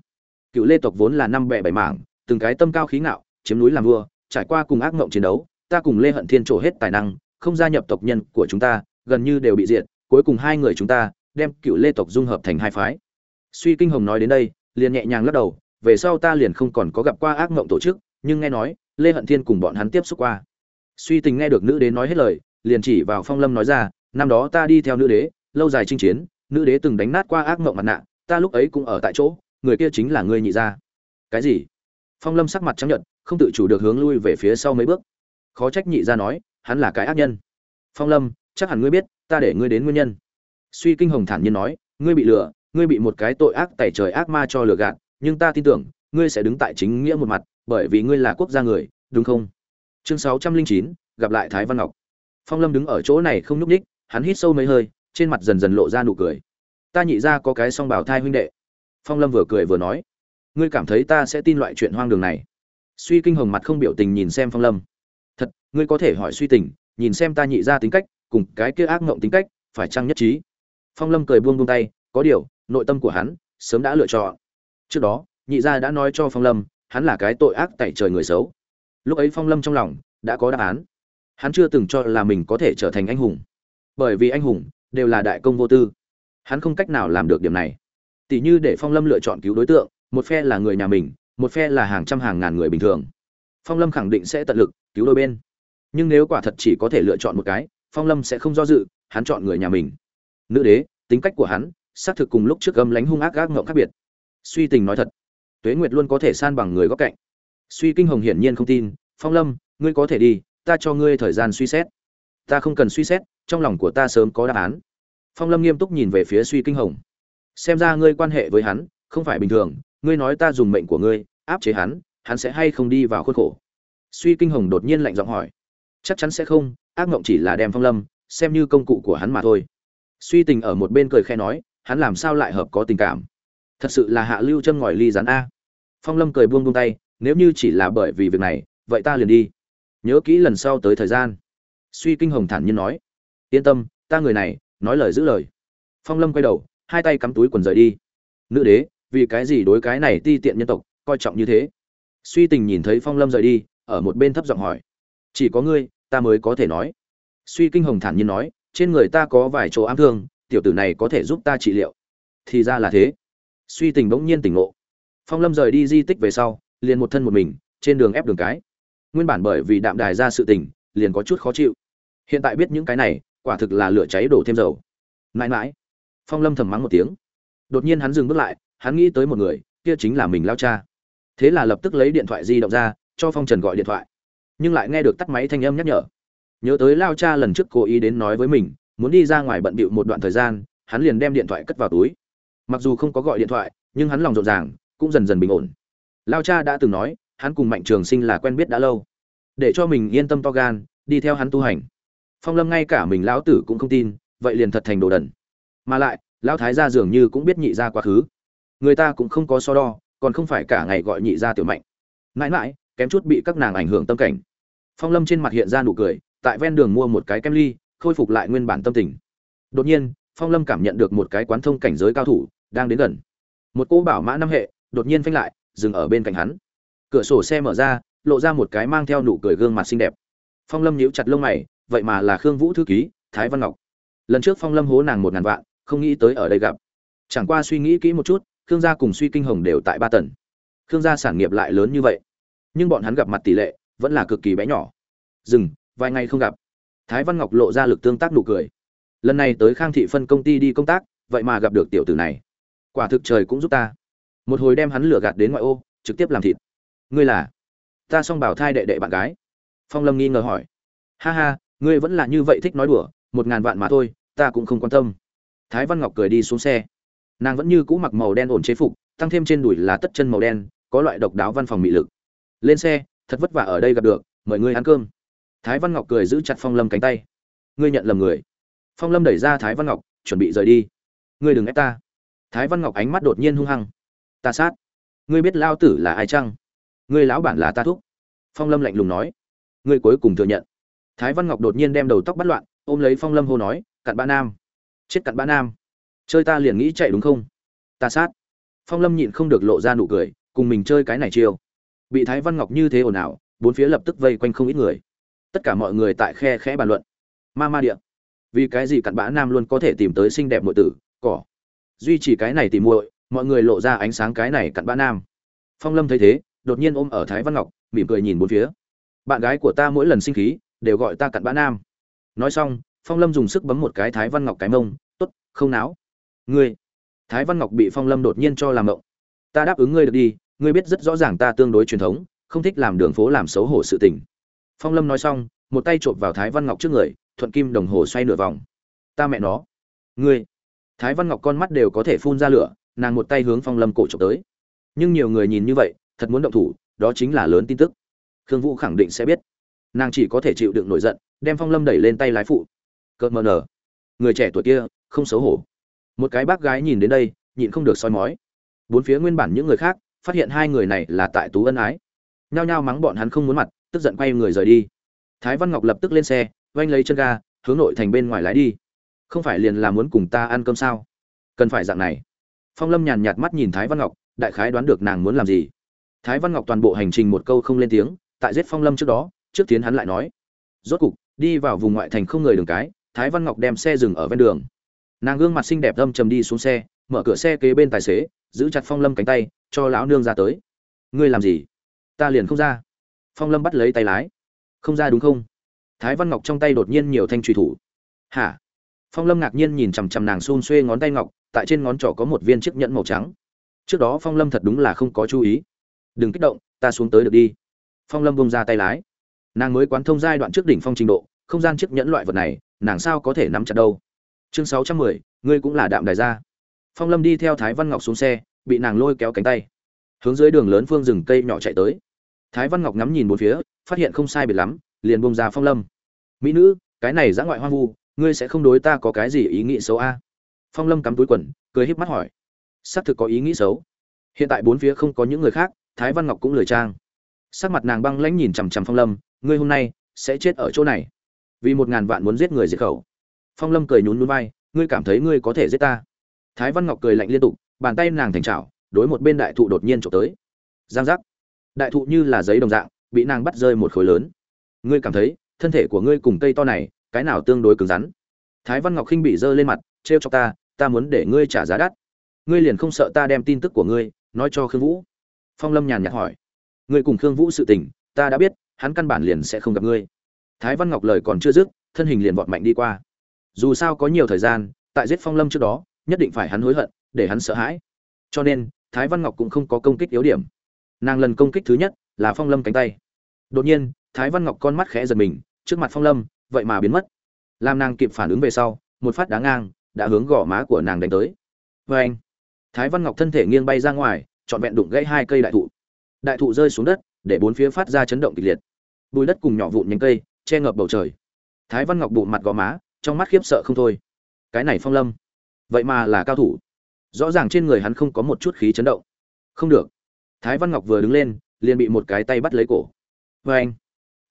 Cựu lê tộc vốn là năm bẻ bảy mảng, từng cái tâm cao khí ngạo, chiếm núi làm vua, trải qua cùng ác mộng chiến đấu, ta cùng lê hận thiên trổ hết tài năng, không gia nhập tộc nhân của chúng ta, gần như đều bị diệt, cuối cùng hai người chúng ta đem cựu lê tộc dung hợp thành hai phái. Suy kinh hồng nói đến đây, liền nhẹ nhàng lắc đầu, về sau ta liền không còn có gặp qua ác mộng tổ chức, nhưng nghe nói, lê hận thiên cùng bọn hắn tiếp xúc qua. Suy tình nghe được nữ đế nói hết lời, liền chỉ vào phong lâm nói ra, năm đó ta đi theo nữ đế, lâu dài chinh chiến nữ đế từng đánh nát qua ác mộng mặt nạ ta lúc ấy cũng ở tại chỗ người kia chính là ngươi nhị gia. Cái gì? Phong lâm sắc mặt trắng nhợt, không tự chủ được hướng lui về phía sau mấy bước. Khó trách nhị gia nói hắn là cái ác nhân. Phong lâm chắc hẳn ngươi biết ta để ngươi đến nguyên nhân. Suy kinh hồng thản nhiên nói ngươi bị lừa ngươi bị một cái tội ác tẩy trời ác ma cho lừa gạt nhưng ta tin tưởng ngươi sẽ đứng tại chính nghĩa một mặt bởi vì ngươi là quốc gia người đúng không? Chương sáu trăm linh chín gặp lại thái văn ngọc. Phong lâm đứng ở chỗ này không nhúc ních hắn hít sâu mấy hơi trên mặt dần dần lộ ra nụ cười. Ta nhị ra có cái song bảo thai huynh đệ. Phong lâm vừa cười vừa nói, ngươi cảm thấy ta sẽ tin loại chuyện hoang đường này. Suy kinh hồng mặt không biểu tình nhìn xem phong lâm. Thật, ngươi có thể hỏi suy tình, nhìn xem ta nhị ra tính cách, cùng cái kia ác ngộng tính cách, phải chăng nhất trí? Phong lâm cười buông buông tay, có điều, nội tâm của hắn sớm đã lựa chọn. Trước đó, nhị gia đã nói cho phong lâm, hắn là cái tội ác tại trời người xấu. Lúc ấy phong lâm trong lòng đã có đáp án. Hắn chưa từng cho là mình có thể trở thành anh hùng. Bởi vì anh hùng đều là đại công vô tư. Hắn không cách nào làm được điểm này. Tỷ như để phong lâm lựa chọn cứu đối tượng, một phe là người nhà mình, một phe là hàng trăm hàng ngàn người bình thường. Phong lâm khẳng định sẽ tận lực cứu đôi bên. Nhưng nếu quả thật chỉ có thể lựa chọn một cái, phong lâm sẽ không do dự, hắn chọn người nhà mình. Nữ đế, tính cách của hắn, xác thực cùng lúc trước gấm lánh hung ác gác ngộng khác biệt. Suy tình nói thật, tuế nguyệt luôn có thể san bằng người góc cạnh. Suy kinh hồng hiển nhiên không tin, phong lâm, ngươi có thể đi, ta cho ngươi thời gian suy xét. Ta không cần suy xét trong lòng của ta sớm có đáp án. Phong lâm nghiêm túc nhìn về phía suy kinh hồng. Xem ra ngươi quan hệ với hắn, không phải bình thường, ngươi nói ta dùng mệnh của ngươi, áp chế hắn hắn sẽ hay không đi vào khuôn khổ? Suy kinh hồng đột nhiên lạnh giọng hỏi. Chắc chắn sẽ không, ác mộng chỉ là đem phong lâm, xem như công cụ của hắn mà thôi. Suy tình ở một bên cười khe nói, hắn làm sao lại hợp có tình cảm? Thật sự là hạ lưu châm ngòi ly rán a. Phong lâm cười buông buông tay, nếu như chỉ là bởi vì việc này, vậy ta liền đi. Nhớ kỹ lần sau tới thời gian. Suy kinh hồng thản nhiên nói yên tâm, ta người này, nói lời giữ lời. Phong lâm quay đầu, hai tay cắm túi quần rời đi. Nữ đế, vì cái gì đối cái này ti tiện nhân tộc, coi trọng như thế? Suy tình nhìn thấy phong lâm rời đi, ở một bên thấp giọng hỏi. Chỉ có ngươi, ta mới có thể nói. Suy kinh hồng thản nhiên nói, trên người ta có vài chỗ ám thương, tiểu tử này có thể giúp ta trị liệu. Thì ra là thế. Suy tình bỗng nhiên tỉnh ngộ. Phong lâm rời đi di tích về sau, liền một thân một mình, trên đường ép đường cái. Nguyên bản bởi vì đạm đài ra sự tình, liền có chút khó chịu. Hiện tại biết những cái này quả thực là lửa cháy đổ thêm dầu. Mãi mãi, phong lâm thầm mắng một tiếng. Đột nhiên hắn dừng bước lại, hắn nghĩ tới một người, kia chính là mình lao cha. Thế là lập tức lấy điện thoại di động ra, cho phong trần gọi điện thoại. Nhưng lại nghe được tắt máy thanh âm nhắc nhở. Nhớ tới lao cha lần trước cố ý đến nói với mình, muốn đi ra ngoài bận bịu một đoạn thời gian, hắn liền đem điện thoại cất vào túi. Mặc dù không có gọi điện thoại, nhưng hắn lòng rộn ràng, cũng dần dần bình ổn. Lao cha đã từng nói, hắn cùng mạnh trường sinh là quen biết đã lâu. Để cho mình yên tâm to gan, đi theo hắn tu hành phong lâm ngay cả mình lão tử cũng không tin, vậy liền thật thành đồ đần. Mà lại, lão thái gia dường như cũng biết nhị gia quá khứ. Người ta cũng không có so đo, còn không phải cả ngày gọi nhị gia tiểu mạnh. Mãi mãi, kém chút bị các nàng ảnh hưởng tâm cảnh. Phong lâm trên mặt hiện ra nụ cười, tại ven đường mua một cái kem ly, khôi phục lại nguyên bản tâm tình. Đột nhiên, phong lâm cảm nhận được một cái quán thông cảnh giới cao thủ, đang đến gần. Một cô bảo mã năm hệ, đột nhiên phanh lại, dừng ở bên cạnh hắn. Cửa sổ xe mở ra, lộ ra một cái mang theo nụ cười gương mặt xinh đẹp. Phong lâm nhíu chặt lông mày vậy mà là khương vũ thư ký, thái văn ngọc. Lần trước phong lâm hố nàng một ngàn vạn, không nghĩ tới ở đây gặp. Chẳng qua suy nghĩ kỹ một chút, khương gia cùng suy kinh hồng đều tại ba tần khương gia sản nghiệp lại lớn như vậy, nhưng bọn hắn gặp mặt tỷ lệ vẫn là cực kỳ bé nhỏ. Dừng, vài ngày không gặp. Thái văn ngọc lộ ra lực tương tác nụ cười. Lần này tới khang thị phân công ty đi công tác, vậy mà gặp được tiểu tử này. Quả thực trời cũng giúp ta. Một hồi đem hắn lửa gạt đến ngoại ô, trực tiếp làm thịt. Ngươi là? Ta xong bảo thai đệ đệ bạn gái. Phong lâm nghi ngờ hỏi. Ha ha ngươi vẫn là như vậy thích nói đùa, một ngàn vạn mà thôi, ta cũng không quan tâm. Thái văn ngọc cười đi xuống xe. Nàng vẫn như cũ mặc màu đen ổn chế phục, tăng thêm trên đùi là tất chân màu đen, có loại độc đáo văn phòng mị lực. Lên xe, thật vất vả ở đây gặp được, mời ngươi ăn cơm. Thái văn ngọc cười giữ chặt phong lâm cánh tay. Ngươi nhận lầm người. Phong lâm đẩy ra thái văn ngọc, chuẩn bị rời đi. Ngươi đừng ép ta. Thái văn ngọc ánh mắt đột nhiên hung hăng. Ta sát. Ngươi biết lao tử là ai chăng? Ngươi lão bản là ta thúc. Phong lâm lạnh lùng nói. Ngươi cuối cùng thừa nhận thái văn ngọc đột nhiên đem đầu tóc bắt loạn, ôm lấy phong lâm hô nói, cặn bã nam, chết cặn bã nam. Chơi ta liền nghĩ chạy đúng không? Ta sát. Phong lâm nhịn không được lộ ra nụ cười, cùng mình chơi cái này chiêu. Bị thái văn ngọc như thế ồn ào, bốn phía lập tức vây quanh không ít người. Tất cả mọi người tại khe khẽ bàn luận. Ma ma địa. Vì cái gì cặn bã nam luôn có thể tìm tới xinh đẹp muội tử, cỏ? Duy trì cái này tìm muội, mọi người lộ ra ánh sáng cái này cặn bã nam. Phong lâm thấy thế, đột nhiên ôm ở thái văn ngọc, mỉm cười nhìn bốn phía. Bạn gái của ta mỗi lần sinh khí đều gọi ta cặn bã nam. Nói xong, phong lâm dùng sức bấm một cái thái văn ngọc cái mông t ố t không náo. Ngươi, thái văn ngọc bị phong lâm đột nhiên cho làm mộng. Ta đáp ứng ngươi được đi, ngươi biết rất rõ ràng ta tương đối truyền thống, không thích làm đường phố làm xấu hổ sự tình. Phong lâm nói xong, một tay chộp vào thái văn ngọc trước người, thuận kim đồng hồ xoay nửa vòng. Ta mẹ nó. Ngươi. Thái văn ngọc con mắt đều có thể phun ra lửa, nàng một tay hướng phong lâm cổ trộm tới. Nhưng nhiều người nhìn như vậy, thật muốn động thủ, đó chính là lớn tin tức. Khương vũ khẳng định sẽ biết nàng chỉ có thể chịu đựng nổi giận, đem phong lâm đẩy lên tay lái phụ. Cợt mờ nở. Người trẻ tuổi kia, không xấu hổ. Một cái bác gái nhìn đến đây, nhịn không được soi mói. Bốn phía nguyên bản những người khác, phát hiện hai người này là tại tú ân ái. Nhao nhao mắng bọn hắn không muốn mặt, tức giận quay người rời đi. Thái văn ngọc lập tức lên xe oanh lấy chân ga, hướng nội thành bên ngoài lái đi. Không phải liền là muốn cùng ta ăn cơm sao? Cần phải dạng này. Phong lâm nhàn nhạt mắt nhìn thái văn ngọc, đại khái đoán được nàng muốn làm gì. Thái văn ngọc toàn bộ hành trình một câu không lên tiếng, tại giết phong lâm trước đó trước tiến hắn lại nói, rốt cục, đi vào vùng ngoại thành không người đường cái, thái văn ngọc đem xe dừng ở ven đường. Nàng gương mặt xinh đẹp âm trầm đi xuống xe, mở cửa xe kế bên tài xế, giữ chặt phong lâm cánh tay, cho lão nương ra tới. Ngươi làm gì? Ta liền không ra. Phong lâm bắt lấy tay lái. Không ra đúng không? Thái văn ngọc trong tay đột nhiên nhiều thanh truy thủ. Hả? Phong lâm ngạc nhiên nhìn chằm chằm nàng xun xuê ngón tay ngọc, tại trên ngón trỏ có một viên chiếc nhẫn màu trắng. Trước đó phong lâm thật đúng là không có chú ý. Đừng kích động, ta xuống tới được đi. Phong lâm bông ra tay lái nàng mới quán thông giai đoạn trước đỉnh phong trình độ, không gian chiếc nhẫn loại vật này, nàng sao có thể nắm chặt đâu. Chương sáu trăm mười, ngươi cũng là đạm đài gia. Phong lâm đi theo thái văn ngọc xuống xe, bị nàng lôi kéo cánh tay. Hướng dưới đường lớn phương rừng cây nhỏ chạy tới. Thái văn ngọc ngắm nhìn bốn phía, phát hiện không sai biệt lắm, liền bông ra phong lâm. Mỹ nữ, cái này giã ngoại hoang vu, ngươi sẽ không đối ta có cái gì ý nghĩ xấu a? Phong lâm cắm túi quần, cười híp mắt hỏi. Xác thực có ý nghĩ xấu. Hiện tại bốn phía không có những người khác, thái văn ngọc cũng lười trang. Sắc mặt nàng băng lãnh nhìn chằm chằm phong lâm ngươi hôm nay sẽ chết ở chỗ này. Vì một ngàn vạn muốn giết người diệt khẩu. Phong lâm cười nhún núi vai, ngươi cảm thấy ngươi có thể giết ta? Thái văn ngọc cười lạnh liên tục, bàn tay nàng thành trào đối một bên đại thụ đột nhiên trộm tới. Giang giác. Đại thụ như là giấy đồng dạng, bị nàng bắt rơi một khối lớn. Ngươi cảm thấy, thân thể của ngươi cùng cây to này, cái nào tương đối cứng rắn? Thái văn ngọc khinh bị giơ lên mặt, trêu cho ta ta muốn để ngươi trả giá đắt. Ngươi liền không sợ ta đem tin tức của ngươi nói cho khương vũ? Phong lâm nhàn nhạt hỏi. Ngươi cùng khương vũ sự tình, ta đã biết hắn căn bản liền sẽ không gặp ngươi. Thái văn ngọc lời còn chưa dứt, thân hình liền vọt mạnh đi qua. Dù sao có nhiều thời gian, tại giết phong lâm trước đó, nhất định phải hắn hối hận, để hắn sợ hãi. Cho nên, thái văn ngọc cũng không có công kích yếu điểm. Nàng lần công kích thứ nhất là phong lâm cánh tay. Đột nhiên, thái văn ngọc con mắt khẽ giật mình, trước mặt phong lâm, vậy mà biến mất. Làm nàng kịp phản ứng về sau, một phát đá ngang, đã hướng gò má của nàng đánh tới. Vê anh thái văn ngọc thân thể nghiêng bay ra ngoài, trọn vẹn đụng gãy hai cây đại thụ. Đại thụ rơi xuống đất để bốn phía phát ra chấn động kịch liệt. Bùi đất cùng nhỏ vụn nhánh cây, che ngập bầu trời. Thái văn ngọc bụng mặt gò má, trong mắt khiếp sợ không thôi. Cái này phong lâm, vậy mà là cao thủ. Rõ ràng trên người hắn không có một chút khí chấn động. Không được. Thái văn ngọc vừa đứng lên, liền bị một cái tay bắt lấy cổ. Vê anh,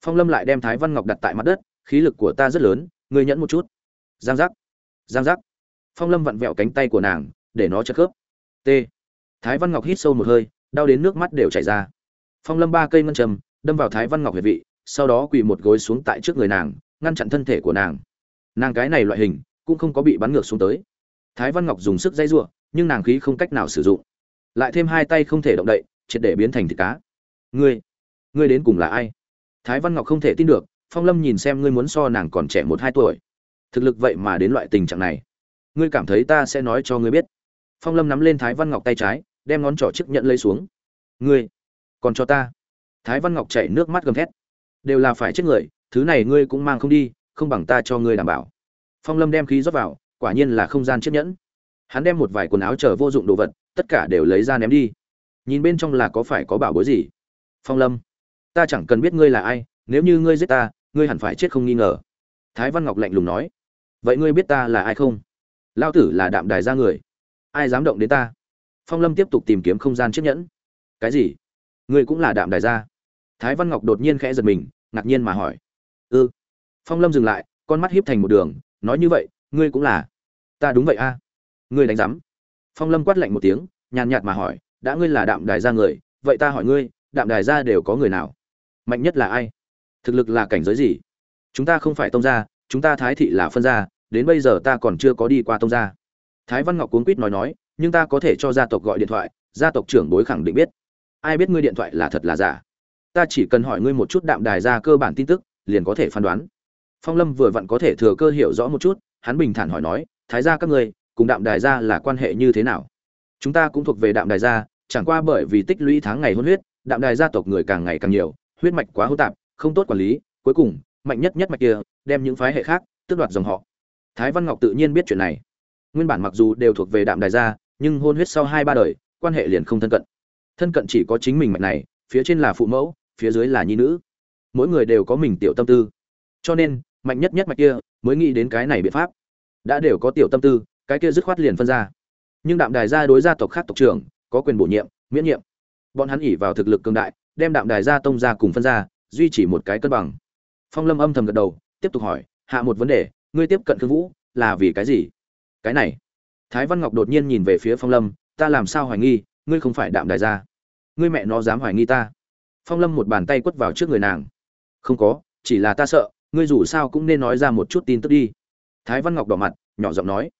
phong lâm lại đem thái văn ngọc đặt tại mặt đất, khí lực của ta rất lớn, ngươi nhẫn một chút. Giang giác giang giác. Phong lâm vặn vẹo cánh tay của nàng, để nó chất khớp. T. Thái văn ngọc hít sâu một hơi, đau đến nước mắt đều chảy ra phong lâm ba cây ngân trầm đâm vào thái văn ngọc huyệt vị, sau đó quỳ một gối xuống tại trước người nàng, ngăn chặn thân thể của nàng. Nàng cái này loại hình, cũng không có bị bắn ngược xuống tới. Thái văn ngọc dùng sức dây giụa, nhưng nàng khí không cách nào sử dụng. Lại thêm hai tay không thể động đậy, triệt để biến thành thịt cá. Ngươi ngươi đến cùng là ai? Thái văn ngọc không thể tin được, phong lâm nhìn xem ngươi muốn so nàng còn trẻ một hai tuổi. Thực lực vậy mà đến loại tình trạng này. Ngươi cảm thấy ta sẽ nói cho ngươi biết. Phong lâm nắm lên thái văn ngọc tay trái, đem ngón trỏ chức nhận lấy xuống. Ngươi còn cho ta. Thái văn ngọc chảy nước mắt gầm thét. Đều là phải chết người, thứ này ngươi cũng mang không đi, không bằng ta cho ngươi đảm bảo. Phong lâm đem khí rót vào, quả nhiên là không gian chiếc nhẫn. Hắn đem một vài quần áo chờ vô dụng đồ vật, tất cả đều lấy ra ném đi. Nhìn bên trong là có phải có bảo bối gì? Phong lâm, ta chẳng cần biết ngươi là ai, nếu như ngươi giết ta, ngươi hẳn phải chết không nghi ngờ. Thái văn ngọc lạnh lùng nói. Vậy ngươi biết ta là ai không? Lao tử là đạm đài ra người. Ai dám động đến ta? Phong lâm tiếp tục tìm kiếm không gian chiếc nhẫn. Cái gì? Ngươi cũng là đạm đài gia. thái văn ngọc đột nhiên khẽ giật mình, ngạc nhiên mà hỏi. Ư ừ. phong lâm dừng lại, con mắt hiếp thành một đường, nói như vậy, ngươi cũng là. Ta đúng vậy a. Ngươi đánh giám. Phong lâm quát lạnh một tiếng, nhàn nhạt mà hỏi, đã ngươi là đạm đài gia người, vậy ta hỏi ngươi, đạm đài gia đều có người nào? Mạnh nhất là ai? Thực lực là cảnh giới gì? Chúng ta không phải tông gia, chúng ta thái thị là phân gia, đến bây giờ ta còn chưa có đi qua tông gia. Thái văn ngọc cuốn quýt nói nói, nhưng ta có thể cho gia tộc gọi điện thoại, gia tộc trưởng bối khẳng định biết ai biết ngươi điện thoại là thật là giả? Ta chỉ cần hỏi ngươi một chút đạm đài ra cơ bản tin tức, liền có thể phán đoán. Phong lâm vừa vặn có thể thừa cơ hiểu rõ một chút, hắn bình thản hỏi nói, thái gia các ngươi, cùng đạm đài gia là quan hệ như thế nào? Chúng ta cũng thuộc về đạm đài gia chẳng qua bởi vì tích lũy tháng ngày hôn huyết, đạm đài gia tộc người càng ngày càng nhiều, huyết mạch quá hỗn tạp, không tốt quản lý, cuối cùng, mạnh nhất nhất mạch kia, đem những phái hệ khác tước đoạt dòng họ. Thái văn ngọc tự nhiên biết chuyện này. Nguyên bản mặc dù đều thuộc về đạm đài gia nhưng hôn huyết sau hai ba đời, quan hệ liền không thân cận thân cận chỉ có chính mình mạch này, phía trên là phụ mẫu, phía dưới là nhi nữ. Mỗi người đều có mình tiểu tâm tư. Cho nên, mạnh nhất nhất mạch kia mới nghĩ đến cái này biện pháp. Đã đều có tiểu tâm tư, cái kia dứt khoát liền phân ra. Nhưng đạm đài gia đối gia tộc khác tộc trưởng, có quyền bổ nhiệm, miễn nhiệm. Bọn hắn ỉ vào thực lực cường đại, đem đạm đài gia tông ra cùng phân ra, duy trì một cái cân bằng. Phong lâm âm thầm gật đầu, tiếp tục hỏi, hạ một vấn đề, ngươi tiếp cận khương vũ là vì cái gì? Cái này. Thái văn ngọc đột nhiên nhìn về phía phong lâm, ta làm sao hoài nghi, ngươi không phải đạm đài gia ngươi mẹ nó dám hoài nghi ta. Phong lâm một bàn tay quất vào trước người nàng. Không có, chỉ là ta sợ, ngươi dù sao cũng nên nói ra một chút tin tức đi. Thái văn ngọc đỏ mặt, nhỏ giọng nói.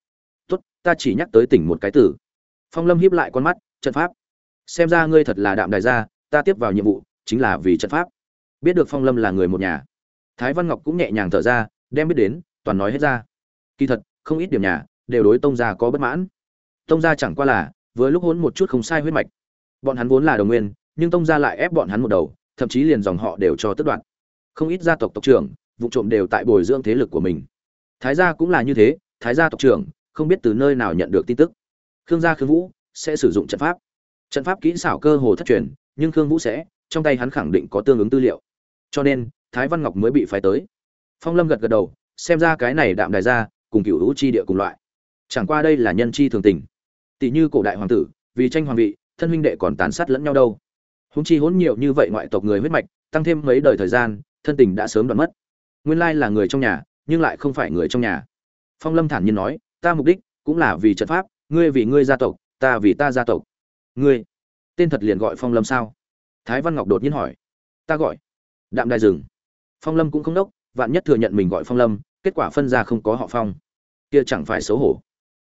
Tốt, ta chỉ nhắc tới tỉnh một cái tử. Phong lâm hiếp lại con mắt, trận pháp. Xem ra ngươi thật là đạm đài gia, ta tiếp vào nhiệm vụ, chính là vì trận pháp. Biết được phong lâm là người một nhà. Thái văn ngọc cũng nhẹ nhàng thở ra, đem biết đến, toàn nói hết ra. Kỳ thật, không ít điểm nhà, đều đối tông gia có bất mãn. Tông gia chẳng qua là với lúc hỗn một chút không sai huyết mạch bọn hắn vốn là đồng nguyên, nhưng tông gia lại ép bọn hắn một đầu, thậm chí liền dòng họ đều cho tất đoạn không ít gia tộc tộc trưởng, vụ trộm đều tại bồi dưỡng thế lực của mình. Thái gia cũng là như thế, thái gia tộc trưởng, không biết từ nơi nào nhận được tin tức. Khương gia khương vũ sẽ sử dụng trận pháp. Trận pháp kỹ xảo cơ hồ thất truyền, nhưng khương vũ sẽ, trong tay hắn khẳng định có tương ứng tư liệu. Cho nên, thái văn ngọc mới bị phái tới. Phong lâm gật gật đầu, xem ra cái này đạm đài ra cùng cựu hữu chi địa cùng loại. Chẳng qua đây là nhân chi thường tình. Tỷ như cổ đại hoàng tử, vì tranh hoàng vị thân huynh đệ còn tàn sát lẫn nhau đâu. Húng chi hỗn nhiều như vậy ngoại tộc người huyết mạch, tăng thêm mấy đời thời gian, thân tình đã sớm đoạn mất. Nguyên lai là người trong nhà, nhưng lại không phải người trong nhà. Phong lâm thản nhiên nói, ta mục đích cũng là vì trận pháp, ngươi vì ngươi gia tộc, ta vì ta gia tộc. Ngươi? Tên thật liền gọi phong lâm sao? Thái văn ngọc đột nhiên hỏi. Ta gọi. Đạm đại rừng phong lâm cũng không đốc, vạn nhất thừa nhận mình gọi phong lâm, kết quả phân ra không có họ phong. Kia chẳng phải xấu hổ.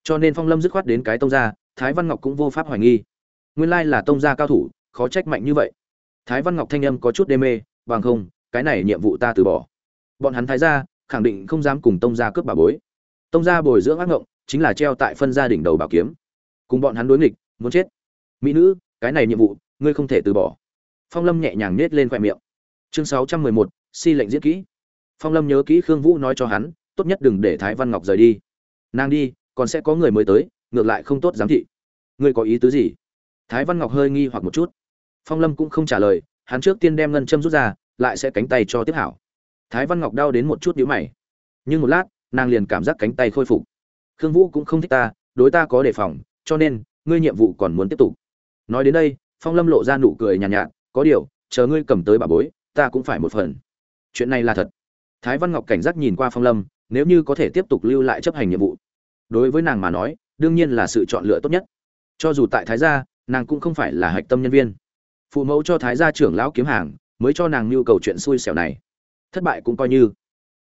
Cho nên phong lâm dứt khoát đến cái tông gia, thái văn ngọc cũng vô pháp hoài nghi nguyên lai là tông gia cao thủ, khó trách mạnh như vậy. Thái văn ngọc thanh âm có chút đê mê, bằng không, cái này nhiệm vụ ta từ bỏ. Bọn hắn thái gia, khẳng định không dám cùng tông gia cướp bà bối. Tông gia bồi dưỡng ác ngộng, chính là treo tại phân gia đỉnh đầu bảo kiếm. Cùng bọn hắn đối nghịch, muốn chết. Mỹ nữ, cái này nhiệm vụ, ngươi không thể từ bỏ. Phong lâm nhẹ nhàng nết lên khoe miệng. Chương sáu trăm mười một, si lệnh diễn kỹ. Phong lâm nhớ kỹ khương vũ nói cho hắn, tốt nhất đừng để thái văn ngọc rời đi. Nàng đi, còn sẽ có người mới tới, ngược lại không tốt giám thị. Ngươi có ý tứ gì? Thái văn ngọc hơi nghi hoặc một chút. Phong lâm cũng không trả lời hắn trước tiên đem ngân châm rút ra lại sẽ cánh tay cho tiếp hảo. Thái văn ngọc đau đến một chút nhíu mày. Nhưng một lát nàng liền cảm giác cánh tay khôi phục. Khương vũ cũng không thích ta đối ta có đề phòng cho nên ngươi nhiệm vụ còn muốn tiếp tục. Nói đến đây phong lâm lộ ra nụ cười nhàn nhạt, nhạt có điều chờ ngươi cầm tới bà bối ta cũng phải một phần. Chuyện này là thật. Thái văn ngọc cảnh giác nhìn qua phong lâm nếu như có thể tiếp tục lưu lại chấp hành nhiệm vụ. Đối với nàng mà nói đương nhiên là sự chọn lựa tốt nhất. Cho dù tại thái gia nàng cũng không phải là hạch tâm nhân viên. Phụ mẫu cho thái gia trưởng lão kiếm hàng, mới cho nàng nhu cầu chuyện xui xẻo này. Thất bại cũng coi như.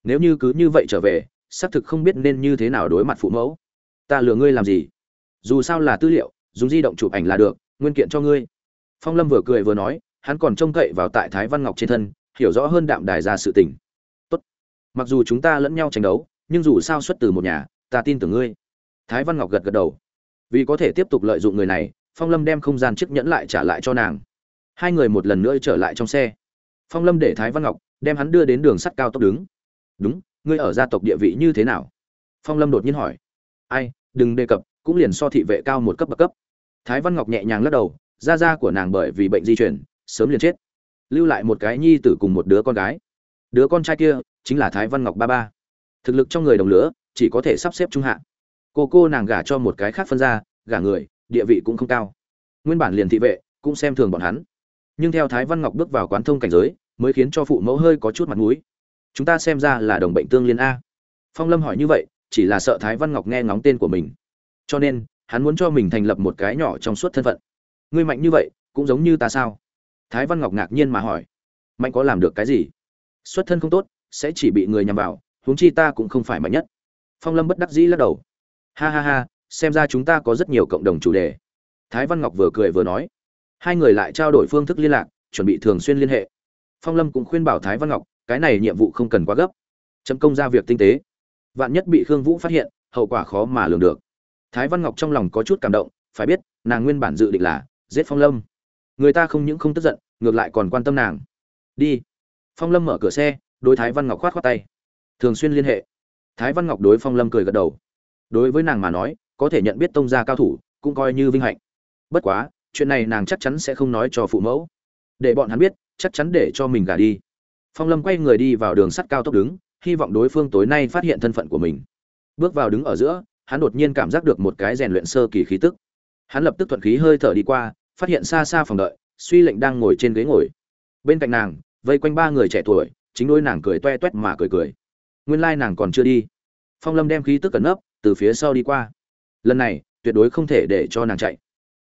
Nếu như cứ như vậy trở về, xác thực không biết nên như thế nào đối mặt phụ mẫu. Ta lừa ngươi làm gì? Dù sao là tư liệu, dùng di động chụp ảnh là được, nguyên kiện cho ngươi. Phong lâm vừa cười vừa nói, hắn còn trông cậy vào tại thái văn ngọc trên thân, hiểu rõ hơn đạm đài ra sự tình. Tốt. Mặc dù chúng ta lẫn nhau tranh đấu, nhưng dù sao xuất từ một nhà, ta tin tưởng ngươi. Thái văn ngọc gật gật đầu. Vì có thể tiếp tục lợi dụng người này phong lâm đem không gian chiếc nhẫn lại trả lại cho nàng. Hai người một lần nữa trở lại trong xe. Phong lâm để thái văn ngọc đem hắn đưa đến đường sắt cao tốc đứng. Đúng, ngươi ở gia tộc địa vị như thế nào? Phong lâm đột nhiên hỏi. Ai, đừng đề cập, cũng liền so thị vệ cao một cấp bậc cấp. Thái văn ngọc nhẹ nhàng lắc đầu, gia gia của nàng bởi vì bệnh di chuyển, sớm liền chết. Lưu lại một cái nhi tử cùng một đứa con gái. Đứa con trai kia chính là thái văn ngọc ba ba. Thực lực trong người đồng lửa, chỉ có thể sắp xếp trung hạ. Cô cô nàng gả cho một cái khác phân ra gả người địa vị cũng không cao. Nguyên bản liền thị vệ cũng xem thường bọn hắn. Nhưng theo thái văn ngọc bước vào quán thông cảnh giới, mới khiến cho phụ mẫu hơi có chút mặt mũi. Chúng ta xem ra là đồng bệnh tương liên a. Phong lâm hỏi như vậy, chỉ là sợ thái văn ngọc nghe ngóng tên của mình. Cho nên, hắn muốn cho mình thành lập một cái nhỏ trong suốt thân phận. Ngươi mạnh như vậy, cũng giống như ta sao? Thái văn ngọc ngạc nhiên mà hỏi. Mạnh có làm được cái gì? Xuất thân không tốt, sẽ chỉ bị người nhằm vào, huống chi ta cũng không phải mạnh nhất. Phong lâm bất đắc dĩ lắc đầu. Ha ha ha xem ra chúng ta có rất nhiều cộng đồng chủ đề. Thái văn ngọc vừa cười vừa nói. Hai người lại trao đổi phương thức liên lạc, chuẩn bị thường xuyên liên hệ. Phong lâm cũng khuyên bảo thái văn ngọc, cái này nhiệm vụ không cần quá gấp. Chấm công ra việc tinh tế. Vạn nhất bị khương vũ phát hiện, hậu quả khó mà lường được. Thái văn ngọc trong lòng có chút cảm động, phải biết, nàng nguyên bản dự định là giết phong lâm. Người ta không những không tức giận, ngược lại còn quan tâm nàng. Đi. Phong lâm mở cửa xe, đối thái văn ngọc khoát khoát tay. Thường xuyên liên hệ. Thái văn ngọc đối phong lâm cười gật đầu. Đối với nàng mà nói có thể nhận biết tông gia cao thủ, cũng coi như vinh hạnh. Bất quá, chuyện này nàng chắc chắn sẽ không nói cho phụ mẫu. Để bọn hắn biết, chắc chắn để cho mình gả đi. Phong lâm quay người đi vào đường sắt cao tốc đứng, hy vọng đối phương tối nay phát hiện thân phận của mình. Bước vào đứng ở giữa, hắn đột nhiên cảm giác được một cái rèn luyện sơ kỳ khí tức. Hắn lập tức thuận khí hơi thở đi qua, phát hiện xa xa phòng đợi, suy lệnh đang ngồi trên ghế ngồi. Bên cạnh nàng, vây quanh ba người trẻ tuổi, chính đôi nàng cười toe toét mà cười cười. Nguyên lai nàng còn chưa đi. Phong lâm đem khí tức cẩn nấp, từ phía sau đi qua lần này, tuyệt đối không thể để cho nàng chạy.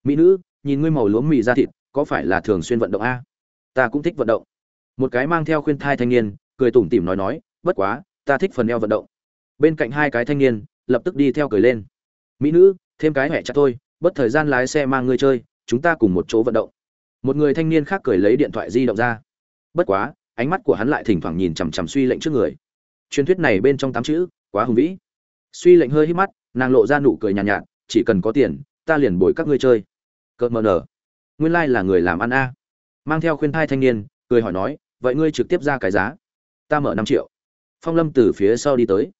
Mỹ nữ, nhìn ngươi màu lúa mì ra thịt, có phải là thường xuyên vận động a? Ta cũng thích vận động. Một cái mang theo khuyên thai thanh niên, cười tủm tỉm nói nói, bất quá, ta thích phần eo vận động. Bên cạnh hai cái thanh niên, lập tức đi theo cười lên. Mỹ nữ, thêm cái hẹ chặt thôi, bất thời gian lái xe mang ngươi chơi, chúng ta cùng một chỗ vận động. Một người thanh niên khác cười lấy điện thoại di động ra. Bất quá, ánh mắt của hắn lại thỉnh thoảng nhìn chằm chằm suy lệnh trước người. Truyền thuyết này bên trong tám chữ, quá hùng vĩ. Suy lệnh hơi hít mắt nàng lộ ra nụ cười nhàn nhạt, nhạt chỉ cần có tiền ta liền bồi các ngươi chơi. Cợt mờ nở. Nguyên lai là người làm ăn a. Mang theo khuyên thai thanh niên cười hỏi nói vậy ngươi trực tiếp ra cái giá? Ta mở năm triệu. Phong lâm từ phía sau đi tới.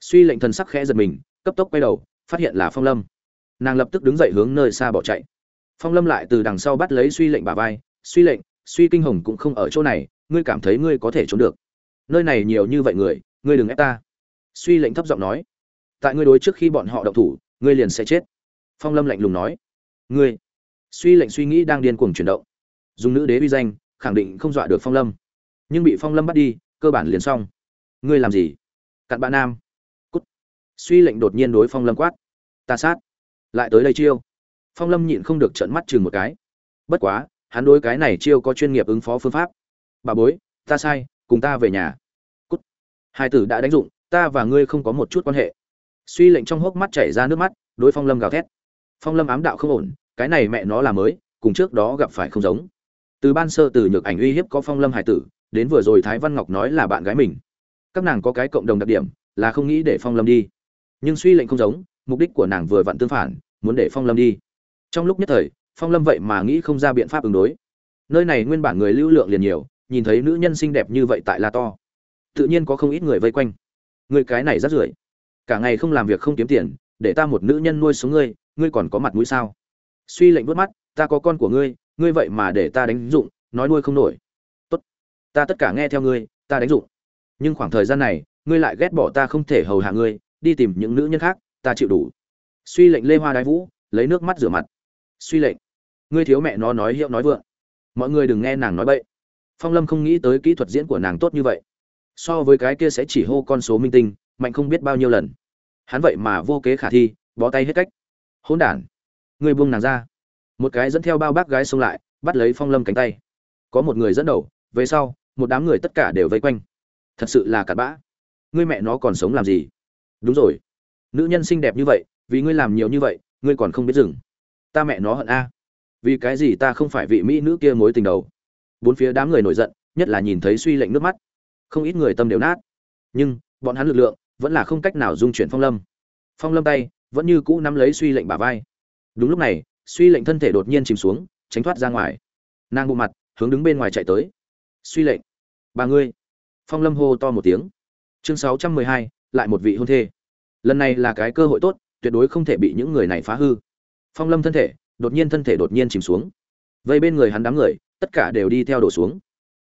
Suy lệnh thần sắc khẽ giật mình cấp tốc quay đầu phát hiện là phong lâm. Nàng lập tức đứng dậy hướng nơi xa bỏ chạy. Phong lâm lại từ đằng sau bắt lấy suy lệnh bà vai suy lệnh suy kinh hồng cũng không ở chỗ này ngươi cảm thấy ngươi có thể trốn được. Nơi này nhiều như vậy người ngươi đừng ép ta. Suy lệnh thấp giọng nói tại ngươi đối trước khi bọn họ động thủ, ngươi liền sẽ chết. Phong lâm lạnh lùng nói. Ngươi? Suy lệnh suy nghĩ đang điên cuồng chuyển động. Dùng nữ đế uy danh, khẳng định không dọa được phong lâm. Nhưng bị phong lâm bắt đi, cơ bản liền xong. Ngươi làm gì? Cặn bạn nam. Cút. Suy lệnh đột nhiên đối phong lâm quát. Ta sát. Lại tới đây chiêu. Phong lâm nhịn không được trợn mắt chừng một cái. Bất quá, hắn đối cái này chiêu có chuyên nghiệp ứng phó phương pháp. Bà bối, ta sai, cùng ta về nhà. Cút. Hai tử đã đánh dụng, ta và ngươi không có một chút quan hệ suy lệnh trong hốc mắt chảy ra nước mắt, đối phong lâm gào thét. Phong lâm ám đạo không ổn, cái này mẹ nó là mới, cùng trước đó gặp phải không giống. Từ ban sơ từ nhược ảnh uy hiếp có phong lâm hải tử, đến vừa rồi thái văn ngọc nói là bạn gái mình. Các nàng có cái cộng đồng đặc điểm, là không nghĩ để phong lâm đi. Nhưng suy lệnh không giống, mục đích của nàng vừa vặn tương phản, muốn để phong lâm đi. Trong lúc nhất thời, phong lâm vậy mà nghĩ không ra biện pháp ứng đối. Nơi này nguyên bản người lưu lượng liền nhiều, nhìn thấy nữ nhân xinh đẹp như vậy tại la to, tự nhiên có không ít người vây quanh. Người cái này rất rưởi cả ngày không làm việc không kiếm tiền, để ta một nữ nhân nuôi sống ngươi ngươi còn có mặt mũi sao? Suy lệnh vớt mắt, ta có con của ngươi ngươi vậy mà để ta đánh dụng, nói nuôi không nổi. Tốt, ta tất cả nghe theo ngươi, ta đánh dụng. Nhưng khoảng thời gian này, ngươi lại ghét bỏ ta không thể hầu hạ ngươi, đi tìm những nữ nhân khác, ta chịu đủ. Suy lệnh lê hoa đái vũ, lấy nước mắt rửa mặt. Suy lệnh, ngươi thiếu mẹ nó nói hiệu nói vượng. Mọi người đừng nghe nàng nói bậy. Phong lâm không nghĩ tới kỹ thuật diễn của nàng tốt như vậy. So với cái kia sẽ chỉ hô con số minh tinh mạnh không biết bao nhiêu lần. Hắn vậy mà vô kế khả thi, bó tay hết cách. Hỗn đản người buông nàng ra. Một cái dẫn theo bao bác gái xông lại, bắt lấy phong lâm cánh tay. Có một người dẫn đầu, về sau, một đám người tất cả đều vây quanh. Thật sự là cặn bã. Ngươi mẹ nó còn sống làm gì? Đúng rồi. Nữ nhân xinh đẹp như vậy, vì ngươi làm nhiều như vậy, ngươi còn không biết dừng. Ta mẹ nó hận a. Vì cái gì ta không phải vị mỹ nữ kia mối tình đầu? Bốn phía đám người nổi giận, nhất là nhìn thấy suy lệnh nước mắt. Không ít người tâm đều nát. Nhưng, bọn hắn lực lượng vẫn là không cách nào dung chuyển phong lâm. Phong lâm tay vẫn như cũ nắm lấy suy lệnh bả vai. Đúng lúc này, suy lệnh thân thể đột nhiên chìm xuống, tránh thoát ra ngoài. Nàng bộ mặt hướng đứng bên ngoài chạy tới. Suy lệnh ba ngươi. Phong lâm hô to một tiếng. Chương sáu trăm mười hai, lại một vị hôn thê. Lần này là cái cơ hội tốt, tuyệt đối không thể bị những người này phá hư. Phong lâm thân thể đột nhiên thân thể đột nhiên chìm xuống. Vây bên người hắn đám người, tất cả đều đi theo đổ xuống.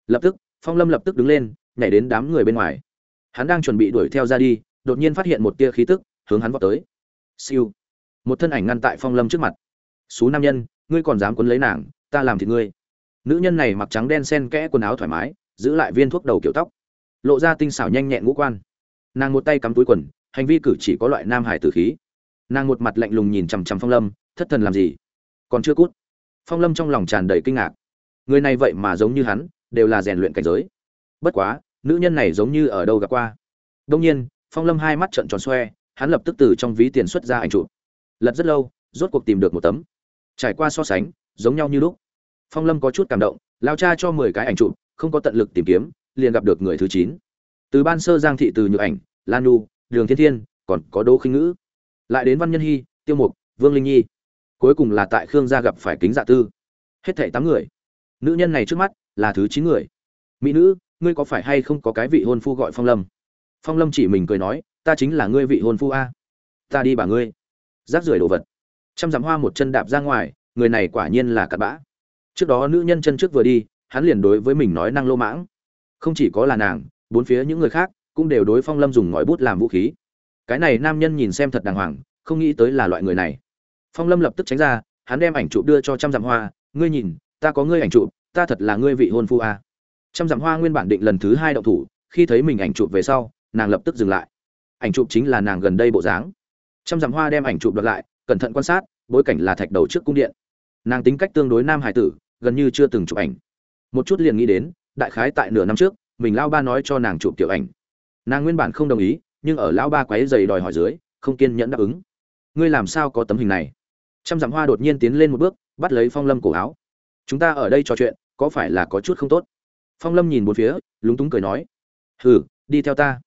Lập tức, phong lâm lập tức đứng lên, nhảy đến đám người bên ngoài. Hắn đang chuẩn bị đuổi theo ra đi đột nhiên phát hiện một tia khí tức, hướng hắn vọt tới. Siêu. Một thân ảnh ngăn tại phong lâm trước mặt. Xú nam nhân, ngươi còn dám quấn lấy nàng, ta làm thì ngươi. Nữ nhân này mặc trắng đen sen kẽ quần áo thoải mái, giữ lại viên thuốc đầu kiểu tóc. Lộ ra tinh xảo nhanh nhẹn ngũ quan. Nàng một tay cắm túi quần, hành vi cử chỉ có loại nam hải tử khí. Nàng một mặt lạnh lùng nhìn chằm chằm phong lâm, thất thần làm gì? Còn chưa cút. Phong lâm trong lòng tràn đầy kinh ngạc. Người này vậy mà giống như hắn, đều là rèn luyện cảnh giới. Bất quá, nữ nhân này giống như ở đâu gặp qua. Đông nhiên phong lâm hai mắt trận tròn xoe, hắn lập tức từ trong ví tiền xuất ra ảnh chụp. Lật rất lâu, rốt cuộc tìm được một tấm. Trải qua so sánh, giống nhau như lúc. Phong lâm có chút cảm động, lao cha cho mười cái ảnh chụp, không có tận lực tìm kiếm, liền gặp được người thứ chín. Từ ban sơ giang thị từ nhược ảnh, lan nu đường thiên thiên, còn có đỗ khinh ngữ. Lại đến văn nhân hy, tiêu mục, vương linh nhi. Cuối cùng là tại khương gia gặp phải kính dạ tư. Hết thảy tám người. Nữ nhân này trước mắt là thứ chín người. Mỹ nữ, ngươi có phải hay không có cái vị hôn phu gọi phong lâm? Phong lâm chỉ mình cười nói, ta chính là ngươi vị hôn phu a. Ta đi bà ngươi. Rác rưởi đồ vật. Trăm dặm hoa một chân đạp ra ngoài, người này quả nhiên là cặn bã. Trước đó nữ nhân chân trước vừa đi, hắn liền đối với mình nói năng lô mãng. Không chỉ có là nàng, bốn phía những người khác cũng đều đối phong lâm dùng ngòi bút làm vũ khí. Cái này nam nhân nhìn xem thật đàng hoàng, không nghĩ tới là loại người này. Phong lâm lập tức tránh ra, hắn đem ảnh chụp đưa cho trăm dặm hoa, ngươi nhìn, ta có ngươi ảnh chụp, ta thật là ngươi vị hôn phu a. Trăm dặm hoa nguyên bản định lần thứ hai động thủ, khi thấy mình ảnh chụp về sau nàng lập tức dừng lại. Ảnh chụp chính là nàng gần đây bộ dáng. Trăm dặm hoa đem ảnh chụp đoạt lại, cẩn thận quan sát, bối cảnh là thạch đầu trước cung điện. Nàng tính cách tương đối nam hải tử, gần như chưa từng chụp ảnh. Một chút liền nghĩ đến, đại khái tại nửa năm trước, mình lao ba nói cho nàng chụp tiểu ảnh. Nàng nguyên bản không đồng ý, nhưng ở lão ba quấy dày đòi hỏi dưới, không kiên nhẫn đáp ứng. Ngươi làm sao có tấm hình này? Trăm dặm hoa đột nhiên tiến lên một bước, bắt lấy phong lâm cổ áo. Chúng ta ở đây trò chuyện, có phải là có chút không tốt? Phong lâm nhìn một phía, lúng túng cười nói. Hừ, đi theo ta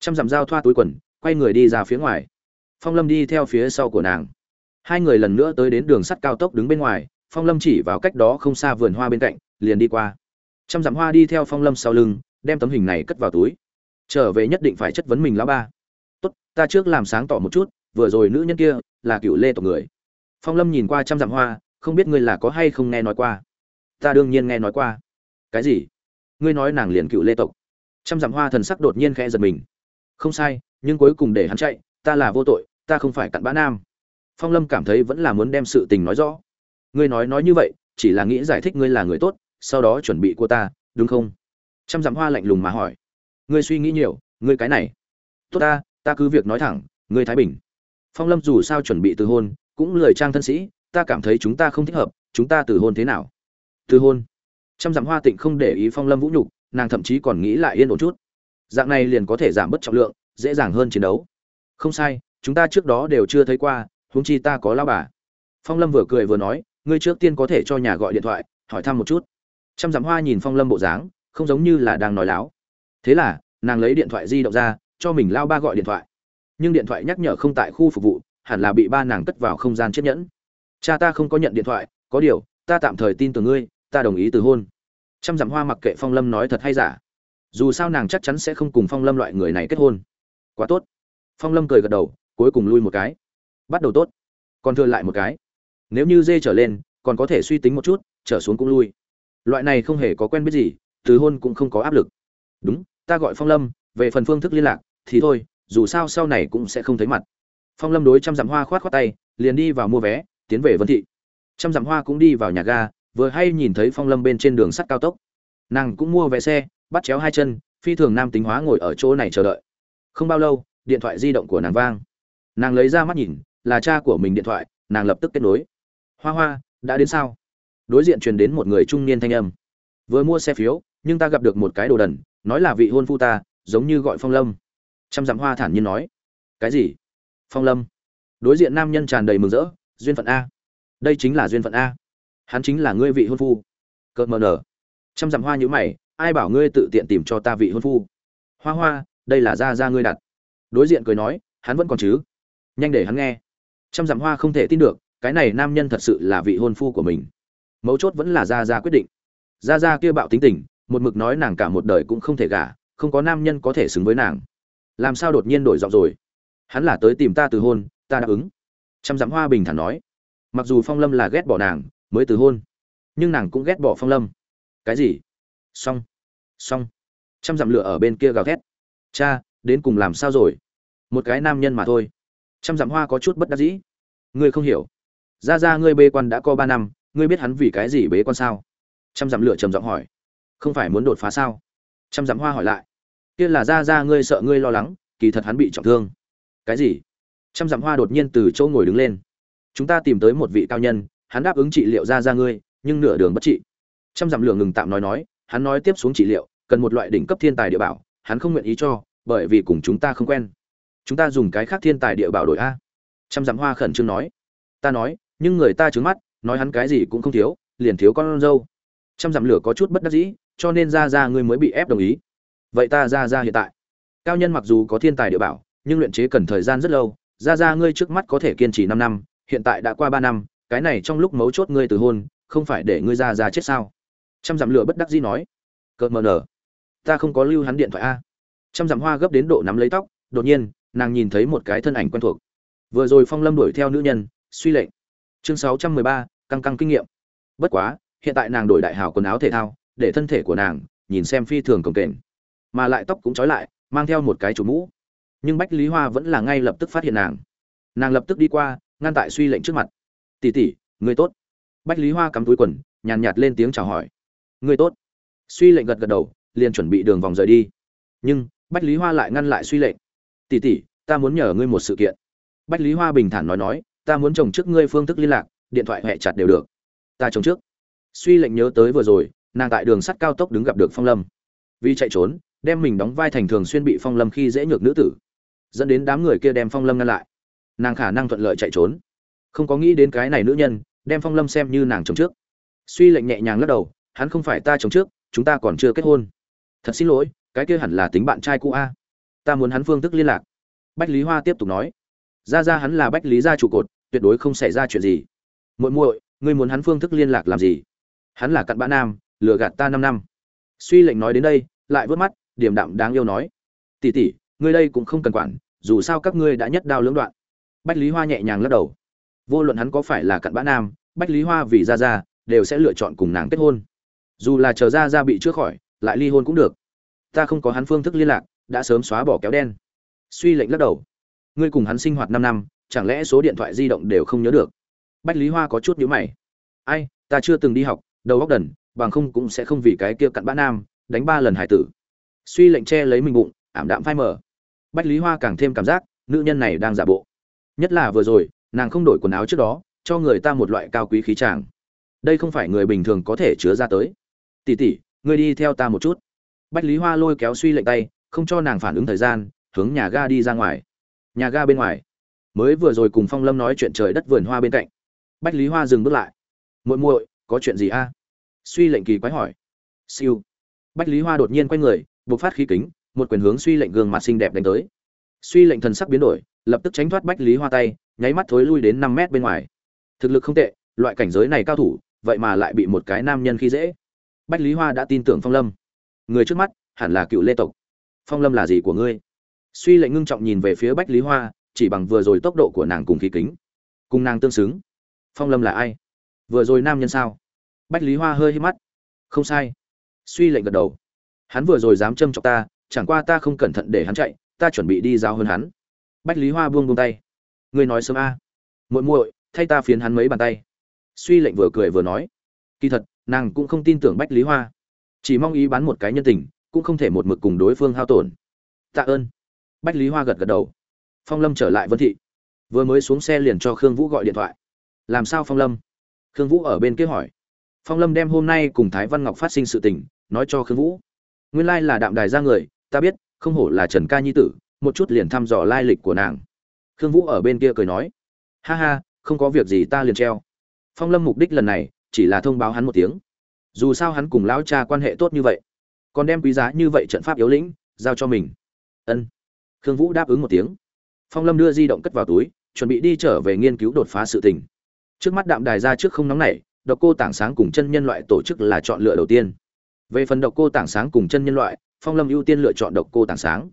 trăm dặm dao thoa túi quần, quay người đi ra phía ngoài. Phong lâm đi theo phía sau của nàng. Hai người lần nữa tới đến đường sắt cao tốc đứng bên ngoài, phong lâm chỉ vào cách đó không xa vườn hoa bên cạnh, liền đi qua. Trăm dặm hoa đi theo phong lâm sau lưng, đem tấm hình này cất vào túi. Trở về nhất định phải chất vấn mình lão ba. Tốt, ta trước làm sáng tỏ một chút, vừa rồi nữ nhân kia là cựu lê tộc người. Phong lâm nhìn qua trăm dặm hoa, không biết ngươi là có hay không nghe nói qua? Ta đương nhiên nghe nói qua. Cái gì? Ngươi nói nàng liền cựu lê tộc. Trăm dặm hoa thần sắc đột nhiên khẽ giật mình không sai, nhưng cuối cùng để hắn chạy, ta là vô tội, ta không phải cặn bã nam. Phong lâm cảm thấy vẫn là muốn đem sự tình nói rõ. Ngươi nói nói như vậy, chỉ là nghĩ giải thích ngươi là người tốt, sau đó chuẩn bị của ta, đúng không? Trăm dặm hoa lạnh lùng mà hỏi. Ngươi suy nghĩ nhiều, ngươi cái này. Tốt ta ta cứ việc nói thẳng, ngươi thái bình. Phong lâm dù sao chuẩn bị từ hôn, cũng lời trang thân sĩ, ta cảm thấy chúng ta không thích hợp, chúng ta từ hôn thế nào? Từ hôn. Trăm dặm hoa tịnh không để ý phong lâm vũ nhục, nàng thậm chí còn nghĩ lại yên ổn chút dạng này liền có thể giảm bớt trọng lượng, dễ dàng hơn chiến đấu. Không sai, chúng ta trước đó đều chưa thấy qua, huống chi ta có lao bà. Phong lâm vừa cười vừa nói, ngươi trước tiên có thể cho nhà gọi điện thoại, hỏi thăm một chút. Trăm dặm hoa nhìn phong lâm bộ dáng, không giống như là đang nói láo. Thế là, nàng lấy điện thoại di động ra, cho mình lao ba gọi điện thoại. Nhưng điện thoại nhắc nhở không tại khu phục vụ, hẳn là bị ba nàng cất vào không gian chiếc nhẫn. Cha ta không có nhận điện thoại, có điều, ta tạm thời tin tưởng ngươi, ta đồng ý từ hôn. Trăm dặm hoa mặc kệ phong lâm nói thật hay giả dù sao nàng chắc chắn sẽ không cùng phong lâm loại người này kết hôn. Quá tốt. Phong lâm cười gật đầu, cuối cùng lui một cái. Bắt đầu tốt. Còn thừa lại một cái. Nếu như dê trở lên, còn có thể suy tính một chút, trở xuống cũng lui. Loại này không hề có quen biết gì, từ hôn cũng không có áp lực. Đúng, ta gọi phong lâm, về phần phương thức liên lạc, thì thôi, dù sao sau này cũng sẽ không thấy mặt. Phong lâm đối trăm dặm hoa khoát khoát tay, liền đi vào mua vé, tiến về vân thị. Trăm dặm hoa cũng đi vào nhà ga, vừa hay nhìn thấy phong lâm bên trên đường sắt cao tốc. Nàng cũng mua vé xe bắt chéo hai chân, phi thường nam tính hóa ngồi ở chỗ này chờ đợi. Không bao lâu, điện thoại di động của nàng vang. Nàng lấy ra mắt nhìn, là cha của mình điện thoại, nàng lập tức kết nối. Hoa hoa, đã đến sao? Đối diện truyền đến một người trung niên thanh âm. Vừa mua xe phiếu, nhưng ta gặp được một cái đồ đần, nói là vị hôn phu ta, giống như gọi phong lâm. Trăm dặm hoa thản nhiên nói. Cái gì? Phong lâm. Đối diện nam nhân tràn đầy mừng rỡ, duyên phận a. Đây chính là duyên phận a. Hắn chính là ngươi vị hôn phu. Cợt mờ nở. Trăm dặm hoa nhữ mày ai bảo ngươi tự tiện tìm cho ta vị hôn phu? Hoa hoa, đây là ra ra ngươi đặt. Đối diện cười nói, hắn vẫn còn chứ. Nhanh để hắn nghe. Trăm dặm hoa không thể tin được, cái này nam nhân thật sự là vị hôn phu của mình. Mấu chốt vẫn là ra ra quyết định. Ra ra kia bạo tính tình, một mực nói nàng cả một đời cũng không thể gả, không có nam nhân có thể xứng với nàng. Làm sao đột nhiên đổi giọng rồi? Hắn là tới tìm ta từ hôn, ta đáp ứng. Trăm dặm hoa bình thản nói. Mặc dù phong lâm là ghét bỏ nàng, mới từ hôn. Nhưng nàng cũng ghét bỏ phong lâm. Cái gì? Xong. Xong. Trăm dặm lửa ở bên kia gào thét. Cha, đến cùng làm sao rồi? Một cái nam nhân mà thôi. Trăm dặm hoa có chút bất đắc dĩ. Ngươi không hiểu. Ra ra ngươi bế quan đã có ba năm, ngươi biết hắn vì cái gì bế quan sao? Trăm dặm lửa trầm giọng hỏi. Không phải muốn đột phá sao? Trăm dặm hoa hỏi lại. Kia là ra ra ngươi sợ ngươi lo lắng, kỳ thật hắn bị trọng thương. Cái gì? Trăm dặm hoa đột nhiên từ chỗ ngồi đứng lên. Chúng ta tìm tới một vị cao nhân, hắn đáp ứng trị liệu ra ra ngươi, nhưng nửa đường bất trị. Trăm dặm lửa ngừng tạm nói nói hắn nói tiếp xuống trị liệu, cần một loại đỉnh cấp thiên tài địa bảo, hắn không nguyện ý cho, bởi vì cùng chúng ta không quen. Chúng ta dùng cái khác thiên tài địa bảo đổi a. Trăm dặm hoa khẩn trương nói. Ta nói, nhưng người ta trướng mắt, nói hắn cái gì cũng không thiếu, liền thiếu con dâu. Trăm dặm lửa có chút bất đắc dĩ, cho nên ra ra ngươi mới bị ép đồng ý. Vậy ta ra ra hiện tại. Cao nhân mặc dù có thiên tài địa bảo, nhưng luyện chế cần thời gian rất lâu, ra ra ngươi trước mắt có thể kiên trì năm năm, hiện tại đã qua ba năm, cái này trong lúc mấu chốt ngươi từ hôn, không phải để ngươi ra ra chết sao? Trăm dặm lửa bất đắc dĩ nói, cợt mờ nở, ta không có lưu hắn điện thoại a. Trăm dặm hoa gấp đến độ nắm lấy tóc, đột nhiên, nàng nhìn thấy một cái thân ảnh quen thuộc. Vừa rồi phong lâm đuổi theo nữ nhân, suy lệnh. Chương sáu trăm mười ba, căng căng kinh nghiệm. Bất quá, hiện tại nàng đổi đại hào quần áo thể thao, để thân thể của nàng nhìn xem phi thường cồng kềnh. Mà lại tóc cũng trói lại, mang theo một cái chủ mũ. Nhưng bách lý hoa vẫn là ngay lập tức phát hiện nàng. Nàng lập tức đi qua, ngăn tại suy lệnh trước mặt. Tỉ tỉ người tốt. Bách lý hoa cắm túi quần, nhàn nhạt lên tiếng chào hỏi ngươi tốt. Suy lệnh gật gật đầu, liền chuẩn bị đường vòng rời đi. Nhưng, bách lý hoa lại ngăn lại suy lệnh. Tỉ tỉ ta muốn nhờ ngươi một sự kiện. Bách lý hoa bình thản nói nói, ta muốn trồng trước ngươi phương thức liên lạc, điện thoại hẹ chặt đều được. Ta trồng trước. Suy lệnh nhớ tới vừa rồi, nàng tại đường sắt cao tốc đứng gặp được phong lâm. Vì chạy trốn, đem mình đóng vai thành thường xuyên bị phong lâm khi dễ nhược nữ tử, dẫn đến đám người kia đem phong lâm ngăn lại. Nàng khả năng thuận lợi chạy trốn. Không có nghĩ đến cái này nữ nhân, đem phong lâm xem như nàng trồng trước. Suy lệnh nhẹ nhàng lắc đầu hắn không phải ta chồng trước, chúng ta còn chưa kết hôn. Thật xin lỗi, cái kia hẳn là tính bạn trai cũ a. Ta muốn hắn phương thức liên lạc. Bách lý hoa tiếp tục nói. Ra ra hắn là bách lý gia trụ cột, tuyệt đối không xảy ra chuyện gì. Muội muội, ngươi muốn hắn phương thức liên lạc làm gì? Hắn là cặn bã nam, lừa gạt ta năm năm. Suy lệnh nói đến đây, lại vớt mắt điểm đạm đáng yêu nói. Tỷ tỷ, ngươi đây cũng không cần quản, dù sao các ngươi đã nhất đao lưỡng đoạn. Bách lý hoa nhẹ nhàng lắc đầu. Vô luận hắn có phải là cặn bã nam, bách lý hoa vì ra ra, đều sẽ lựa chọn cùng nàng kết hôn dù là chờ ra ra bị chữa khỏi, lại ly hôn cũng được. Ta không có hắn phương thức liên lạc, đã sớm xóa bỏ kéo đen. Suy lệnh lắc đầu. Ngươi cùng hắn sinh hoạt năm năm, chẳng lẽ số điện thoại di động đều không nhớ được? Bách lý hoa có chút nhíu mày. Ai, ta chưa từng đi học, đầu óc đần, bằng không cũng sẽ không vì cái kia cặn bã nam, đánh ba lần hải tử. Suy lệnh che lấy mình bụng, ảm đạm phai mờ. bách lý hoa càng thêm cảm giác, nữ nhân này đang giả bộ. Nhất là vừa rồi, nàng không đổi quần áo trước đó, cho người ta một loại cao quý khí tràng đây không phải người bình thường có thể chứa ra tới tỷ tỷ, ngươi đi theo ta một chút. Bách lý hoa lôi kéo suy lệnh tay, không cho nàng phản ứng thời gian, hướng nhà ga đi ra ngoài. Nhà ga bên ngoài. Mới vừa rồi cùng phong lâm nói chuyện trời đất vườn hoa bên cạnh. Bách lý hoa dừng bước lại. Muội muội, có chuyện gì a? Suy lệnh kỳ quái hỏi. Siêu. Bách lý hoa đột nhiên quay người, bộc phát khí kính, một quyền hướng suy lệnh gương mặt xinh đẹp đánh tới. Suy lệnh thần sắc biến đổi, lập tức tránh thoát bách lý hoa tay, nháy mắt thối lui đến năm mét bên ngoài. Thực lực không tệ, loại cảnh giới này cao thủ, vậy mà lại bị một cái nam nhân khi dễ bách lý hoa đã tin tưởng phong lâm. Người trước mắt hẳn là cựu lê tộc. Phong lâm là gì của ngươi? Suy lệnh ngưng trọng nhìn về phía bách lý hoa, chỉ bằng vừa rồi tốc độ của nàng cùng khí kính. Cùng nàng tương xứng. Phong lâm là ai? Vừa rồi nam nhân sao? Bách lý hoa hơi hít mắt. Không sai. Suy lệnh gật đầu. Hắn vừa rồi dám châm chọc ta, chẳng qua ta không cẩn thận để hắn chạy, ta chuẩn bị đi giao hơn hắn. Bách lý hoa buông buông tay. Ngươi nói sớm a. À. muội muội, thay ta phiến hắn mấy bàn tay. Suy lệnh vừa cười vừa nói. Kỳ thật nàng cũng không tin tưởng bách lý hoa. Chỉ mong ý bán một cái nhân tình, cũng không thể một mực cùng đối phương hao tổn. Tạ ơn. Bách lý hoa gật gật đầu. Phong lâm trở lại vân thị. Vừa mới xuống xe liền cho khương vũ gọi điện thoại. Làm sao phong lâm? Khương vũ ở bên kia hỏi. Phong lâm đem hôm nay cùng thái văn ngọc phát sinh sự tình, nói cho khương vũ. Nguyên lai là đạm đài ra người, ta biết, không hổ là trần ca nhi tử, một chút liền thăm dò lai lịch của nàng. Khương vũ ở bên kia cười nói. Ha ha, không có việc gì ta liền treo. Phong lâm mục đích lần này chỉ là thông báo hắn một tiếng. Dù sao hắn cùng lão cha quan hệ tốt như vậy, còn đem quý giá như vậy trận pháp yếu lĩnh giao cho mình. Ân. Khương vũ đáp ứng một tiếng. Phong lâm đưa di động cất vào túi, chuẩn bị đi trở về nghiên cứu đột phá sự tình. Trước mắt đạm đài ra trước không nóng nảy, độc cô tảng sáng cùng chân nhân loại tổ chức là chọn lựa đầu tiên. Về phần độc cô tảng sáng cùng chân nhân loại, phong lâm ưu tiên lựa chọn độc cô tảng sáng.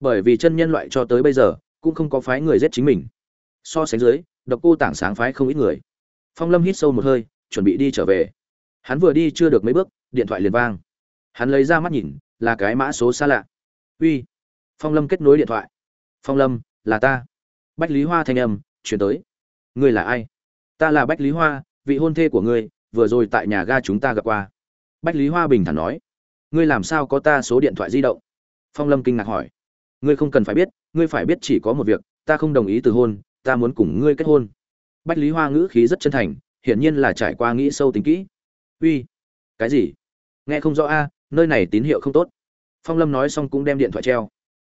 Bởi vì chân nhân loại cho tới bây giờ, cũng không có phái người giết chính mình. So sánh dưới, độc cô tảng sáng phái không ít người. Phong lâm hít sâu một hơi chuẩn bị đi trở về. Hắn vừa đi chưa được mấy bước, điện thoại liền vang. Hắn lấy ra mắt nhìn, là cái mã số xa lạ. Uy, phong lâm kết nối điện thoại. Phong lâm, là ta. Bách lý hoa thanh âm, chuyển tới. Ngươi là ai? Ta là bách lý hoa, vị hôn thê của ngươi, vừa rồi tại nhà ga chúng ta gặp qua. Bách lý hoa bình thản nói. Ngươi làm sao có ta số điện thoại di động? Phong lâm kinh ngạc hỏi. Ngươi không cần phải biết, ngươi phải biết chỉ có một việc, ta không đồng ý từ hôn, ta muốn cùng ngươi kết hôn. Bách lý hoa ngữ khí rất chân thành hiển nhiên là trải qua nghĩ sâu tính kỹ. Uy, cái gì? Nghe không rõ a, nơi này tín hiệu không tốt. Phong lâm nói xong cũng đem điện thoại treo.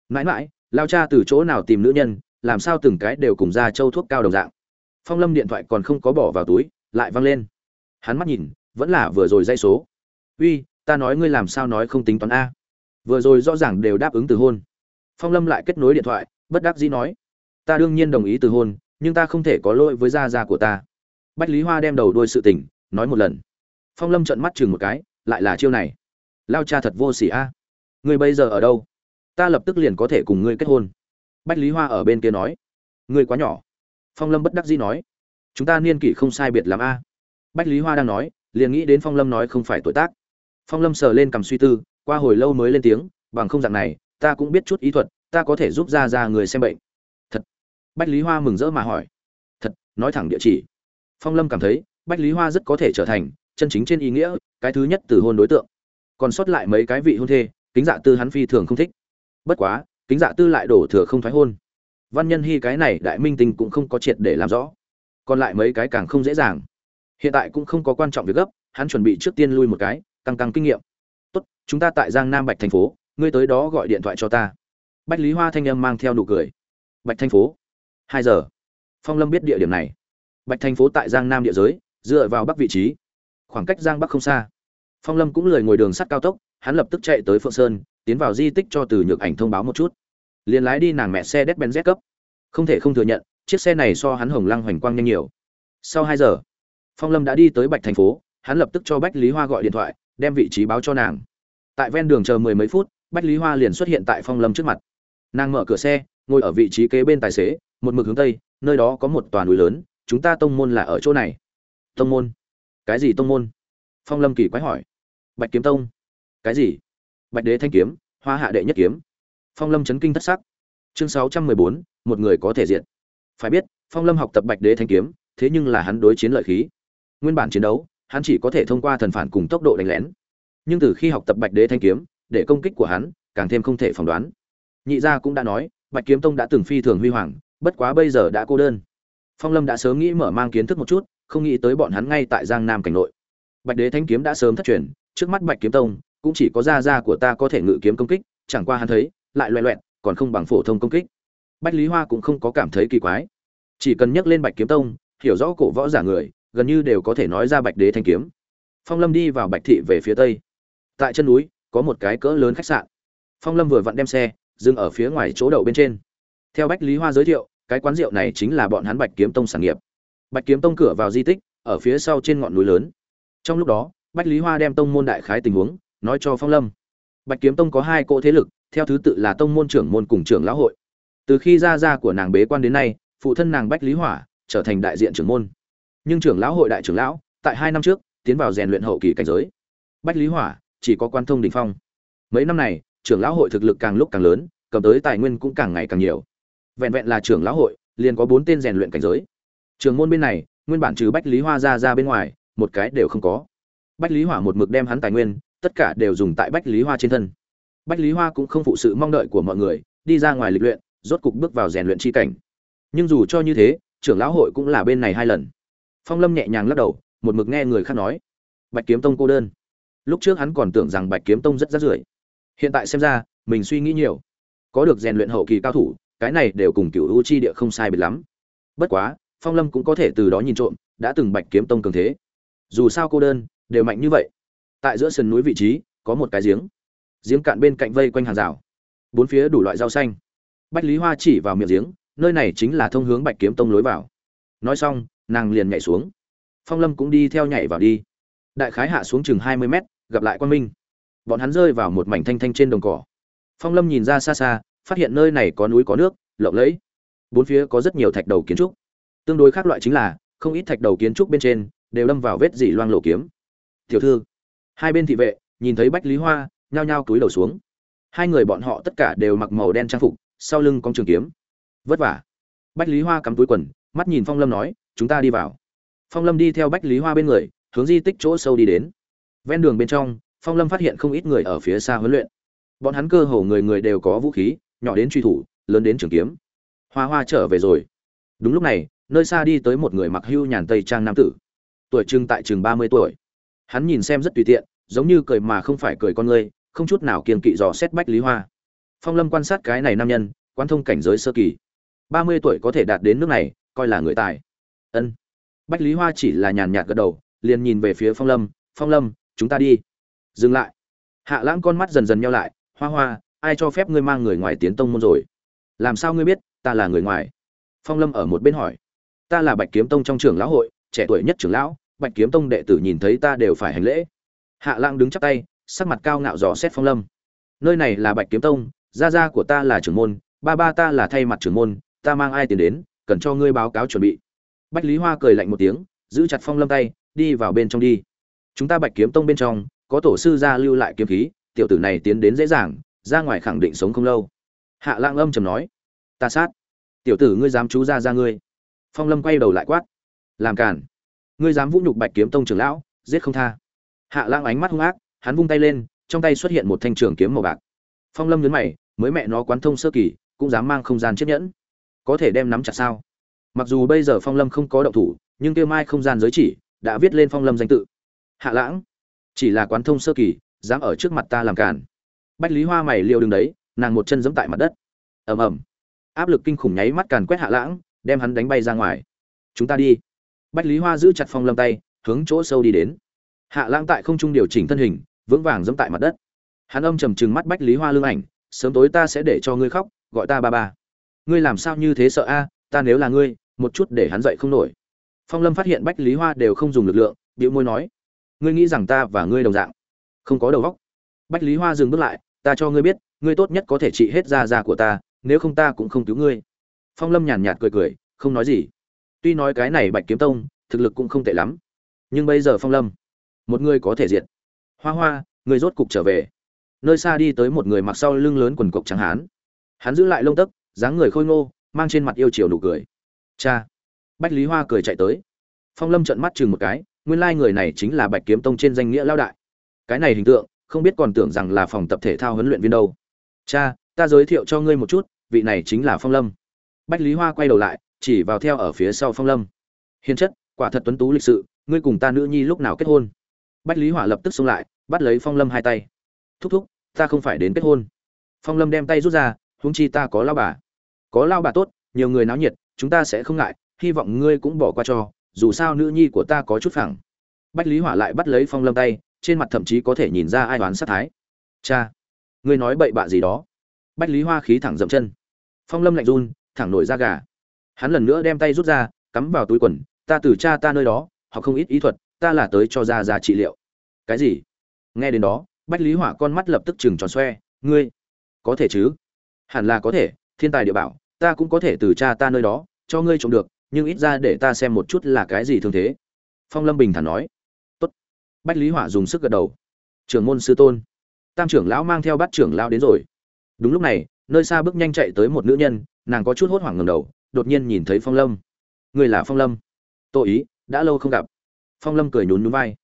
Mãi mãi, lao cha từ chỗ nào tìm nữ nhân, làm sao từng cái đều cùng ra châu thuốc cao đồng dạng. Phong lâm điện thoại còn không có bỏ vào túi, lại văng lên. Hắn mắt nhìn, vẫn là vừa rồi dây số. Uy, ta nói ngươi làm sao nói không tính toán a. Vừa rồi rõ ràng đều đáp ứng từ hôn. Phong lâm lại kết nối điện thoại, bất đắc dĩ nói. Ta đương nhiên đồng ý từ hôn, nhưng ta không thể có lỗi với gia gia của ta bách lý hoa đem đầu đuôi sự tình, nói một lần. Phong lâm trợn mắt chừng một cái, lại là chiêu này. Lao cha thật vô sỉ a. Ngươi bây giờ ở đâu? Ta lập tức liền có thể cùng ngươi kết hôn. Bách lý hoa ở bên kia nói. Ngươi quá nhỏ. Phong lâm bất đắc dĩ nói. Chúng ta niên kỷ không sai biệt lắm a. Bách lý hoa đang nói, liền nghĩ đến phong lâm nói không phải tuổi tác. Phong lâm sờ lên cầm suy tư, qua hồi lâu mới lên tiếng, bằng không dạng này, ta cũng biết chút ý thuật, ta có thể giúp ra ra người xem bệnh. Thật. Bách lý hoa mừng rỡ mà hỏi. Thật, nói thẳng địa chỉ phong lâm cảm thấy, bách lý hoa rất có thể trở thành chân chính trên ý nghĩa, cái thứ nhất từ hôn đối tượng. Còn sót lại mấy cái vị hôn thê, kính dạ tư hắn phi thường không thích. Bất quá, kính dạ tư lại đổ thừa không thoái hôn. Văn nhân hy cái này đại minh tinh cũng không có triệt để làm rõ. Còn lại mấy cái càng không dễ dàng. Hiện tại cũng không có quan trọng việc gấp, hắn chuẩn bị trước tiên lui một cái, căng căng kinh nghiệm. Tốt, chúng ta tại giang nam bạch thành phố, ngươi tới đó gọi điện thoại cho ta. Bách lý hoa thanh âm mang theo nụ cười. Bạch thành phố? Hai giờ. Phong lâm biết địa điểm này bạch thành phố tại giang nam địa giới, dựa vào bắc vị trí. Khoảng cách giang bắc không xa. Phong lâm cũng lười ngồi đường sắt cao tốc, hắn lập tức chạy tới phượng sơn, tiến vào di tích cho từ nhược ảnh thông báo một chút. Liền lái đi nàng mẹ xe đét ben z cấp. Không thể không thừa nhận, chiếc xe này so hắn hồng lăng hoành quang nhanh nhiều. Sau hai giờ, phong lâm đã đi tới bạch thành phố, hắn lập tức cho bách lý hoa gọi điện thoại, đem vị trí báo cho nàng. Tại ven đường chờ mười mấy phút, bách lý hoa liền xuất hiện tại phong lâm trước mặt. Nàng mở cửa xe, ngồi ở vị trí kế bên tài xế, một mực hướng tây, nơi đó có một toàn núi lớn chúng ta tông môn là ở chỗ này. Tông môn? Cái gì tông môn? Phong lâm kỳ quái hỏi. Bạch kiếm tông. Cái gì? Bạch đế thanh kiếm, hoa hạ đệ nhất kiếm. Phong lâm chấn kinh thất sắc. Chương sáu trăm mười bốn, một người có thể diện phải biết, phong lâm học tập bạch đế thanh kiếm, thế nhưng là hắn đối chiến lợi khí. Nguyên bản chiến đấu, hắn chỉ có thể thông qua thần phản cùng tốc độ đánh lén. Nhưng từ khi học tập bạch đế thanh kiếm, để công kích của hắn càng thêm không thể phỏng đoán. Nhị gia cũng đã nói, bạch kiếm tông đã từng phi thường huy hoàng, bất quá bây giờ đã cô đơn phong lâm đã sớm nghĩ mở mang kiến thức một chút, không nghĩ tới bọn hắn ngay tại giang nam cảnh nội. Bạch đế thanh kiếm đã sớm thất truyền, trước mắt bạch kiếm tông, cũng chỉ có gia gia của ta có thể ngự kiếm công kích, chẳng qua hắn thấy, lại loẹ loẹn còn không bằng phổ thông công kích. Bạch lý hoa cũng không có cảm thấy kỳ quái. Chỉ cần nhắc lên bạch kiếm tông, hiểu rõ cổ võ giả người, gần như đều có thể nói ra bạch đế thanh kiếm. Phong lâm đi vào bạch thị về phía tây. Tại chân núi, có một cái cỡ lớn khách sạn. Phong lâm vừa vặn đem xe, dừng ở phía ngoài chỗ đậu bên trên. Theo bách lý hoa giới thiệu cái quán rượu này chính là bọn hắn bạch kiếm tông sản nghiệp. Bạch kiếm tông cửa vào di tích, ở phía sau trên ngọn núi lớn. Trong lúc đó, bách lý hoa đem tông môn đại khái tình huống nói cho phong lâm. Bạch kiếm tông có hai cỗ thế lực, theo thứ tự là tông môn trưởng môn cùng trưởng lão hội. Từ khi ra ra của nàng bế quan đến nay, phụ thân nàng bách lý hỏa trở thành đại diện trưởng môn. Nhưng trưởng lão hội đại trưởng lão, tại hai năm trước, tiến vào rèn luyện hậu kỳ cảnh giới. Bách lý hỏa chỉ có quan thông đỉnh phong. Mấy năm này, trưởng lão hội thực lực càng lúc càng lớn, cầm tới tài nguyên cũng càng ngày càng nhiều vẹn vẹn là trưởng lão hội, liền có bốn tên rèn luyện cảnh giới. Trường môn bên này, nguyên bản trừ bách lý hoa ra ra bên ngoài, một cái đều không có. Bách lý hỏa một mực đem hắn tài nguyên, tất cả đều dùng tại bách lý hoa trên thân. Bách lý hoa cũng không phụ sự mong đợi của mọi người, đi ra ngoài lịch luyện, rốt cục bước vào rèn luyện chi cảnh. Nhưng dù cho như thế, trưởng lão hội cũng là bên này hai lần. Phong lâm nhẹ nhàng lắc đầu, một mực nghe người khác nói. Bạch kiếm tông cô đơn. Lúc trước hắn còn tưởng rằng bạch kiếm tông rất rát rưởi. Hiện tại xem ra, mình suy nghĩ nhiều. Có được rèn luyện hậu kỳ cao thủ cái này đều cùng cựu u chi địa không sai biệt lắm. Bất quá, phong lâm cũng có thể từ đó nhìn trộm, đã từng bạch kiếm tông cường thế. Dù sao cô đơn, đều mạnh như vậy. Tại giữa sườn núi vị trí, có một cái giếng. Giếng cạn bên cạnh vây quanh hàng rào. Bốn phía đủ loại rau xanh. Bách lý hoa chỉ vào miệng giếng, nơi này chính là thông hướng bạch kiếm tông lối vào. Nói xong, nàng liền nhảy xuống. Phong lâm cũng đi theo nhảy vào đi. Đại khái hạ xuống chừng hai mươi mét, gặp lại quan minh. Bọn hắn rơi vào một mảnh thanh thanh trên đồng cỏ. Phong lâm nhìn ra xa xa phát hiện nơi này có núi có nước, lộng lẫy. Bốn phía có rất nhiều thạch đầu kiến trúc. Tương đối khác loại chính là, không ít thạch đầu kiến trúc bên trên, đều đâm vào vết dỉ loang lộ kiếm. Tiểu thư, hai bên thị vệ, nhìn thấy bách lý hoa, nhao nhao túi đầu xuống. Hai người bọn họ tất cả đều mặc màu đen trang phục, sau lưng con trường kiếm. Vất vả. Bách lý hoa cắm túi quần, mắt nhìn phong lâm nói, chúng ta đi vào. Phong lâm đi theo bách lý hoa bên người, hướng di tích chỗ sâu đi đến. Ven đường bên trong, phong lâm phát hiện không ít người ở phía xa huấn luyện. Bọn hắn cơ hồ người người đều có vũ khí nhỏ đến truy thủ, lớn đến trường kiếm. Hoa hoa trở về rồi. Đúng lúc này, nơi xa đi tới một người mặc hưu nhàn tây trang nam tử. Tuổi trưng tại chừng ba mươi tuổi. Hắn nhìn xem rất tùy tiện, giống như cười mà không phải cười con người, không chút nào kiên kỵ dò xét bách lý hoa. Phong lâm quan sát cái này nam nhân quan thông cảnh giới sơ kỳ. Ba mươi tuổi có thể đạt đến nước này, coi là người tài. Ân. Bách lý hoa chỉ là nhàn nhạt gật đầu, liền nhìn về phía phong lâm phong lâm, chúng ta đi. Dừng lại. Hạ lãng con mắt dần dần nhau lại, hoa hoa ai cho phép ngươi mang người ngoài tiến tông môn rồi? Làm sao ngươi biết, ta là người ngoài? Phong lâm ở một bên hỏi. Ta là bạch kiếm tông trong trường lão hội, trẻ tuổi nhất trưởng lão, bạch kiếm tông đệ tử nhìn thấy ta đều phải hành lễ. Hạ lãng đứng chắp tay, sắc mặt cao ngạo dò xét phong lâm. Nơi này là bạch kiếm tông, gia gia của ta là trưởng môn, ba ba ta là thay mặt trưởng môn, ta mang ai tiền đến, cần cho ngươi báo cáo chuẩn bị. Bạch lý hoa cười lạnh một tiếng, giữ chặt phong lâm tay, đi vào bên trong đi. Chúng ta bạch kiếm tông bên trong, có tổ sư gia lưu lại kiếm khí, tiểu tử này tiến đến dễ dàng ra ngoài khẳng định sống không lâu. Hạ lãng âm trầm nói, ta sát. Tiểu tử ngươi dám chú ra ra ngươi. Phong lâm quay đầu lại quát, làm cản ngươi dám vũ nhục bạch kiếm tông trưởng lão, giết không tha. Hạ lãng ánh mắt hung ác, hắn vung tay lên, trong tay xuất hiện một thanh trường kiếm màu bạc. Phong lâm nhấn mày, mới mẹ nó quán thông sơ kỳ, cũng dám mang không gian chiếc nhẫn. Có thể đem nắm chặt sao? Mặc dù bây giờ phong lâm không có động thủ, nhưng kêu mai không gian giới chỉ đã viết lên phong lâm danh tự. Hạ lãng chỉ là quán thông sơ kỳ, dám ở trước mặt ta làm cản bách lý hoa mày liều đứng đấy, nàng một chân giẫm tại mặt đất. Ầm ầm. Áp lực kinh khủng nháy mắt càn quét hạ lãng, đem hắn đánh bay ra ngoài. Chúng ta đi. Bách lý hoa giữ chặt phong lâm tay, hướng chỗ sâu đi đến. Hạ lãng tại không trung điều chỉnh thân hình, vững vàng giẫm tại mặt đất. Hắn âm trầm trừng mắt bách lý hoa lương ảnh, sớm tối ta sẽ để cho ngươi khóc, gọi ta ba ba. Ngươi làm sao như thế sợ a? Ta nếu là ngươi, một chút để hắn dậy không nổi. Phong lâm phát hiện bách lý hoa đều không dùng lực lượng bịu môi nói, ngươi nghĩ rằng ta và ngươi đồng dạng không có đầu góc bách lý hoa dừng bước lại ta cho ngươi biết, ngươi tốt nhất có thể trị hết da da của ta, nếu không ta cũng không cứu ngươi. Phong lâm nhàn nhạt cười cười, không nói gì. Tuy nói cái này bạch kiếm tông, thực lực cũng không tệ lắm. Nhưng bây giờ phong lâm, một người có thể diệt. Hoa hoa, người rốt cục trở về. Nơi xa đi tới một người mặc sau lưng lớn quần cộc trắng hán. Hắn giữ lại lông tấc, dáng người khôi ngô, mang trên mặt yêu chiều nụ cười. Cha! Bách lý hoa cười chạy tới. Phong lâm trợn mắt chừng một cái, nguyên lai người này chính là bạch kiếm tông trên danh nghĩa lao đại. Cái này hình tượng không biết còn tưởng rằng là phòng tập thể thao huấn luyện viên đâu. Cha, ta giới thiệu cho ngươi một chút, vị này chính là phong lâm. Bách lý hoa quay đầu lại, chỉ vào theo ở phía sau phong lâm. Hiền chất, quả thật tuấn tú lịch sự, ngươi cùng ta nữ nhi lúc nào kết hôn? Bách lý hỏa lập tức xông lại, bắt lấy phong lâm hai tay. Thúc thúc, ta không phải đến kết hôn. Phong lâm đem tay rút ra, huống chi ta có lao bà. Có lao bà tốt, nhiều người náo nhiệt, chúng ta sẽ không ngại, hy vọng ngươi cũng bỏ qua cho, dù sao nữ nhi của ta có chút phẳng. Bách lý hỏa lại bắt lấy phong lâm tay trên mặt thậm chí có thể nhìn ra ai đoán sát thái. Cha, ngươi nói bậy bạ gì đó? Bách lý hoa khí thẳng dậm chân. Phong lâm lạnh run, thẳng nổi da gà. Hắn lần nữa đem tay rút ra, cắm vào túi quần. Ta từ cha ta nơi đó họ không ít ý thuật, ta là tới cho ra ra trị liệu. Cái gì? Nghe đến đó, bách lý hỏa con mắt lập tức chừng tròn xoe. Ngươi, có thể chứ? Hẳn là có thể, thiên tài địa bảo, ta cũng có thể từ cha ta nơi đó, cho ngươi trộm được, nhưng ít ra để ta xem một chút là cái gì thương thế. Phong lâm bình thản nói bách lý hỏa dùng sức gật đầu. Trưởng môn sư tôn, tam trưởng lão mang theo bát trưởng lão đến rồi. Đúng lúc này, nơi xa bước nhanh chạy tới một nữ nhân, nàng có chút hốt hoảng ngầm đầu, đột nhiên nhìn thấy phong lâm. Người là phong lâm? Tội ý, đã lâu không gặp. Phong lâm cười nhún nhún vai.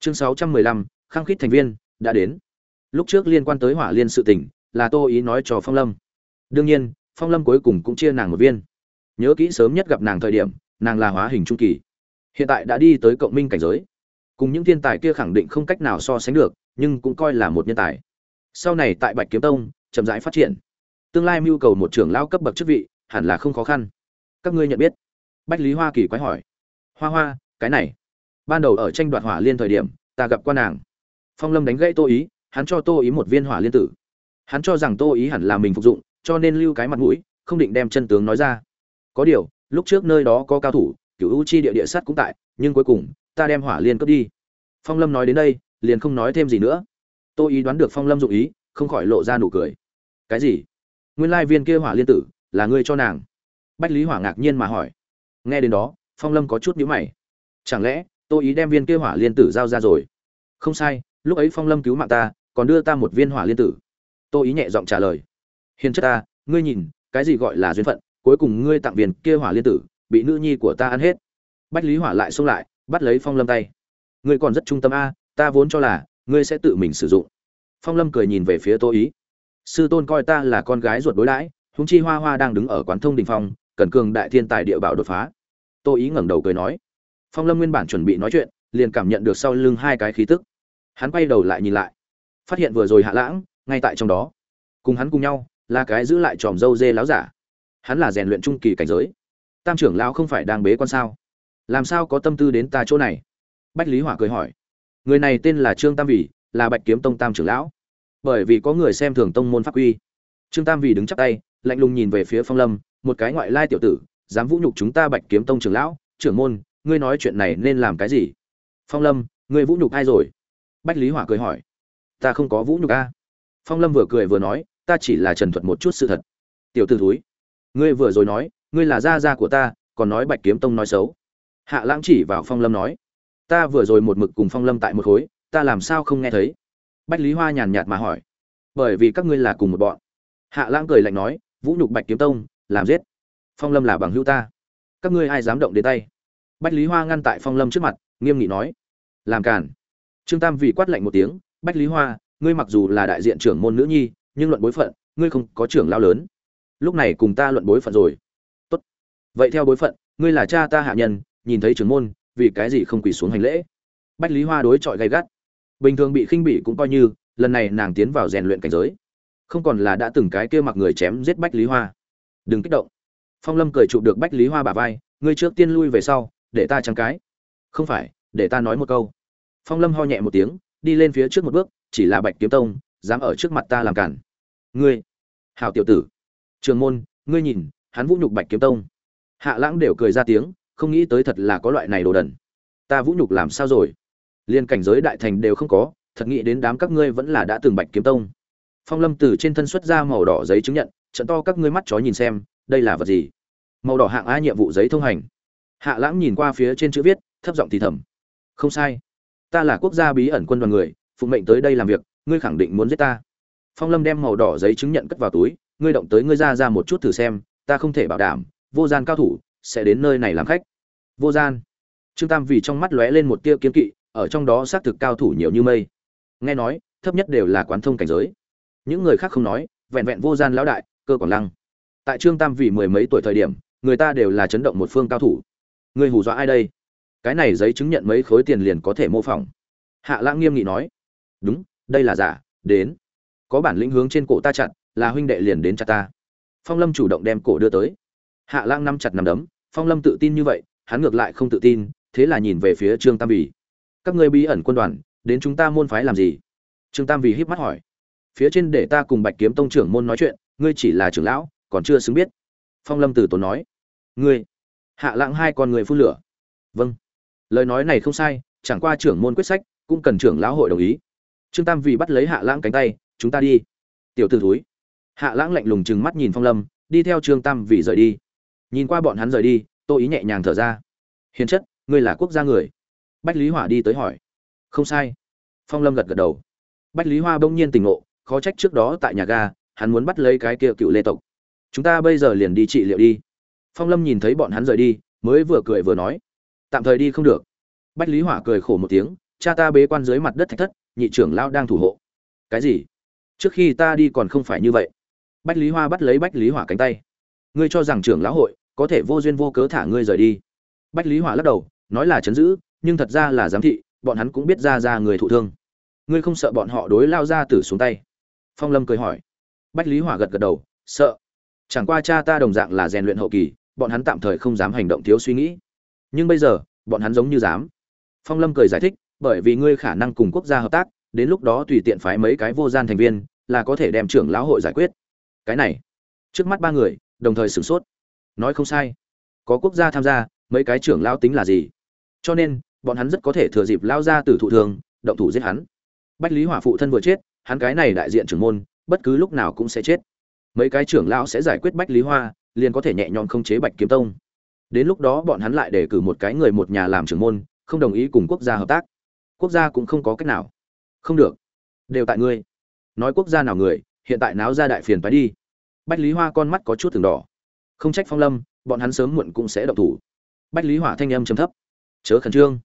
Chương sáu trăm mười lăm, khăng khít thành viên, đã đến. Lúc trước liên quan tới hỏa liên sự tình, là tô ý nói cho phong lâm. Đương nhiên, phong lâm cuối cùng cũng chia nàng một viên. Nhớ kỹ sớm nhất gặp nàng thời điểm, nàng là hóa hình trung kỳ. Hiện tại đã đi tới cộng minh cảnh giới cùng những thiên tài kia khẳng định không cách nào so sánh được, nhưng cũng coi là một nhân tài. Sau này tại bạch kiếm tông, chậm rãi phát triển. Tương lai mưu cầu một trưởng lao cấp bậc chức vị, hẳn là không khó khăn. Các ngươi nhận biết? Bách lý hoa kỳ quái hỏi. Hoa hoa, cái này. Ban đầu ở tranh đoạt hỏa liên thời điểm, ta gặp qua nàng. Phong lâm đánh gãy tô ý, hắn cho tô ý một viên hỏa liên tử. Hắn cho rằng tô ý hẳn là mình phục dụng, cho nên lưu cái mặt mũi, không định đem chân tướng nói ra. Có điều, lúc trước nơi đó có cao thủ cựu u chi địa địa sắt cũng tại, nhưng cuối cùng ta đem hỏa liên cướp đi. Phong lâm nói đến đây, liền không nói thêm gì nữa. Tô ý đoán được phong lâm dụng ý, không khỏi lộ ra nụ cười. Cái gì? Nguyên lai viên kia hỏa liên tử, là ngươi cho nàng? Bách lý hỏa ngạc nhiên mà hỏi. Nghe đến đó, phong lâm có chút nhíu mày. Chẳng lẽ tô ý đem viên kia hỏa liên tử giao ra rồi? Không sai, lúc ấy phong lâm cứu mạng ta, còn đưa ta một viên hỏa liên tử. Tô ý nhẹ giọng trả lời. Hiền chất ta, ngươi nhìn, cái gì gọi là duyên phận, cuối cùng ngươi tặng viên kia hỏa liên tử, bị nữ nhi của ta ăn hết. Bách lý hỏa lại xông lại bắt lấy phong lâm tay. Ngươi còn rất trung tâm a, ta vốn cho là ngươi sẽ tự mình sử dụng. Phong lâm cười nhìn về phía tô ý. Sư tôn coi ta là con gái ruột đối đãi húng chi hoa hoa đang đứng ở quán thông đình phong cần cường đại thiên tài địa bảo đột phá. Tô ý ngẩng đầu cười nói. Phong lâm nguyên bản chuẩn bị nói chuyện, liền cảm nhận được sau lưng hai cái khí tức. Hắn quay đầu lại nhìn lại. Phát hiện vừa rồi hạ lãng, ngay tại trong đó. Cùng hắn cùng nhau, là cái giữ lại tròm dâu dê láo giả. Hắn là rèn luyện trung kỳ cảnh giới. Tam trưởng lão không phải đang bế quan sao? Làm sao có tâm tư đến ta chỗ này? Bách lý hỏa cười hỏi. Người này tên là trương tam vĩ là bạch kiếm tông tam trưởng lão. Bởi vì có người xem thường tông môn pháp quy. Trương tam vĩ đứng chắp tay, lạnh lùng nhìn về phía phong lâm, một cái ngoại lai tiểu tử, dám vũ nhục chúng ta bạch kiếm tông trưởng lão. Trưởng môn, ngươi nói chuyện này nên làm cái gì? Phong lâm, ngươi vũ nhục ai rồi? Bách lý hỏa cười hỏi. Ta không có vũ nhục a. Phong lâm vừa cười vừa nói, ta chỉ là trần thuật một chút sự thật. Tiểu t ử thúi, ngươi vừa rồi nói, ngươi là gia gia của ta, còn nói bạch kiếm tông nói xấu hạ lãng chỉ vào phong lâm nói, ta vừa rồi một mực cùng phong lâm tại một khối, ta làm sao không nghe thấy? Bách lý hoa nhàn nhạt mà hỏi, bởi vì các ngươi là cùng một bọn. Hạ lãng cười lạnh nói, vũ nhục bạch kiếm tông, làm giết. Phong lâm là bằng hữu ta. Các ngươi ai dám động đến tay? Bách lý hoa ngăn tại phong lâm trước mặt, nghiêm nghị nói, làm cản. trương tam vì quát lạnh một tiếng, bách lý hoa, ngươi mặc dù là đại diện trưởng môn nữ nhi, nhưng luận bối phận, ngươi không có trưởng lao lớn. Lúc này cùng ta luận bối phận rồi. Tốt. Vậy theo bối phận, ngươi là cha ta hạ nhân nhìn thấy trưởng môn, vì cái gì không quỳ xuống hành lễ? Bách lý hoa đối chọi gay gắt. Bình thường bị khinh bỉ cũng coi như, lần này nàng tiến vào rèn luyện cảnh giới. Không còn là đã từng cái kia mặc người chém giết bách lý hoa. Đừng kích động. Phong lâm cười chụp được bách lý hoa bả vai, ngươi trước tiên lui về sau, để ta trắng cái. Không phải, để ta nói một câu. Phong lâm ho nhẹ một tiếng, đi lên phía trước một bước, chỉ là bạch kiếm tông, dám ở trước mặt ta làm cản. Ngươi hào tiểu tử. Trường môn, ngươi nhìn, hắn vũ nhục bạch kiếm tông. Hạ lãng đều cười ra tiếng không nghĩ tới thật là có loại này đồ đần. Ta vũ nhục làm sao rồi? Liên cảnh giới đại thành đều không có, thật nghĩ đến đám các ngươi vẫn là đã từng bạch kiếm tông. Phong lâm từ trên thân xuất ra màu đỏ giấy chứng nhận, trận to các ngươi mắt chó nhìn xem, đây là vật gì? Màu đỏ hạng a nhiệm vụ giấy thông hành. Hạ lãng nhìn qua phía trên chữ viết, thấp giọng thì thầm. Không sai. Ta là quốc gia bí ẩn quân đoàn người phụng mệnh tới đây làm việc, ngươi khẳng định muốn giết ta. Phong lâm đem màu đỏ giấy chứng nhận cất vào túi, ngươi động tới ngươi ra ra một chút thử xem, ta không thể bảo đảm, vô gian cao thủ, sẽ đến nơi này làm khách vô gian. Trương tam vì trong mắt lóe lên một tia kiếm kỵ, ở trong đó xác thực cao thủ nhiều như mây. Nghe nói, thấp nhất đều là quán thông cảnh giới. Những người khác không nói, vẹn vẹn vô gian lão đại, cơ còn lăng. Tại trương tam vì mười mấy tuổi thời điểm, người ta đều là chấn động một phương cao thủ. Người hù dọa ai đây? Cái này giấy chứng nhận mấy khối tiền liền có thể mô phỏng. Hạ lãng nghiêm nghị nói. Đúng, đây là giả, đến. Có bản lĩnh hướng trên cổ ta chặt là huynh đệ liền đến chặt ta. Phong lâm chủ động đem cổ đưa tới. Hạ lãng nắm chặt nằm đấm, phong lâm tự tin như vậy hắn ngược lại không tự tin, thế là nhìn về phía trương tam vì. Các ngươi bí ẩn quân đoàn, đến chúng ta môn phái làm gì? Trương tam vì híp mắt hỏi. Phía trên để ta cùng bạch kiếm tông trưởng môn nói chuyện, ngươi chỉ là trưởng lão, còn chưa xứng biết. Phong lâm tử tốn nói. Ngươi, hạ lãng hai con người phun lửa. Vâng. Lời nói này không sai, chẳng qua trưởng môn quyết sách, cũng cần trưởng lão hội đồng ý. Trương tam vì bắt lấy hạ lãng cánh tay, chúng ta đi. Tiểu t ử thúi. Hạ lãng lạnh lùng chừng mắt nhìn phong lâm, đi theo trương tam vì rời đi. Nhìn qua bọn hắn rời đi tô ý nhẹ nhàng thở ra. Hiền chất, ngươi là quốc gia người. Bách lý hỏa đi tới hỏi. Không sai. Phong lâm gật gật đầu. Bách lý hoa bỗng nhiên tỉnh ngộ, khó trách trước đó tại nhà ga, hắn muốn bắt lấy cái kia cựu lê tộc. Chúng ta bây giờ liền đi trị liệu đi. Phong lâm nhìn thấy bọn hắn rời đi, mới vừa cười vừa nói. Tạm thời đi không được. Bách lý hỏa cười khổ một tiếng, cha ta bế quan dưới mặt đất thạch thất, nhị trưởng lao đang thủ hộ. Cái gì? Trước khi ta đi còn không phải như vậy. Bách lý hoa bắt lấy bách lý hỏa cánh tay. Ngươi cho rằng trưởng lão hội có thể vô duyên vô cớ thả ngươi rời đi. Bách lý hỏa lắc đầu, nói là chấn giữ, nhưng thật ra là giám thị, bọn hắn cũng biết ra ra người thụ thương. Ngươi không sợ bọn họ đối lao ra tử xuống tay? Phong lâm cười hỏi. Bách lý hỏa gật gật đầu, sợ. Chẳng qua cha ta đồng dạng là rèn luyện hậu kỳ, bọn hắn tạm thời không dám hành động thiếu suy nghĩ. Nhưng bây giờ, bọn hắn giống như dám. Phong lâm cười giải thích, bởi vì ngươi khả năng cùng quốc gia hợp tác, đến lúc đó tùy tiện phái mấy cái vô gian thành viên, là có thể đem trưởng lão hội giải quyết. Cái này. Trước mắt ba người, đồng thời sửng sốt nói không sai. Có quốc gia tham gia, mấy cái trưởng lao tính là gì? Cho nên, bọn hắn rất có thể thừa dịp lao ra từ thụ thường, động thủ giết hắn. Bách lý hỏa phụ thân vừa chết, hắn cái này đại diện trưởng môn, bất cứ lúc nào cũng sẽ chết. Mấy cái trưởng lão sẽ giải quyết bách lý hoa, liền có thể nhẹ nhõm không chế bạch kiếm tông. Đến lúc đó bọn hắn lại để cử một cái người một nhà làm trưởng môn, không đồng ý cùng quốc gia hợp tác. Quốc gia cũng không có cách nào. Không được. Đều tại ngươi. Nói quốc gia nào người, hiện tại náo ra đại phiền phải đi. Bách lý hoa con mắt có chút từng đỏ không trách phong lâm, bọn hắn sớm muộn cũng sẽ động thủ. Bách lý hỏa thanh âm chấm thấp. Chớ khẩn trương.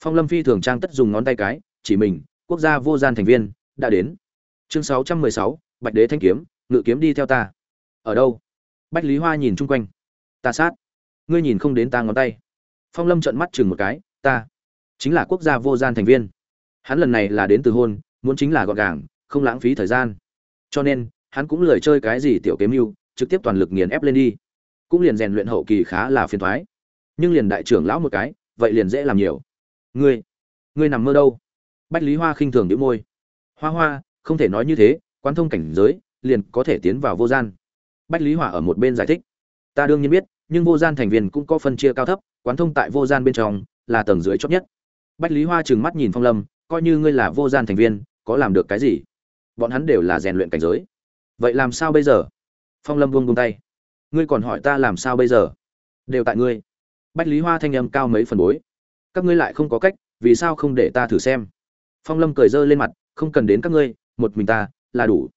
Phong lâm phi thường trang tất dùng ngón tay cái, chỉ mình, quốc gia vô gian thành viên, đã đến. Chương sáu trăm mười sáu, bạch đế thanh kiếm, ngự kiếm đi theo ta. Ở đâu? Bách lý hoa nhìn chung quanh. Ta sát. Ngươi nhìn không đến ta ngón tay. Phong lâm trợn mắt chừng một cái, ta chính là quốc gia vô gian thành viên. Hắn lần này là đến từ hôn, muốn chính là gọn gàng, không lãng phí thời gian. Cho nên, hắn cũng lười chơi cái gì tiểu kiếm mưu, trực tiếp toàn lực nghiền ép lên đi cũng liền rèn luyện hậu kỳ khá là phiền toái, nhưng liền đại trưởng lão một cái vậy liền dễ làm nhiều. Ngươi ngươi nằm mơ đâu? Bách lý hoa khinh thường đĩu môi. Hoa hoa không thể nói như thế Quán thông cảnh giới liền có thể tiến vào vô gian. Bách lý hỏa ở một bên giải thích. Ta đương nhiên biết nhưng vô gian thành viên cũng có phân chia cao thấp quán thông tại vô gian bên trong là tầng dưới chót nhất. Bách lý hoa trừng mắt nhìn phong lâm coi như ngươi là vô gian thành viên có làm được cái gì? Bọn hắn đều là rèn luyện cảnh giới. Vậy làm sao bây giờ? Phong lâm buông buông tay ngươi còn hỏi ta làm sao bây giờ? Đều tại ngươi. Bách lý hoa thanh âm cao mấy phần bối. Các ngươi lại không có cách, vì sao không để ta thử xem? Phong lâm cười dơ lên mặt, không cần đến các ngươi, một mình ta là đủ.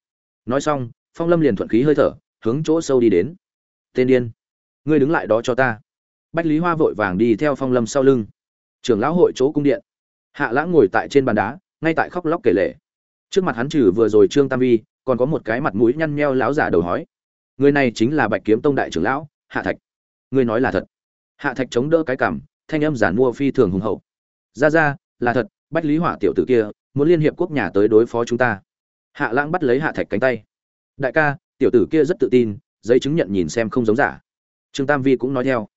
Nói xong, phong lâm liền thuận khí hơi thở, hướng chỗ sâu đi đến. Tên điên, ngươi đứng lại đó cho ta. Bách lý hoa vội vàng đi theo phong lâm sau lưng. Trưởng lão hội chỗ cung điện. Hạ lãng ngồi tại trên bàn đá, ngay tại khóc lóc kể lể. Trước mặt hắn trừ vừa rồi trương tam vi, còn có một cái mặt mũi nhăn nheo láo giả đầu hói người này chính là bạch kiếm tông đại trưởng lão, hạ thạch. Người nói là thật. Hạ thạch chống đỡ cái cảm, thanh âm giản mua phi thường hùng hậu. Ra ra, là thật, bách lý hỏa tiểu tử kia, muốn liên hiệp quốc nhà tới đối phó chúng ta. Hạ lãng bắt lấy hạ thạch cánh tay. Đại ca, tiểu tử kia rất tự tin, giấy chứng nhận nhìn xem không giống giả. Trương tam vi cũng nói theo.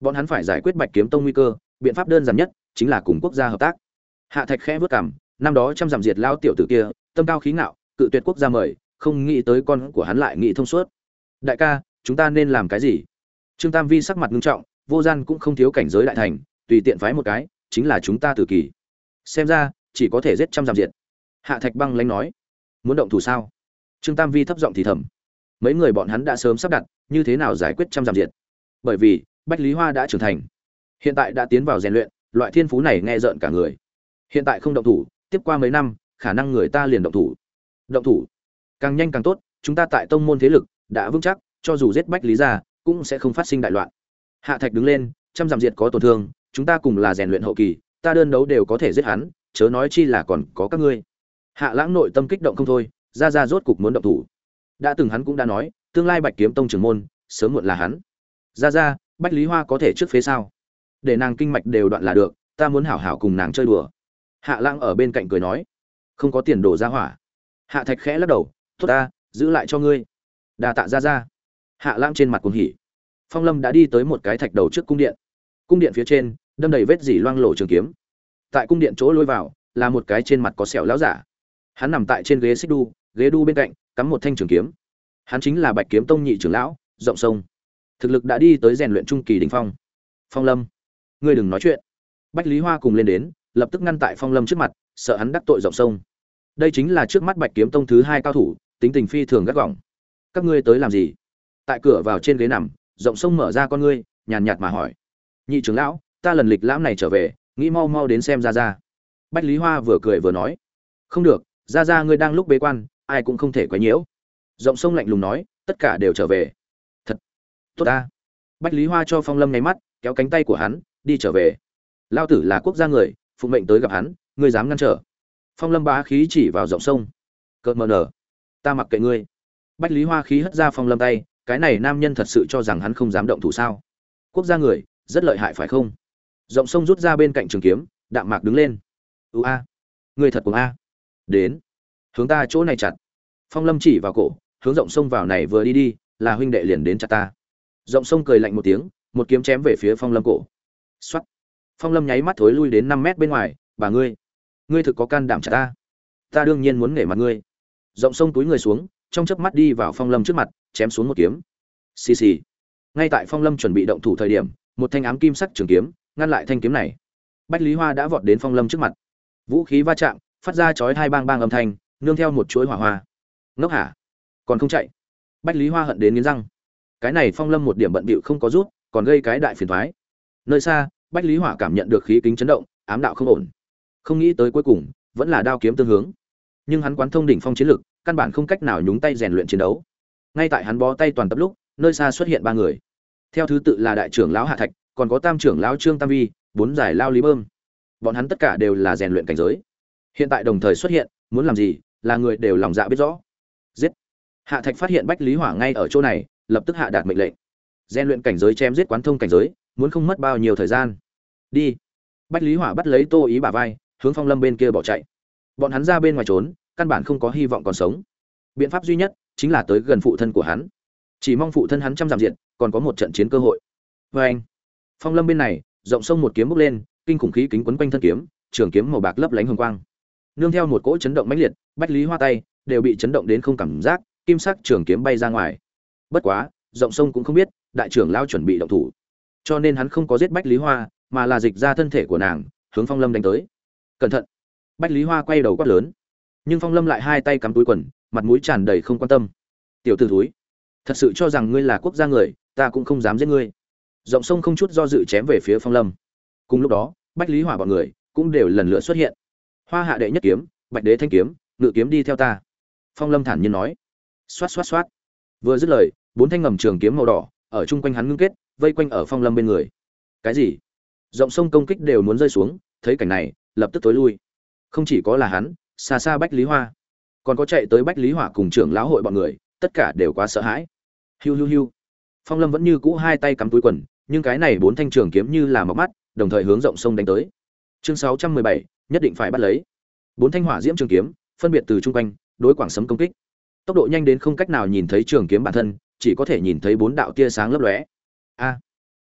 Bọn hắn phải giải quyết bạch kiếm tông nguy cơ, biện pháp đơn giản nhất, chính là cùng quốc gia hợp tác. Hạ thạch khẽ vớt cảm, năm đó trăm giảm diệt lao tiểu tử kia, tâm cao khí ngạo, cự tuyệt quốc gia mời, không nghĩ tới con của hắn lại nghĩ thông suốt đại ca, chúng ta nên làm cái gì? Trương tam vi sắc mặt nghiêm trọng, vô gian cũng không thiếu cảnh giới đại thành, tùy tiện phái một cái, chính là chúng ta tử kỳ. Xem ra, chỉ có thể giết trăm giảm diện. hạ thạch băng lánh nói, muốn động thủ sao? Trương tam vi thấp giọng thì thầm, mấy người bọn hắn đã sớm sắp đặt, như thế nào giải quyết trăm giảm diện? bởi vì, bách lý hoa đã trưởng thành, hiện tại đã tiến vào rèn luyện, loại thiên phú này nghe rợn cả người. Hiện tại không động thủ, tiếp qua mấy năm, khả năng người ta liền động thủ. Động thủ. Càng nhanh càng tốt, chúng ta tại tông môn thế lực đã vững chắc, cho dù giết bách lý ra cũng sẽ không phát sinh đại loạn. Hạ thạch đứng lên, trăm dặm diệt có tổn thương, chúng ta cùng là rèn luyện hậu kỳ, ta đơn đấu đều có thể giết hắn, chớ nói chi là còn có các ngươi. Hạ lãng nội tâm kích động không thôi, ra ra rốt cục muốn động thủ. Đã từng hắn cũng đã nói, tương lai bạch kiếm tông trưởng môn, sớm muộn là hắn. Ra ra, bách lý hoa có thể trước phía sao? để nàng kinh mạch đều đoạn là được, ta muốn hảo hảo cùng nàng chơi đùa. Hạ lãng ở bên cạnh cười nói, không có tiền đổ ra hỏa. Hạ thạch khẽ lắc đầu, tốt ta, giữ lại cho ngươi đà tạ ra ra. Hạ lãng trên mặt cuồng hỉ. Phong lâm đã đi tới một cái thạch đầu trước cung điện. Cung điện phía trên, đâm đầy vết dỉ loang lổ trường kiếm. Tại cung điện chỗ lôi vào, là một cái trên mặt có sẹo láo giả. Hắn nằm tại trên ghế xích đu, ghế đu bên cạnh, cắm một thanh trường kiếm. Hắn chính là bạch kiếm tông nhị trưởng lão, rộng sông. Thực lực đã đi tới rèn luyện trung kỳ đình phong. Phong lâm, ngươi đừng nói chuyện. Bách lý hoa cùng lên đến, lập tức ngăn tại phong lâm trước mặt, sợ hắn đắc tội rộng sông. Đây chính là trước mắt bạch kiếm tông thứ hai cao thủ, tính tình phi thường gắt gỏng các ngươi tới làm gì? Tại cửa vào trên ghế nằm, rộng sông mở ra con ngươi, nhàn nhạt mà hỏi. Nhị trưởng lão, ta lần lịch lãm này trở về, nghĩ mau mau đến xem ra ra bách lý hoa vừa cười vừa nói. Không được ra ra ngươi đang lúc bế quan, ai cũng không thể quấy nhiễu. Rộng sông lạnh lùng nói, tất cả đều trở về. Thật. Tốt ta. Bách lý hoa cho phong lâm nháy mắt, kéo cánh tay của hắn, đi trở về. Lao tử là quốc gia người, phụ mệnh tới gặp hắn, ngươi dám ngăn trở. Phong lâm bá khí chỉ vào rộng sông. Cợt mờ nở. Ta mặc kệ ngươi bách lý hoa khí hất ra phong lâm tay, cái này nam nhân thật sự cho rằng hắn không dám động thủ sao? Quốc gia người, rất lợi hại phải không? Rộng sông rút ra bên cạnh trường kiếm, đạm mạc đứng lên. Ưu a, người thật cùng a. Đến, hướng ta chỗ này chặt. Phong lâm chỉ vào cổ, hướng rộng sông vào này vừa đi đi, là huynh đệ liền đến chặt ta. Rộng sông cười lạnh một tiếng, một kiếm chém về phía phong lâm cổ. X o á t phong lâm nháy mắt thối lui đến năm mét bên ngoài, bà ngươi ngươi thực có can đảm chặt ta. Ta đương nhiên muốn nể mặt ngươi. Rộng sông túi người xuống trong chớp mắt đi vào phong lâm trước mặt, chém xuống một kiếm. Xì xì. Ngay tại phong lâm chuẩn bị động thủ thời điểm, một thanh ám kim sắc trường kiếm ngăn lại thanh kiếm này. Bách lý hoa đã vọt đến phong lâm trước mặt. Vũ khí va chạm, phát ra chói hai bang bang âm thanh, nương theo một chuỗi hỏa hoa. Ngốc hả? Còn không chạy. Bách lý hoa hận đến nghiến răng. Cái này phong lâm một điểm bận bịu không có rút, còn gây cái đại phiền thoái nơi xa, bách lý hỏa cảm nhận được khí kính chấn động, ám đạo không ổn. Không nghĩ tới cuối cùng, vẫn là đao kiếm tương hướng. Nhưng hắn quán thông đỉnh phong chiến lực căn bản không cách nào nhúng tay rèn luyện chiến đấu. Ngay tại hắn bó tay toàn tập lúc, nơi xa xuất hiện ba người. Theo thứ tự là đại trưởng lão hạ thạch, còn có tam trưởng lão trương tam vi, bốn giải lao lý bơm. Bọn hắn tất cả đều là rèn luyện cảnh giới. Hiện tại đồng thời xuất hiện, muốn làm gì, là người đều lòng dạ biết rõ. Giết! Hạ thạch phát hiện bách lý hỏa ngay ở chỗ này, lập tức hạ đạt mệnh lệnh. Rèn luyện cảnh giới chém giết quán thông cảnh giới, muốn không mất bao nhiêu thời gian. Đi! Bách lý hỏa bắt lấy tô ý bà vai, hướng phong lâm bên kia bỏ chạy. Bọn hắn ra bên ngoài trốn căn bản không có hy vọng còn sống. Biện pháp duy nhất chính là tới gần phụ thân của hắn. Chỉ mong phụ thân hắn chăm giảm diện còn có một trận chiến cơ hội. Vê anh, phong lâm bên này, rộng sông một kiếm bốc lên, kinh khủng khí kính quấn quanh thân kiếm, trường kiếm màu bạc lấp lánh hồng quang. Nương theo một cỗ chấn động mãnh liệt, bách lý hoa tay đều bị chấn động đến không cảm giác, kim sắc trường kiếm bay ra ngoài. Bất quá, rộng sông cũng không biết, đại trưởng lao chuẩn bị động thủ. Cho nên hắn không có giết bách lý hoa, mà là dịch ra thân thể của nàng, hướng phong lâm đánh tới. Cẩn thận! Bách lý hoa quay đầu quát lớn nhưng phong lâm lại hai tay cắm túi quần, mặt mũi tràn đầy không quan tâm. Tiểu t ử túi thật sự cho rằng ngươi là quốc gia người, ta cũng không dám giết ngươi. Rộng sông không chút do dự chém về phía phong lâm. Cùng lúc đó, bách lý hỏa bọn người cũng đều lần lượt xuất hiện. Hoa hạ đệ nhất kiếm, bạch đế thanh kiếm, ngự kiếm đi theo ta. Phong lâm thản nhiên nói. Xoát xoát xoát. Vừa dứt lời, bốn thanh ngầm trường kiếm màu đỏ ở chung quanh hắn ngưng kết, vây quanh ở phong lâm bên người. Cái gì? Rộng sông công kích đều muốn rơi xuống, thấy cảnh này, lập tức tối lui. Không chỉ có là hắn xa xa bách lý hoa. Còn có chạy tới bách lý hỏa cùng trưởng lão hội bọn người, tất cả đều quá sợ hãi. Hiu hiu hiu. Phong lâm vẫn như cũ hai tay cắm túi quần, nhưng cái này bốn thanh trường kiếm như là mọc mắt, đồng thời hướng rộng sông đánh tới. Chương sáu trăm mười bảy, nhất định phải bắt lấy. Bốn thanh hỏa diễm trường kiếm, phân biệt từ chung quanh, đối quảng sấm công kích. Tốc độ nhanh đến không cách nào nhìn thấy trường kiếm bản thân, chỉ có thể nhìn thấy bốn đạo tia sáng lấp lóe. A!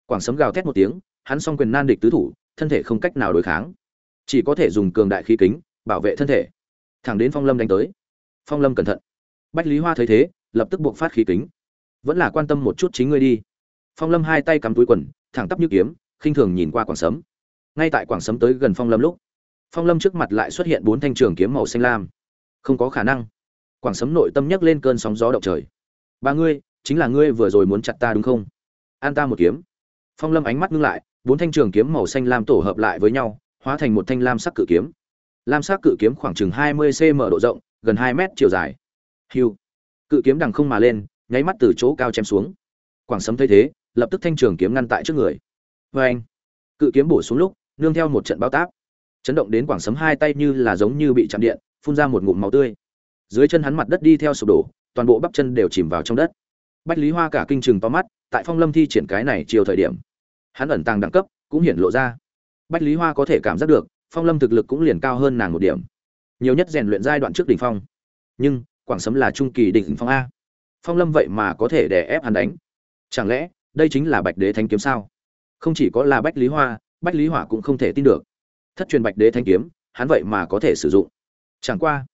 Quảng sấm gào thét một tiếng, hắn song quyền nan địch tứ thủ, thân thể không cách nào đối kháng. Chỉ có thể dùng cường đại khí kính, bảo vệ thân thể thẳng đến phong lâm đánh tới. Phong lâm cẩn thận. Bách lý hoa thấy thế, lập tức buộc phát khí kính. Vẫn là quan tâm một chút chính ngươi đi. Phong lâm hai tay cắm túi quần, thẳng tắp như kiếm, khinh thường nhìn qua quảng sấm. Ngay tại quảng sấm tới gần phong lâm lúc, phong lâm trước mặt lại xuất hiện bốn thanh trường kiếm màu xanh lam. Không có khả năng. Quảng sấm nội tâm nhấc lên cơn sóng gió động trời. Ba ngươi, chính là ngươi vừa rồi muốn chặt ta đúng không? An ta một kiếm. Phong lâm ánh mắt ngưng lại, bốn thanh trường kiếm màu xanh lam tổ hợp lại với nhau, hóa thành một thanh lam sắc cự kiếm lam sắc cự kiếm khoảng chừng hai mươi cm độ rộng, gần 2 mét chiều dài. Hiu. Cự kiếm đằng không mà lên, nháy mắt từ chỗ cao chém xuống. Quảng sấm thấy thế, lập tức thanh trường kiếm ngăn tại trước người. Vê anh, cự kiếm bổ xuống lúc, nương theo một trận bao táp. Chấn động đến quảng sấm hai tay như là giống như bị chạm điện, phun ra một ngụm máu tươi. Dưới chân hắn mặt đất đi theo sụp đổ, toàn bộ bắp chân đều chìm vào trong đất. Bách lý hoa cả kinh chừng to mắt, tại phong lâm thi triển cái này chiều thời điểm. Hắn ẩn tàng đẳng cấp, cũng hiển lộ ra. Bách lý hoa có thể cảm giác được phong lâm thực lực cũng liền cao hơn nàng một điểm. Nhiều nhất rèn luyện giai đoạn trước đỉnh phong. Nhưng, quảng sấm là trung kỳ đỉnh phong a. Phong lâm vậy mà có thể đè ép hắn đánh. Chẳng lẽ, đây chính là bạch đế thanh kiếm sao? Không chỉ có là bách lý hoa, bách lý hỏa cũng không thể tin được. Thất truyền bạch đế thanh kiếm, hắn vậy mà có thể sử dụng. Chẳng qua,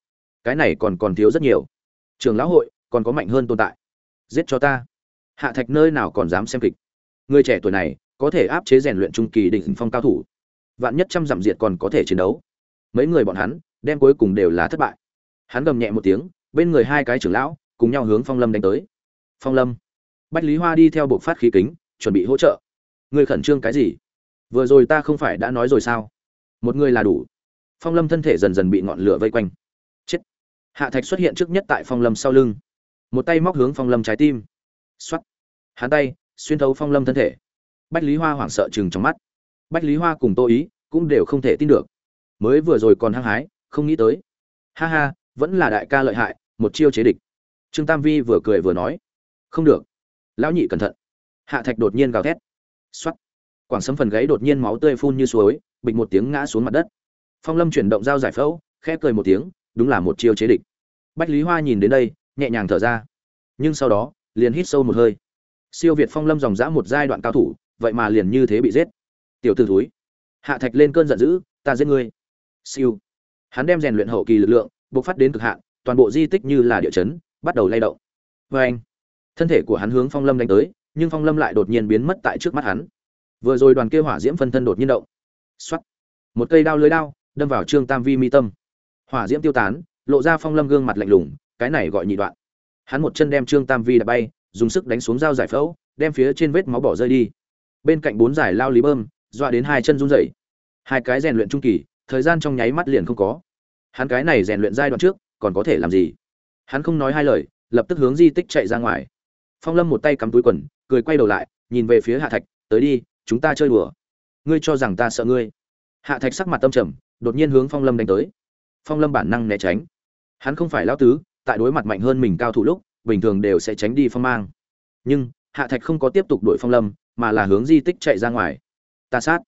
cái này còn còn thiếu rất nhiều. Trường lão hội, còn có mạnh hơn tồn tại. Giết cho ta. Hạ thạch nơi nào còn dám xem kịch? Người trẻ tuổi này, có thể áp chế rèn luyện trung kỳ đỉnh phong cao thủ vạn nhất trăm dặm diệt còn có thể chiến đấu. Mấy người bọn hắn, đem cuối cùng đều là thất bại. Hắn gầm nhẹ một tiếng, bên người hai cái trưởng lão, cùng nhau hướng phong lâm đánh tới. Phong lâm. Bách lý hoa đi theo bộ phát khí kính, chuẩn bị hỗ trợ. Người khẩn trương cái gì? Vừa rồi ta không phải đã nói rồi sao? Một người là đủ. Phong lâm thân thể dần dần bị ngọn lửa vây quanh. Chết. Hạ thạch xuất hiện trước nhất tại phong lâm sau lưng. Một tay móc hướng phong lâm trái tim. X o á t hắn tay, xuyên thấu phong lâm thân thể. Bách lý hoa hoảng sợ chừng trong mắt bách lý hoa cùng tô ý cũng đều không thể tin được. Mới vừa rồi còn hăng hái, không nghĩ tới. Ha ha, vẫn là đại ca lợi hại, một chiêu chế địch. Trương tam vi vừa cười vừa nói. Không được. Lão nhị cẩn thận. Hạ thạch đột nhiên gào thét. X o á t quảng sấm phần gáy đột nhiên máu tươi phun như suối, bịch một tiếng ngã xuống mặt đất. Phong lâm chuyển động dao giải phẫu, khẽ cười một tiếng, đúng là một chiêu chế địch. Bách lý hoa nhìn đến đây, nhẹ nhàng thở ra. Nhưng sau đó, liền hít sâu một hơi. Siêu việt phong lâm dòng dã một giai đoạn cao thủ, vậy mà liền như thế bị giết tiểu tử thúi. Hạ thạch lên cơn giận dữ, ta giết ngươi. Siêu. Hắn đem rèn luyện hậu kỳ lực lượng, bộc phát đến cực hạn, toàn bộ di tích như là địa chấn, bắt đầu lay động. Vê anh thân thể của hắn hướng phong lâm đánh tới, nhưng phong lâm lại đột nhiên biến mất tại trước mắt hắn. Vừa rồi đoàn kia hỏa diễm phân thân đột nhiên động. X một cây đao lưới đao, đâm vào trương tam vi mi tâm. Hỏa diễm tiêu tán, lộ ra phong lâm gương mặt lạnh lùng, cái này gọi nhị đoạn. Hắn một chân đem trương tam vi đã bay, dùng sức đánh xuống dao giải phẫu, đem phía trên vết máu bỏ rơi đi. Bên cạnh bốn giải lao lý bơm dọa đến hai chân run rẩy. Hai cái rèn luyện trung kỳ, thời gian trong nháy mắt liền không có. Hắn cái này rèn luyện giai đoạn trước, còn có thể làm gì? Hắn không nói hai lời, lập tức hướng di tích chạy ra ngoài. Phong lâm một tay cắm túi quần, cười quay đầu lại, nhìn về phía hạ thạch, tới đi, chúng ta chơi đùa. Ngươi cho rằng ta sợ ngươi? Hạ thạch sắc mặt tâm trầm, đột nhiên hướng phong lâm đánh tới. Phong lâm bản năng né tránh. Hắn không phải lão tứ, tại đối mặt mạnh hơn mình cao thủ lúc, bình thường đều sẽ tránh đi phong mang. Nhưng, hạ thạch không có tiếp tục đuổi phong lâm, mà là hướng di tích chạy ra ngoài ta sát.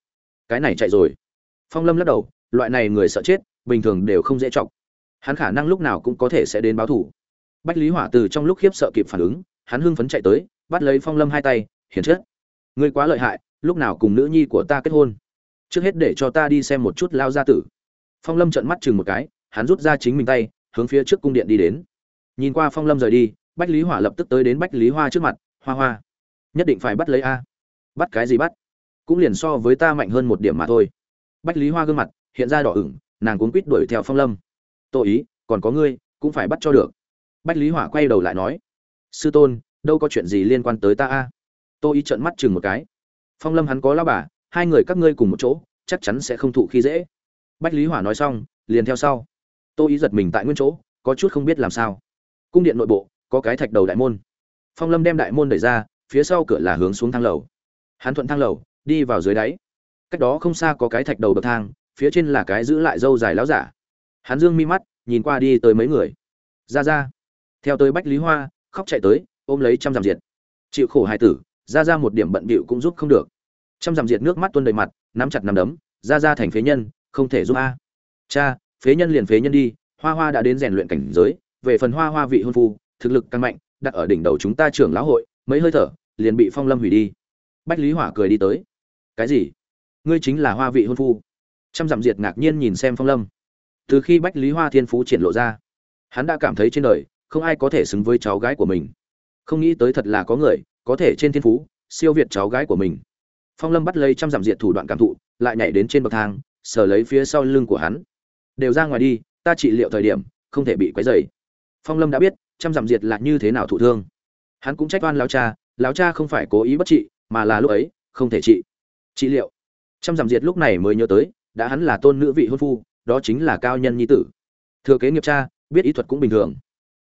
Cái này chạy rồi. Phong lâm lắc đầu, loại này người sợ chết, bình thường đều không dễ chọc. Hắn khả năng lúc nào cũng có thể sẽ đến báo thủ. Bách lý hỏa từ trong lúc khiếp sợ kịp phản ứng, hắn hưng phấn chạy tới, bắt lấy phong lâm hai tay, hiền chết. Ngươi quá lợi hại, lúc nào cùng nữ nhi của ta kết hôn? Trước hết để cho ta đi xem một chút lao gia tử. Phong lâm trợn mắt chừng một cái, hắn rút ra chính mình tay, hướng phía trước cung điện đi đến. Nhìn qua phong lâm rời đi, bách lý hỏa lập tức tới đến bách lý hoa trước mặt, hoa hoa, nhất định phải bắt lấy a. Bắt cái gì bắt? Cũng liền so với ta mạnh hơn một điểm mà thôi. Bách lý hoa gương mặt hiện ra đỏ ửng, nàng cuốn quýt đuổi theo phong lâm. Tô ý, còn có ngươi, cũng phải bắt cho được. Bách lý hỏa quay đầu lại nói, sư tôn, đâu có chuyện gì liên quan tới ta a? Tô ý trợn mắt chừng một cái. Phong lâm hắn có lao bà, hai người các ngươi cùng một chỗ, chắc chắn sẽ không thụ khi dễ. Bách lý hỏa nói xong, liền theo sau. Tô ý giật mình tại nguyên chỗ, có chút không biết làm sao. Cung điện nội bộ, có cái thạch đầu đại môn. Phong lâm đem đại môn đẩy ra, phía sau cửa là hướng xuống thang lầu. Hắn thuận thang lầu đi vào dưới đáy. Cách đó không xa có cái thạch đầu bậc thang, phía trên là cái giữ lại dâu dài láo giả. Hắn dương mi mắt, nhìn qua đi tới mấy người. Ra ra. Theo tới bách lý hoa, khóc chạy tới, ôm lấy trăm dặm diệt. Chịu khổ hài tử, ra ra một điểm bận bịu cũng giúp không được. Trăm dặm diệt nước mắt tuôn đầy mặt, nắm chặt nắm đấm, ra ra thành phế nhân, không thể giúp a. Cha, phế nhân liền phế nhân đi, hoa hoa đã đến rèn luyện cảnh giới, về phần hoa hoa vị hôn phu, thực lực căn mạnh, đặt ở đỉnh đầu chúng ta trưởng lão hội, mấy hơi thở, liền bị phong lâm hủy đi. Bách lý hỏa cười đi tới cái gì? Ngươi chính là hoa vị hôn phu. Trăm dặm diệt ngạc nhiên nhìn xem phong lâm. Từ khi bách lý hoa thiên phú triển lộ ra, hắn đã cảm thấy trên đời không ai có thể xứng với cháu gái của mình. Không nghĩ tới thật là có người có thể trên thiên phú siêu việt cháu gái của mình. Phong lâm bắt lấy trăm dặm diệt thủ đoạn cảm thụ, lại nhảy đến trên bậc thang, sờ lấy phía sau lưng của hắn. Đều ra ngoài đi, ta trị liệu thời điểm không thể bị quấy dày phong lâm đã biết trăm dặm diệt là như thế nào thụ thương. Hắn cũng trách oan lao cha lao cha không phải cố ý bất trị, mà là lúc ấy không thể trị trị liệu. Trăm dặm diệt lúc này mới nhớ tới, đã hắn là tôn nữ vị hôn phu, đó chính là cao nhân nhi tử. Thừa kế nghiệp cha, biết ý thuật cũng bình thường.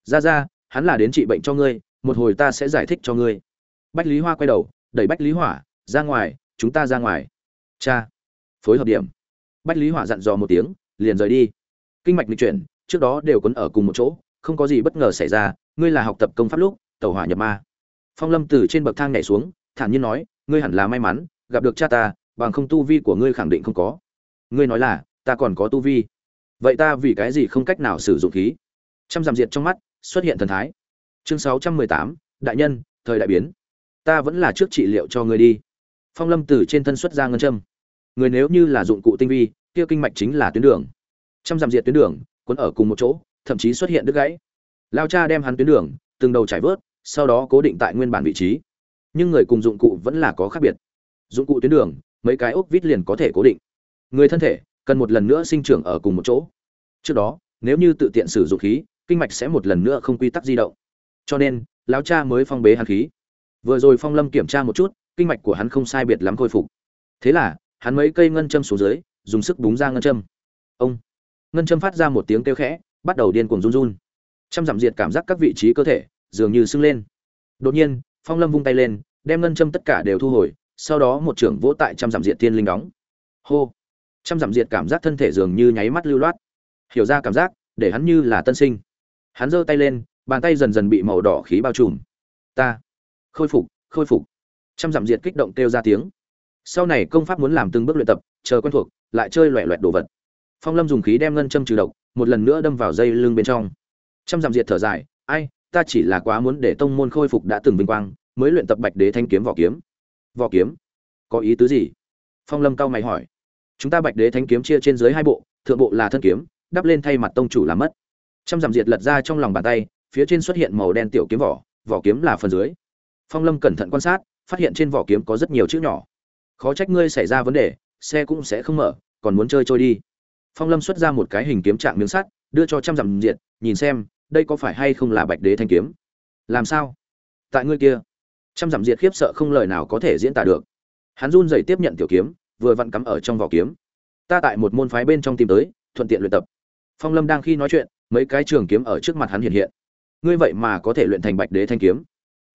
Ra ra hắn là đến trị bệnh cho ngươi, một hồi ta sẽ giải thích cho ngươi. Bách lý hoa quay đầu, đẩy bách lý hỏa, ra ngoài, chúng ta ra ngoài. Cha. Phối hợp điểm. Bách lý hỏa dặn dò một tiếng, liền rời đi. Kinh mạch lịch chuyển, trước đó đều quấn ở cùng một chỗ, không có gì bất ngờ xảy ra, ngươi là học tập công pháp lúc tàu hỏa nhập ma. Phong lâm từ trên bậc thang nhảy xuống, thản nhiên nói, ngươi hẳn là may mắn gặp được cha ta, bằng không tu vi của ngươi khẳng định không có. Ngươi nói là, ta còn có tu vi. Vậy ta vì cái gì không cách nào sử dụng khí? Trăm giảm diệt trong mắt, xuất hiện thần thái. Chương sáu trăm mười tám, đại nhân, thời đại biến. Ta vẫn là trước trị liệu cho ngươi đi. Phong lâm từ trên thân xuất ra ngân châm. Người nếu như là dụng cụ tinh vi, kia kinh mạch chính là tuyến đường. Trăm dặm diệt tuyến đường, cuốn ở cùng một chỗ, thậm chí xuất hiện đứt gãy. Lao cha đem hắn tuyến đường, từng đầu trải vớt, sau đó cố định tại nguyên bản vị trí. Nhưng người cùng dụng cụ vẫn là có khác biệt dụng cụ tuyến đường, mấy cái ốc vít liền có thể cố định. Người thân thể cần một lần nữa sinh trưởng ở cùng một chỗ. Trước đó, nếu như tự tiện sử dụng khí, kinh mạch sẽ một lần nữa không quy tắc di động. Cho nên, lão cha mới phong bế hàn khí. Vừa rồi phong lâm kiểm tra một chút, kinh mạch của hắn không sai biệt lắm khôi phục. Thế là, hắn mấy cây ngân châm xuống dưới, dùng sức búng ra ngân châm. Ông! Ngân châm phát ra một tiếng kêu khẽ, bắt đầu điên cuồng run run. Chăm giảm diệt cảm giác các vị trí cơ thể, dường như sưng lên. Đột nhiên, phong lâm vung tay lên, đem ngân châm tất cả đều thu hồi sau đó một trưởng vỗ tại trăm giảm diệt tiên linh đóng. Hô! Trăm giảm diệt cảm giác thân thể dường như nháy mắt lưu loát. Hiểu ra cảm giác, để hắn như là tân sinh. Hắn giơ tay lên, bàn tay dần dần bị màu đỏ khí bao trùm. Ta! Khôi phục khôi phục. Trăm giảm diệt kích động kêu ra tiếng. Sau này công pháp muốn làm từng bước luyện tập, chờ quen thuộc, lại chơi loẹ loẹt đồ vật. Phong lâm dùng khí đem ngân châm trừ độc, một lần nữa đâm vào dây lưng bên trong. Trăm giảm diệt thở dài, ai, ta chỉ là quá muốn để tông môn khôi phục đã từng vinh quang, mới luyện tập bạch đế thanh kiếm vỏ kiếm vỏ kiếm. Có ý tứ gì? Phong lâm cao mày hỏi. Chúng ta bạch đế thánh kiếm chia trên dưới hai bộ, thượng bộ là thân kiếm, đắp lên thay mặt tông chủ làm mất. Trăm dặm diệt lật ra trong lòng bàn tay, phía trên xuất hiện màu đen tiểu kiếm vỏ vỏ kiếm là phần dưới. Phong lâm cẩn thận quan sát, phát hiện trên vỏ kiếm có rất nhiều chữ nhỏ. Khó trách ngươi xảy ra vấn đề, xe cũng sẽ không mở, còn muốn chơi trôi đi. Phong lâm xuất ra một cái hình kiếm trạng miếng sắt, đưa cho trăm dặm diệt, nhìn xem, đây có phải hay không là bạch đế thanh kiếm? Làm sao? Tại ngươi kia trăm dặm diệt khiếp sợ không lời nào có thể diễn tả được. Hắn run rẩy tiếp nhận tiểu kiếm, vừa vặn cắm ở trong vỏ kiếm. Ta tại một môn phái bên trong tìm tới, thuận tiện luyện tập. Phong lâm đang khi nói chuyện, mấy cái trường kiếm ở trước mặt hắn hiện hiện. Ngươi vậy mà có thể luyện thành bạch đế thanh kiếm.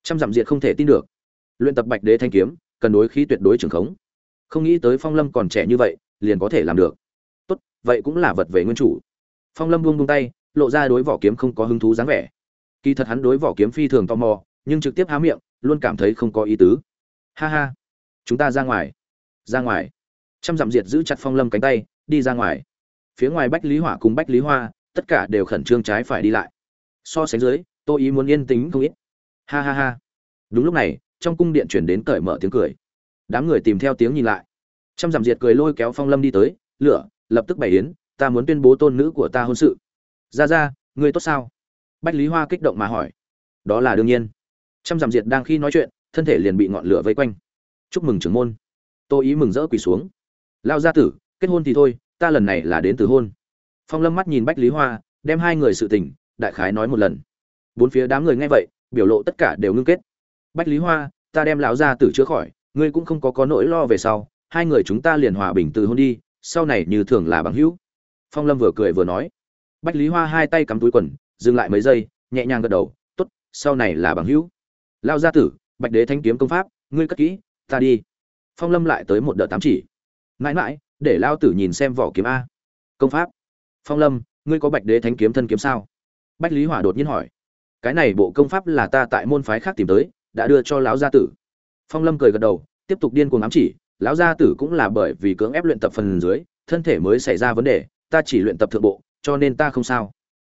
Trăm dặm diệt không thể tin được. Luyện tập bạch đế thanh kiếm, cần đối khí tuyệt đối trường khống. Không nghĩ tới phong lâm còn trẻ như vậy, liền có thể làm được. Tốt, vậy cũng là vật về nguyên chủ. Phong lâm buông buông tay, lộ ra đối vỏ kiếm không có hứng thú dáng vẻ. Kỳ thật hắn đối vỏ kiếm phi thường tò mò, nhưng trực tiếp há miệng luôn cảm thấy không có ý tứ. Ha ha. Chúng ta ra ngoài. Ra ngoài. Trăm dặm diệt giữ chặt phong lâm cánh tay, đi ra ngoài. Phía ngoài bách lý hỏa cùng bách lý hoa, tất cả đều khẩn trương trái phải đi lại. So sánh dưới, tôi ý muốn yên tĩnh không ít. Ha ha ha. Đúng lúc này, trong cung điện chuyển đến cởi mở tiếng cười. Đám người tìm theo tiếng nhìn lại. Trăm dặm diệt cười lôi kéo phong lâm đi tới, lửa, lập tức bày yến, ta muốn tuyên bố tôn nữ của ta hôn sự. Ra ra, ngươi tốt sao? Bách lý hoa kích động mà hỏi. Đó là đương nhiên trăm dặm diệt đang khi nói chuyện, thân thể liền bị ngọn lửa vây quanh. Chúc mừng trưởng môn. Tô ý mừng rỡ quỳ xuống. Lao gia tử, kết hôn thì thôi, ta lần này là đến từ hôn. Phong lâm mắt nhìn bách lý hoa, đem hai người sự tình, đại khái nói một lần. Bốn phía đám người nghe vậy, biểu lộ tất cả đều ngưng kết. Bách lý hoa, ta đem lão gia tử chữa khỏi, ngươi cũng không có có nỗi lo về sau, hai người chúng ta liền hòa bình từ hôn đi, sau này như thường là bằng hữu. Phong lâm vừa cười vừa nói. Bách lý hoa hai tay cắm túi quần, dừng lại mấy giây, nhẹ nhàng gật đầu t ố t sau này là bằng hữu lao gia tử, bạch đế thanh kiếm công pháp, ngươi cất kỹ, ta đi. Phong lâm lại tới một đợt tám chỉ. Mãi mãi, để lao tử nhìn xem vỏ kiếm a. Công pháp. Phong lâm, ngươi có bạch đế thanh kiếm thân kiếm sao? Bách lý hỏa đột nhiên hỏi. Cái này bộ công pháp là ta tại môn phái khác tìm tới, đã đưa cho lão gia tử. Phong lâm cười gật đầu, tiếp tục điên cuồng ám chỉ. Lão gia tử cũng là bởi vì cưỡng ép luyện tập phần dưới, thân thể mới xảy ra vấn đề, ta chỉ luyện tập thượng bộ, cho nên ta không sao.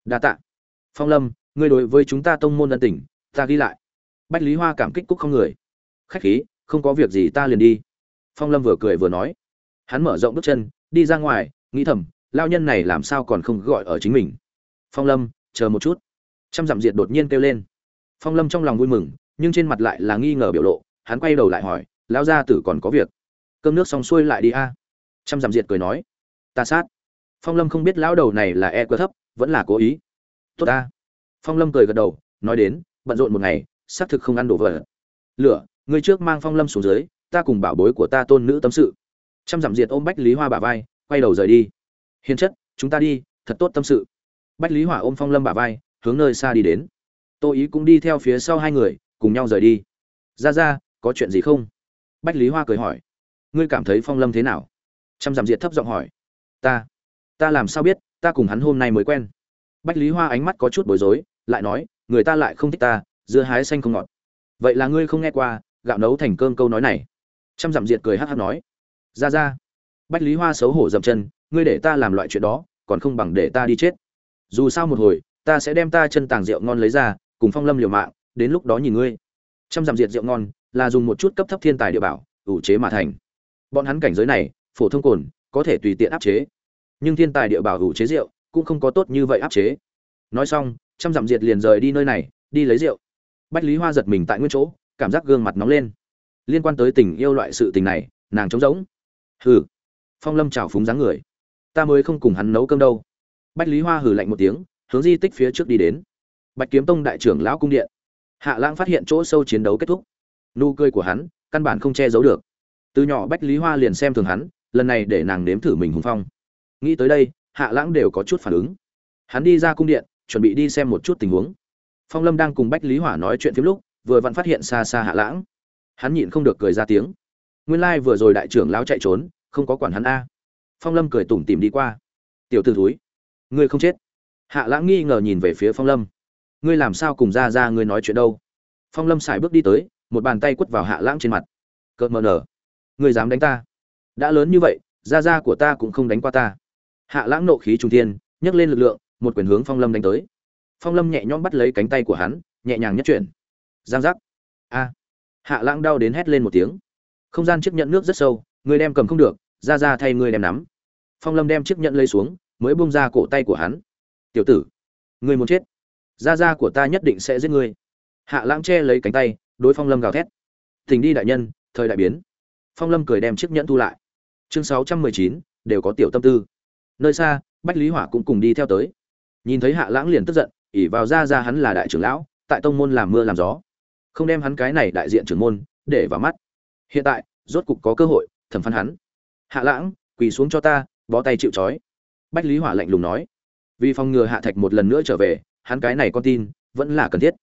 Đa tạ. Phong lâm, ngươi đối với chúng ta tông môn ân tình, ta ghi lại bách lý hoa cảm kích cúc không người. Khách khí, không có việc gì ta liền đi. Phong lâm vừa cười vừa nói. Hắn mở rộng bước chân, đi ra ngoài, nghĩ thầm lao nhân này làm sao còn không gọi ở chính mình? Phong lâm, chờ một chút. Trăm dặm diệt đột nhiên kêu lên. Phong lâm trong lòng vui mừng, nhưng trên mặt lại là nghi ngờ biểu lộ, hắn quay đầu lại hỏi lao gia tử còn có việc? Cơm nước xong xuôi lại đi a. Trăm dặm diệt cười nói, ta sát. Phong lâm không biết lão đầu này là e quá thấp, vẫn là cố ý. Tốt ta. Phong lâm cười gật đầu, nói đến, bận rộn một ngày xác thực không ăn đồ vỡ lửa người trước mang phong lâm xuống dưới, ta cùng bảo bối của ta tôn nữ tâm sự. Trăm dặm diệt ôm bách lý hoa bả vai, quay đầu rời đi. Hiền chất, chúng ta đi, thật tốt tâm sự. Bách lý hỏa ôm phong lâm bả vai, hướng nơi xa đi đến. Tô ý cũng đi theo phía sau hai người, cùng nhau rời đi. Ra ra, có chuyện gì không? Bách lý hoa cười hỏi. Ngươi cảm thấy phong lâm thế nào? Trăm dặm diệt thấp giọng hỏi. Ta ta làm sao biết, ta cùng hắn hôm nay mới quen. Bách lý hoa ánh mắt có chút bối rối, lại nói, người ta lại không thích ta dưa hái xanh không ngọt. Vậy là ngươi không nghe qua gạo nấu thành cơm câu nói này? Trăm dặm diệt cười hắc hắc nói. Ra ra. Bách lý hoa xấu hổ dậm chân, ngươi để ta làm loại chuyện đó, còn không bằng để ta đi chết. Dù sao một hồi, ta sẽ đem ta chân tàng rượu ngon lấy ra, cùng phong lâm liều mạng, đến lúc đó nhìn ngươi. Trăm dặm diệt rượu ngon là dùng một chút cấp thấp thiên tài địa bảo, ủ chế mà thành. Bọn hắn cảnh giới này, phổ thông cồn, có thể tùy tiện áp chế. Nhưng thiên tài địa bảo ủ chế rượu cũng không có tốt như vậy áp chế. Nói xong, trăm dặm diệt liền rời đi nơi này, đi lấy rượu bách lý hoa giật mình tại nguyên chỗ, cảm giác gương mặt nóng lên. Liên quan tới tình yêu loại sự tình này, nàng trống rỗng. Hừ. Phong lâm trào phúng dáng người. Ta mới không cùng hắn nấu cơm đâu. Bách lý hoa hừ lạnh một tiếng, hướng di tích phía trước đi đến. Bạch kiếm tông đại trưởng lão cung điện. Hạ lãng phát hiện chỗ sâu chiến đấu kết thúc. Nụ cười của hắn, căn bản không che giấu được. Từ nhỏ bách lý hoa liền xem thường hắn, lần này để nàng nếm thử mình hùng phong. Nghĩ tới đây, hạ lãng đều có chút phản ứng. Hắn đi ra cung điện, chuẩn bị đi xem một chút tình huống phong lâm đang cùng bách lý hỏa nói chuyện phim lúc, vừa vặn phát hiện xa xa hạ lãng. Hắn nhịn không được cười ra tiếng. Nguyên lai、like、vừa rồi đại trưởng lão chạy trốn, không có quản hắn a. Phong lâm cười tủm tìm đi qua. Tiểu t ử thúi, ngươi không chết. Hạ lãng nghi ngờ nhìn về phía phong lâm. Ngươi làm sao cùng ra ra ngươi nói chuyện đâu? Phong lâm xài bước đi tới, một bàn tay quất vào hạ lãng trên mặt. Cợt mờ nở. Ngươi dám đánh ta? Đã lớn như vậy, ra ra của ta cũng không đánh qua ta. Hạ lãng nộ khí trung thiên, nhấc lên lực lượng, một quyền hướng phong lâm đánh tới phong lâm nhẹ nhõm bắt lấy cánh tay của hắn, nhẹ nhàng nhất chuyển. Giang giác. A. Hạ lãng đau đến hét lên một tiếng. Không gian chiếc nhẫn nước rất sâu, người đem cầm không được, ra ra thay người đem nắm. Phong lâm đem chiếc nhẫn lấy xuống, mới bung ra cổ tay của hắn. Tiểu tử người muốn chết. Ra ra của ta nhất định sẽ giết ngươi. Hạ lãng che lấy cánh tay, đối phong lâm gào thét. Tình đi đại nhân, thời đại biến. Phong lâm cười đem chiếc nhẫn thu lại. Chương sáu trăm mười chín, đều có tiểu tâm tư. Nơi xa, bách lý hỏa cũng cùng đi theo tới. Nhìn thấy hạ lãng liền tức giận ỉ vào ra ra hắn là đại trưởng lão, tại tông môn làm mưa làm gió. Không đem hắn cái này đại diện trưởng môn để vào mắt. Hiện tại, rốt cục có cơ hội, thẩm phán hắn. Hạ lãng, quỳ xuống cho ta, bó tay chịu trói. Bách lý hỏa lạnh lùng nói. Vì phòng ngừa hạ thạch một lần nữa trở về, hắn cái này con tin, vẫn là cần thiết.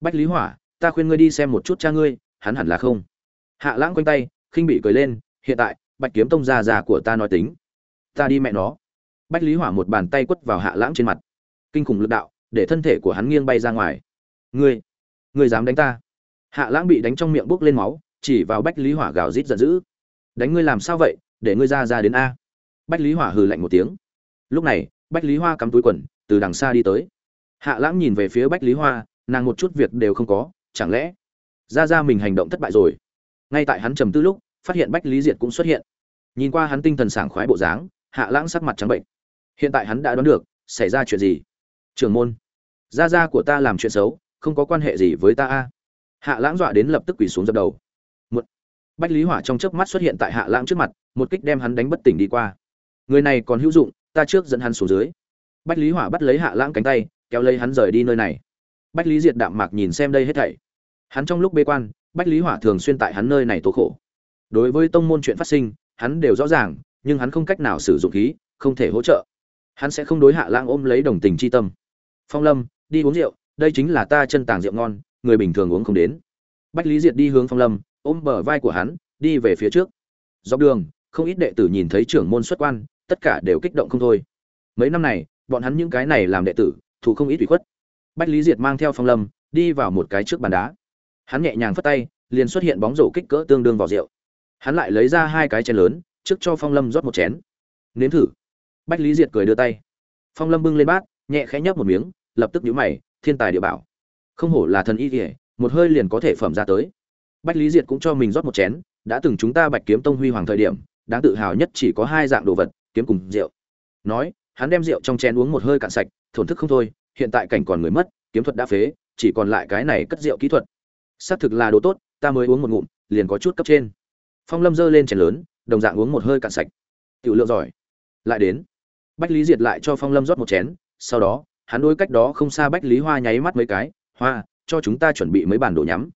Bách lý hỏa, ta khuyên ngươi đi xem một chút cha ngươi, hắn hẳn là không. Hạ lãng quanh tay, khinh bị cười lên, hiện tại, bạch kiếm tông già già của ta nói tính. Ta đi mẹ nó. Bách lý hỏa một bàn tay quất vào hạ lãng trên mặt. Kinh khủng lực đạo để thân thể của hắn nghiêng bay ra ngoài. Ngươi ngươi dám đánh ta? Hạ lãng bị đánh trong miệng bốc lên máu, chỉ vào bách lý hỏa gào rít giận dữ. Đánh ngươi làm sao vậy? Để ngươi ra ra đến a. Bách lý hỏa hừ lạnh một tiếng. Lúc này, bách lý hoa cắm túi quần, từ đằng xa đi tới. Hạ lãng nhìn về phía bách lý hoa, nàng một chút việc đều không có, chẳng lẽ ra ra mình hành động thất bại rồi? Ngay tại hắn trầm tư lúc, phát hiện bách lý diệt cũng xuất hiện. Nhìn qua hắn tinh thần sảng khoái bộ dáng, hạ lãng sắc mặt trắng bệnh. Hiện tại hắn đã đoán được, xảy ra chuyện gì? Trưởng môn gia gia của ta làm chuyện xấu, không có quan hệ gì với ta a. Hạ lãng dọa đến lập tức quỳ xuống dập đầu. Một bách lý hỏa trong chớp mắt xuất hiện tại hạ lãng trước mặt, một kích đem hắn đánh bất tỉnh đi qua. Người này còn hữu dụng, ta trước dẫn hắn xuống dưới. Bách lý hỏa bắt lấy hạ lãng cánh tay, kéo lấy hắn rời đi nơi này. Bách lý diệt đạm mạc nhìn xem đây hết thảy. Hắn trong lúc bế quan, bách lý hỏa thường xuyên tại hắn nơi này tố khổ. Đối với tông môn chuyện phát sinh, hắn đều rõ ràng, nhưng hắn không cách nào sử dụng khí, không thể hỗ trợ. Hắn sẽ không đối hạ lãng ôm lấy đồng tình chi tâm. Phong lâm đi uống rượu, đây chính là ta chân tàng rượu ngon, người bình thường uống không đến. Bách lý diệt đi hướng phong lâm, ôm bờ vai của hắn, đi về phía trước. Dọc đường, không ít đệ tử nhìn thấy trưởng môn xuất quan, tất cả đều kích động không thôi. Mấy năm này, bọn hắn những cái này làm đệ tử thủ không ít ủy khuất. Bách lý diệt mang theo phong lâm, đi vào một cái trước bàn đá. Hắn nhẹ nhàng phất tay, liền xuất hiện bóng rổ kích cỡ tương đương vào rượu. Hắn lại lấy ra hai cái chén lớn, trước cho phong lâm rót một chén. Nếm thử. Bách lý diệt cười đưa tay. Phong lâm bưng lên bát, nhẹ khẽ nhấp một miếng lập tức nhíu mày thiên tài địa bảo. Không hổ là thần y y, một hơi liền có thể phẩm ra tới. Bách lý diệt cũng cho mình rót một chén đã từng chúng ta bạch kiếm tông huy hoàng thời điểm đáng tự hào nhất chỉ có hai dạng đồ vật kiếm cùng rượu. Nói hắn đem rượu trong chén uống một hơi cạn sạch thổn thức không thôi hiện tại cảnh còn người mất kiếm thuật đã phế chỉ còn lại cái này cất rượu kỹ thuật. Xác thực là đồ tốt ta mới uống một ngụm liền có chút cấp trên. Phong lâm giơ lên chén lớn đồng dạng uống một hơi cạn sạch. Tiểu lượng giỏi. Lại đến. Bách lý diệt lại cho phong lâm rót một chén sau đó hắn đối cách đó không xa bách lý hoa nháy mắt mấy cái, hoa, cho chúng ta chuẩn bị mấy bản đồ nhắm.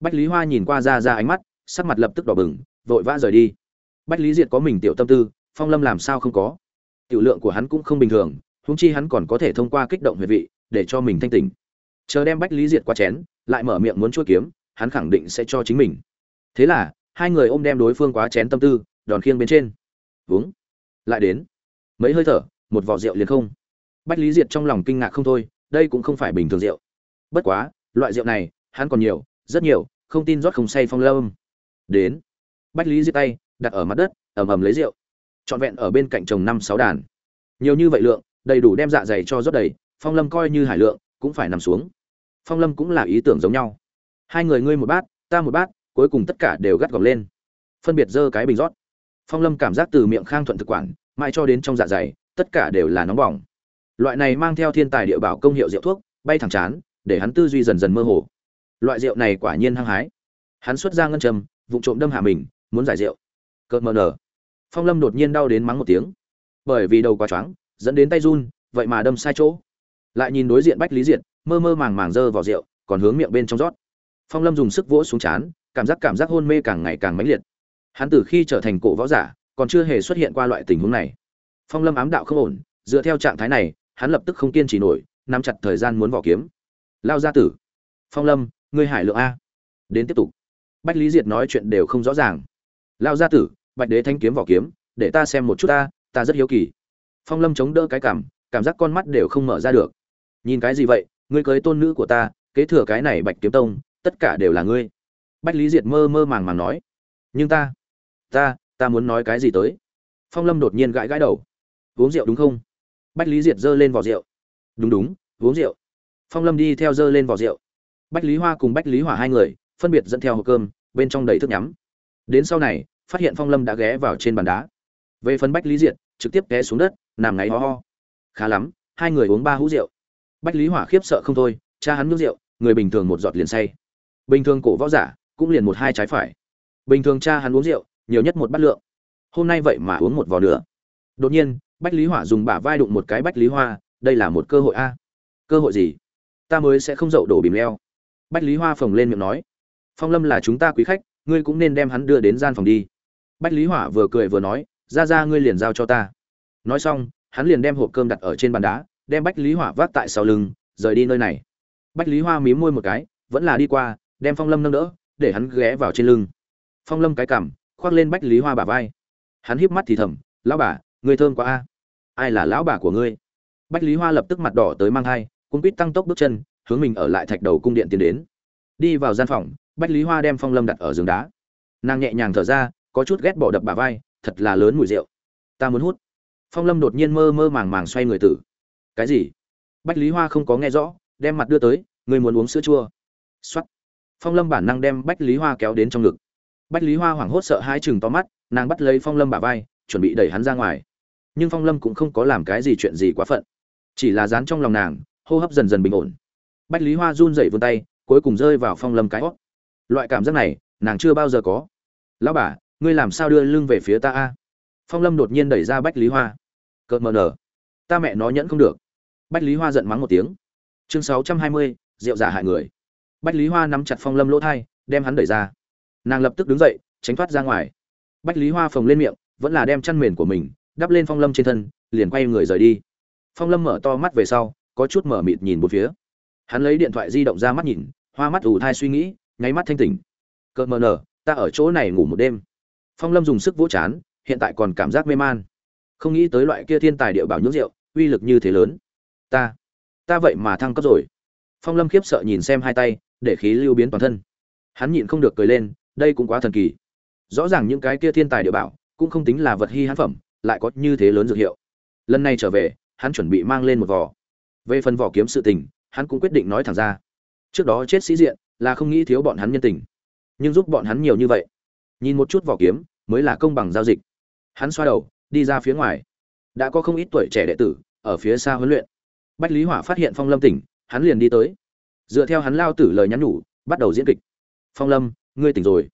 Bách lý hoa nhìn qua ra ra ánh mắt, sắc mặt lập tức đỏ bừng, vội vã rời đi. Bách lý diệt có mình tiểu tâm tư, phong lâm làm sao không có? Tiểu lượng của hắn cũng không bình thường húng chi hắn còn có thể thông qua kích động huyệt vị, để cho mình thanh tỉnh. Chờ đem bách lý diệt qua chén, lại mở miệng muốn chua kiếm, hắn khẳng định sẽ cho chính mình. Thế là, hai người ôm đem đối phương quá chén tâm tư, đòn khiêng bên trên. Uống. Lại đến. Mấy hơi thở, một vỏ rượu liền không bách lý diệt trong lòng kinh ngạc không thôi, đây cũng không phải bình thường rượu. Bất quá, loại rượu này, hắn còn nhiều, rất nhiều, không tin rót không say phong lâm. Đến. Bách lý diệt tay, đặt ở mặt đất, ầm ầm lấy rượu. Trọn vẹn ở bên cạnh chồng năm sáu đàn. Nhiều như vậy lượng, đầy đủ đem dạ dày cho rót đầy, phong lâm coi như hải lượng, cũng phải nằm xuống. Phong lâm cũng là ý tưởng giống nhau. Hai người ngươi một bát, ta một bát, cuối cùng tất cả đều gắt gỏng lên. Phân biệt dơ cái bình rót. Phong lâm cảm giác từ miệng khang thuận thực quản, mãi cho đến trong dạ dày, tất cả đều là nóng bỏng loại này mang theo thiên tài địa bảo công hiệu rượu thuốc, bay thẳng chán, để hắn tư duy dần dần mơ hồ. Loại rượu này quả nhiên hăng hái. Hắn xuất ra ngân trầm vụ trộm đâm hạ mình, muốn giải rượu. Cợt mờ nở. Phong lâm đột nhiên đau đến mắng một tiếng. Bởi vì đầu quá choáng, dẫn đến tay run, vậy mà đâm sai chỗ. Lại nhìn đối diện bách lý diện mơ mơ màng màng dơ vào rượu, còn hướng miệng bên trong rót. Phong lâm dùng sức vỗ xuống chán, cảm giác cảm giác hôn mê càng ngày càng mãnh liệt. Hắn từ khi trở thành cổ võ giả, còn chưa hề xuất hiện qua loại tình huống này. Phong lâm ám đạo không ổn, dựa theo trạng thái này hắn lập tức không kiên trì nổi, nắm chặt thời gian muốn vỏ kiếm. Lao ra tử, phong lâm, ngươi hải lượng a. Đến tiếp tục. Bách lý diệt nói chuyện đều không rõ ràng. Lao gia tử, bạch đế thanh kiếm vỏ kiếm, để ta xem một chút ta ta rất hiếu kỳ. Phong lâm chống đỡ cái cảm cảm giác con mắt đều không mở ra được. Nhìn cái gì vậy, ngươi cưới tôn nữ của ta, kế thừa cái này bạch kiếm tông, tất cả đều là ngươi. Bách lý diệt mơ mơ màng màng nói. Nhưng ta ta ta muốn nói cái gì tới? Phong lâm đột nhiên gãi gãi đầu. Uống rượu đúng không? Bách lý diệt giơ lên vỏ rượu. Đúng đúng, uống rượu. Phong lâm đi theo giơ lên vỏ rượu. Bách lý hoa cùng bách lý hỏa hai người, phân biệt dẫn theo hộp cơm, bên trong đầy thức nhắm. Đến sau này, phát hiện phong lâm đã ghé vào trên bàn đá. Về phần bách lý diệt, trực tiếp ghé xuống đất, nằm ngáy ho ho. Khá lắm, hai người uống ba hũ rượu. Bách lý hỏa khiếp sợ không thôi, cha hắn nước rượu, người bình thường một giọt liền say. Bình thường cổ võ giả, cũng liền một hai trái phải. Bình thường cha hắn uống rượu, nhiều nhất một bát lượng. Hôm nay vậy mà uống một vò nữa đột nhiên bách lý hỏa dùng bả vai đụng một cái bách lý hoa, đây là một cơ hội a. Cơ hội gì? Ta mới sẽ không dậu đổ bìm leo. Bách lý hoa phồng lên miệng nói. Phong lâm là chúng ta quý khách, ngươi cũng nên đem hắn đưa đến gian phòng đi. Bách lý hỏa vừa cười vừa nói, ra ra ngươi liền giao cho ta. Nói xong, hắn liền đem hộp cơm đặt ở trên bàn đá, đem bách lý hỏa vác tại sau lưng, rời đi nơi này. Bách lý hoa mím môi một cái, vẫn là đi qua, đem phong lâm nâng đỡ, để hắn ghé vào trên lưng. Phong lâm cái cảm khoác lên bách lý hoa bả vai. Hắn híp mắt thì thầm, lão bà, ngươi thơm quá a ai là lão bà của ngươi? Bách lý hoa lập tức mặt đỏ tới mang hai, cung quýt tăng tốc bước chân hướng mình ở lại thạch đầu cung điện tiến đến. Đi vào gian phòng bách lý hoa đem phong lâm đặt ở giường đá. Nàng nhẹ nhàng thở ra có chút ghét bỏ đập bà vai thật là lớn mùi rượu. Ta muốn hút. Phong lâm đột nhiên mơ mơ màng màng xoay người tử. Cái gì? Bách lý hoa không có nghe rõ đem mặt đưa tới người muốn uống sữa chua. X o á t phong lâm bản năng đem bách lý hoa kéo đến trong ngực. Bách lý hoa hoảng hốt sợ hai chừng to mắt nàng bắt lấy phong lâm bả vai chuẩn bị đẩy hắn ra ngoài nhưng phong lâm cũng không có làm cái gì chuyện gì quá phận. Chỉ là dán trong lòng nàng, hô hấp dần dần bình ổn. Bách lý hoa run dậy vươn tay, cuối cùng rơi vào phong lâm cái hót. Loại cảm giác này, nàng chưa bao giờ có. Lão bà, ngươi làm sao đưa lưng về phía ta a? Phong lâm đột nhiên đẩy ra bách lý hoa. Cợt mờ nở. Ta mẹ nó nhẫn không được. Bách lý hoa giận mắng một tiếng. Chương sáu trăm hai mươi, rượu giả hại người. Bách lý hoa nắm chặt phong lâm lỗ thai, đem hắn đẩy ra. Nàng lập tức đứng dậy, tránh thoát ra ngoài. Bách lý hoa phồng lên miệng, vẫn là đem chăn mền của mình đắp lên phong lâm trên thân, liền quay người rời đi. Phong lâm mở to mắt về sau, có chút mở mịt nhìn một phía. Hắn lấy điện thoại di động ra mắt nhìn, hoa mắt ù thai suy nghĩ, nháy mắt thanh tỉnh. Cợt mờ nở, ta ở chỗ này ngủ một đêm. Phong lâm dùng sức vỗ chán, hiện tại còn cảm giác mê man. Không nghĩ tới loại kia thiên tài địa bảo nhưỡng rượu, uy lực như thế lớn. Ta ta vậy mà thăng cấp rồi. Phong lâm khiếp sợ nhìn xem hai tay, để khí lưu biến toàn thân. Hắn nhịn không được cười lên, đây cũng quá thần kỳ. Rõ ràng những cái kia thiên tài địa bảo, cũng không tính là vật hy hãn phẩm lại có như thế lớn dược hiệu. Lần này trở về, hắn chuẩn bị mang lên một vỏ về phần vỏ kiếm sự tình, hắn cũng quyết định nói thẳng ra. Trước đó chết sĩ diện, là không nghĩ thiếu bọn hắn nhân tình. Nhưng giúp bọn hắn nhiều như vậy. Nhìn một chút vỏ kiếm, mới là công bằng giao dịch. Hắn xoa đầu, đi ra phía ngoài. Đã có không ít tuổi trẻ đệ tử, ở phía xa huấn luyện. Bách lý hỏa phát hiện phong lâm tỉnh, hắn liền đi tới. Dựa theo hắn lao tử lời nhắn nhủ, bắt đầu diễn kịch. Phong lâm, ngươi tỉnh rồi.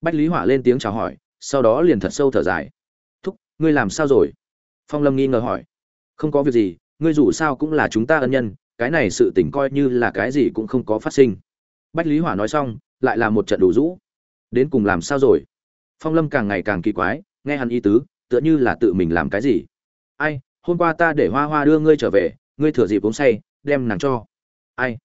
Bách lý hỏa lên tiếng chào hỏi, sau đó liền thật sâu thở dài ngươi làm sao rồi? Phong lâm nghi ngờ hỏi. Không có việc gì, ngươi dù sao cũng là chúng ta ân nhân, cái này sự tỉnh coi như là cái gì cũng không có phát sinh. Bách lý hỏa nói xong, lại là một trận đủ rũ. Đến cùng làm sao rồi? Phong lâm càng ngày càng kỳ quái, nghe hắn ý tứ, tựa như là tự mình làm cái gì. Ai, hôm qua ta để hoa hoa đưa ngươi trở về, ngươi thừa dịp uống say, đem nàng cho. Ai?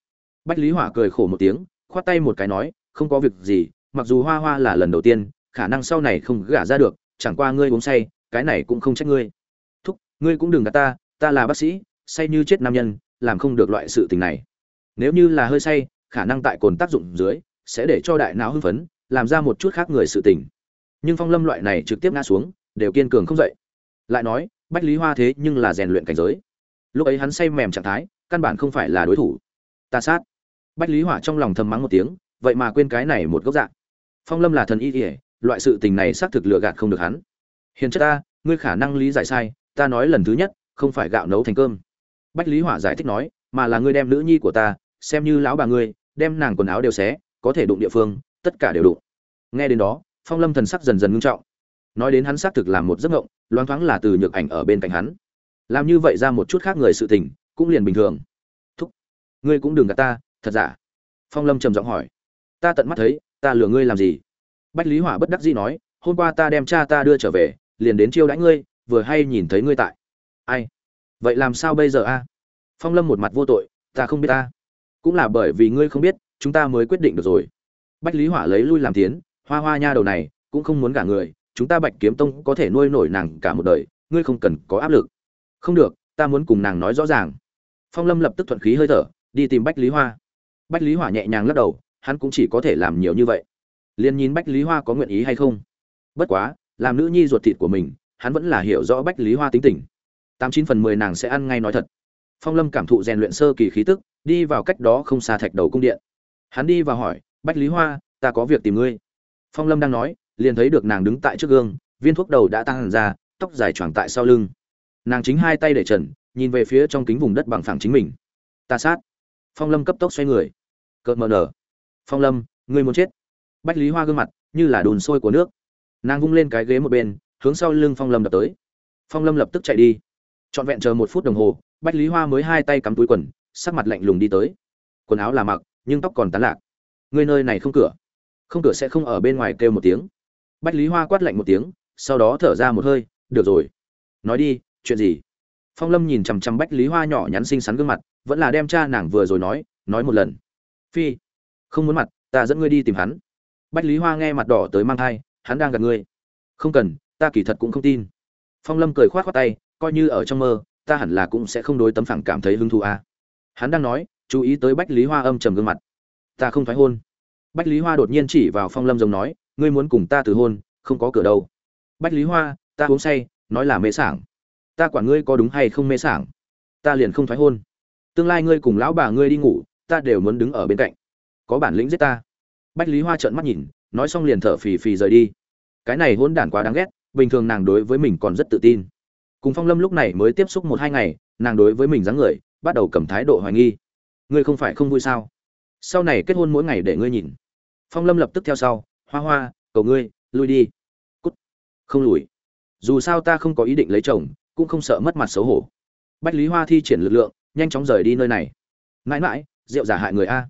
Bách lý hỏa cười khổ một tiếng, khoát tay một cái nói, không có việc gì, mặc dù hoa hoa là lần đầu tiên, khả năng sau này không gả ra được, chẳng qua ngươi uống say cái này cũng không trách ngươi. Thúc, ngươi cũng đừng gạt ta ta là bác sĩ, say như chết nam nhân, làm không được loại sự tình này. Nếu như là hơi say, khả năng tại cồn tác dụng dưới sẽ để cho đại não hưng phấn, làm ra một chút khác người sự tình. Nhưng phong lâm loại này trực tiếp ngã xuống, đều kiên cường không dậy. Lại nói, bách lý hoa thế nhưng là rèn luyện cảnh giới. Lúc ấy hắn say mềm trạng thái, căn bản không phải là đối thủ. Ta sát. Bách lý hỏa trong lòng thầm mắng một tiếng, vậy mà quên cái này một gốc dạng. Phong lâm là thần y ỉa loại sự tình này xác thực lừa gạt không được hắn hiền chất ta, ngươi khả năng lý giải sai, ta nói lần thứ nhất, không phải gạo nấu thành cơm. Bách lý hỏa giải thích nói, mà là ngươi đem nữ nhi của ta, xem như lão bà ngươi, đem nàng quần áo đều xé, có thể đụng địa phương, tất cả đều đụng. Nghe đến đó, phong lâm thần sắc dần dần ngưng trọng. Nói đến hắn xác thực làm một giấc ngộng loáng thoáng là từ nhược ảnh ở bên cạnh hắn. Làm như vậy ra một chút khác người sự tình, cũng liền bình thường. Thúc, ngươi cũng đừng gạt ta, thật giả? Phong lâm trầm giọng hỏi. Ta tận mắt thấy, ta lừa ngươi làm gì? Bách lý hỏa bất đắc dĩ nói, hôm qua ta đem cha ta đưa trở về liền đến chiêu đãi ngươi, vừa hay nhìn thấy ngươi tại. Ai? Vậy làm sao bây giờ a? Phong lâm một mặt vô tội, ta không biết ta. Cũng là bởi vì ngươi không biết, chúng ta mới quyết định được rồi. Bách lý hỏa lấy lui làm tiến, hoa hoa nha đầu này, cũng không muốn gả người, chúng ta bạch kiếm tông có thể nuôi nổi nàng cả một đời, ngươi không cần có áp lực. Không được, ta muốn cùng nàng nói rõ ràng. Phong lâm lập tức thuận khí hơi thở, đi tìm bách lý hoa. Bách lý hỏa nhẹ nhàng lắc đầu, hắn cũng chỉ có thể làm nhiều như vậy. Liền nhìn bách lý hoa có nguyện ý hay không? Bất quá làm nữ nhi ruột thịt của mình, hắn vẫn là hiểu rõ bách lý hoa tính tình. Tám chín phần mười nàng sẽ ăn ngay nói thật. Phong lâm cảm thụ rèn luyện sơ kỳ khí tức, đi vào cách đó không xa thạch đầu cung điện. Hắn đi và hỏi, bách lý hoa, ta có việc tìm ngươi. Phong lâm đang nói, liền thấy được nàng đứng tại trước gương, viên thuốc đầu đã tăng hẳn ra, tóc dài choàng tại sau lưng. Nàng chính hai tay để trần, nhìn về phía trong kính vùng đất bằng phẳng chính mình. Ta sát. Phong lâm cấp tốc xoay người. Cợt mờ nở. Phong lâm, ngươi muốn chết. Bách lý hoa gương mặt như là đùn sôi của nước nàng vung lên cái ghế một bên, hướng sau lưng phong lâm đập tới. Phong lâm lập tức chạy đi. Trọn vẹn chờ một phút đồng hồ, bách lý hoa mới hai tay cắm túi quần, sắc mặt lạnh lùng đi tới. Quần áo là mặc, nhưng tóc còn tán lạc. Ngươi nơi này không cửa. Không cửa sẽ không ở bên ngoài kêu một tiếng. Bách lý hoa quát lạnh một tiếng, sau đó thở ra một hơi, được rồi. Nói đi, chuyện gì? Phong lâm nhìn chằm chằm bách lý hoa nhỏ nhắn xinh xắn gương mặt, vẫn là đem cha nàng vừa rồi nói nói một lần. Phi, không muốn mặt, ta dẫn ngươi đi tìm hắn. Bách lý hoa nghe mặt đỏ tới mang thai hắn đang gặp ngươi. Không cần, ta kỳ thật cũng không tin. Phong lâm cười khoát khoát tay, coi như ở trong mơ, ta hẳn là cũng sẽ không đối tấm phẳng cảm thấy hứng thú à. hắn đang nói, chú ý tới bách lý hoa âm trầm gương mặt. Ta không thoái hôn. Bách lý hoa đột nhiên chỉ vào phong lâm giống nói, ngươi muốn cùng ta từ hôn, không có cửa đâu. Bách lý hoa, ta uống say, nói là mê sảng. Ta quản ngươi có đúng hay không mê sảng. Ta liền không thoái hôn. Tương lai ngươi cùng lão bà ngươi đi ngủ, ta đều muốn đứng ở bên cạnh. Có bản lĩnh giết ta. Bách lý hoa trợn mắt nhìn nói xong liền thở phì phì rời đi. Cái này hôn đản quá đáng ghét, bình thường nàng đối với mình còn rất tự tin. Cùng phong lâm lúc này mới tiếp xúc một hai ngày, nàng đối với mình dáng người, bắt đầu cầm thái độ hoài nghi. Ngươi không phải không vui sao? Sau này kết hôn mỗi ngày để ngươi nhìn. Phong lâm lập tức theo sau, hoa hoa, cầu ngươi, lui đi. Cút. Không lùi. Dù sao ta không có ý định lấy chồng, cũng không sợ mất mặt xấu hổ. Bách lý hoa thi triển lực lượng, nhanh chóng rời đi nơi này. Mãi mãi, rượu giả hại người a.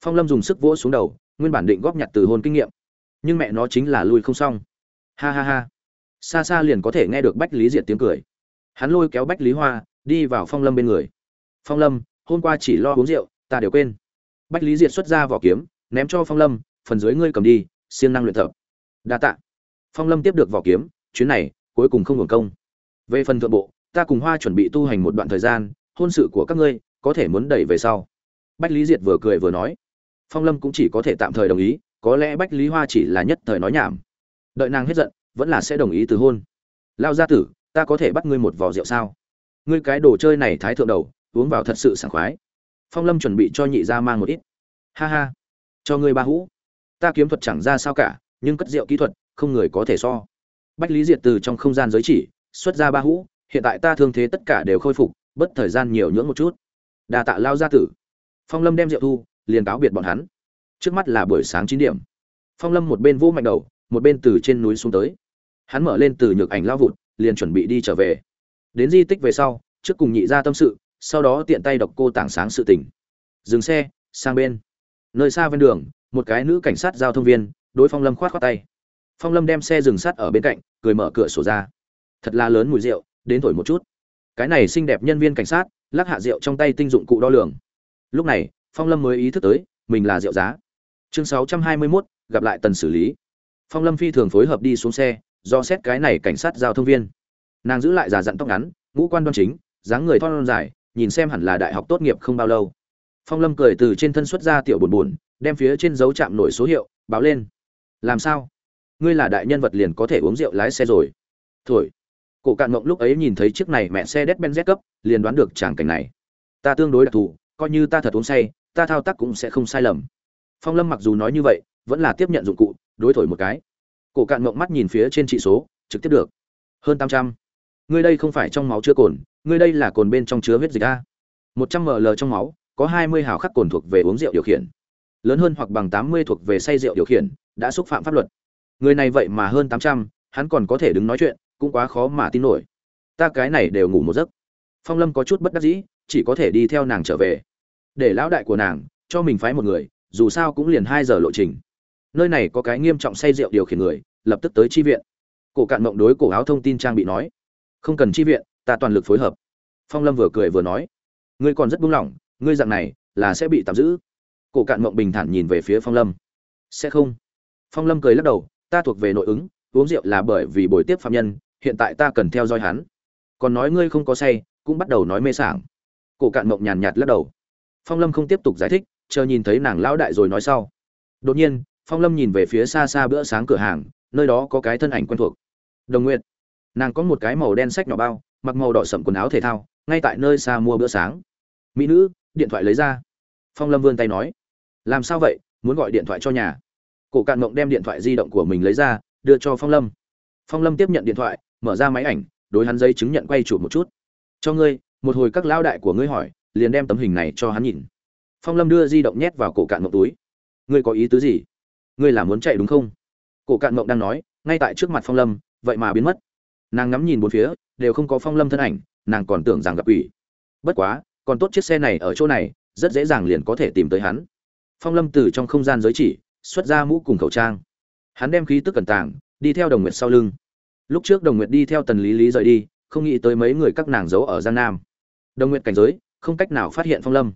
Phong lâm dùng sức vỗ xuống đầu, nguyên bản định góp nhặt từ hôn kinh nghiệm nhưng mẹ nó chính là lui không xong. Ha ha ha. Xa xa liền có thể nghe được bách lý diệt tiếng cười. Hắn lôi kéo bách lý hoa, đi vào phong lâm bên người. Phong lâm, hôm qua chỉ lo uống rượu, ta đều quên. Bách lý diệt xuất ra vỏ kiếm, ném cho phong lâm, phần dưới ngươi cầm đi, siêng năng luyện tập. Đa tạ. Phong lâm tiếp được vỏ kiếm, chuyến này, cuối cùng không hưởng công. Về phần thượng bộ, ta cùng hoa chuẩn bị tu hành một đoạn thời gian, hôn sự của các ngươi, có thể muốn đẩy về sau. Bách lý diệt vừa cười vừa nói. Phong lâm cũng chỉ có thể tạm thời đồng ý có lẽ bách lý hoa chỉ là nhất thời nói nhảm. Đợi nàng hết giận, vẫn là sẽ đồng ý từ hôn. Lao gia tử, ta có thể bắt ngươi một vò rượu sao? Ngươi cái đồ chơi này thái thượng đầu, uống vào thật sự sảng khoái. Phong lâm chuẩn bị cho nhị gia mang một ít. Ha ha, cho ngươi ba hũ. Ta kiếm thuật chẳng ra sao cả, nhưng cất rượu kỹ thuật, không người có thể so. Bách lý diệt từ trong không gian giới chỉ, xuất ra ba hũ, hiện tại ta thương thế tất cả đều khôi phục bất thời gian nhiều nhưỡng một chút. Đà tạ lao gia tử. Phong lâm đem rượu thu, liền cáo biệt bọn hắn trước mắt là buổi sáng chín điểm. Phong lâm một bên vô mạnh đầu, một bên từ trên núi xuống tới. Hắn mở lên từ nhược ảnh lao vụt, liền chuẩn bị đi trở về. Đến di tích về sau, trước cùng nhị ra tâm sự, sau đó tiện tay đọc cô tảng sáng sự tỉnh dừng xe, sang bên. Nơi xa ven đường, một cái nữ cảnh sát giao thông viên, đối phong lâm khoát khoát tay. Phong lâm đem xe dừng sát ở bên cạnh, cười mở cửa sổ ra. Thật là lớn mùi rượu, đến thổi một chút. Cái này xinh đẹp nhân viên cảnh sát, lắc hạ rượu trong tay tinh dụng cụ đo lường. Lúc này, phong lâm mới ý thức tới, mình là rượu giá chương sáu trăm hai mươi 621, gặp lại tần xử lý. Phong lâm phi thường phối hợp đi xuống xe do xét cái này cảnh sát giao thông viên. Nàng giữ lại giả dặn tóc ngắn ngũ quan đoan chính dáng người thon dài nhìn xem hẳn là đại học tốt nghiệp không bao lâu. Phong lâm cười từ trên thân xuất ra tiểu buồn buồn đem phía trên dấu chạm nổi số hiệu báo lên. Làm sao? Ngươi là đại nhân vật liền có thể uống rượu lái xe rồi. Thổi. Cổ cạn mộng lúc ấy nhìn thấy chiếc này mẹ xe đét ben z cấp liền đoán được tràng cảnh này. Ta tương đối đặc thù coi như ta thật uống say ta thao tác cũng sẽ không sai lầm phong lâm mặc dù nói như vậy, vẫn là tiếp nhận dụng cụ, đối thổi một cái. Cổ cạn mộng mắt nhìn phía trên trị số, trực tiếp được. Hơn tám trăm. Ngươi đây không phải trong máu chứa cồn, ngươi đây là cồn bên trong chứa huyết dịch a. một trăm ml trong máu, có hai mươi hào khắc cồn thuộc về uống rượu điều khiển. Lớn hơn hoặc bằng tám mươi thuộc về say rượu điều khiển, đã xúc phạm pháp luật. Người này vậy mà hơn tám trăm, hắn còn có thể đứng nói chuyện, cũng quá khó mà tin nổi. Ta cái này đều ngủ một giấc. Phong lâm có chút bất đắc dĩ, chỉ có thể đi theo nàng trở về. Để lão đại của nàng, cho mình phái một người dù sao cũng liền hai giờ lộ trình. Nơi này có cái nghiêm trọng say rượu điều khiển người, lập tức tới chi viện. Cổ cạn mộng đối cổ áo thông tin trang bị nói, không cần chi viện, ta toàn lực phối hợp. Phong lâm vừa cười vừa nói, ngươi còn rất buông lỏng, ngươi dạng này là sẽ bị tạm giữ. Cổ cạn mộng bình thản nhìn về phía phong lâm, sẽ không. Phong lâm cười lắc đầu, ta thuộc về nội ứng, uống rượu là bởi vì buổi tiếp phạm nhân, hiện tại ta cần theo dõi hắn. Còn nói ngươi không có say, cũng bắt đầu nói mê sảng. Cổ cạn mộng nhàn nhạt lắc đầu. Phong lâm không tiếp tục giải thích chờ nhìn thấy nàng lão đại rồi nói sau. Đột nhiên, phong lâm nhìn về phía xa xa bữa sáng cửa hàng, nơi đó có cái thân ảnh quen thuộc. Đồng nguyện nàng có một cái màu đen sách nhỏ bao, mặc màu đỏ sậm quần áo thể thao, ngay tại nơi xa mua bữa sáng. Mỹ nữ, điện thoại lấy ra. Phong lâm vươn tay nói. Làm sao vậy? Muốn gọi điện thoại cho nhà. Cổ cạn mộng đem điện thoại di động của mình lấy ra, đưa cho phong lâm. Phong lâm tiếp nhận điện thoại, mở ra máy ảnh, đối hắn giấy chứng nhận quay chụp một chút. Cho ngươi, một hồi các lão đại của ngươi hỏi, liền đem tấm hình này cho hắn nhìn phong lâm đưa di động nhét vào cổ cạn mộng túi. Ngươi có ý tứ gì? Ngươi là muốn chạy đúng không? Cổ cạn mộng đang nói, ngay tại trước mặt phong lâm, vậy mà biến mất. Nàng ngắm nhìn bốn phía, đều không có phong lâm thân ảnh, nàng còn tưởng rằng gặp ủy bất quá, còn tốt chiếc xe này ở chỗ này, rất dễ dàng liền có thể tìm tới hắn. Phong lâm từ trong không gian giới chỉ, xuất ra mũ cùng khẩu trang. Hắn đem khí tức cẩn tàng, đi theo đồng nguyệt sau lưng. Lúc trước đồng nguyệt đi theo tần lý lý rời đi, không nghĩ tới mấy người các nàng giấu ở giang nam. Đồng nguyệt cảnh giới, không cách nào phát hiện phong lâm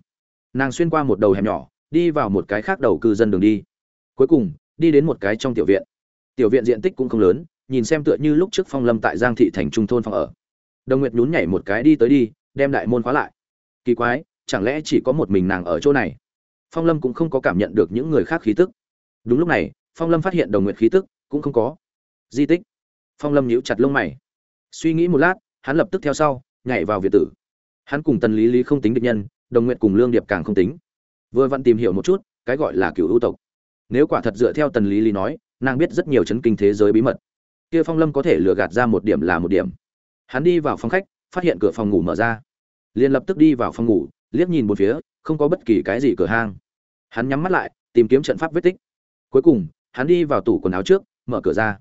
nàng xuyên qua một đầu hẻm nhỏ, đi vào một cái khác đầu cư dân đường đi. Cuối cùng, đi đến một cái trong tiểu viện. Tiểu viện diện tích cũng không lớn, nhìn xem tựa như lúc trước phong lâm tại giang thị thành trung thôn phòng ở. Đồng nguyệt nhún nhảy một cái đi tới đi, đem đại môn khóa lại. Kỳ quái, chẳng lẽ chỉ có một mình nàng ở chỗ này? Phong lâm cũng không có cảm nhận được những người khác khí tức. Đúng lúc này, phong lâm phát hiện đồng nguyệt khí tức cũng không có. Di tích. Phong lâm nhíu chặt lông mày. Suy nghĩ một lát, hắn lập tức theo sau, nhảy vào việt tử. Hắn cùng tần lý lý không tính địch nhân đồng nguyện cùng lương điệp càng không tính. Vừa vặn tìm hiểu một chút, cái gọi là cựu ưu tộc. Nếu quả thật dựa theo tần lý lý nói, nàng biết rất nhiều chấn kinh thế giới bí mật. Kia phong lâm có thể lừa gạt ra một điểm là một điểm. Hắn đi vào phòng khách, phát hiện cửa phòng ngủ mở ra. Liền lập tức đi vào phòng ngủ, liếc nhìn một phía, không có bất kỳ cái gì cửa hang. Hắn nhắm mắt lại, tìm kiếm trận pháp vết tích. Cuối cùng, hắn đi vào tủ quần áo trước, mở cửa ra.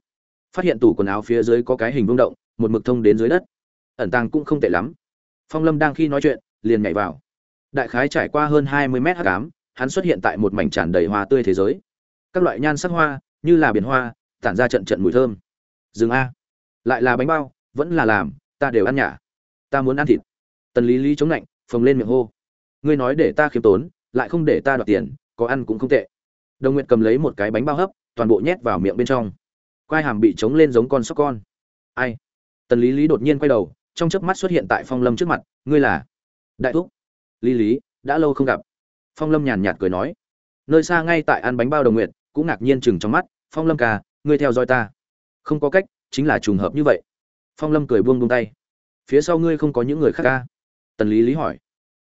Phát hiện tủ quần áo phía dưới có cái hình vương động, một mực thông đến dưới đất. Ẩn tàng cũng không tệ lắm. Phong lâm đang khi nói chuyện, liền nhảy vào đại khái trải qua hơn hai mươi mét hám, hắn xuất hiện tại một mảnh tràn đầy hoa tươi thế giới. Các loại nhan sắc hoa như là biển hoa tản ra trận trận mùi thơm. Dừng a. Lại là bánh bao vẫn là làm ta đều ăn nhả. Ta muốn ăn thịt. Tần lý lý chống lạnh phồng lên miệng hô. Ngươi nói để ta khiêm tốn lại không để ta đoạt tiền có ăn cũng không tệ. Đồng nguyệt cầm lấy một cái bánh bao hấp toàn bộ nhét vào miệng bên trong. Quai hàm bị trống lên giống con sóc con. Ai? Tần lý lý đột nhiên quay đầu trong chớp mắt xuất hiện tại phong lâm trước mặt ngươi là? Đại thúc lý lý, đã lâu không gặp. Phong lâm nhàn nhạt cười nói. Nơi xa ngay tại ăn bánh bao đồng nguyện cũng ngạc nhiên chừng trong mắt, phong lâm ca, ngươi theo dõi ta. Không có cách, chính là trùng hợp như vậy. Phong lâm cười buông buông tay. Phía sau ngươi không có những người khác ca? Tần lý lý hỏi.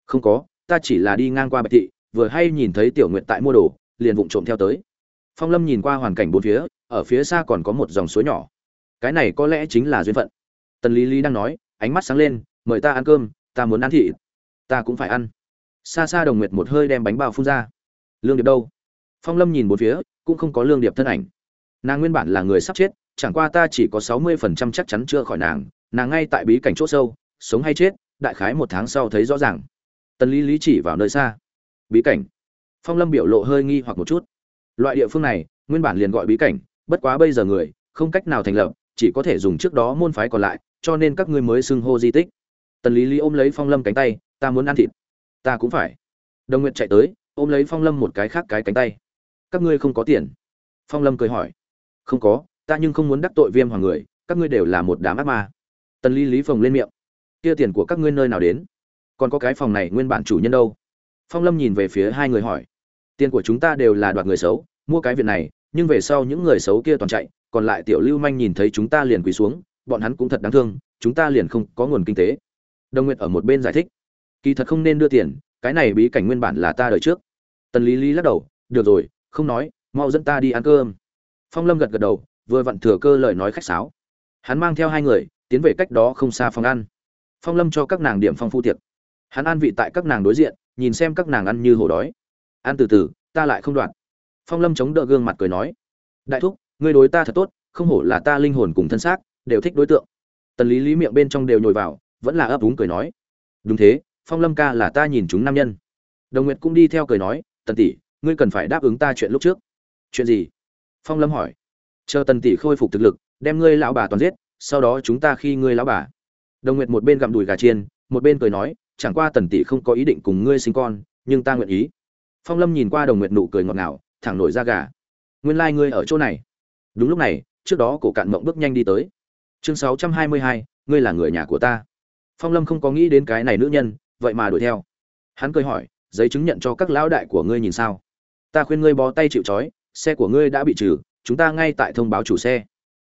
Không có, ta chỉ là đi ngang qua bạch thị, vừa hay nhìn thấy tiểu nguyện tại mua đồ, liền vụng trộm theo tới. Phong lâm nhìn qua hoàn cảnh bốn phía, ở phía xa còn có một dòng suối nhỏ. Cái này có lẽ chính là duyên phận. Tần lý lý đang nói, ánh mắt sáng lên, mời ta ăn cơm, ta muốn ăn thịt ta cũng phải ăn. Xa xa đồng nguyệt một hơi đem bánh bao phun ra. Lương điệp đâu? Phong lâm nhìn một phía, cũng không có lương điệp thân ảnh. Nàng nguyên bản là người sắp chết, chẳng qua ta chỉ có sáu mươi phần trăm chắc chắn chưa khỏi nàng nàng ngay tại bí cảnh c h ỗ sâu, sống hay chết, đại khái một tháng sau thấy rõ ràng. Tần lý lý chỉ vào nơi xa. Bí cảnh. Phong lâm biểu lộ hơi nghi hoặc một chút. Loại địa phương này, nguyên bản liền gọi bí cảnh, bất quá bây giờ người, không cách nào thành lập, chỉ có thể dùng trước đó môn phái còn lại, cho nên các ngươi mới xưng hô di tích. Tần lý lý ôm lấy phong lâm cánh tay ta muốn ăn thịt. Ta cũng phải. Đồng nguyệt chạy tới, ôm lấy phong lâm một cái khác cái cánh tay. Các ngươi không có tiền. Phong lâm cười hỏi. Không có, ta nhưng không muốn đắc tội viêm hoàng người, các ngươi đều là một đám ác ma. Tần Ly lý phồng lên miệng. Kia tiền của các ngươi nơi nào đến? Còn có cái phòng này nguyên bản chủ nhân đâu? Phong lâm nhìn về phía hai người hỏi. Tiền của chúng ta đều là đoạt người xấu, mua cái viện này, nhưng về sau những người xấu kia toàn chạy, còn lại tiểu lưu manh nhìn thấy chúng ta liền quỳ xuống, bọn hắn cũng thật đáng thương, chúng ta liền không có nguồn kinh tế. Đồng nguyệt ở một bên giải thích kỳ thật không nên đưa tiền, cái này bí cảnh nguyên bản là ta đợi trước. Tần lý lý lắc đầu, được rồi, không nói, mau dẫn ta đi ăn cơm. Phong lâm gật gật đầu, vừa vặn thừa cơ lời nói khách sáo. Hắn mang theo hai người, tiến về cách đó không xa phòng ăn. Phong lâm cho các nàng điểm phong phu tiệc. Hắn an vị tại các nàng đối diện, nhìn xem các nàng ăn như hổ đói. Ăn từ từ, ta lại không đoạn. Phong lâm chống đỡ gương mặt cười nói, đại thúc, ngươi đối ta thật tốt, không hổ là ta linh hồn cùng thân xác, đều thích đối tượng. Tần lý lý miệng bên trong đều nhồi vào, vẫn là ấp úng cười nói, đúng thế phong lâm ca là ta nhìn chúng nam nhân. Đồng nguyệt cũng đi theo cười nói, tần tỷ, ngươi cần phải đáp ứng ta chuyện lúc trước. Chuyện gì? Phong lâm hỏi. Chờ tần tỷ khôi phục thực lực, đem ngươi lão bà toàn giết, sau đó chúng ta khi ngươi lão bà. Đồng nguyệt một bên gặm đùi gà chiên, một bên cười nói, chẳng qua tần tỷ không có ý định cùng ngươi sinh con, nhưng ta nguyện ý. Phong lâm nhìn qua đồng nguyệt nụ cười ngọt ngào, thẳng nổi ra gà. Nguyên lai、like、ngươi ở chỗ này. Đúng lúc này, trước đó cổ cạn mộng bước nhanh đi tới. Chương sáu trăm hai mươi hai, ngươi là người nhà của ta. Phong lâm không có nghĩ đến cái này nữ nhân vậy mà đuổi theo. Hắn cười hỏi, giấy chứng nhận cho các lão đại của ngươi nhìn sao? Ta khuyên ngươi bó tay chịu trói, xe của ngươi đã bị trừ, chúng ta ngay tại thông báo chủ xe.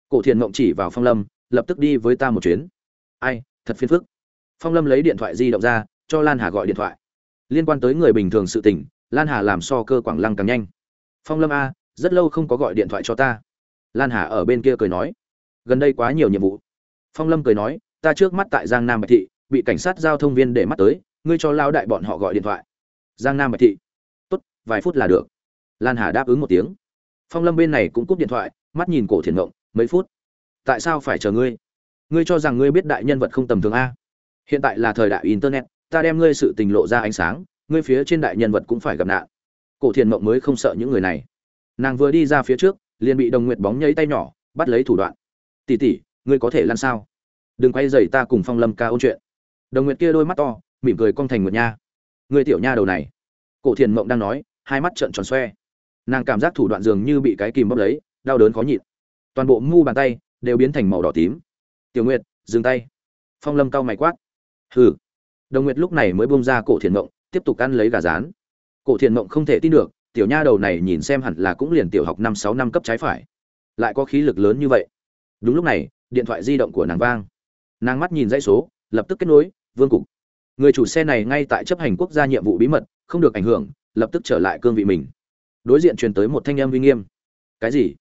Cổ thiền mộng chỉ vào phong lâm, lập tức đi với ta một chuyến. Ai, thật phiền phức. Phong lâm lấy điện thoại di động ra, cho lan hà gọi điện thoại. Liên quan tới người bình thường sự tình, lan hà làm so cơ quảng lăng càng nhanh. Phong lâm a, rất lâu không có gọi điện thoại cho ta. Lan hà ở bên kia cười nói, gần đây quá nhiều nhiệm vụ. Phong lâm cười nói, ta trước mắt tại giang nam bạch thị bị cảnh sát giao thông viên để mắt tới, ngươi cho lao đại bọn họ gọi điện thoại. Giang nam bạch thị. Tốt, vài phút là được. Lan hà đáp ứng một tiếng. Phong lâm bên này cũng cúp điện thoại, mắt nhìn cổ thiền ngộng, mấy phút. Tại sao phải chờ ngươi? Ngươi cho rằng ngươi biết đại nhân vật không tầm thường a? Hiện tại là thời đại internet, ta đem ngươi sự tình lộ ra ánh sáng, ngươi phía trên đại nhân vật cũng phải gặp nạn. Cổ thiền mộng mới không sợ những người này. Nàng vừa đi ra phía trước, liền bị đồng nguyệt bóng nhấy tay nhỏ, bắt lấy thủ đoạn. Tỉ tỉ ngươi có thể lăn sao? Đừng quay dày ta cùng phong lâm ca ôn chuyện đồng nguyệt kia đôi mắt to, mỉm cười cong thành nguyệt nha. Người tiểu nha đầu này. Cổ thiền mộng đang nói, hai mắt trợn tròn xoe. Nàng cảm giác thủ đoạn dường như bị cái kìm bóp lấy, đau đớn khó nhịn. Toàn bộ mu bàn tay đều biến thành màu đỏ tím. Tiểu nguyệt, dừng tay. Phong lâm cau mày quát. Hừ. Đồng nguyệt lúc này mới buông ra cổ thiền mộng, tiếp tục ăn lấy gà rán. Cổ thiền mộng không thể tin được, tiểu nha đầu này nhìn xem hẳn là cũng liền tiểu học năm sáu năm cấp trái phải. Lại có khí lực lớn như vậy. Đúng lúc này, điện thoại di động của nàng vang. Nàng mắt nhìn dãy số, lập tức kết nối vương cục. Người chủ xe này ngay tại chấp hành quốc gia nhiệm vụ bí mật, không được ảnh hưởng, lập tức trở lại cương vị mình. Đối diện truyền tới một thanh âm uy nghiêm. Cái gì?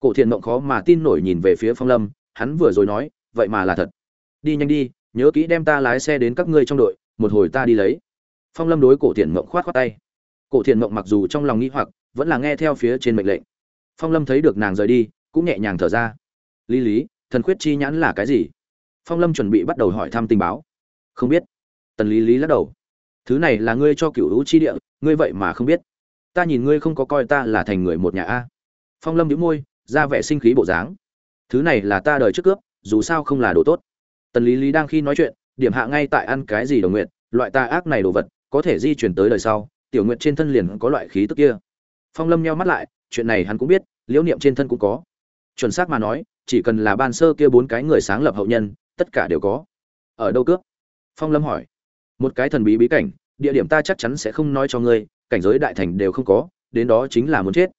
Cổ thiện mộng khó mà tin nổi nhìn về phía phong lâm, hắn vừa rồi nói, vậy mà là thật. Đi nhanh đi, nhớ kỹ đem ta lái xe đến các ngươi trong đội, một hồi ta đi lấy. Phong lâm đối cổ thiện mộng khoát khoát tay. Cổ thiện mộng mặc dù trong lòng nghĩ hoặc, vẫn là nghe theo phía trên mệnh lệnh. Phong lâm thấy được nàng rời đi, cũng nhẹ nhàng thở ra. Lý lý, thần khuyết chi nhãn là cái gì? Phong lâm chuẩn bị bắt đầu hỏi thăm tình báo không biết. Tần lý lý lắc đầu. Thứ này là ngươi cho cựu hữu chi địa, ngươi vậy mà không biết. Ta nhìn ngươi không có coi ta là thành người một nhà a. Phong lâm đĩu môi, ra vẻ sinh khí bộ dáng. Thứ này là ta đời trước cướp, dù sao không là đồ tốt. Tần lý lý đang khi nói chuyện, điểm hạ ngay tại ăn cái gì đồng nguyện, loại ta ác này đồ vật, có thể di chuyển tới đời sau, tiểu nguyện trên thân liền có loại khí tức kia. Phong lâm nheo mắt lại, chuyện này hắn cũng biết, liễu niệm trên thân cũng có. Chuẩn xác mà nói, chỉ cần là ban sơ kia bốn cái người sáng lập hậu nhân, tất cả đều có. Ở đâu cướp? Phong lâm hỏi. Một cái thần bí bí cảnh, địa điểm ta chắc chắn sẽ không nói cho ngươi, cảnh giới đại thành đều không có, đến đó chính là muốn chết.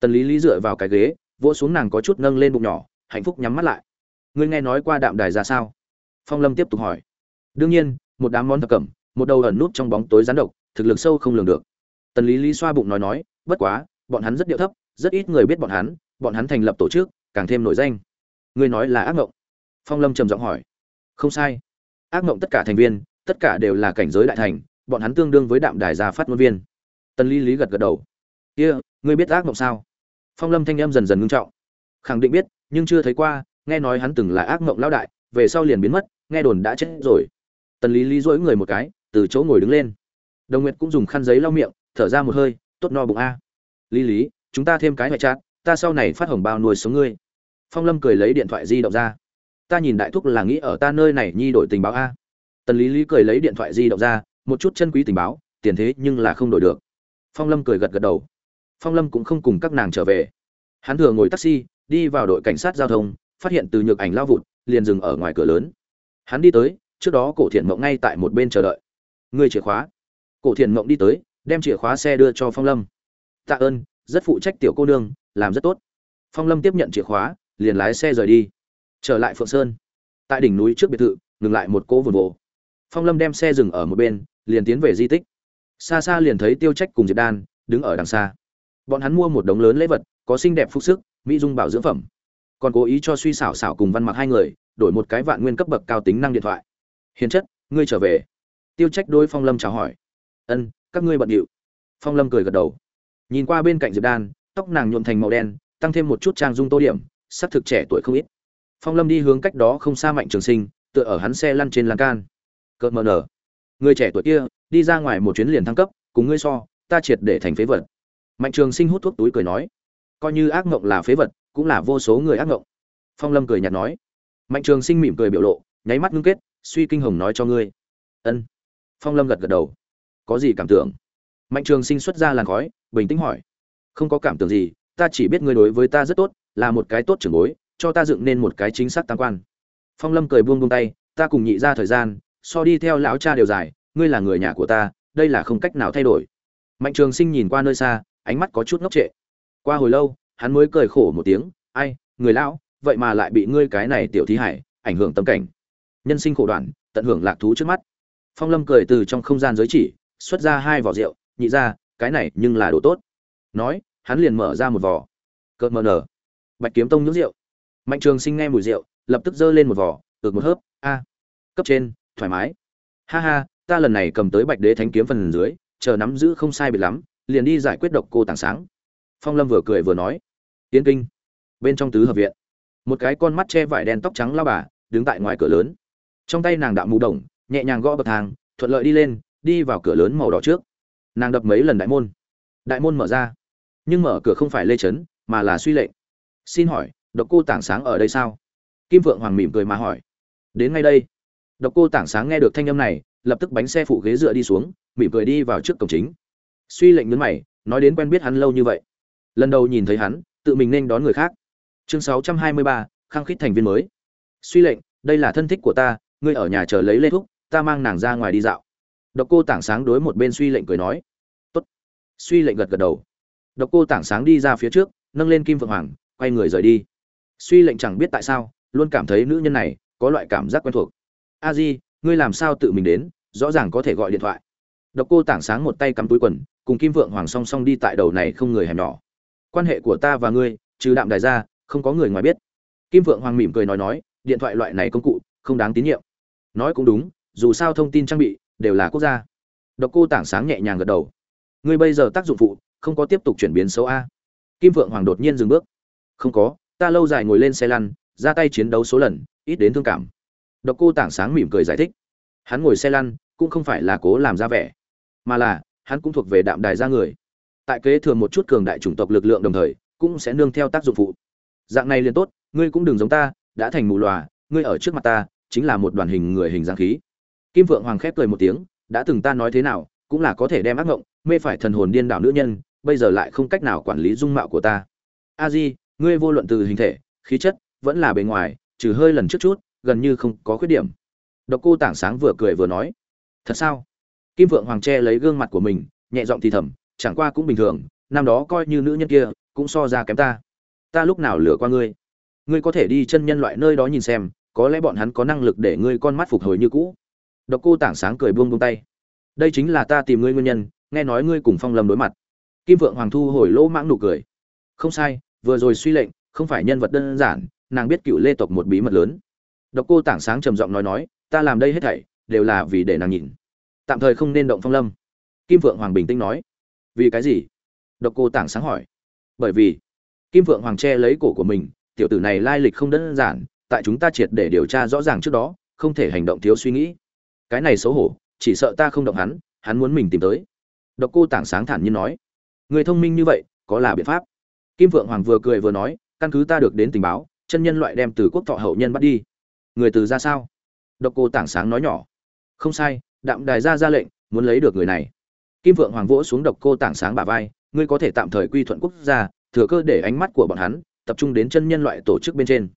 Tần lý lý dựa vào cái ghế, vỗ xuống nàng có chút nâng lên bụng nhỏ, hạnh phúc nhắm mắt lại. Ngươi nghe nói qua đạm đài ra sao? Phong lâm tiếp tục hỏi. Đương nhiên, một đám món thập cẩm, một đầu ẩn nút trong bóng tối rắn độc, thực lực sâu không lường được. Tần lý lý xoa bụng nói nói, bất quá, bọn hắn rất điệu thấp, rất ít người biết bọn hắn bọn hắn thành lập tổ chức, càng thêm nổi danh. Ngươi nói là ác mộng phong lâm trầm giọng hỏi. Không sai ác mộng tất cả thành viên tất cả đều là cảnh giới đại thành bọn hắn tương đương với đạm đài gia phát ngôn viên. Tần lý lý gật gật đầu. Kia、yeah, ngươi biết ác mộng sao? Phong lâm thanh em dần dần ngưng trọng. Khẳng định biết nhưng chưa thấy qua nghe nói hắn từng là ác mộng lão đại về sau liền biến mất nghe đồn đã chết rồi. Tần lý lý dỗi người một cái từ chỗ ngồi đứng lên. Đồng nguyệt cũng dùng khăn giấy lau miệng thở ra một hơi tốt no bụng a. Lý lý chúng ta thêm cái ngoại trát ta sau này phát hồng bao nuôi sống ngươi. Phong lâm cười lấy điện thoại di động ra ta nhìn đại thúc là nghĩ ở ta nơi này nhi đổi tình báo a. Tần lý lý cười lấy điện thoại di động ra, một chút chân quý tình báo, tiền thế nhưng là không đổi được. Phong lâm cười gật gật đầu. Phong lâm cũng không cùng các nàng trở về. Hắn thừa ngồi taxi, đi vào đội cảnh sát giao thông, phát hiện từ nhược ảnh lao vụt, liền dừng ở ngoài cửa lớn. Hắn đi tới, trước đó cổ thiện mộng ngay tại một bên chờ đợi. Người chìa khóa. Cổ thiện mộng đi tới, đem chìa khóa xe đưa cho phong lâm. Tạ ơn, rất phụ trách tiểu cô nương, làm rất tốt. Phong lâm tiếp nhận chìa khóa, liền lái xe rời đi trở lại phượng sơn. Tại đỉnh núi trước biệt thự, ngừng lại một cỗ vườn vồ. Phong lâm đem xe dừng ở một bên, liền tiến về di tích. Xa xa liền thấy tiêu trách cùng diệp đan đứng ở đằng xa. Bọn hắn mua một đống lớn lễ vật, có xinh đẹp phúc sức, mỹ dung bảo dưỡng phẩm. Còn cố ý cho suy xảo xảo cùng văn mặc hai người, đổi một cái vạn nguyên cấp bậc cao tính năng điện thoại. Hiền chất, ngươi trở về. Tiêu trách đôi phong lâm chào hỏi. Ân, các ngươi bận điệu. Phong lâm cười gật đầu. Nhìn qua bên cạnh diệp đan, tóc nàng nhuộm thành màu đen, tăng thêm một chút trang dung tô điểm, sắc thực trẻ tuổi không ít phong lâm đi hướng cách đó không xa mạnh trường sinh, tựa ở hắn xe lăn trên lan can. Cợt mờ nở. Người trẻ tuổi kia, đi ra ngoài một chuyến liền thăng cấp, cùng ngươi so, ta triệt để thành phế vật. Mạnh trường sinh hút thuốc túi cười nói, coi như ác ngộng là phế vật, cũng là vô số người ác ngộng. phong lâm cười nhạt nói. Mạnh trường sinh mỉm cười biểu lộ, nháy mắt ngưng kết, suy kinh hồng nói cho ngươi. Ân. Phong lâm gật gật đầu. Có gì cảm tưởng? Mạnh trường sinh xuất ra làn khói, bình tĩnh hỏi. Không có cảm tưởng gì, ta chỉ biết ngươi đối với ta rất tốt, là một cái tốt trưởng bối cho ta dựng nên một cái chính xác tam quan. Phong lâm cười buông buông tay, ta cùng nhị ra thời gian, so đi theo lão cha đều dài, ngươi là người nhà của ta, đây là không cách nào thay đổi. Mạnh trường sinh nhìn qua nơi xa, ánh mắt có chút ngốc trệ. Qua hồi lâu, hắn mới cười khổ một tiếng, ai, người lão, vậy mà lại bị ngươi cái này tiểu thí hải, ảnh hưởng tâm cảnh. Nhân sinh khổ đoạn, tận hưởng lạc thú trước mắt. Phong lâm cười từ trong không gian giới chỉ, xuất ra hai vỏ rượu, nhị ra, cái này nhưng là đồ tốt. Nói, hắn liền mở ra một vỏ. Cợt mờ nở. Bạch kiếm tông nhúng rượu mạnh trường sinh nghe mùi rượu, lập tức giơ lên một vỏ, ược một hớp, a, cấp trên, thoải mái. Ha ha, ta lần này cầm tới bạch đế thánh kiếm phần dưới, chờ nắm giữ không sai biệt lắm, liền đi giải quyết độc cô tàng sáng. Phong lâm vừa cười vừa nói tiến kinh, bên trong tứ hợp viện. Một cái con mắt che vải đen tóc trắng lao bà, đứng tại ngoài cửa lớn. Trong tay nàng đạo mù đồng, nhẹ nhàng gõ bậc thang, thuận lợi đi lên, đi vào cửa lớn màu đỏ trước. Nàng đập mấy lần đại môn. Đại môn mở ra, nhưng mở cửa không phải lê trấn mà là suy lệnh xin hỏi độc cô tảng sáng ở đây sao? Kim vượng hoàng mỉm cười mà hỏi. Đến ngay đây. Độc cô tảng sáng nghe được thanh âm này lập tức bánh xe phụ ghế dựa đi xuống mỉm cười đi vào trước cổng chính. Suy lệnh nhấn mày nói đến quen biết hắn lâu như vậy. Lần đầu nhìn thấy hắn tự mình nên đón người khác. Chương 623, khăng khít thành viên mới. Suy lệnh đây là thân thích của ta ngươi ở nhà chờ lấy lê thúc ta mang nàng ra ngoài đi dạo. Độc cô tảng sáng đối một bên suy lệnh cười nói. Tốt. Suy lệnh gật gật đầu. Độc cô tảng sáng đi ra phía trước nâng lên kim phượng hoàng quay người rời đi suy lệnh chẳng biết tại sao, luôn cảm thấy nữ nhân này có loại cảm giác quen thuộc. A di, ngươi làm sao tự mình đến? Rõ ràng có thể gọi điện thoại. Độc cô tảng sáng một tay cắm túi quần, cùng kim vượng hoàng song song đi tại đầu này không người hẻm nhỏ. Quan hệ của ta và ngươi, trừ đạm đài ra, không có người ngoài biết. Kim vượng hoàng mỉm cười nói nói, điện thoại loại này công cụ, không đáng tín nhiệm. Nói cũng đúng, dù sao thông tin trang bị đều là quốc gia. Độc cô tảng sáng nhẹ nhàng gật đầu. Ngươi bây giờ tác dụng phụ, không có tiếp tục chuyển biến xấu a. Kim vượng hoàng đột nhiên dừng bước. Không có ta lâu dài ngồi lên xe lăn, ra tay chiến đấu số lần, ít đến thương cảm. Độc cô tảng sáng mỉm cười giải thích. Hắn ngồi xe lăn, cũng không phải là cố làm ra vẻ, mà là, hắn cũng thuộc về đạm đài ra người. Tại kế thừa một chút cường đại chủng tộc lực lượng đồng thời, cũng sẽ nương theo tác dụng phụ. Dạng này liền tốt, ngươi cũng đừng giống ta, đã thành mù lòa ngươi ở trước mặt ta, chính là một đoàn hình người hình dáng khí. Kim vượng hoàng khép cười một tiếng, đã từng ta nói thế nào, cũng là có thể đem ác ngộng, mê phải thần hồn điên đảo nữ nhân, bây giờ lại không cách nào quản lý dung mạo của ta. A di ngươi vô luận từ hình thể, khí chất, vẫn là bề ngoài, trừ hơi lần trước chút, gần như không có khuyết điểm. Độc cô tảng sáng vừa cười vừa nói, thật sao? Kim vượng hoàng che lấy gương mặt của mình, nhẹ giọng thì thầm, chẳng qua cũng bình thường, năm đó coi như nữ nhân kia, cũng so ra kém ta. Ta lúc nào lừa qua ngươi? Ngươi có thể đi chân nhân loại nơi đó nhìn xem, có lẽ bọn hắn có năng lực để ngươi con mắt phục hồi như cũ. Độc cô tảng sáng cười buông buông tay, đây chính là ta tìm ngươi nguyên nhân, nghe nói ngươi cùng phong lâm đối mặt. Kim vượng hoàng thu hồi lỗ mãng nụ cười, không sai vừa rồi suy lệnh, không phải nhân vật đơn giản, nàng biết cựu lê tộc một bí mật lớn. Độc cô tảng sáng trầm giọng nói nói, ta làm đây hết thảy, đều là vì để nàng nhìn. Tạm thời không nên động phong lâm. Kim vượng hoàng bình tĩnh nói, vì cái gì? Độc cô tảng sáng hỏi. Bởi vì, kim vượng hoàng che lấy cổ của mình, tiểu tử này lai lịch không đơn giản, tại chúng ta triệt để điều tra rõ ràng trước đó, không thể hành động thiếu suy nghĩ. Cái này xấu hổ, chỉ sợ ta không động hắn hắn muốn mình tìm tới. Độc cô tảng sáng thản nhiên nói, người thông minh như vậy, có là biện pháp kim vượng hoàng vừa cười vừa nói, căn cứ ta được đến tình báo, chân nhân loại đem từ quốc thọ hậu nhân bắt đi. Người từ ra sao? Độc cô tảng sáng nói nhỏ. Không sai, đạm đài ra ra lệnh, muốn lấy được người này. Kim vượng hoàng vỗ xuống độc cô tảng sáng bả vai, ngươi có thể tạm thời quy thuận quốc gia, thừa cơ để ánh mắt của bọn hắn tập trung đến chân nhân loại tổ chức bên trên.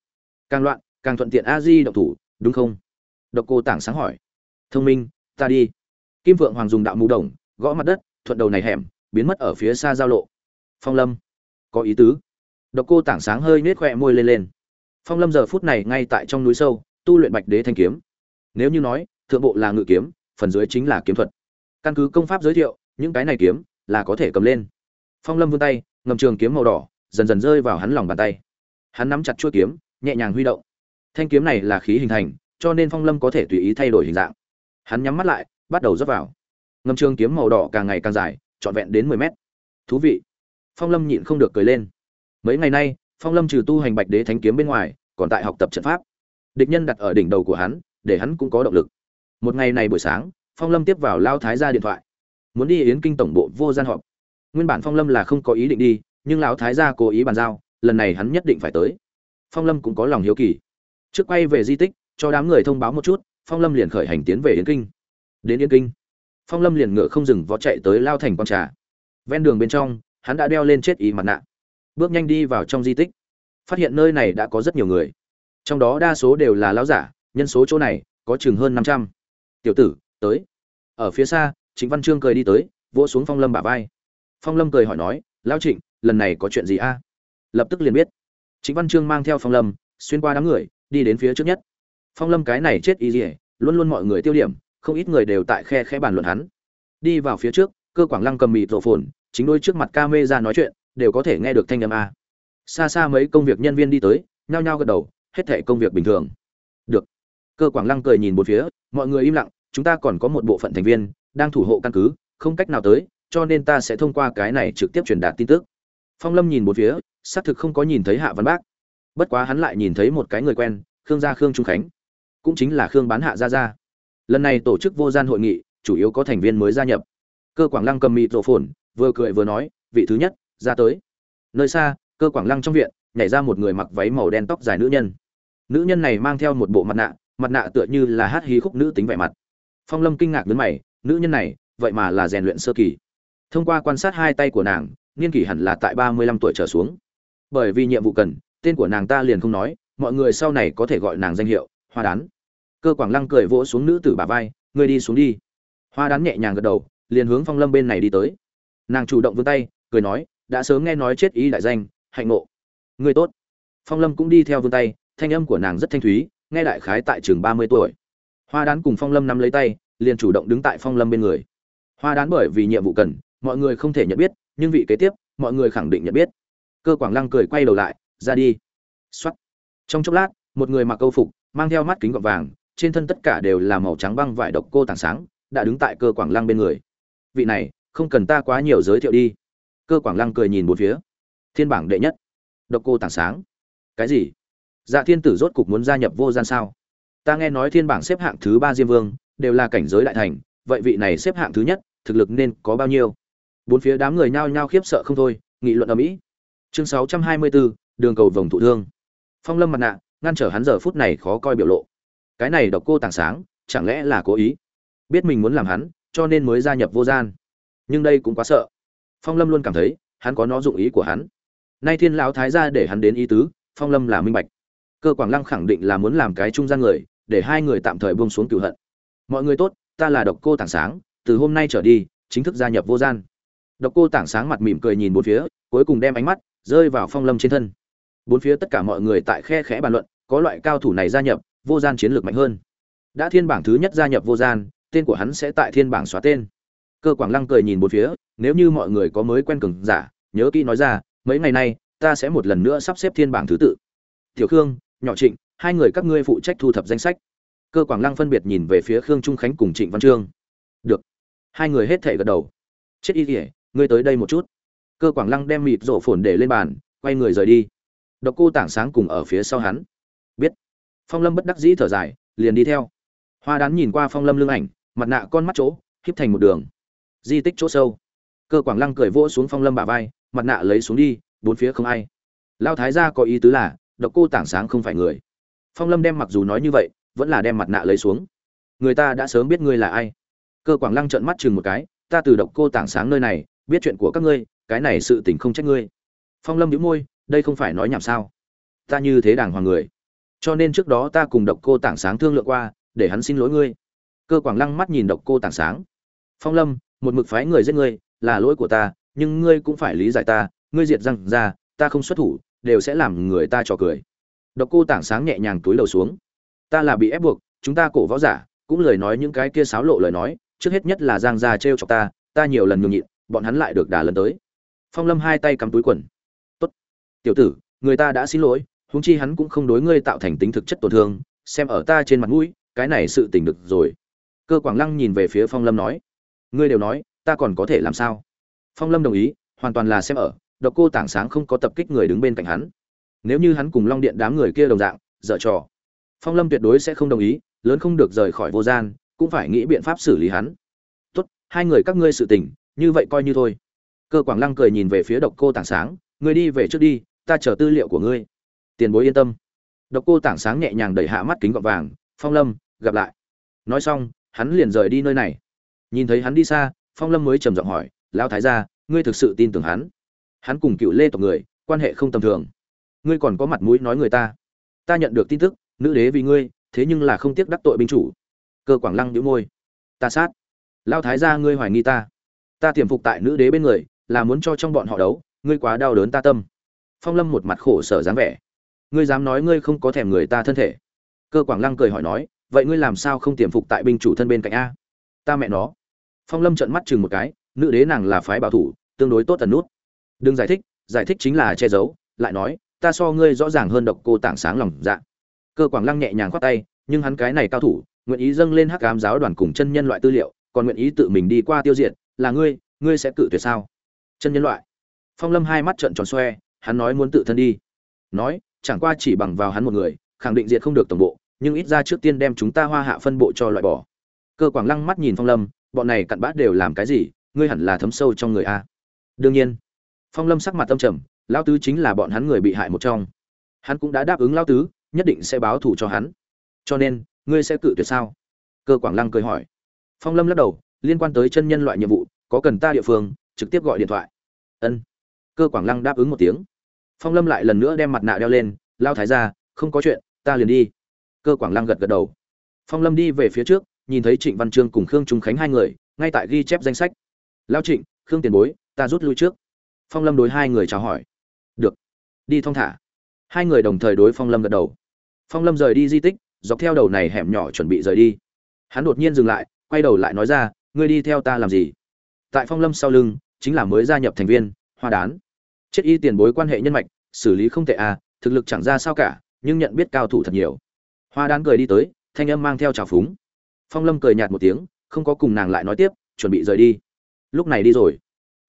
Càng loạn, càng thuận tiện a di độc thủ, đúng không? Độc cô tảng sáng hỏi. Thông minh, ta đi. Kim vượng hoàng dùng đạo mù đồng, gõ mặt đất, thuận đầu này hẻm, biến mất ở phía xa giao lộ. Phong lâm có ý tứ. Độc cô tảng sáng hơi nết khoe môi lên lên. Phong lâm giờ phút này ngay tại trong núi sâu, tu luyện bạch đế thanh kiếm. Nếu như nói, thượng bộ là ngự kiếm, phần dưới chính là kiếm thuật. Căn cứ công pháp giới thiệu, những cái này kiếm là có thể cầm lên. Phong lâm vươn tay, ngầm trường kiếm màu đỏ, dần dần rơi vào hắn lòng bàn tay. Hắn nắm chặt chuôi kiếm, nhẹ nhàng huy động. Thanh kiếm này là khí hình thành, cho nên phong lâm có thể tùy ý thay đổi hình dạng. Hắn nhắm mắt lại, bắt đầu rót vào. Ngầm trường kiếm màu đỏ càng ngày càng dài, trọn vẹn đến mười mét. Thú vị phong lâm nhịn không được cười lên. Mấy ngày nay, phong lâm trừ tu hành bạch đế thánh kiếm bên ngoài, còn tại học tập trận pháp. Địch nhân đặt ở đỉnh đầu của hắn, để hắn cũng có động lực. Một ngày này buổi sáng, phong lâm tiếp vào lao thái ra điện thoại. Muốn đi yến kinh tổng bộ vô gian họp. Nguyên bản phong lâm là không có ý định đi, nhưng lão thái gia cố ý bàn giao, lần này hắn nhất định phải tới. Phong lâm cũng có lòng hiếu kỳ. Trước quay về di tích, cho đám người thông báo một chút, phong lâm liền khởi hành tiến về yến kinh. Đến yến kinh, phong lâm liền ngựa không dừng vó chạy tới lao thành quan trà. Ven đường bên trong hắn đã đeo lên chết ý mặt nạ. Bước nhanh đi vào trong di tích. Phát hiện nơi này đã có rất nhiều người. Trong đó đa số đều là lão giả, nhân số chỗ này có chừng hơn năm trăm. Tiểu tử, tới. Ở phía xa, trịnh văn trương cười đi tới, vỗ xuống phong lâm bả vai. Phong lâm cười hỏi nói, lão trịnh, lần này có chuyện gì a? Lập tức liền biết. Trịnh văn trương mang theo phong lâm, xuyên qua đám người, đi đến phía trước nhất. Phong lâm cái này chết y dỉa luôn luôn mọi người tiêu điểm, không ít người đều tại khe khẽ bàn luận hắn. Đi vào phía trước, cơ quảng lăng cầm mịt rộ phồn chính đôi trước mặt ca mê ra nói chuyện, đều có thể nghe được thanh âm a. Xa xa mấy công việc nhân viên đi tới, nhao nhao gật đầu, hết thể công việc bình thường. Được. Cơ quảng lăng cười nhìn một phía, mọi người im lặng, chúng ta còn có một bộ phận thành viên, đang thủ hộ căn cứ, không cách nào tới, cho nên ta sẽ thông qua cái này trực tiếp truyền đạt tin tức. Phong lâm nhìn một phía, xác thực không có nhìn thấy hạ văn bác. Bất quá hắn lại nhìn thấy một cái người quen, khương gia khương trung khánh. Cũng chính là khương bán hạ gia gia. Lần này tổ chức vô gian hội nghị, chủ yếu có thành viên mới gia nhập. Cơ quảng lăng cầm mịt rộ phồn vừa cười vừa nói, vị thứ nhất, ra tới. Nơi xa, cơ quảng lăng trong viện, nhảy ra một người mặc váy màu đen tóc dài nữ nhân. Nữ nhân này mang theo một bộ mặt nạ mặt nạ tựa như là hát hí khúc nữ tính vẻ mặt. Phong lâm kinh ngạc đến mày, nữ nhân này, vậy mà là rèn luyện sơ kỳ. Thông qua quan sát hai tay của nàng, niên kỷ hẳn là tại ba mươi lăm tuổi trở xuống. Bởi vì nhiệm vụ cần, tên của nàng ta liền không nói, mọi người sau này có thể gọi nàng danh hiệu, hoa đán. Cơ quảng lăng cười vỗ xuống nữ tử bà vai, ngươi đi xuống đi. Hoa đán nhẹ nhàng gật đầu, liền hướng phong lâm bên này đi tới nàng chủ động vươn tay, cười nói, đã sớm nghe nói chết ý đại danh, hạnh ngộ. Người tốt. Phong lâm cũng đi theo vươn tay, thanh âm của nàng rất thanh thúy, nghe đại khái tại trường ba mươi tuổi. Hoa đán cùng phong lâm nắm lấy tay, liền chủ động đứng tại phong lâm bên người. Hoa đán bởi vì nhiệm vụ cần, mọi người không thể nhận biết, nhưng vị kế tiếp, mọi người khẳng định nhận biết. Cơ quảng lăng cười quay đầu lại, ra đi. X trong chốc lát, một người mặc câu phục, mang theo mắt kính gọt vàng, trên thân tất cả đều là màu trắng băng vải độc cô tảng sáng, đã đứng tại cơ quảng lăng bên người. Vị này không cần ta quá nhiều giới thiệu đi. Cơ quảng lăng cười nhìn một phía. Thiên bảng đệ nhất. Độc cô tảng sáng. Cái gì? Dạ thiên tử rốt cục muốn gia nhập vô gian sao? Ta nghe nói thiên bảng xếp hạng thứ ba diêm vương, đều là cảnh giới đại thành, vậy vị này xếp hạng thứ nhất, thực lực nên có bao nhiêu? Bốn phía đám người nhao nhao khiếp sợ không thôi, nghị luận ở mỹ chương sáu trăm hai mươi bốn đường cầu vòng thụ thương. Phong lâm mặt nạ, ngăn trở hắn giờ phút này khó coi biểu lộ. Cái này độc cô tảng sáng, chẳng lẽ là cố ý? Biết mình muốn làm hắn, cho nên mới gia nhập vô gian nhưng đây cũng quá sợ. Phong lâm luôn cảm thấy, hắn có nó dụng ý của hắn. Nay thiên lão thái ra để hắn đến ý tứ, phong lâm là minh bạch. Cơ quảng lăng khẳng định là muốn làm cái trung gian người, để hai người tạm thời buông xuống cửu hận. Mọi người tốt, ta là độc cô tảng sáng, từ hôm nay trở đi, chính thức gia nhập vô gian. Độc cô tảng sáng mặt mỉm cười nhìn bốn phía, cuối cùng đem ánh mắt rơi vào phong lâm trên thân. Bốn phía tất cả mọi người tại khe khẽ bàn luận, có loại cao thủ này gia nhập, vô gian chiến lược mạnh hơn. Đã thiên bảng thứ nhất gia nhập vô gian, tên của hắn sẽ tại thiên bảng xóa tên cơ quảng lăng cười nhìn bốn phía, nếu như mọi người có mới quen cường giả, nhớ kỹ nói ra, mấy ngày nay, ta sẽ một lần nữa sắp xếp thiên bảng thứ tự. Tiểu khương, nhỏ trịnh, hai người các ngươi phụ trách thu thập danh sách. Cơ quảng lăng phân biệt nhìn về phía khương trung khánh cùng trịnh văn trương. Được. Hai người hết thể gật đầu. Chết y kỉa ngươi tới đây một chút. Cơ quảng lăng đem mịt rổ phồn để lên bàn, quay người rời đi. Độc cô tảng sáng cùng ở phía sau hắn. Biết. Phong lâm bất đắc dĩ thở dài, liền đi theo. Hoa đán nhìn qua phong lâm lưng ảnh, mặt nạ con mắt chỗ, híp thành một đường di tích chỗ sâu. Cơ quảng lăng cười vỗ xuống phong lâm bả vai, mặt nạ lấy xuống đi, bốn phía không ai. Lao thái gia có ý tứ là, độc cô tảng sáng không phải người. Phong lâm đem mặc dù nói như vậy, vẫn là đem mặt nạ lấy xuống. Người ta đã sớm biết ngươi là ai. Cơ quảng lăng trợn mắt chừng một cái, ta từ độc cô tảng sáng nơi này, biết chuyện của các ngươi, cái này sự tình không trách ngươi. Phong lâm nhíu môi, đây không phải nói nhảm sao? Ta như thế đàng hoàng người. Cho nên trước đó ta cùng độc cô tảng sáng thương lượng qua, để hắn xin lỗi ngươi. Cơ quảng lăng mắt nhìn độc cô tảng sáng. Phong lâm một mực phái người giết ngươi, là lỗi của ta, nhưng ngươi cũng phải lý giải ta, ngươi diệt răng ra, ta không xuất thủ, đều sẽ làm người ta trò cười. Độc cô tảng sáng nhẹ nhàng túi đầu xuống. Ta là bị ép buộc, chúng ta cổ võ giả, cũng lời nói những cái kia sáo lộ lời nói, trước hết nhất là giang gia trêu chọc ta ta nhiều lần nhường nhịn, bọn hắn lại được đà lần tới. Phong lâm hai tay cắm túi quần. Tốt. Tiểu tử, người ta đã xin lỗi, huống chi hắn cũng không đối ngươi tạo thành tính thực chất tổn thương, xem ở ta trên mặt mũi, cái này sự tình được rồi. Cơ quảng lăng nhìn về phía phong lâm nói ngươi đều nói, ta còn có thể làm sao? Phong lâm đồng ý, hoàn toàn là xem ở, độc cô tảng sáng không có tập kích người đứng bên cạnh hắn. Nếu như hắn cùng long điện đám người kia đồng dạng, dở trò, phong lâm tuyệt đối sẽ không đồng ý, lớn không được rời khỏi vô gian, cũng phải nghĩ biện pháp xử lý hắn. Tốt, hai người các ngươi sự tình, như vậy coi như thôi. Cơ quảng lăng cười nhìn về phía độc cô tảng sáng, ngươi đi về trước đi, ta chờ tư liệu của ngươi. Tiền bối yên tâm. Độc cô tảng sáng nhẹ nhàng đẩy hạ mắt kính gọt vàng, phong lâm, gặp lại. Nói xong, hắn liền rời đi nơi này nhìn thấy hắn đi xa, phong lâm mới trầm giọng hỏi, lão thái gia, ngươi thực sự tin tưởng hắn? Hắn cùng cựu lê tộc người, quan hệ không tầm thường. Ngươi còn có mặt mũi nói người ta. Ta nhận được tin tức, nữ đế vì ngươi, thế nhưng là không tiếc đắc tội binh chủ. Cơ quảng lăng nhíu môi. Ta sát. Lao thái gia, ngươi hoài nghi ta. Ta tiềm phục tại nữ đế bên người, là muốn cho trong bọn họ đấu, ngươi quá đau đớn ta tâm. Phong lâm một mặt khổ sở dáng vẻ. Ngươi dám nói ngươi không có thèm người ta thân thể. Cơ quảng lăng cười hỏi nói, vậy ngươi làm sao không tiềm phục tại binh chủ thân bên cạnh a? Ta mẹ nó. Phong lâm trợn mắt chừng một cái, nữ đế nàng là phái bảo thủ, tương đối tốt tần nút. Đừng giải thích giải thích chính là che giấu, lại nói, ta so ngươi rõ ràng hơn độc cô tảng sáng lòng dạ. Cơ quảng lăng nhẹ nhàng khoát tay, nhưng hắn cái này cao thủ, nguyện ý dâng lên hắc ám giáo đoàn cùng chân nhân loại tư liệu, còn nguyện ý tự mình đi qua tiêu diệt, là ngươi ngươi sẽ cự tuyệt sao? Chân nhân loại. Phong lâm hai mắt trợn tròn xoe, hắn nói muốn tự thân đi. Nói, chẳng qua chỉ bằng vào hắn một người, khẳng định diệt không được tổng bộ, nhưng ít ra trước tiên đem chúng ta hoa hạ phân bộ cho loại bỏ cơ quảng lăng mắt nhìn phong lâm, bọn này cặn bã đều làm cái gì, ngươi hẳn là thấm sâu trong người a. Đương nhiên, phong lâm sắc mặt tâm trầm lao tứ chính là bọn hắn người bị hại một trong. Hắn cũng đã đáp ứng lao tứ, nhất định sẽ báo thù cho hắn. Cho nên, ngươi sẽ cự tuyệt sao? Cơ quảng lăng cười hỏi. Phong lâm lắc đầu, liên quan tới chân nhân loại nhiệm vụ, có cần ta địa phương, trực tiếp gọi điện thoại. Ân. Cơ quảng lăng đáp ứng một tiếng. Phong lâm lại lần nữa đem mặt nạ đeo lên, lao thái ra không có chuyện, ta liền đi. Cơ quảng lăng gật gật đầu. Phong lâm đi về phía trước nhìn thấy trịnh văn trương cùng khương trung khánh hai người, ngay tại ghi chép danh sách. Lão trịnh, khương tiền bối, ta rút lui trước. Phong lâm đối hai người chào hỏi. Được, đi thong thả. Hai người đồng thời đối phong lâm gật đầu. Phong lâm rời đi di tích, dọc theo đầu này hẻm nhỏ chuẩn bị rời đi. Hắn đột nhiên dừng lại, quay đầu lại nói ra, ngươi đi theo ta làm gì? Tại phong lâm sau lưng, chính là mới gia nhập thành viên, hoa đán. Chết y tiền bối quan hệ nhân mạch, xử lý không tệ à thực lực chẳng ra sao cả, nhưng nhận biết cao thủ thật nhiều. Hoa đán cười đi tới, thanh âm mang theo trào phúng phong lâm cười nhạt một tiếng, không có cùng nàng lại nói tiếp, chuẩn bị rời đi. Lúc này đi rồi.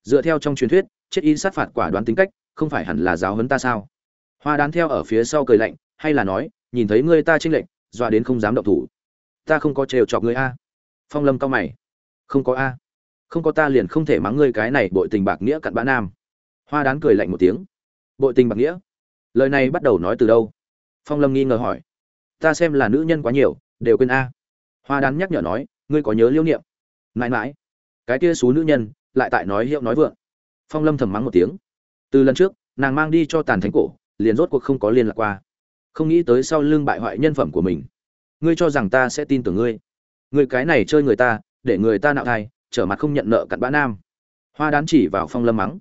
Dựa theo trong truyền thuyết, chết y sát phạt quả đoán tính cách, không phải hẳn là giáo huấn ta sao? Hoa đán theo ở phía sau cười lạnh, hay là nói, nhìn thấy ngươi ta chênh lệnh dọa đến không dám động thủ. Ta không có trêu chọc ngươi a. Phong lâm cao mày. Không có a. Không có ta liền không thể mắng ngươi cái này bội tình bạc nghĩa cặn bã nam. Hoa đán cười lạnh một tiếng. Bội tình bạc nghĩa? Lời này bắt đầu nói từ đâu? Phong lâm nghi ngờ hỏi. Ta xem là nữ nhân quá nhiều, đều quên a hoa đán nhắc nhở nói, ngươi có nhớ liêu niệm? Mãi mãi. Cái kia xú nữ nhân lại tại nói hiệu nói vượng. Phong lâm thầm mắng một tiếng. Từ lần trước, nàng mang đi cho tàn thánh cổ, liền rốt cuộc không có liên lạc qua. Không nghĩ tới sau lưng bại hoại nhân phẩm của mình. Ngươi cho rằng ta sẽ tin tưởng ngươi? Ngươi cái này chơi người ta, để người ta nạo thai, trở mặt không nhận nợ cặn bã nam. Hoa đán chỉ vào phong lâm mắng.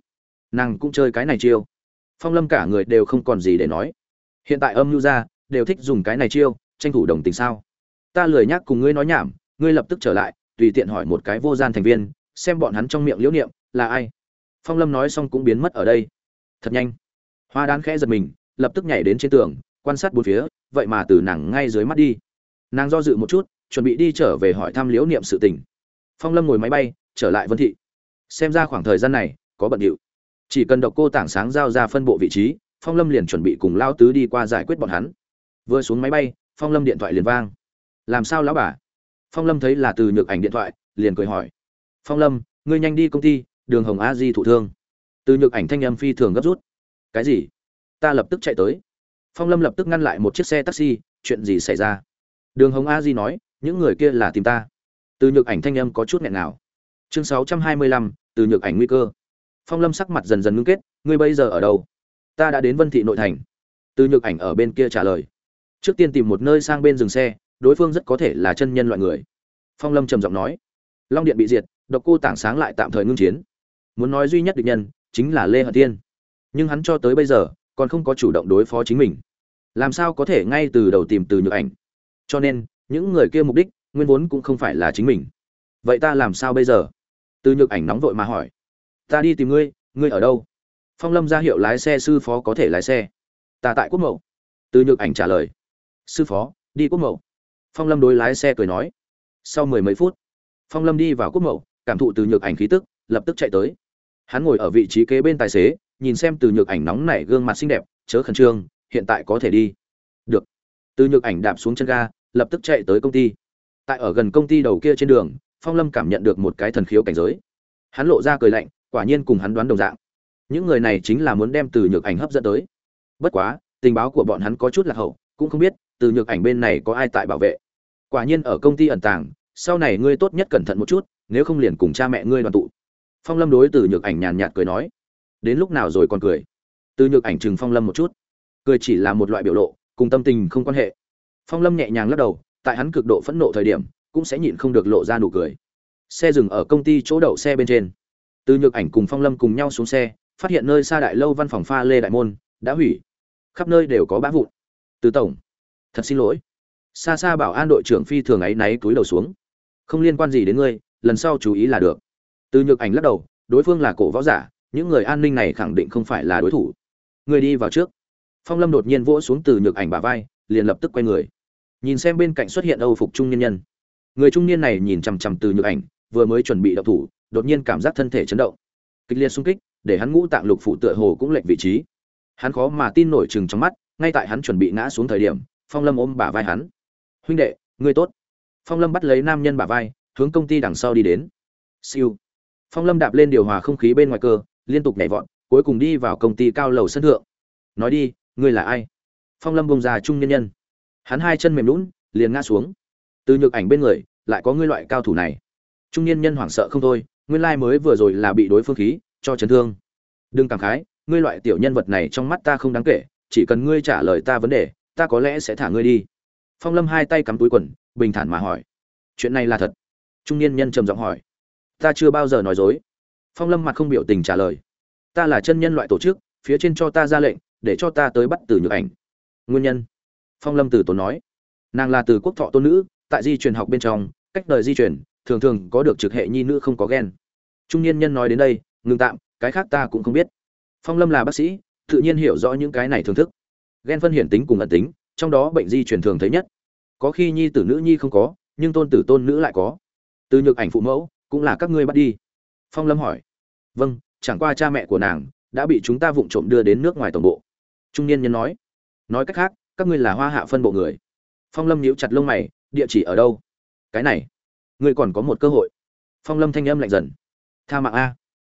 Nàng cũng chơi cái này chiêu. Phong lâm cả người đều không còn gì để nói. Hiện tại âm mưu ra, đều thích dùng cái này chiêu, tranh thủ đồng tình sao? Ta lười nhắc cùng ngươi nói nhảm, ngươi lập tức trở lại, tùy tiện hỏi một cái vô gian thành viên, xem bọn hắn trong miệng liễu niệm, là ai. Phong lâm nói xong cũng biến mất ở đây. Thật nhanh. Hoa đán khẽ giật mình, lập tức nhảy đến trên tường, quan sát bốn phía, vậy mà từ nàng ngay dưới mắt đi. Nàng do dự một chút, chuẩn bị đi trở về hỏi thăm liễu niệm sự tình. Phong lâm ngồi máy bay, trở lại vân thị. Xem ra khoảng thời gian này, có bận điệu. Chỉ cần độc cô tảng sáng giao ra phân bộ vị trí, phong lâm liền chuẩn bị cùng lao tứ đi qua giải quyết bọn hắn. Vừa xuống máy bay, phong lâm điện thoại liền vang làm sao lão bà? Phong lâm thấy là từ nhược ảnh điện thoại, liền cười hỏi. Phong lâm, ngươi nhanh đi công ty, đường hồng a di thụ thương. Từ nhược ảnh thanh âm phi thường gấp rút. Cái gì? Ta lập tức chạy tới. Phong lâm lập tức ngăn lại một chiếc xe taxi, chuyện gì xảy ra? Đường hồng a di nói, những người kia là tìm ta. Từ nhược ảnh thanh âm có chút nghẹn nào chương sáu trăm hai mươi lăm, từ nhược ảnh nguy cơ. Phong lâm sắc mặt dần dần ngưng kết, ngươi bây giờ ở đâu? Ta đã đến vân thị nội thành. Từ nhược ảnh ở bên kia trả lời. Trước tiên tìm một nơi sang bên dừng xe đối phương rất có thể là chân nhân loại người. Phong lâm trầm giọng nói. Long điện bị diệt, độc cô tảng sáng lại tạm thời ngưng chiến. Muốn nói duy nhất địch nhân, chính là lê hận tiên nhưng hắn cho tới bây giờ, còn không có chủ động đối phó chính mình. Làm sao có thể ngay từ đầu tìm từ nhược ảnh? Cho nên, những người kia mục đích, nguyên vốn cũng không phải là chính mình. Vậy ta làm sao bây giờ? Từ nhược ảnh nóng vội mà hỏi. Ta đi tìm ngươi ngươi ở đâu? Phong lâm ra hiệu lái xe sư phó có thể lái xe. Ta tại quốc mậu. Từ nhược ảnh trả lời. Sư phó, đi quốc mậu phong lâm đối lái xe cười nói. Sau mười mấy phút, phong lâm đi vào quốc mậu, cảm thụ từ nhược ảnh khí tức, lập tức chạy tới. Hắn ngồi ở vị trí kế bên tài xế, nhìn xem từ nhược ảnh nóng nảy gương mặt xinh đẹp, chớ khẩn trương, hiện tại có thể đi. Được. Từ nhược ảnh đạp xuống chân ga, lập tức chạy tới công ty. Tại ở gần công ty đầu kia trên đường, phong lâm cảm nhận được một cái thần khiếu cảnh giới. Hắn lộ ra cười lạnh, quả nhiên cùng hắn đoán đồng dạng. Những người này chính là muốn đem từ nhược ảnh hấp dẫn tới. Bất quá, tình báo của bọn hắn có chút lạc hậu, cũng không biết, từ nhược ảnh bên này có ai tại bảo vệ quả nhiên ở công ty ẩn tàng, sau này ngươi tốt nhất cẩn thận một chút, nếu không liền cùng cha mẹ ngươi đoàn tụ. Phong lâm đối từ nhược ảnh nhàn nhạt cười nói. Đến lúc nào rồi còn cười? Từ nhược ảnh chừng phong lâm một chút. Cười chỉ là một loại biểu lộ, cùng tâm tình không quan hệ. Phong lâm nhẹ nhàng lắc đầu, tại hắn cực độ phẫn nộ thời điểm, cũng sẽ nhịn không được lộ ra nụ cười. Xe dừng ở công ty chỗ đậu xe bên trên. Từ nhược ảnh cùng phong lâm cùng nhau xuống xe, phát hiện nơi xa đại lâu văn phòng pha lê đại môn, đã hủy. Khắp nơi đều có bã vụn. Từ tổng, thật xin lỗi xa xa bảo an đội trưởng phi thường ấy náy túi đầu xuống. Không liên quan gì đến ngươi, lần sau chú ý là được. Từ nhược ảnh lắc đầu, đối phương là cổ võ giả, những người an ninh này khẳng định không phải là đối thủ. Người đi vào trước. Phong lâm đột nhiên vỗ xuống từ nhược ảnh bà vai, liền lập tức quay người. Nhìn xem bên cạnh xuất hiện âu phục trung nhân nhân. Người trung niên này nhìn chằm chằm từ nhược ảnh, vừa mới chuẩn bị đậu thủ, đột nhiên cảm giác thân thể chấn động. Kịch liệt xung kích, để hắn ngũ tạng lục phụ tựa hồ cũng lệch vị trí. Hắn khó mà tin nổi chừng trong mắt, ngay tại hắn chuẩn bị ngã xuống thời điểm, phong lâm ôm bả vai hắn huynh đệ, ngươi tốt. Phong lâm bắt lấy nam nhân bả vai, hướng công ty đằng sau đi đến. Siêu. Phong lâm đạp lên điều hòa không khí bên ngoài cơ, liên tục nhảy vọt, cuối cùng đi vào công ty cao lầu sân thượng. Nói đi, ngươi là ai? Phong lâm bông ra trung nhân nhân. Hắn hai chân mềm lún, liền ngã xuống. Từ nhược ảnh bên người, lại có ngươi loại cao thủ này. Trung niên nhân hoảng sợ không thôi, nguyên lai mới vừa rồi là bị đối phương khí, cho chấn thương. Đừng cảm khái, ngươi loại tiểu nhân vật này trong mắt ta không đáng kể, chỉ cần ngươi trả lời ta vấn đề, ta có lẽ sẽ thả ngươi đi phong lâm hai tay cắm túi quần, bình thản mà hỏi, chuyện này là thật? Trung niên nhân trầm giọng hỏi, ta chưa bao giờ nói dối. Phong lâm mặt không biểu tình trả lời, ta là chân nhân loại tổ chức, phía trên cho ta ra lệnh, để cho ta tới bắt từ nhược ảnh. Nguyên nhân? Phong lâm từ tốn nói, nàng là từ quốc thọ tôn nữ, tại di truyền học bên trong, cách đời di truyền, thường thường có được trực hệ nhi nữ không có ghen. Trung niên nhân nói đến đây, ngừng tạm, cái khác ta cũng không biết. Phong lâm là bác sĩ, tự nhiên hiểu rõ những cái này thưởng thức. Ghen phân hiển tính cùng ẩn tính trong đó bệnh di truyền thường thấy nhất. Có khi nhi tử nữ nhi không có, nhưng tôn tử tôn nữ lại có. Từ nhược ảnh phụ mẫu, cũng là các ngươi bắt đi. Phong lâm hỏi. Vâng chẳng qua cha mẹ của nàng đã bị chúng ta vụng trộm đưa đến nước ngoài tổng bộ. Trung niên nhân nói. Nói cách khác, các ngươi là hoa hạ phân bộ người. Phong lâm nhíu chặt lông mày, địa chỉ ở đâu? Cái này, ngươi còn có một cơ hội. Phong lâm thanh âm lạnh dần. Tha mạng a.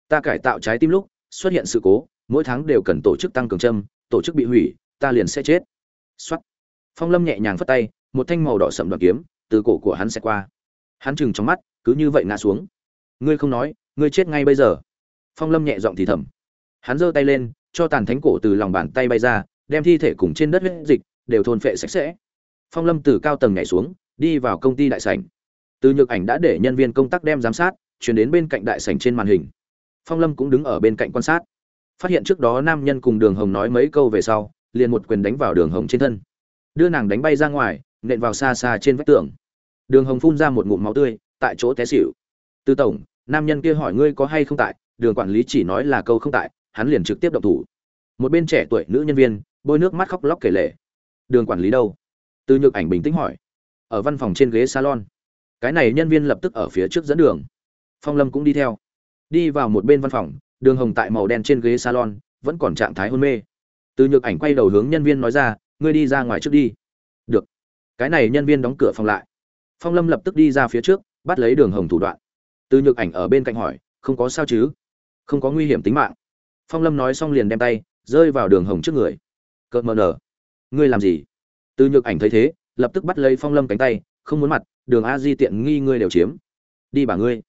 Ta cải tạo trái tim lúc, xuất hiện sự cố, mỗi tháng đều cần tổ chức tăng cường châm, tổ chức bị hủy, ta liền sẽ chết. Soát. phong lâm nhẹ nhàng phất tay, một thanh màu đỏ sậm đoàn kiếm từ cổ của hắn sẽ qua. Hắn chừng trong mắt, cứ như vậy ngã xuống. Ngươi không nói, ngươi chết ngay bây giờ. Phong lâm nhẹ giọng thì thầm. Hắn giơ tay lên, cho tàn thánh cổ từ lòng bàn tay bay ra, đem thi thể cùng trên đất huyết dịch đều thôn phệ sạch sẽ. Phong lâm từ cao tầng nhảy xuống, đi vào công ty đại sảnh. Từ nhược ảnh đã để nhân viên công tác đem giám sát, chuyển đến bên cạnh đại sảnh trên màn hình. Phong lâm cũng đứng ở bên cạnh quan sát. Phát hiện trước đó nam nhân cùng đường hồng nói mấy câu về sau liền một quyền đánh vào đường hồng trên thân. Đưa nàng đánh bay ra ngoài, nện vào xa xa trên vách tường. Đường hồng phun ra một ngụm máu tươi, tại chỗ té xỉu. Tư tổng, nam nhân kia hỏi ngươi có hay không tại? Đường quản lý chỉ nói là câu không tại, hắn liền trực tiếp động thủ. Một bên trẻ tuổi nữ nhân viên, bôi nước mắt khóc lóc kể lể. Đường quản lý đâu? Từ nhược ảnh bình tĩnh hỏi. Ở văn phòng trên ghế salon. Cái này nhân viên lập tức ở phía trước dẫn đường. Phong lâm cũng đi theo. Đi vào một bên văn phòng, đường hồng tại màu đen trên ghế salon, vẫn còn trạng thái hôn mê từ nhược ảnh quay đầu hướng nhân viên nói ra, ngươi đi ra ngoài trước đi. Được. Cái này nhân viên đóng cửa phòng lại. Phong lâm lập tức đi ra phía trước, bắt lấy đường hồng thủ đoạn. Từ nhược ảnh ở bên cạnh hỏi, không có sao chứ? Không có nguy hiểm tính mạng. Phong lâm nói xong liền đem tay, rơi vào đường hồng trước người. Cợt mờ nở. Ngươi làm gì? Từ nhược ảnh thấy thế, lập tức bắt lấy phong lâm cánh tay, không muốn mặt, đường a di tiện nghi ngươi đều chiếm. Đi bà ngươi.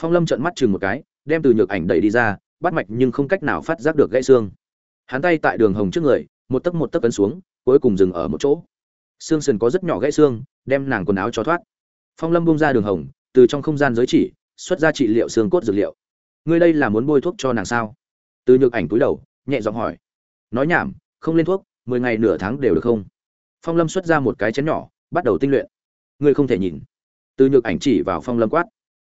Phong lâm trợn mắt chừng một cái, đem từ nhược ảnh đẩy đi ra, bắt mạch nhưng không cách nào phát giác được gãy xương hắn tay tại đường hồng trước người, một tấc một tấc cấn xuống, cuối cùng dừng ở một chỗ. Xương sườn có rất nhỏ gãy xương, đem nàng quần áo cho thoát. Phong lâm bung ra đường hồng, từ trong không gian giới chỉ, xuất ra trị liệu xương cốt dược liệu. Ngươi đây là muốn bôi thuốc cho nàng sao? Từ nhược ảnh túi đầu, nhẹ giọng hỏi. Nói nhảm, không lên thuốc, mười ngày nửa tháng đều được không? Phong lâm xuất ra một cái chén nhỏ, bắt đầu tinh luyện. Ngươi không thể nhìn. Từ nhược ảnh chỉ vào phong lâm quát.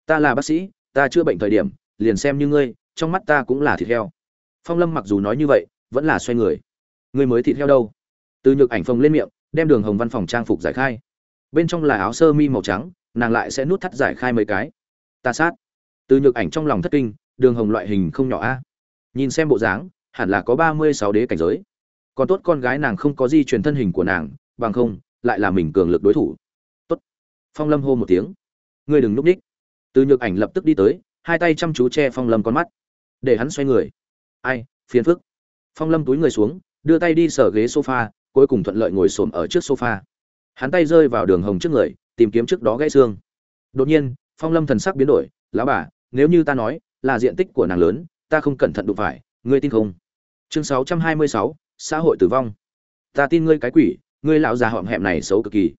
Ta là bác sĩ, ta chữa bệnh thời điểm, liền xem như ngươi, trong mắt ta cũng là thịt heo. Phong lâm mặc dù nói như vậy vẫn là xoay người. Ngươi mới thịt heo đâu? Từ nhược ảnh phồng lên miệng, đem đường hồng văn phòng trang phục giải khai. Bên trong là áo sơ mi màu trắng, nàng lại sẽ nút thắt giải khai mấy cái. Ta sát. Từ nhược ảnh trong lòng thất kinh, đường hồng loại hình không nhỏ a. Nhìn xem bộ dáng, hẳn là có ba mươi sáu đế cảnh giới. Còn tốt con gái nàng không có di truyền thân hình của nàng, bằng không, lại là mình cường lực đối thủ. Tốt. Phong lâm hô một tiếng. Ngươi đừng núp ních từ nhược ảnh lập tức đi tới, hai tay chăm chú che phong lâm con mắt. Để hắn xoay người. Ai, phiền phức phong lâm túi người xuống, đưa tay đi sở ghế sofa, cuối cùng thuận lợi ngồi xổm ở trước sofa. Hắn tay rơi vào đường hồng trước người, tìm kiếm trước đó gãy xương. Đột nhiên, phong lâm thần sắc biến đổi, lão bà, nếu như ta nói là diện tích của nàng lớn, ta không cẩn thận đụng phải, ngươi tin không? Chương sáu trăm hai mươi sáu, xã hội tử vong. Ta tin ngươi cái quỷ, ngươi lão già họm hẹm này xấu cực kỳ.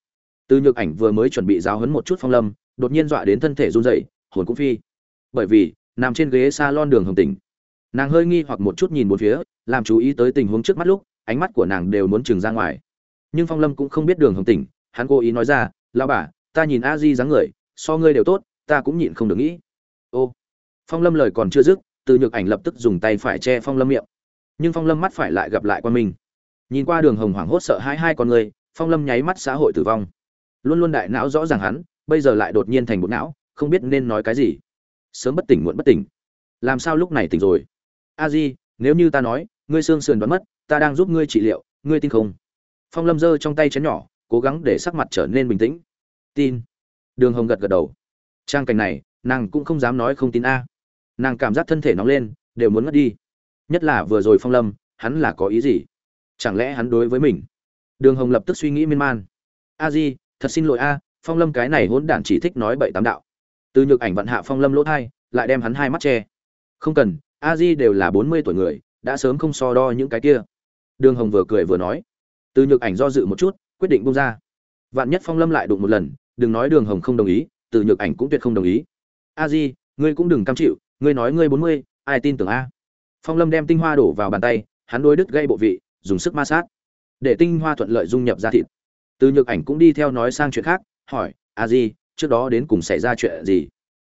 Từ nhược ảnh vừa mới chuẩn bị giáo hấn một chút phong lâm, đột nhiên dọa đến thân thể run rẩy, hồn cũng phi. Bởi vì, nằm trên ghế salon đường hồng tỉnh nàng hơi nghi hoặc một chút nhìn bốn phía làm chú ý tới tình huống trước mắt lúc ánh mắt của nàng đều muốn trừng ra ngoài. Nhưng phong lâm cũng không biết đường hồng tỉnh hắn cố ý nói ra lao bà ta nhìn a di dáng người so ngươi đều tốt ta cũng nhịn không được nghĩ. Ô. Phong lâm lời còn chưa dứt từ nhược ảnh lập tức dùng tay phải che phong lâm miệng. Nhưng phong lâm mắt phải lại gặp lại quan mình, nhìn qua đường hồng hoảng hốt sợ hai hai con người phong lâm nháy mắt xã hội tử vong. Luôn luôn đại não rõ ràng hắn bây giờ lại đột nhiên thành bộ não không biết nên nói cái gì. Sớm bất tỉnh muộn bất tỉnh. Làm sao lúc này tỉnh rồi? A di, nếu như ta nói, ngươi xương sườn đoán mất, ta đang giúp ngươi trị liệu, ngươi tin không? Phong lâm giơ trong tay chén nhỏ, cố gắng để sắc mặt trở nên bình tĩnh. Tin. Đường hồng gật gật đầu. Trang cảnh này, nàng cũng không dám nói không tin a. Nàng cảm giác thân thể nóng lên, đều muốn ngất đi. Nhất là vừa rồi phong lâm, hắn là có ý gì? Chẳng lẽ hắn đối với mình? Đường hồng lập tức suy nghĩ miên man. A di, thật xin lỗi a, phong lâm cái này hỗn đản chỉ thích nói bậy tám đạo. Từ nhược ảnh vận hạ phong lâm lỗ thai, lại đem hắn hai mắt che. Không cần a di đều là bốn mươi tuổi người, đã sớm không so đo những cái kia. Đường hồng vừa cười vừa nói. Từ nhược ảnh do dự một chút, quyết định bung ra. Vạn nhất phong lâm lại đụng một lần, đừng nói đường hồng không đồng ý, từ nhược ảnh cũng tuyệt không đồng ý. A di, ngươi cũng đừng cam chịu, ngươi nói ngươi bốn mươi, ai tin tưởng a? Phong lâm đem tinh hoa đổ vào bàn tay, hắn đôi đứt gây bộ vị, dùng sức ma sát. Để tinh hoa thuận lợi dung nhập ra thịt. Từ nhược ảnh cũng đi theo nói sang chuyện khác, hỏi, a di, trước đó đến cùng xảy ra chuyện gì?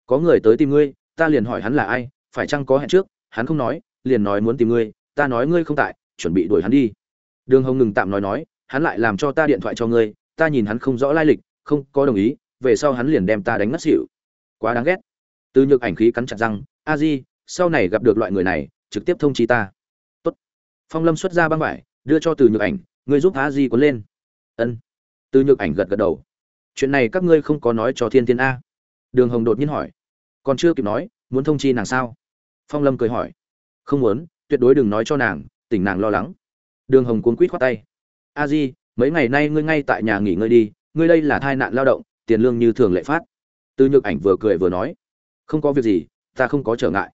Có người tới tìm ngươi, ta liền hỏi hắn là ai, phải chăng có hẹn trước? Hắn không nói, liền nói muốn tìm ngươi, ta nói ngươi không tại, chuẩn bị đuổi hắn đi. Đường hồng ngừng tạm nói nói, hắn lại làm cho ta điện thoại cho ngươi, ta nhìn hắn không rõ lai lịch, không có đồng ý, về sau hắn liền đem ta đánh ngất xỉu. Quá đáng ghét. Từ nhược ảnh khí cắn chặt răng, a di, sau này gặp được loại người này, trực tiếp thông chi ta. Tốt. phong lâm xuất ra băng vải, đưa cho từ nhược ảnh, ngươi giúp a di cuốn lên. Ân. Từ nhược ảnh gật gật đầu. Chuyện này các ngươi không có nói cho thiên thiên a. Đường hồng đột nhiên hỏi. Còn chưa kịp nói, muốn thông chi nàng sao? Phong lâm cười hỏi. Không muốn, tuyệt đối đừng nói cho nàng, tỉnh nàng lo lắng. Đường hồng cuốn quýt khoát tay. A di, mấy ngày nay ngươi ngay tại nhà nghỉ ngơi đi, ngươi đây là thai nạn lao động, tiền lương như thường lệ phát. Từ nhược ảnh vừa cười vừa nói. Không có việc gì, ta không có trở ngại.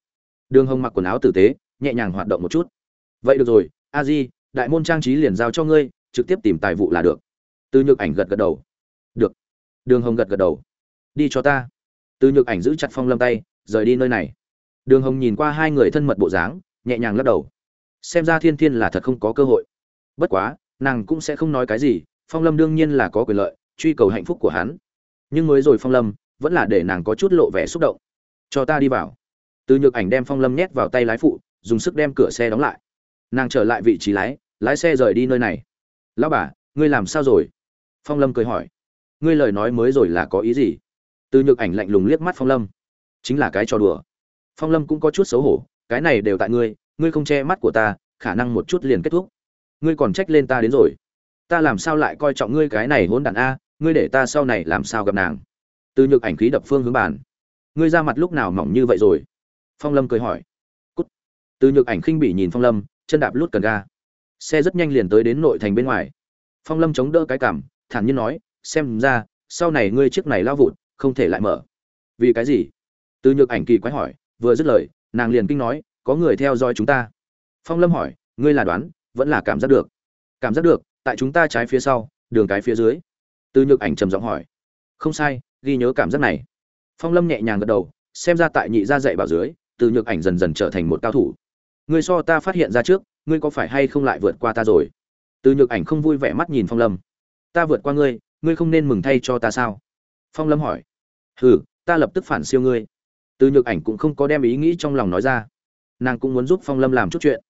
Đường hồng mặc quần áo tử tế, nhẹ nhàng hoạt động một chút. Vậy được rồi, a di, đại môn trang trí liền giao cho ngươi, trực tiếp tìm tài vụ là được. Từ nhược ảnh gật gật đầu. Được. Đường hồng gật gật đầu. Đi cho ta. Từ nhược ảnh giữ chặt phong lâm tay, rời đi nơi này đường hồng nhìn qua hai người thân mật bộ dáng, nhẹ nhàng lắc đầu. Xem ra thiên thiên là thật không có cơ hội. Bất quá, nàng cũng sẽ không nói cái gì, phong lâm đương nhiên là có quyền lợi, truy cầu hạnh phúc của hắn. Nhưng mới rồi phong lâm, vẫn là để nàng có chút lộ vẻ xúc động. Cho ta đi vào. Từ nhược ảnh đem phong lâm nhét vào tay lái phụ, dùng sức đem cửa xe đóng lại. Nàng trở lại vị trí lái lái xe rời đi nơi này. Lão bà, ngươi làm sao rồi? Phong lâm cười hỏi. Ngươi lời nói mới rồi là có ý gì? Từ nhược ảnh lạnh lùng liếc mắt phong lâm. Chính là cái trò đùa phong lâm cũng có chút xấu hổ, cái này đều tại ngươi ngươi không che mắt của ta, khả năng một chút liền kết thúc. Ngươi còn trách lên ta đến rồi. Ta làm sao lại coi trọng ngươi cái này hôn đàn a, ngươi để ta sau này làm sao gặp nàng? Từ nhược ảnh khí đập phương hướng bàn. Ngươi ra mặt lúc nào mỏng như vậy rồi? Phong lâm cười hỏi. Cút. Từ nhược ảnh khinh bỉ nhìn phong lâm, chân đạp lút cần ga. Xe rất nhanh liền tới đến nội thành bên ngoài. Phong lâm chống đỡ cái cảm thản nhiên nói, xem ra, sau này ngươi chiếc này lao vụt, không thể lại mở. Vì cái gì? Từ nhược ảnh kỳ quái hỏi vừa dứt lời, nàng liền kinh nói, có người theo dõi chúng ta? Phong lâm hỏi, ngươi là đoán, vẫn là cảm giác được? Cảm giác được, tại chúng ta trái phía sau, đường cái phía dưới. Từ nhược ảnh trầm giọng hỏi. Không sai, ghi nhớ cảm giác này. Phong lâm nhẹ nhàng gật đầu, xem ra tại nhị gia dạy bảo dưới từ nhược ảnh dần dần trở thành một cao thủ. Ngươi so ta phát hiện ra trước, ngươi có phải hay không lại vượt qua ta rồi? Từ nhược ảnh không vui vẻ mắt nhìn phong lâm. Ta vượt qua ngươi ngươi không nên mừng thay cho ta sao? Phong lâm hỏi. Hừ, ta lập tức phản siêu ngươi từ nhược ảnh cũng không có đem ý nghĩ trong lòng nói ra. Nàng cũng muốn giúp phong lâm làm chút chuyện.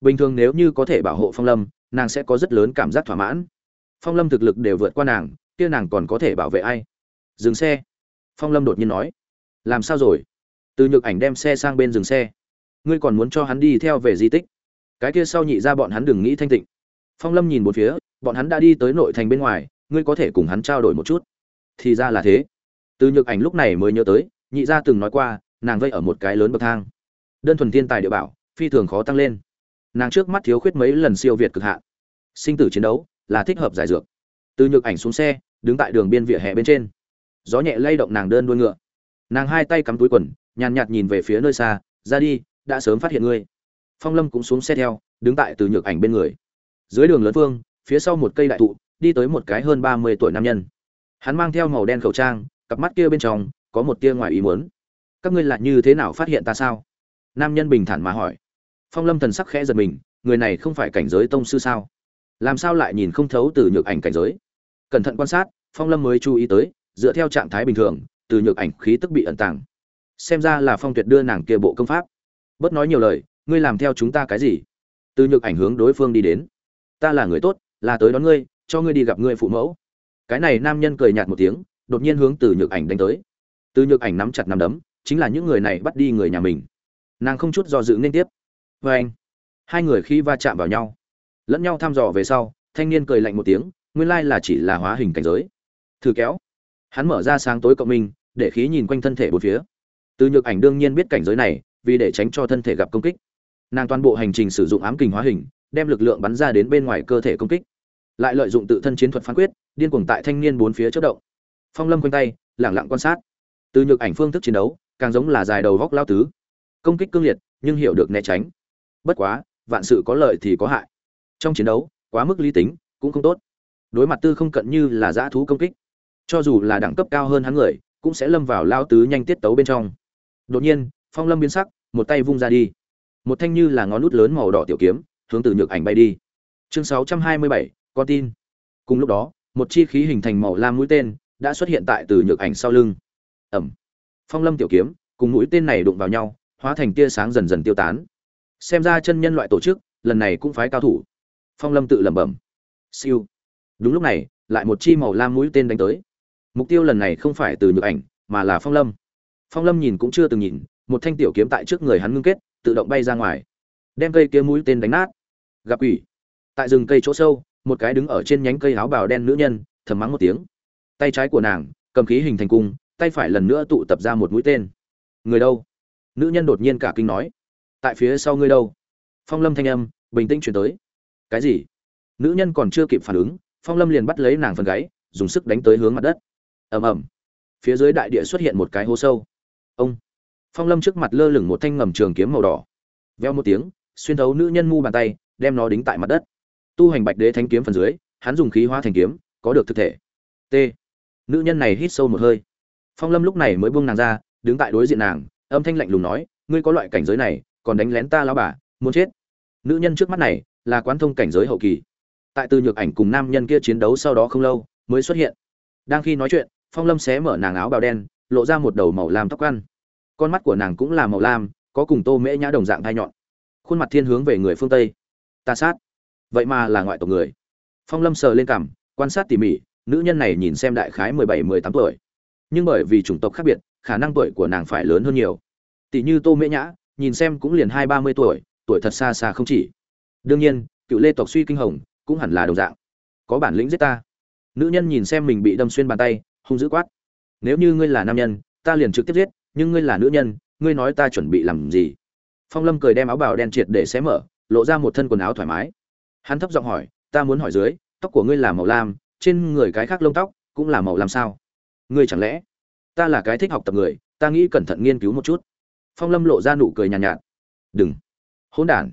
Bình thường nếu như có thể bảo hộ phong lâm, nàng sẽ có rất lớn cảm giác thỏa mãn. Phong lâm thực lực đều vượt qua nàng, kia nàng còn có thể bảo vệ ai? Dừng xe. Phong lâm đột nhiên nói. Làm sao rồi? Từ nhược ảnh đem xe sang bên dừng xe. Ngươi còn muốn cho hắn đi theo về di tích? Cái kia sau nhị ra bọn hắn đừng nghĩ thanh tịnh. Phong lâm nhìn một phía, bọn hắn đã đi tới nội thành bên ngoài, ngươi có thể cùng hắn trao đổi một chút. Thì ra là thế. Từ nhược ảnh lúc này mới nhớ tới nhị gia từng nói qua, nàng vây ở một cái lớn bậc thang. Đơn thuần thiên tài địa bảo, phi thường khó tăng lên. Nàng trước mắt thiếu khuyết mấy lần siêu việt cực hạn. Sinh tử chiến đấu là thích hợp giải dược. Từ nhược ảnh xuống xe, đứng tại đường biên vỉa hè bên trên. Gió nhẹ lay động nàng đơn đuôi ngựa. Nàng hai tay cắm túi quần, nhàn nhạt nhìn về phía nơi xa, ra đi, đã sớm phát hiện ngươi. Phong lâm cũng xuống xe theo, đứng tại từ nhược ảnh bên người. Dưới đường lớn phương phía sau một cây đại thụ, đi tới một cái hơn ba mươi tuổi nam nhân. Hắn mang theo màu đen khẩu trang, cặp mắt kia bên trong có một tia ngoài ý muốn. Các ngươi lại như thế nào phát hiện ta sao? Nam nhân bình thản mà hỏi. Phong lâm thần sắc khẽ giật mình, người này không phải cảnh giới tông sư sao? Làm sao lại nhìn không thấu từ nhược ảnh cảnh giới? Cẩn thận quan sát, phong lâm mới chú ý tới, dựa theo trạng thái bình thường, từ nhược ảnh khí tức bị ẩn tàng. Xem ra là phong tuyệt đưa nàng kia bộ công pháp. Bớt nói nhiều lời, ngươi làm theo chúng ta cái gì? Từ nhược ảnh hướng đối phương đi đến. Ta là người tốt, là tới đón ngươi, cho ngươi đi gặp ngươi phụ mẫu. Cái này nam nhân cười nhạt một tiếng, đột nhiên hướng từ nhược ảnh đánh tới từ nhược ảnh nắm chặt nắm đấm, chính là những người này bắt đi người nhà mình. Nàng không chút do dự nên tiếp. Vê anh, hai người khi va chạm vào nhau, lẫn nhau thăm dò về sau, thanh niên cười lạnh một tiếng, nguyên lai là chỉ là hóa hình cảnh giới. Thử kéo, hắn mở ra sáng tối cộng minh, để khí nhìn quanh thân thể bốn phía. Từ nhược ảnh đương nhiên biết cảnh giới này, vì để tránh cho thân thể gặp công kích. Nàng toàn bộ hành trình sử dụng ám kình hóa hình, đem lực lượng bắn ra đến bên ngoài cơ thể công kích. Lại lợi dụng tự thân chiến thuật phán quyết, điên cuồng tại thanh niên bốn phía chất động. Phong lâm quanh tay, lẳng lặng quan sát từ nhược ảnh phương thức chiến đấu càng giống là dài đầu vóc lao tứ. Công kích cương liệt nhưng hiểu được né tránh. Bất quá vạn sự có lợi thì có hại. Trong chiến đấu quá mức lý tính cũng không tốt. Đối mặt tư không cận như là dã thú công kích. Cho dù là đẳng cấp cao hơn hắn người cũng sẽ lâm vào lao tứ nhanh tiết tấu bên trong. Đột nhiên phong lâm biến sắc một tay vung ra đi. Một thanh như là ngón nút lớn màu đỏ tiểu kiếm hướng từ nhược ảnh bay đi. Chương 627, con tin. Cùng lúc đó một chi khí hình thành màu lam mũi tên đã xuất hiện tại từ nhược ảnh sau lưng ẩm. Phong lâm tiểu kiếm, cùng mũi tên này đụng vào nhau, hóa thành tia sáng dần dần tiêu tán. Xem ra chân nhân loại tổ chức, lần này cũng phái cao thủ. Phong lâm tự lẩm bẩm. Siêu. Đúng lúc này, lại một chi màu lam mũi tên đánh tới. Mục tiêu lần này không phải từ nhược ảnh, mà là phong lâm. Phong lâm nhìn cũng chưa từng nhìn, một thanh tiểu kiếm tại trước người hắn ngưng kết, tự động bay ra ngoài. Đem cây kia mũi tên đánh nát. Gặp ủy tại rừng cây chỗ sâu, một cái đứng ở trên nhánh cây áo bào đen nữ nhân, thầm mắng một tiếng. Tay trái của nàng, cầm khí hình thành cung tay phải lần nữa tụ tập ra một mũi tên. Người đâu? Nữ nhân đột nhiên cả kinh nói. Tại phía sau ngươi đâu? Phong lâm thanh âm, bình tĩnh chuyển tới. Cái gì? Nữ nhân còn chưa kịp phản ứng, phong lâm liền bắt lấy nàng phần gáy, dùng sức đánh tới hướng mặt đất. Ầm ầm. Phía dưới đại địa xuất hiện một cái hố sâu. Ông. Phong lâm trước mặt lơ lửng một thanh ngầm trường kiếm màu đỏ. Veo một tiếng, xuyên thấu nữ nhân mu bàn tay, đem nó đính tại mặt đất. Tu hành bạch đế thanh kiếm phần dưới, hắn dùng khí hóa thành kiếm, có được thực thể. T. Nữ nhân này hít sâu một hơi phong lâm lúc này mới buông nàng ra, đứng tại đối diện nàng, âm thanh lạnh lùng nói, ngươi có loại cảnh giới này, còn đánh lén ta lão bà, muốn chết. Nữ nhân trước mắt này, là quán thông cảnh giới hậu kỳ. Tại từ nhược ảnh cùng nam nhân kia chiến đấu sau đó không lâu, mới xuất hiện. Đang khi nói chuyện, phong lâm xé mở nàng áo bào đen, lộ ra một đầu màu lam tóc ăn. Con mắt của nàng cũng là màu lam, có cùng tô mễ nhã đồng dạng thai nhọn. Khuôn mặt thiên hướng về người phương tây. Ta sát. Vậy mà là ngoại tộc người. Phong lâm sờ lên cằm, quan sát tỉ mỉ, nữ nhân này nhìn xem đại khái mười bảy, mười tám tuổi nhưng bởi vì chủng tộc khác biệt, khả năng tuổi của nàng phải lớn hơn nhiều. Tỷ như tô mễ nhã, nhìn xem cũng liền hai ba mươi tuổi tuổi thật xa xa không chỉ. Đương nhiên, cựu lê tộc suy kinh hồng, cũng hẳn là đồng dạng. Có bản lĩnh giết ta. Nữ nhân nhìn xem mình bị đâm xuyên bàn tay, hung dữ quát. Nếu như ngươi là nam nhân, ta liền trực tiếp giết, nhưng ngươi là nữ nhân, ngươi nói ta chuẩn bị làm gì? Phong lâm cười đem áo bào đen triệt để xé mở, lộ ra một thân quần áo thoải mái. Hắn thấp giọng hỏi, ta muốn hỏi dưới, tóc của ngươi là màu lam, trên người cái khác lông tóc cũng là màu lam sao? Ngươi chẳng lẽ ta là cái thích học tập người ta nghĩ cẩn thận nghiên cứu một chút. Phong lâm lộ ra nụ cười nhàn nhạt, nhạt đừng hỗn đản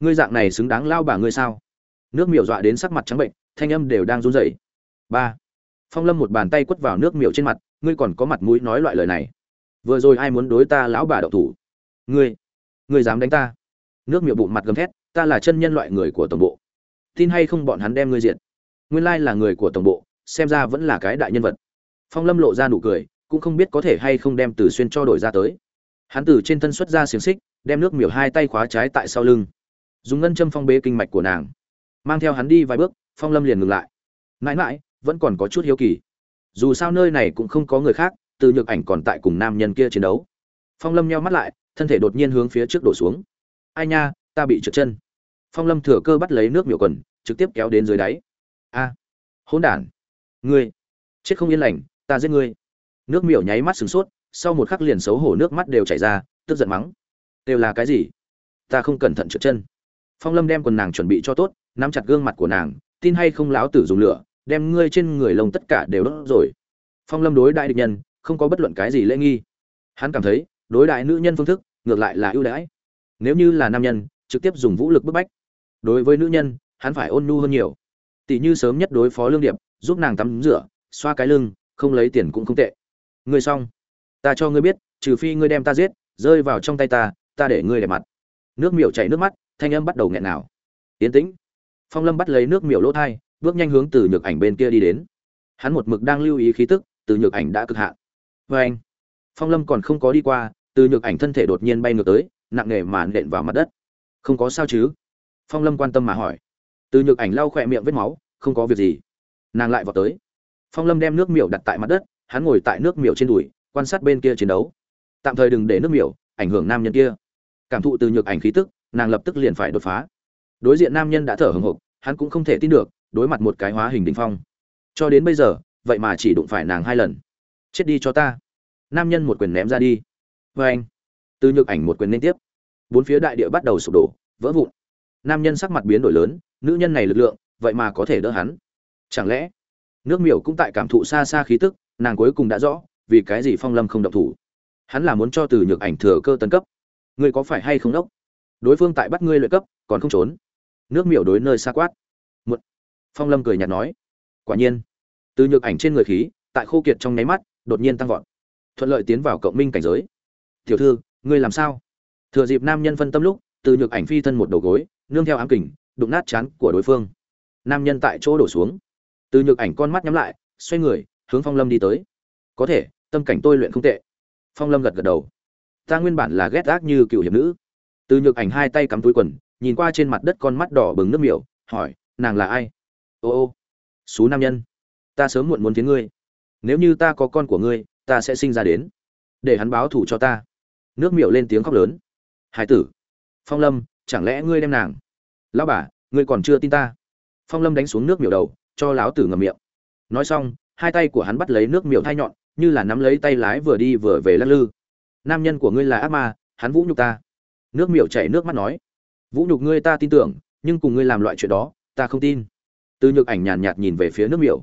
ngươi dạng này xứng đáng lao bà ngươi sao? Nước miểu dọa đến sắc mặt trắng bệnh thanh âm đều đang run rẩy. Ba phong lâm một bàn tay quất vào nước miểu trên mặt ngươi còn có mặt mũi nói loại lời này. Vừa rồi ai muốn đối ta lão bà đậu thủ? Ngươi ngươi dám đánh ta? Nước miệu bụng mặt gầm thét ta là chân nhân loại người của tổng bộ. Tin hay không bọn hắn đem ngươi diện nguyên lai là người của tổng bộ xem ra vẫn là cái đại nhân vật phong lâm lộ ra nụ cười, cũng không biết có thể hay không đem từ xuyên cho đổi ra tới. Hắn từ trên thân xuất ra xiềng xích, đem nước miểu hai tay khóa trái tại sau lưng. Dùng ngân châm phong bế kinh mạch của nàng. Mang theo hắn đi vài bước, phong lâm liền ngừng lại. Mãi mãi, vẫn còn có chút hiếu kỳ. Dù sao nơi này cũng không có người khác, từ nhược ảnh còn tại cùng nam nhân kia chiến đấu. Phong lâm nheo mắt lại, thân thể đột nhiên hướng phía trước đổ xuống. Ai nha, ta bị trượt chân. Phong lâm thừa cơ bắt lấy nước miểu quần, trực tiếp kéo đến dưới đáy. A, hỗn đản. Ngươi, chết không yên lành ta giết ngươi. Nước miểu nháy mắt sửng sốt, sau một khắc liền xấu hổ nước mắt đều chảy ra, tức giận mắng. Đều là cái gì? Ta không cẩn thận trượt chân. Phong lâm đem quần nàng chuẩn bị cho tốt, nắm chặt gương mặt của nàng, tin hay không láo tử dùng lửa, đem ngươi trên người lông tất cả đều đốt rồi. Phong lâm đối đại địch nhân, không có bất luận cái gì lễ nghi. Hắn cảm thấy, đối đại nữ nhân phương thức, ngược lại là ưu đãi. Nếu như là nam nhân, trực tiếp dùng vũ lực bức bách. Đối với nữ nhân, hắn phải ôn nhu hơn nhiều. Tỷ như sớm nhất đối phó lương điệp, giúp nàng tắm rửa, xoa cái lưng không lấy tiền cũng không tệ. Ngươi xong. Ta cho ngươi biết, trừ phi ngươi đem ta giết, rơi vào trong tay ta ta để ngươi đẹp mặt. Nước miểu chảy nước mắt, thanh âm bắt đầu nghẹn nào. Tiến tĩnh. Phong lâm bắt lấy nước miểu lỗ thai, bước nhanh hướng từ nhược ảnh bên kia đi đến. Hắn một mực đang lưu ý khí tức, từ nhược ảnh đã cực hạn. Vê anh, phong lâm còn không có đi qua, từ nhược ảnh thân thể đột nhiên bay ngược tới, nặng nề mà nện vào mặt đất. Không có sao chứ? Phong lâm quan tâm mà hỏi. Từ nhược ảnh lau khỏe miệng vết máu, không có việc gì. Nàng lại vào tới phong lâm đem nước miểu đặt tại mặt đất, hắn ngồi tại nước miểu trên đùi, quan sát bên kia chiến đấu. Tạm thời đừng để nước miểu ảnh hưởng nam nhân kia. Cảm thụ từ nhược ảnh khí tức, nàng lập tức liền phải đột phá. Đối diện nam nhân đã thở hừng hực hắn cũng không thể tin được, đối mặt một cái hóa hình đỉnh phong. Cho đến bây giờ, vậy mà chỉ đụng phải nàng hai lần. Chết đi cho ta. Nam nhân một quyền ném ra đi. Vê anh, từ nhược ảnh một quyền liên tiếp. Bốn phía đại địa bắt đầu sụp đổ, vỡ vụn. Nam nhân sắc mặt biến đổi lớn, nữ nhân này lực lượng, vậy mà có thể đỡ hắn. Chẳng lẽ nước miểu cũng tại cảm thụ xa xa khí tức, nàng cuối cùng đã rõ, vì cái gì phong lâm không động thủ. Hắn là muốn cho từ nhược ảnh thừa cơ tấn cấp. Ngươi có phải hay không đốc? Đối phương tại bắt ngươi lợi cấp, còn không trốn. Nước miểu đối nơi xa quát. Một phong lâm cười nhạt nói. Quả nhiên. Từ nhược ảnh trên người khí, tại khô kiệt trong nháy mắt, đột nhiên tăng vọt. Thuận lợi tiến vào cộng minh cảnh giới. Tiểu thư, ngươi làm sao? Thừa dịp nam nhân phân tâm lúc, từ nhược ảnh phi thân một đầu gối, nương theo ám kình, đụng nát chán của đối phương. Nam nhân tại chỗ đổ xuống từ nhược ảnh con mắt nhắm lại, xoay người, hướng phong lâm đi tới. Có thể, tâm cảnh tôi luyện không tệ. Phong lâm gật gật đầu. Ta nguyên bản là ghét ác như cựu hiệp nữ. Từ nhược ảnh hai tay cắm túi quần, nhìn qua trên mặt đất con mắt đỏ bừng nước miểu, hỏi, nàng là ai? Ô ô, xú nam nhân. Ta sớm muộn muốn tiếng ngươi. Nếu như ta có con của ngươi, ta sẽ sinh ra đến. Để hắn báo thủ cho ta. Nước miểu lên tiếng khóc lớn. Hải tử. Phong lâm, chẳng lẽ ngươi đem nàng? Lão bà, ngươi còn chưa tin ta. Phong lâm đánh xuống nước miểu đầu cho lão tử ngậm miệng. Nói xong, hai tay của hắn bắt lấy nước miểu thai nhọn, như là nắm lấy tay lái vừa đi vừa về lắc lư. Nam nhân của ngươi là ác ma, hắn vũ nhục ta. Nước miểu chảy nước mắt nói. Vũ nhục ngươi ta tin tưởng, nhưng cùng ngươi làm loại chuyện đó, ta không tin. Từ nhược ảnh nhàn nhạt nhìn về phía nước miểu.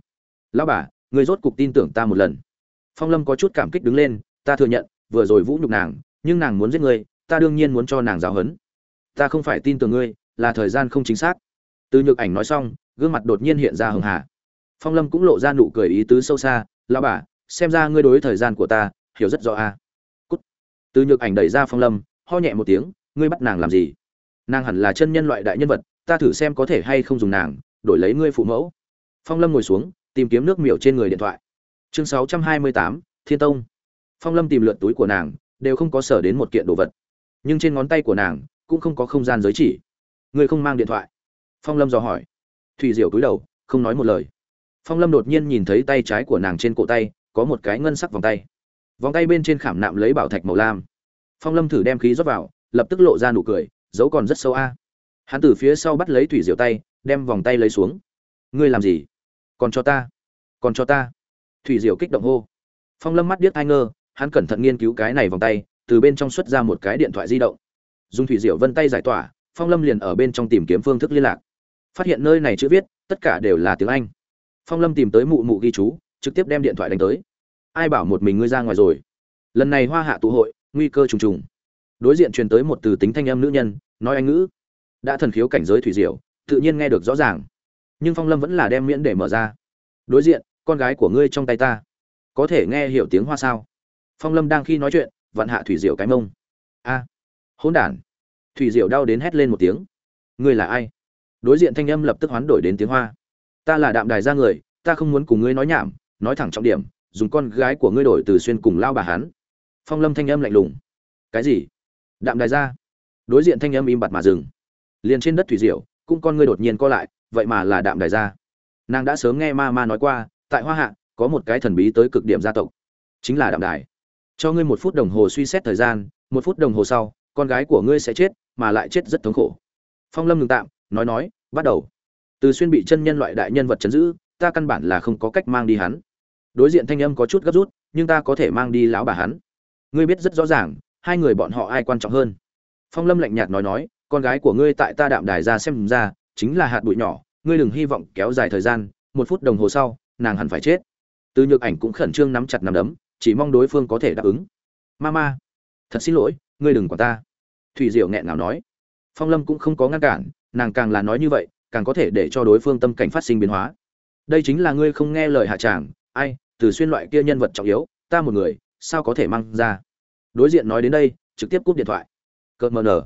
Lão bà, ngươi rốt cục tin tưởng ta một lần. Phong lâm có chút cảm kích đứng lên, ta thừa nhận, vừa rồi vũ nhục nàng, nhưng nàng muốn giết ngươi, ta đương nhiên muốn cho nàng giáo hấn ta không phải tin tưởng ngươi, là thời gian không chính xác. Từ nhược ảnh nói xong gương mặt đột nhiên hiện ra hường hà. Phong lâm cũng lộ ra nụ cười ý tứ sâu xa, lão bà, xem ra ngươi đối thời gian của ta hiểu rất rõ a. À. cút. Từ nhược ảnh đẩy ra phong lâm, ho nhẹ một tiếng, ngươi bắt nàng làm gì? Nàng hẳn là chân nhân loại đại nhân vật, ta thử xem có thể hay không dùng nàng, đổi lấy ngươi phụ mẫu. Phong lâm ngồi xuống, tìm kiếm nước miểu trên người điện thoại. Chương sáu trăm hai mươi tám, thiên tông. Phong lâm tìm lượt túi của nàng, đều không có sở đến một kiện đồ vật. Nhưng trên ngón tay của nàng cũng không có không gian giới chỉ. Ngươi không mang điện thoại? Phong lâm dò hỏi thủy diệu cúi đầu, không nói một lời. Phong lâm đột nhiên nhìn thấy tay trái của nàng trên cổ tay, có một cái ngân sắc vòng tay. Vòng tay bên trên khảm nạm lấy bảo thạch màu lam. Phong lâm thử đem khí rót vào, lập tức lộ ra nụ cười, dấu còn rất sâu a. Hắn từ phía sau bắt lấy thủy diệu tay, đem vòng tay lấy xuống. Ngươi làm gì? Còn cho ta. Còn cho ta. Thủy diệu kích động hô. Phong lâm mắt điếc ai ngơ hắn cẩn thận nghiên cứu cái này vòng tay, từ bên trong xuất ra một cái điện thoại di động. Dùng thủy diệu vân tay giải tỏa, phong lâm liền ở bên trong tìm kiếm phương thức liên lạc phát hiện nơi này chữ viết, tất cả đều là tiếng anh. Phong lâm tìm tới mụ mụ ghi chú, trực tiếp đem điện thoại đánh tới. Ai bảo một mình ngươi ra ngoài rồi? Lần này hoa hạ tụ hội, nguy cơ trùng trùng. Đối diện truyền tới một từ tính thanh âm nữ nhân, nói anh ngữ. Đã thần khiếu cảnh giới thủy diệu, tự nhiên nghe được rõ ràng. Nhưng phong lâm vẫn là đem miễn để mở ra. Đối diện, con gái của ngươi trong tay ta. Có thể nghe hiểu tiếng hoa sao? Phong lâm đang khi nói chuyện, vạn hạ thủy diệu cái mông. A, hỗn đản. Thủy diệu đau đến hét lên một tiếng. Ngươi là ai? Đối diện thanh âm lập tức hoán đổi đến tiếng hoa. Ta là đạm đài ra người, ta không muốn cùng ngươi nói nhảm, nói thẳng trọng điểm, dùng con gái của ngươi đổi từ xuyên cùng lao bà hắn. Phong lâm thanh âm lạnh lùng. Cái gì? Đạm đài ra đối diện thanh âm im bặt mà dừng. Liền trên đất thủy diệu, cũng con ngươi đột nhiên co lại, vậy mà là đạm đài ra nàng đã sớm nghe ma ma nói qua, tại hoa hạ, có một cái thần bí tới cực điểm gia tộc. Chính là đạm đài. Cho ngươi một phút đồng hồ suy xét thời gian, một phút đồng hồ sau, con gái của ngươi sẽ chết, mà lại chết rất thống khổ. Phong lâm ngừng tạm nói nói, bắt đầu. Từ xuyên bị chân nhân loại đại nhân vật chấn giữ, ta căn bản là không có cách mang đi hắn. Đối diện thanh âm có chút gấp rút, nhưng ta có thể mang đi lão bà hắn. Ngươi biết rất rõ ràng, hai người bọn họ ai quan trọng hơn. Phong lâm lạnh nhạt nói nói, con gái của ngươi tại ta đạm đài ra xem ra, chính là hạt bụi nhỏ, ngươi đừng hy vọng kéo dài thời gian, một phút đồng hồ sau, nàng hẳn phải chết. Từ nhược ảnh cũng khẩn trương nắm chặt nắm đấm, chỉ mong đối phương có thể đáp ứng. Mama, thật xin lỗi, ngươi đừng quản ta. Thủy diệu nghẹn nào nói. Phong lâm cũng không có ngăn cản nàng càng là nói như vậy, càng có thể để cho đối phương tâm cảnh phát sinh biến hóa. Đây chính là ngươi không nghe lời hạ tràng, ai, từ xuyên loại kia nhân vật trọng yếu, ta một người, sao có thể mang ra? Đối diện nói đến đây, trực tiếp cúp điện thoại. Cợt mờ nở.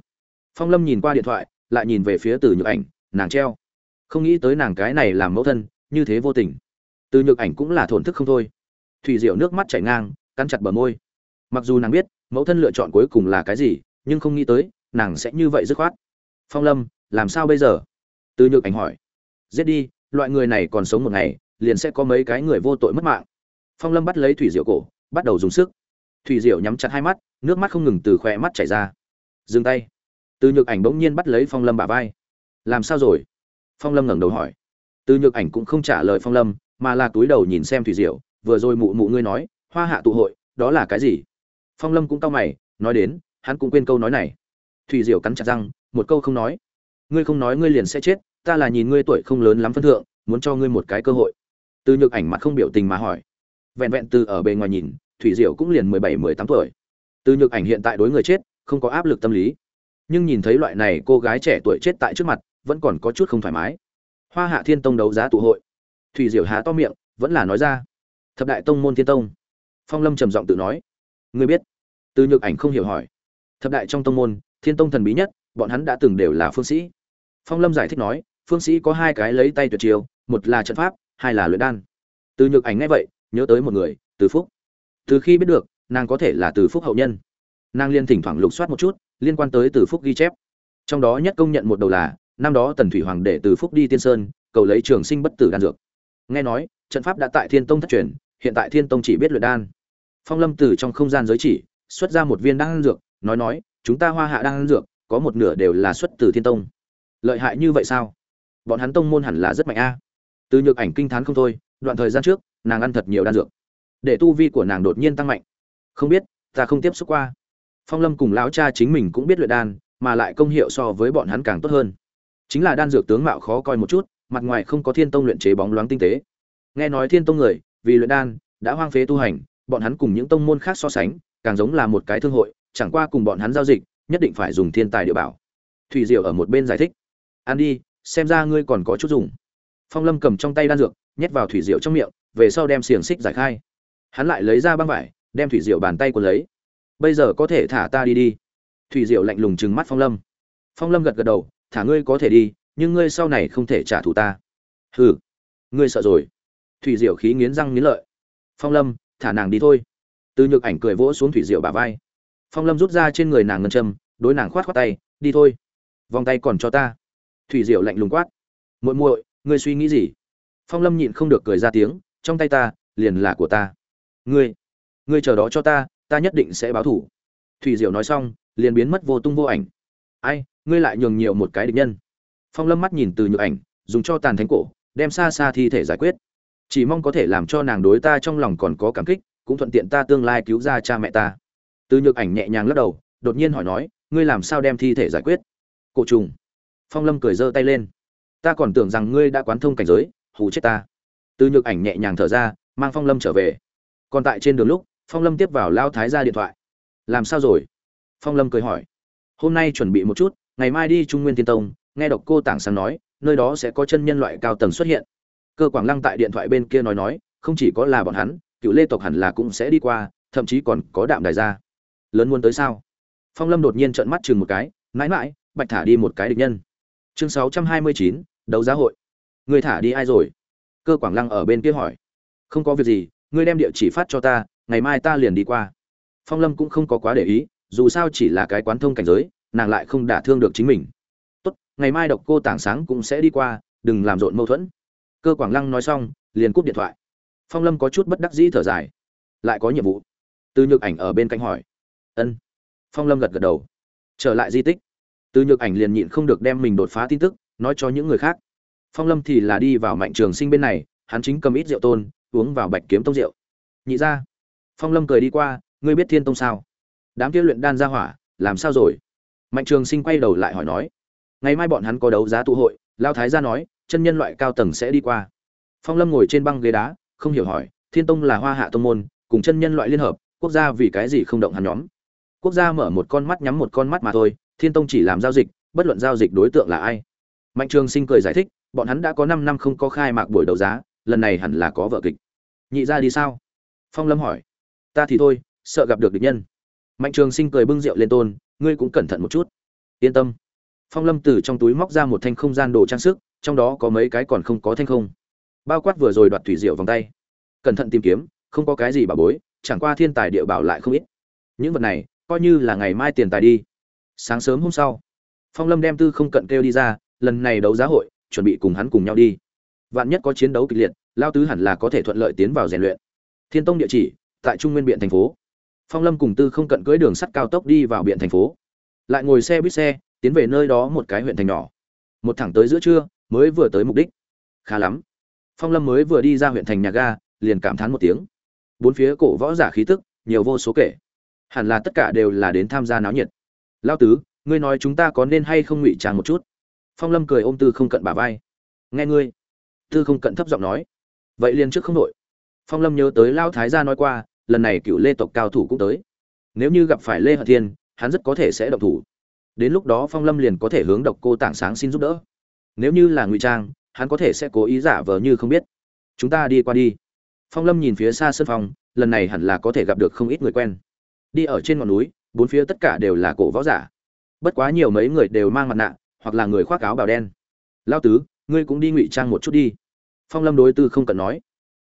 Phong lâm nhìn qua điện thoại, lại nhìn về phía từ nhược ảnh, nàng treo. Không nghĩ tới nàng cái này làm mẫu thân, như thế vô tình. Từ nhược ảnh cũng là thổn thức không thôi. Thủy diệu nước mắt chảy ngang, cắn chặt bờ môi. Mặc dù nàng biết, mẫu thân lựa chọn cuối cùng là cái gì, nhưng không nghĩ tới, nàng sẽ như vậy dứt khoát. Phong lâm làm sao bây giờ? Từ nhược ảnh hỏi. Giết đi, loại người này còn sống một ngày, liền sẽ có mấy cái người vô tội mất mạng. Phong lâm bắt lấy thủy diệu cổ, bắt đầu dùng sức. Thủy diệu nhắm chặt hai mắt, nước mắt không ngừng từ khỏe mắt chảy ra. Dừng tay. Từ nhược ảnh bỗng nhiên bắt lấy phong lâm bả vai. Làm sao rồi? Phong lâm ngẩng đầu hỏi. Từ nhược ảnh cũng không trả lời phong lâm, mà là túi đầu nhìn xem thủy diệu, vừa rồi mụ mụ ngươi nói, hoa hạ tụ hội, đó là cái gì? Phong lâm cũng cau mày, nói đến, hắn cũng quên câu nói này. Thủy diệu cắn chặt răng, một câu không nói ngươi không nói ngươi liền sẽ chết, ta là nhìn ngươi tuổi không lớn lắm phân thượng, muốn cho ngươi một cái cơ hội. Từ nhược ảnh mặt không biểu tình mà hỏi. Vẹn vẹn từ ở bề ngoài nhìn, thủy diệu cũng liền mười bảy, mười tám tuổi. Từ nhược ảnh hiện tại đối người chết, không có áp lực tâm lý. Nhưng nhìn thấy loại này cô gái trẻ tuổi chết tại trước mặt, vẫn còn có chút không thoải mái. Hoa hạ thiên tông đấu giá tụ hội. Thủy diệu há to miệng, vẫn là nói ra. Thập đại tông môn thiên tông. Phong lâm trầm giọng tự nói. Ngươi biết. Từ nhược ảnh không hiểu hỏi. Thập đại trong tông môn, thiên tông thần bí nhất, bọn hắn đã từng đều là phương sĩ phong lâm giải thích nói, phương sĩ có hai cái lấy tay tuyệt chiêu, một là trận pháp, hai là luyện đan. Từ nhược ảnh nghe vậy, nhớ tới một người, từ phúc. Từ khi biết được, nàng có thể là từ phúc hậu nhân. Nàng liên thỉnh thoảng lục soát một chút, liên quan tới từ phúc ghi chép. Trong đó nhất công nhận một đầu là, năm đó tần thủy hoàng để từ phúc đi tiên sơn, cầu lấy trường sinh bất tử đan dược. Nghe nói, trận pháp đã tại thiên tông thất truyền, hiện tại thiên tông chỉ biết luyện đan. Phong lâm từ trong không gian giới chỉ, xuất ra một viên đan dược, nói nói, chúng ta hoa hạ đan dược, có một nửa đều là xuất từ thiên tông lợi hại như vậy sao? Bọn hắn tông môn hẳn là rất mạnh a. Từ nhược ảnh kinh t h á n không thôi, đoạn thời gian trước, nàng ăn thật nhiều đan dược. Để tu vi của nàng đột nhiên tăng mạnh. Không biết, ta không tiếp xúc qua. Phong lâm cùng lão cha chính mình cũng biết luyện đan, mà lại công hiệu so với bọn hắn càng tốt hơn. Chính là đan dược tướng mạo khó coi một chút, mặt ngoài không có thiên tông luyện chế bóng loáng tinh tế. Nghe nói thiên tông người, vì luyện đan, đã hoang phế tu hành, bọn hắn cùng những tông môn khác so sánh, càng giống là một cái thương hội, chẳng qua cùng bọn hắn giao dịch, nhất định phải dùng thiên tài địa bảo. Thủy diệu ở một bên giải thích ăn đi, xem ra ngươi còn có chút dùng. Phong lâm cầm trong tay đan dược, nhét vào thủy diệu trong miệng, về sau đem xiềng xích giải khai. Hắn lại lấy ra băng vải, đem thủy diệu bàn tay của lấy. Bây giờ có thể thả ta đi đi. Thủy diệu lạnh lùng trừng mắt phong lâm. Phong lâm gật gật đầu, thả ngươi có thể đi, nhưng ngươi sau này không thể trả thù ta. Hừ, ngươi sợ rồi. Thủy diệu khí nghiến răng nghiến lợi. Phong lâm, thả nàng đi thôi. Từ nhược ảnh cười vỗ xuống thủy diệu bả vai. Phong lâm rút ra trên người nàng ngân châm, đối nàng khoát khoát tay, đi thôi. Vòng tay còn cho ta thủy diệu lạnh lùng quát. Muội muội, ngươi suy nghĩ gì? Phong lâm nhịn không được cười ra tiếng, trong tay ta, liền là của ta. Ngươi ngươi chờ đó cho ta ta nhất định sẽ báo thủ. Thủy diệu nói xong, liền biến mất vô tung vô ảnh. Ai, ngươi lại nhường nhiều một cái địch nhân. Phong lâm mắt nhìn từ nhược ảnh, dùng cho tàn thánh cổ, đem xa xa thi thể giải quyết. Chỉ mong có thể làm cho nàng đối ta trong lòng còn có cảm kích, cũng thuận tiện ta tương lai cứu ra cha mẹ ta. Từ nhược ảnh nhẹ nhàng lắc đầu, đột nhiên hỏi nói, ngươi làm sao đem thi thể giải quyết? Cổ trùng phong lâm cười giơ tay lên. Ta còn tưởng rằng ngươi đã quán thông cảnh giới, hù chết ta. Từ nhược ảnh nhẹ nhàng thở ra, mang phong lâm trở về. Còn tại trên đường lúc, phong lâm tiếp vào lao thái ra điện thoại. Làm sao rồi? Phong lâm cười hỏi. Hôm nay chuẩn bị một chút, ngày mai đi trung nguyên tiên tông, nghe độc cô tảng sáng nói, nơi đó sẽ có chân nhân loại cao tầng xuất hiện. Cơ quảng lăng tại điện thoại bên kia nói nói, không chỉ có là bọn hắn, cựu lê tộc hẳn là cũng sẽ đi qua, thậm chí còn có đạm đài ra. Lớn muốn tới sao? Phong lâm đột nhiên trợn mắt chừng một cái, mãi mãi, bạch thả đi một cái địch nhân chương sáu trăm hai mươi chín, đấu giá hội. Người thả đi ai rồi? Cơ quảng lăng ở bên kia hỏi. Không có việc gì, ngươi đem địa chỉ phát cho ta, ngày mai ta liền đi qua. Phong lâm cũng không có quá để ý, dù sao chỉ là cái quán thông cảnh giới, nàng lại không đả thương được chính mình. Tốt, ngày mai độc cô tảng sáng cũng sẽ đi qua, đừng làm rộn mâu thuẫn. Cơ quảng lăng nói xong, liền cúp điện thoại. Phong lâm có chút bất đắc dĩ thở dài. Lại có nhiệm vụ. Từ nhược ảnh ở bên cạnh hỏi. Ân. Phong lâm gật gật đầu. Trở lại di tích từ nhược ảnh liền nhịn không được đem mình đột phá tin tức, nói cho những người khác. Phong lâm thì là đi vào mạnh trường sinh bên này, hắn chính cầm ít rượu tôn, uống vào bạch kiếm tông rượu. Nhị ra phong lâm cười đi qua, ngươi biết thiên tông sao? Đám kia luyện đan ra hỏa, làm sao rồi? Mạnh trường sinh quay đầu lại hỏi nói, ngày mai bọn hắn có đấu giá tụ hội lao thái gia nói, chân nhân loại cao tầng sẽ đi qua. Phong lâm ngồi trên băng ghế đá, không hiểu hỏi, thiên tông là hoa hạ tông môn, cùng chân nhân loại liên hợp, quốc gia vì cái gì không động hắn nhóm? Quốc gia mở một con mắt nhắm một con mắt mà thôi thiên tông chỉ làm giao dịch, bất luận giao dịch đối tượng là ai. Mạnh trường sinh cười giải thích, bọn hắn đã có năm năm không có khai mạc buổi đấu giá, lần này hẳn là có vợ kịch. Nhị ra đi sao? Phong lâm hỏi. Ta thì thôi, sợ gặp được địch nhân. Mạnh trường sinh cười bưng rượu lên tôn, ngươi cũng cẩn thận một chút. Yên tâm. Phong lâm từ trong túi móc ra một thanh không gian đồ trang sức, trong đó có mấy cái còn không có thanh không. Bao quát vừa rồi đoạt thủy rượu vòng tay. Cẩn thận tìm kiếm, không có cái gì bà bối, chẳng qua thiên tài địa bảo lại không ít. Những vật này, coi như là ngày mai tiền tài đi sáng sớm hôm sau, phong lâm đem tư không cận kêu đi ra, lần này đấu giá hội, chuẩn bị cùng hắn cùng nhau đi. Vạn nhất có chiến đấu kịch liệt, lao tứ hẳn là có thể thuận lợi tiến vào rèn luyện. Thiên tông địa chỉ, tại trung nguyên biện thành phố. Phong lâm cùng tư không cận cưỡi đường sắt cao tốc đi vào biện thành phố. Lại ngồi xe buýt xe, tiến về nơi đó một cái huyện thành nhỏ. Một thẳng tới giữa trưa, mới vừa tới mục đích. Khá lắm. Phong lâm mới vừa đi ra huyện thành nhà ga, liền cảm thán một tiếng. Bốn phía cổ võ giả khí tức, nhiều vô số kể. Hẳn là tất cả đều là đến tham gia náo nhiệt lao tứ ngươi nói chúng ta có nên hay không ngụy trang một chút? Phong lâm cười ôm tư không cận bà vai. Nghe ngươi. Tư không cận thấp giọng nói. Vậy liền trước không đội phong lâm nhớ tới lao thái gia nói qua lần này cựu lê tộc cao thủ cũng tới. Nếu như gặp phải lê hận thiên hắn rất có thể sẽ động thủ. Đến lúc đó phong lâm liền có thể hướng độc cô tảng sáng xin giúp đỡ. Nếu như là ngụy trang hắn có thể sẽ cố ý giả vờ như không biết. Chúng ta đi qua đi. Phong lâm nhìn phía xa sân phòng, lần này hẳn là có thể gặp được không ít người quen. Đi ở trên ngọn núi bốn phía tất cả đều là cổ võ giả. Bất quá nhiều mấy người đều mang mặt nạ, hoặc là người khoác áo bào đen. Lao tứ, ngươi cũng đi ngụy trang một chút đi. Phong lâm đối tư không cần nói.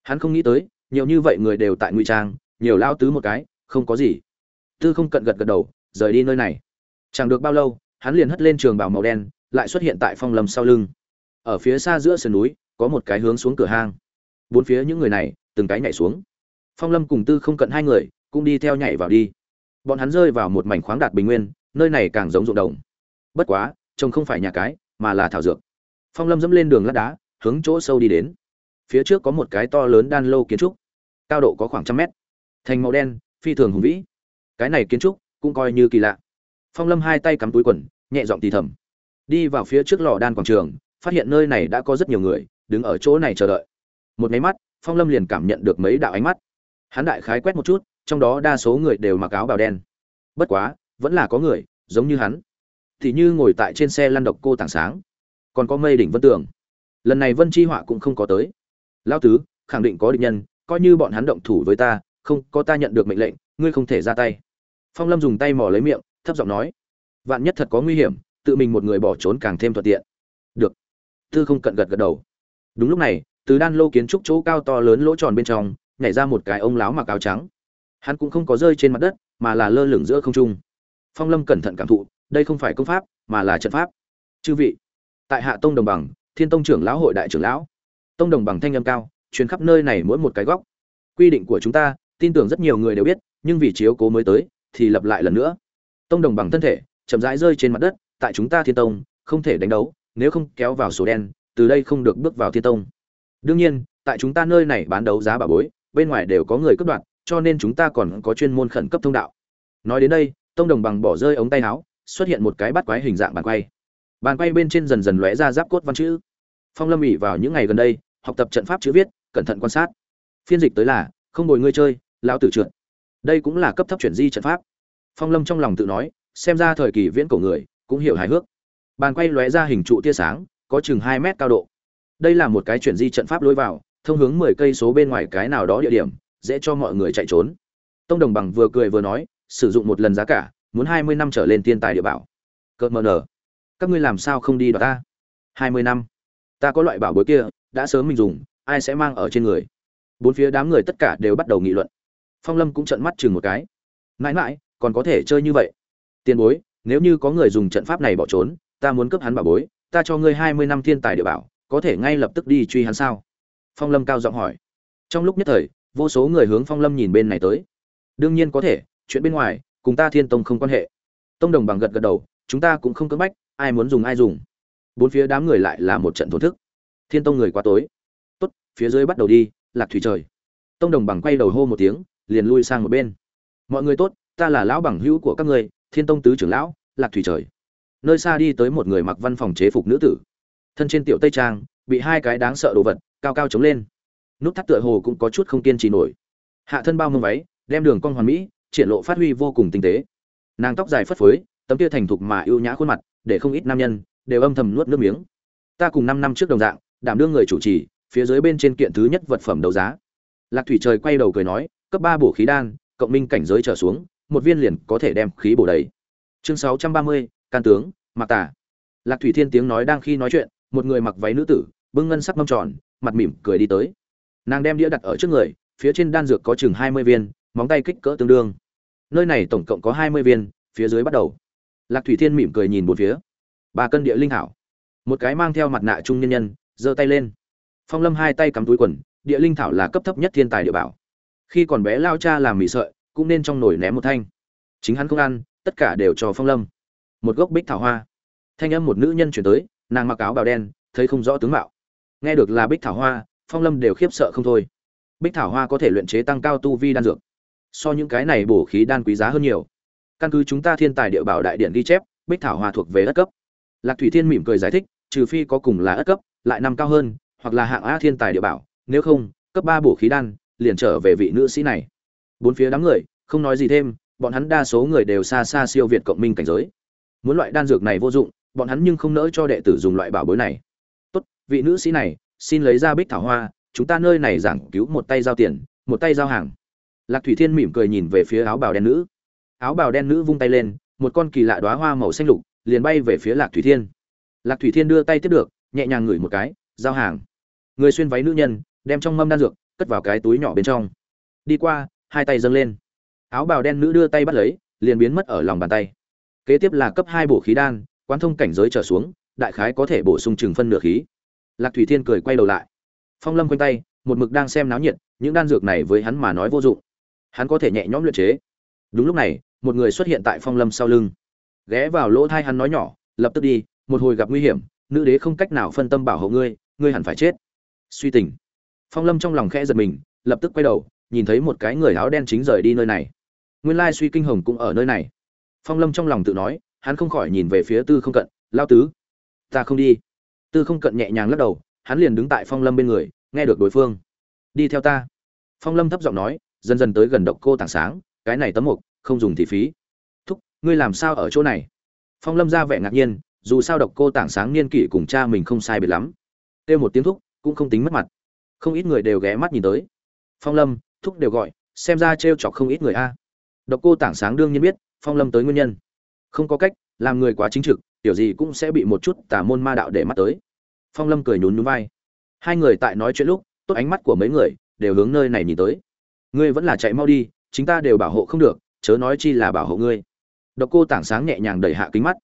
Hắn không nghĩ tới, nhiều như vậy người đều tại ngụy trang, nhiều lao tứ một cái, không có gì. Tư không cận gật gật đầu, rời đi nơi này. Chẳng được bao lâu, hắn liền hất lên trường bảo màu đen, lại xuất hiện tại phong lâm sau lưng. Ở phía xa giữa sườn núi, có một cái hướng xuống cửa hang. Bốn phía những người này, từng cái nhảy xuống. Phong lâm cùng tư không cận hai người, cũng đi theo nhảy vào đi bọn hắn rơi vào một mảnh khoáng đạt bình nguyên, nơi này càng giống ruộng đồng. Bất quá, trông không phải nhà cái, mà là thảo dược. Phong lâm dẫm lên đường lát đá, hướng chỗ sâu đi đến. Phía trước có một cái to lớn đan lâu kiến trúc, cao độ có khoảng trăm mét, thành màu đen, phi thường hùng vĩ. Cái này kiến trúc cũng coi như kỳ lạ. Phong lâm hai tay cắm túi quần, nhẹ giọng thì thầm. Đi vào phía trước lò đan quảng trường, phát hiện nơi này đã có rất nhiều người, đứng ở chỗ này chờ đợi. Một máy mắt, phong lâm liền cảm nhận được mấy đạo ánh mắt. Hắn đại khái quét một chút trong đó đa số người đều mặc áo bào đen. Bất quá, vẫn là có người, giống như hắn. Thì như ngồi tại trên xe lăn độc cô tảng sáng. Còn có mây đỉnh vân tường. Lần này vân chi họa cũng không có tới. Lao tứ, khẳng định có định nhân, coi như bọn hắn động thủ với ta, không, có ta nhận được mệnh lệnh, ngươi không thể ra tay. Phong lâm dùng tay mò lấy miệng, thấp giọng nói. Vạn nhất thật có nguy hiểm, tự mình một người bỏ trốn càng thêm thuận tiện. Được. Tư không cận gật gật đầu. Đúng lúc này, từ đan lô kiến trúc chỗ cao to lớn lỗ tròn bên trong, nhảy ra một cái ông láo mặc áo trắng hắn cũng không có rơi trên mặt đất, mà là lơ lửng giữa không trung. Phong lâm cẩn thận cảm thụ, đây không phải công pháp, mà là trận pháp. Chư vị, tại hạ tông đồng bằng, thiên tông trưởng lão hội đại trưởng lão. Tông đồng bằng thanh âm cao chuyến khắp nơi này mỗi một cái góc. Quy định của chúng ta, tin tưởng rất nhiều người đều biết, nhưng vì chiếu cố mới tới, thì lập lại lần nữa. Tông đồng bằng thân thể, chậm rãi rơi trên mặt đất, tại chúng ta thiên tông, không thể đánh đấu, nếu không kéo vào sổ đen, từ đây không được bước vào thiên tông. Đương nhiên, tại chúng ta nơi này bán đấu giá bà bối, bên ngoài đều có người cướp đoạt cho nên chúng ta còn có chuyên môn khẩn cấp thông đạo. Nói đến đây, tông đồng bằng bỏ rơi ống tay áo, xuất hiện một cái bắt quái hình dạng bàn quay. Bàn quay bên trên dần dần lóe ra giáp cốt văn chữ. Phong lâm ỉ vào những ngày gần đây, học tập trận pháp chữ viết, cẩn thận quan sát. Phiên dịch tới là, không bồi ngươi chơi, lão tử trượt. Đây cũng là cấp thấp chuyển di trận pháp. Phong lâm trong lòng tự nói, xem ra thời kỳ viễn cổ người, cũng hiểu hài hước. Bàn quay lóe ra hình trụ tia sáng, có chừng hai mét cao độ. Đây là một cái chuyển di trận pháp lối vào, thông hướng mười cây số bên ngoài cái nào đó địa điểm dễ cho mọi người chạy trốn. Tông đồng bằng vừa cười vừa nói, sử dụng một lần giá cả, muốn hai mươi năm trở lên tiên tài địa bảo. Cợt mờ nở. Các ngươi làm sao không đi đoạt ta? hai mươi năm. Ta có loại bảo bối kia, đã sớm mình dùng, ai sẽ mang ở trên người? Bốn phía đám người tất cả đều bắt đầu nghị luận. Phong lâm cũng trợn mắt chừng một cái. Mãi mãi, còn có thể chơi như vậy. Tiền bối, nếu như có người dùng trận pháp này bỏ trốn, ta muốn cướp hắn bảo bối, ta cho ngươi hai mươi năm thiên tài địa bảo, có thể ngay lập tức đi truy hắn sao? Phong lâm cao giọng hỏi. Trong lúc nhất thời vô số người hướng phong lâm nhìn bên này tới. Đương nhiên có thể, chuyện bên ngoài, cùng ta thiên tông không quan hệ. Tông đồng bằng gật gật đầu, chúng ta cũng không cưỡng bách, ai muốn dùng ai dùng. Bốn phía đám người lại là một trận thổn thức. Thiên tông người quá tối. Tốt, phía dưới bắt đầu đi, lạc thủy trời. Tông đồng bằng quay đầu hô một tiếng, liền lui sang một bên. Mọi người tốt, ta là lão bằng hữu của các ngươi, thiên tông tứ trưởng lão, lạc thủy trời. Nơi xa đi tới một người mặc văn phòng chế phục nữ tử. Thân trên tiểu tây trang, bị hai cái đáng sợ đồ vật, cao cao chống lên nút thắt tựa hồ cũng có chút không kiên trì nổi. Hạ thân bao mông váy, đem đường cong hoàn mỹ, triển lộ phát huy vô cùng tinh tế. Nàng tóc dài phất phới, tấm tia thành thục mà ưu nhã khuôn mặt, để không ít nam nhân đều âm thầm nuốt nước miếng. Ta cùng năm năm trước đồng dạng, đảm đương người chủ trì, phía dưới bên trên kiện thứ nhất vật phẩm đấu giá. Lạc thủy trời quay đầu cười nói, cấp ba bổ khí đan, cộng minh cảnh giới trở xuống, một viên liền có thể đem khí bổ đầy. Chương sáu trăm ba mươi, can tướng, mặc tả lạc thủy thiên tiếng nói đang khi nói chuyện, một người mặc váy nữ tử, bưng ngân sắc mâm tròn, mặt mỉm cười đi tới nàng đem đĩa đặt ở trước người, phía trên đan dược có chừng hai mươi viên, móng tay kích cỡ tương đương. Nơi này tổng cộng có hai mươi viên, phía dưới bắt đầu. Lạc thủy thiên mỉm cười nhìn một phía. Ba cân địa linh hảo. Một cái mang theo mặt nạ trung nhân nhân, giơ tay lên. Phong lâm hai tay cắm túi quần, địa linh thảo là cấp thấp nhất thiên tài địa bảo. Khi còn bé lao cha làm mì sợi, cũng nên trong nồi ném một thanh. Chính hắn không ăn, tất cả đều cho phong lâm. Một gốc bích thảo hoa. Thanh âm một nữ nhân chuyển tới, nàng mặc áo bào đen, thấy không rõ tướng mạo. Nghe được là bích thảo hoa phong lâm đều khiếp sợ không thôi. Bích thảo hoa có thể luyện chế tăng cao tu vi đan dược. So những cái này bổ khí đan quý giá hơn nhiều. Căn cứ chúng ta thiên tài địa bảo đại điện ghi chép, bích thảo hoa thuộc về ất cấp. Lạc thủy thiên mỉm cười giải thích, trừ phi có cùng là ất cấp, lại năm cao hơn, hoặc là hạng a thiên tài địa bảo, nếu không, cấp ba bổ khí đan, liền trở về vị nữ sĩ này. Bốn phía đám người, không nói gì thêm, bọn hắn đa số người đều xa xa siêu việt cộng minh cảnh giới. Muốn loại đan dược này vô dụng, bọn hắn nhưng không nỡ cho đệ tử dùng loại bảo bối này. Tốt, vị nữ sĩ này xin lấy ra bích thảo hoa, chúng ta nơi này giảng cứu một tay giao tiền, một tay giao hàng. Lạc thủy thiên mỉm cười nhìn về phía áo bào đen nữ. Áo bào đen nữ vung tay lên, một con kỳ lạ đoá hoa màu xanh lục, liền bay về phía lạc thủy thiên. Lạc thủy thiên đưa tay tiếp được, nhẹ nhàng ngửi một cái, giao hàng. Người xuyên váy nữ nhân, đem trong mâm đan dược, cất vào cái túi nhỏ bên trong. Đi qua, hai tay dâng lên. Áo bào đen nữ đưa tay bắt lấy, liền biến mất ở lòng bàn tay. Kế tiếp là cấp hai bổ khí đan, quán thông cảnh giới trở xuống, đại khái có thể bổ sung chừng phân nửa khí lạc thủy thiên cười quay đầu lại. Phong lâm quanh tay, một mực đang xem náo nhiệt, những đan dược này với hắn mà nói vô dụng. Hắn có thể nhẹ nhõm luyện chế. Đúng lúc này, một người xuất hiện tại phong lâm sau lưng. Ghé vào lỗ thai hắn nói nhỏ, lập tức đi, một hồi gặp nguy hiểm, nữ đế không cách nào phân tâm bảo hộ ngươi ngươi hẳn phải chết. Suy tình. Phong lâm trong lòng khẽ giật mình, lập tức quay đầu, nhìn thấy một cái người áo đen chính rời đi nơi này. Nguyên lai suy kinh hồng cũng ở nơi này. Phong lâm trong lòng tự nói, hắn không khỏi nhìn về phía tư không cận, lao tứ, ta không đi tư không cận nhẹ nhàng lắc đầu, hắn liền đứng tại phong lâm bên người, nghe được đối phương. Đi theo ta. Phong lâm thấp giọng nói, dần dần tới gần độc cô tảng sáng, cái này tấm mục, không dùng thì phí. Thúc, ngươi làm sao ở chỗ này? Phong lâm ra vẻ ngạc nhiên, dù sao độc cô tảng sáng niên kỷ cùng cha mình không sai biệt lắm. Kêu một tiếng thúc, cũng không tính mất mặt. Không ít người đều ghé mắt nhìn tới. Phong lâm, thúc đều gọi, xem ra t r e o chọc không ít người a. Độc cô tảng sáng đương nhiên biết, phong lâm tới nguyên nhân. Không có cách, làm người quá chính trực kiểu gì cũng sẽ bị một chút tà môn ma đạo để mắt tới. Phong lâm cười nhún nhún vai. Hai người tại nói chuyện lúc, tốt ánh mắt của mấy người đều hướng nơi này nhìn tới. Ngươi vẫn là chạy mau đi chúng ta đều bảo hộ không được, chớ nói chi là bảo hộ ngươi. Độc cô tảng sáng nhẹ nhàng đẩy hạ kính mắt.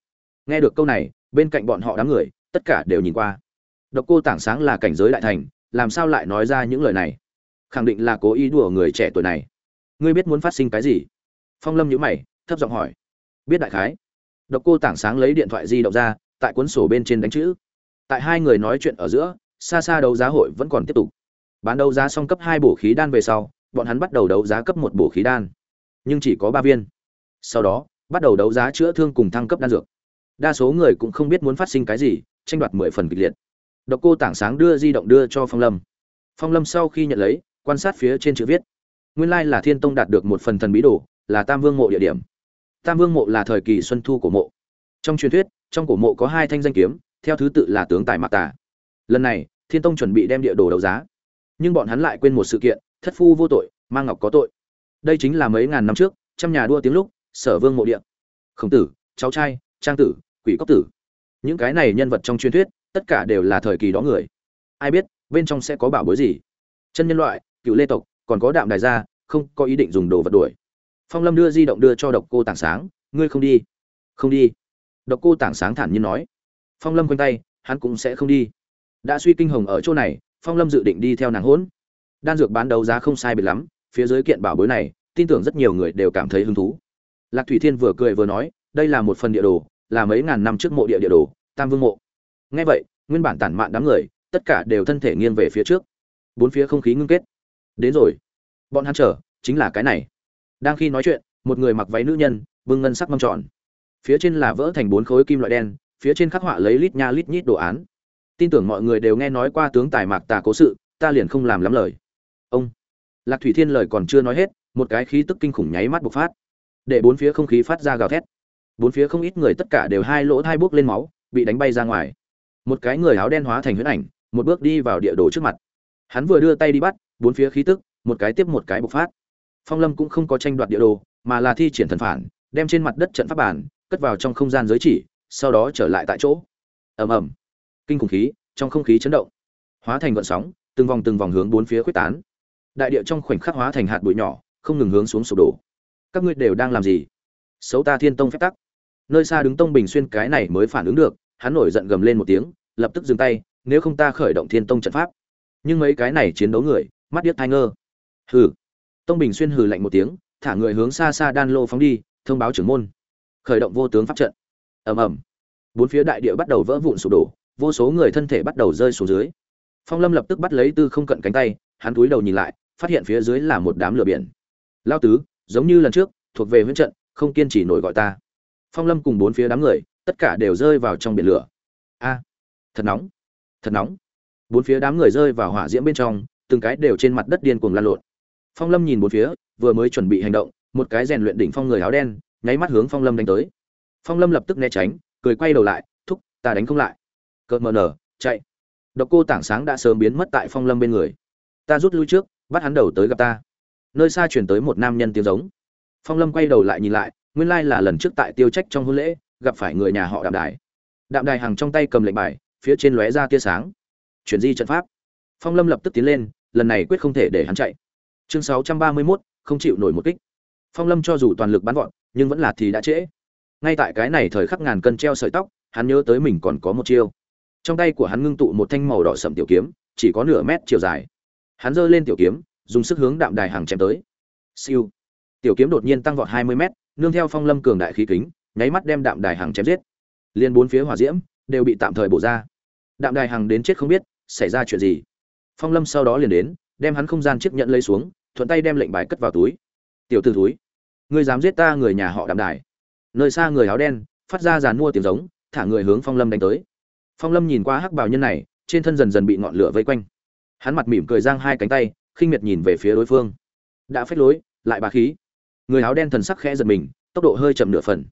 Nghe được câu này, bên cạnh bọn họ đám người, tất cả đều nhìn qua. Độc cô tảng sáng là cảnh giới đại thành, làm sao lại nói ra những lời này? Khẳng định là cố ý đùa người trẻ tuổi này. Ngươi biết muốn phát sinh cái gì? Phong lâm nhữ mày, thấp giọng hỏi. Biết đại khái độc cô tảng sáng lấy điện thoại di động ra, tại cuốn sổ bên trên đánh chữ. Tại hai người nói chuyện ở giữa xa xa đấu giá hội vẫn còn tiếp tục. Bán đấu giá xong cấp hai bổ khí đan về sau, bọn hắn bắt đầu đấu giá cấp một bổ khí đan. Nhưng chỉ có ba viên. Sau đó, bắt đầu đấu giá chữa thương cùng thăng cấp đan dược. Đa số người cũng không biết muốn phát sinh cái gì, tranh đoạt mười phần kịch liệt. Độc cô tảng sáng đưa di động đưa cho phong lâm. Phong lâm sau khi nhận lấy, quan sát phía trên chữ viết. Nguyên lai là thiên tông đạt được một phần thần bí đồ, là tam vương mộ địa điểm tam vương mộ là thời kỳ xuân thu của mộ. Trong truyền thuyết, trong cổ mộ có hai thanh danh kiếm, theo thứ tự là tướng tài mạc tà. Lần này, thiên tông chuẩn bị đem địa đồ đấu giá. Nhưng bọn hắn lại quên một sự kiện, thất phu vô tội, mang ngọc có tội. Đây chính là mấy ngàn năm trước, trăm nhà đua tiếng lúc, sở vương mộ địa. Khổng tử, cháu trai, trang tử, quỷ cốc tử. Những cái này nhân vật trong truyền thuyết, tất cả đều là thời kỳ đó người. Ai biết, bên trong sẽ có bảo bối gì? Chân nhân loại, cựu lê tộc, còn có đạm đài gia, không có ý định dùng đồ vật đuổi phong lâm đưa di động đưa cho độc cô tảng sáng, ngươi không đi. Không đi. Độc cô tảng sáng thản nhiên nói. Phong lâm quanh tay, hắn cũng sẽ không đi. Đã suy kinh hồng ở chỗ này, phong lâm dự định đi theo nàng hỗn đan dược bán đấu giá không sai biệt lắm, phía dưới kiện bảo bối này, tin tưởng rất nhiều người đều cảm thấy hứng thú. Lạc thủy thiên vừa cười vừa nói, đây là một phần địa đồ, là mấy ngàn năm trước mộ địa địa đồ, tam vương mộ. Ngay vậy, nguyên bản tản mạn đám người, tất cả đều thân thể nghiêng về phía trước. Bốn phía không khí ngưng kết. Đến rồi. Bọn hắn chờ, chính là cái này đang khi nói chuyện, một người mặc váy nữ nhân, bưng ngân sắc mâm tròn. Phía trên là vỡ thành bốn khối kim loại đen, phía trên khắc họa lấy lít nha lít nhít đồ án. Tin tưởng mọi người đều nghe nói qua tướng tài mạc tà cố sự, ta liền không làm lắm lời. Ông. Lạc thủy thiên lời còn chưa nói hết, một cái khí tức kinh khủng nháy mắt bộc phát. Để bốn phía không khí phát ra gào thét. Bốn phía không ít người tất cả đều hai lỗ hai bước lên máu, bị đánh bay ra ngoài. Một cái người áo đen hóa thành huyễn ảnh, một bước đi vào địa đồ trước mặt. Hắn vừa đưa tay đi bắt, bốn phía khí tức, một cái tiếp một cái bộc phát phong lâm cũng không có tranh đoạt địa đồ, mà là thi triển thần phản, đem trên mặt đất trận pháp bản, cất vào trong không gian giới chỉ, sau đó trở lại tại chỗ. Ầm ầm. Kinh khủng khí, trong không khí chấn động. Hóa thành vận sóng, từng vòng từng vòng hướng bốn phía quyết tán. Đại địa trong khoảnh khắc hóa thành hạt bụi nhỏ, không ngừng hướng xuống sụp đổ. Các ngươi đều đang làm gì? Xấu ta thiên tông phép tắc. Nơi xa đứng tông bình xuyên cái này mới phản ứng được, hắn nổi giận gầm lên một tiếng, lập tức dừng tay, nếu không ta khởi động thiên tông trận pháp. Nhưng mấy cái này chiến đấu người, mắt điếc thai ngơ. Hừ tông bình xuyên hừ lạnh một tiếng, thả người hướng xa xa đan lô phóng đi, thông báo trưởng môn. Khởi động vô tướng pháp trận. Ầm ầm. Bốn phía đại địa bắt đầu vỡ vụn sụp đổ, vô số người thân thể bắt đầu rơi xuống dưới. Phong lâm lập tức bắt lấy tư không cận cánh tay, hắn cúi đầu nhìn lại, phát hiện phía dưới là một đám lửa biển. Lao tứ, giống như lần trước, thuộc về huyễn trận, không kiên trì nổi gọi ta. Phong lâm cùng bốn phía đám người, tất cả đều rơi vào trong biển lửa. A, thật nóng thật nóng. Bốn phía đám người rơi vào hỏa diễm bên trong, từng cái đều trên mặt đất điên cuồng lan lộn phong lâm nhìn bốn phía, vừa mới chuẩn bị hành động, một cái rèn luyện đỉnh phong người áo đen, nháy mắt hướng phong lâm đánh tới. Phong lâm lập tức né tránh, cười quay đầu lại, thúc, ta đánh không lại. Cợt mờ nở, chạy. Độc cô tảng sáng đã sớm biến mất tại phong lâm bên người. Ta rút lui trước, bắt hắn đầu tới gặp ta. Nơi xa chuyển tới một nam nhân tiếng giống. Phong lâm quay đầu lại nhìn lại, nguyên lai là lần trước tại tiêu trách trong hôn lễ, gặp phải người nhà họ đạm đài. Đạm đài hàng trong tay cầm lệnh bài, phía trên lóe ra tia sáng. Chuyển di trận pháp. Phong lâm lập tức tiến lên, lần này quyết không thể để hắn chạy chương sáu trăm ba mươi 631, không chịu nổi một kích. Phong lâm cho dù toàn lực bắn gọn nhưng vẫn là thì đã trễ. Ngay tại cái này thời khắc ngàn cân treo sợi tóc hắn nhớ tới mình còn có một chiêu. Trong tay của hắn ngưng tụ một thanh màu đỏ sậm tiểu kiếm chỉ có nửa mét chiều dài. Hắn giơ lên tiểu kiếm dùng sức hướng đạm đài hàng chém tới. Siêu. Tiểu kiếm đột nhiên tăng vọt hai mươi mét nương theo phong lâm cường đại khí kính nháy mắt đem đạm đài hàng chém giết. Liên bốn phía hỏa diễm đều bị tạm thời bổ ra. Đạm đài hàng đến chết không biết xảy ra chuyện gì. Phong lâm sau đó liền đến đem hắn không gian chiếc nhận lấy xuống, thuận tay đem lệnh bài cất vào túi. Tiểu t ử túi ngươi dám giết ta người nhà họ đạm đài. Nơi xa người áo đen, phát ra dàn mua tiếng giống, thả người hướng phong lâm đánh tới. Phong lâm nhìn qua hắc bào nhân này, trên thân dần dần bị ngọn lửa vây quanh. Hắn mặt mỉm cười giang hai cánh tay, khinh miệt nhìn về phía đối phương. Đã phách lối, lại bà khí. Người áo đen thần sắc khẽ giật mình, tốc độ hơi chậm nửa phần.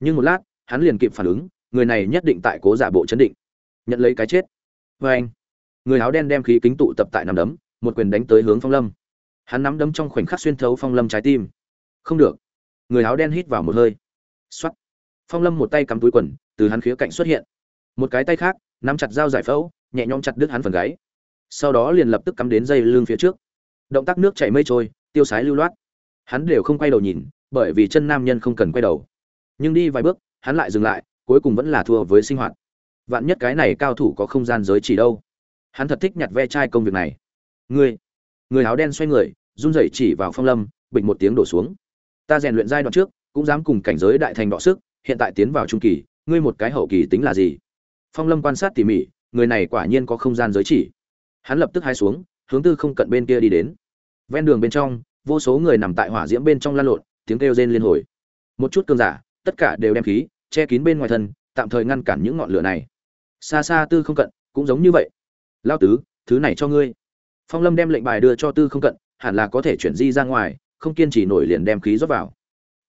Nhưng một lát, hắn liền kịp phản ứng, người này nhất định tại cố giả bộ chấn định. Nhận lấy cái chết. Vê anh người áo đen đem khí kính tụ tập tại nằm đấm một quyền đánh tới hướng phong lâm. Hắn nắm đấm trong khoảnh khắc xuyên thấu phong lâm trái tim. Không được. Người áo đen hít vào một hơi. X phong lâm một tay cắm túi quần, từ hắn khía cạnh xuất hiện. Một cái tay khác, nắm chặt dao giải phẫu, nhẹ nhõm chặt đứt hắn phần gáy. Sau đó liền lập tức cắm đến dây lưng phía trước. Động tác nước chảy mây trôi, tiêu sái lưu loát. Hắn đều không quay đầu nhìn, bởi vì chân nam nhân không cần quay đầu. Nhưng đi vài bước, hắn lại dừng lại, cuối cùng vẫn là thua với sinh hoạt. Vạn nhất cái này cao thủ có không gian giới chỉ đâu. Hắn thật thích nhặt ve chai công việc này người người áo đen xoay người, run rẩy chỉ vào phong lâm bịch một tiếng đổ xuống. Ta rèn luyện giai đoạn trước, cũng dám cùng cảnh giới đại thành đọ sức, hiện tại tiến vào trung kỳ, ngươi một cái hậu kỳ tính là gì? Phong lâm quan sát tỉ mỉ, người này quả nhiên có không gian giới chỉ. Hắn lập tức hai xuống, hướng tư không cận bên kia đi đến. Ven đường bên trong, vô số người nằm tại hỏa diễm bên trong lan lộn, tiếng kêu rên liên hồi. Một chút cơn giả, tất cả đều đem khí, che kín bên ngoài thân, tạm thời ngăn cản những ngọn lửa này. Xa xa tư không cận, cũng giống như vậy. Lao tứ, thứ này cho ngươi phong lâm đem lệnh bài đưa cho tư không cận, hẳn là có thể chuyển di ra ngoài, không kiên trì nổi liền đem khí rót vào.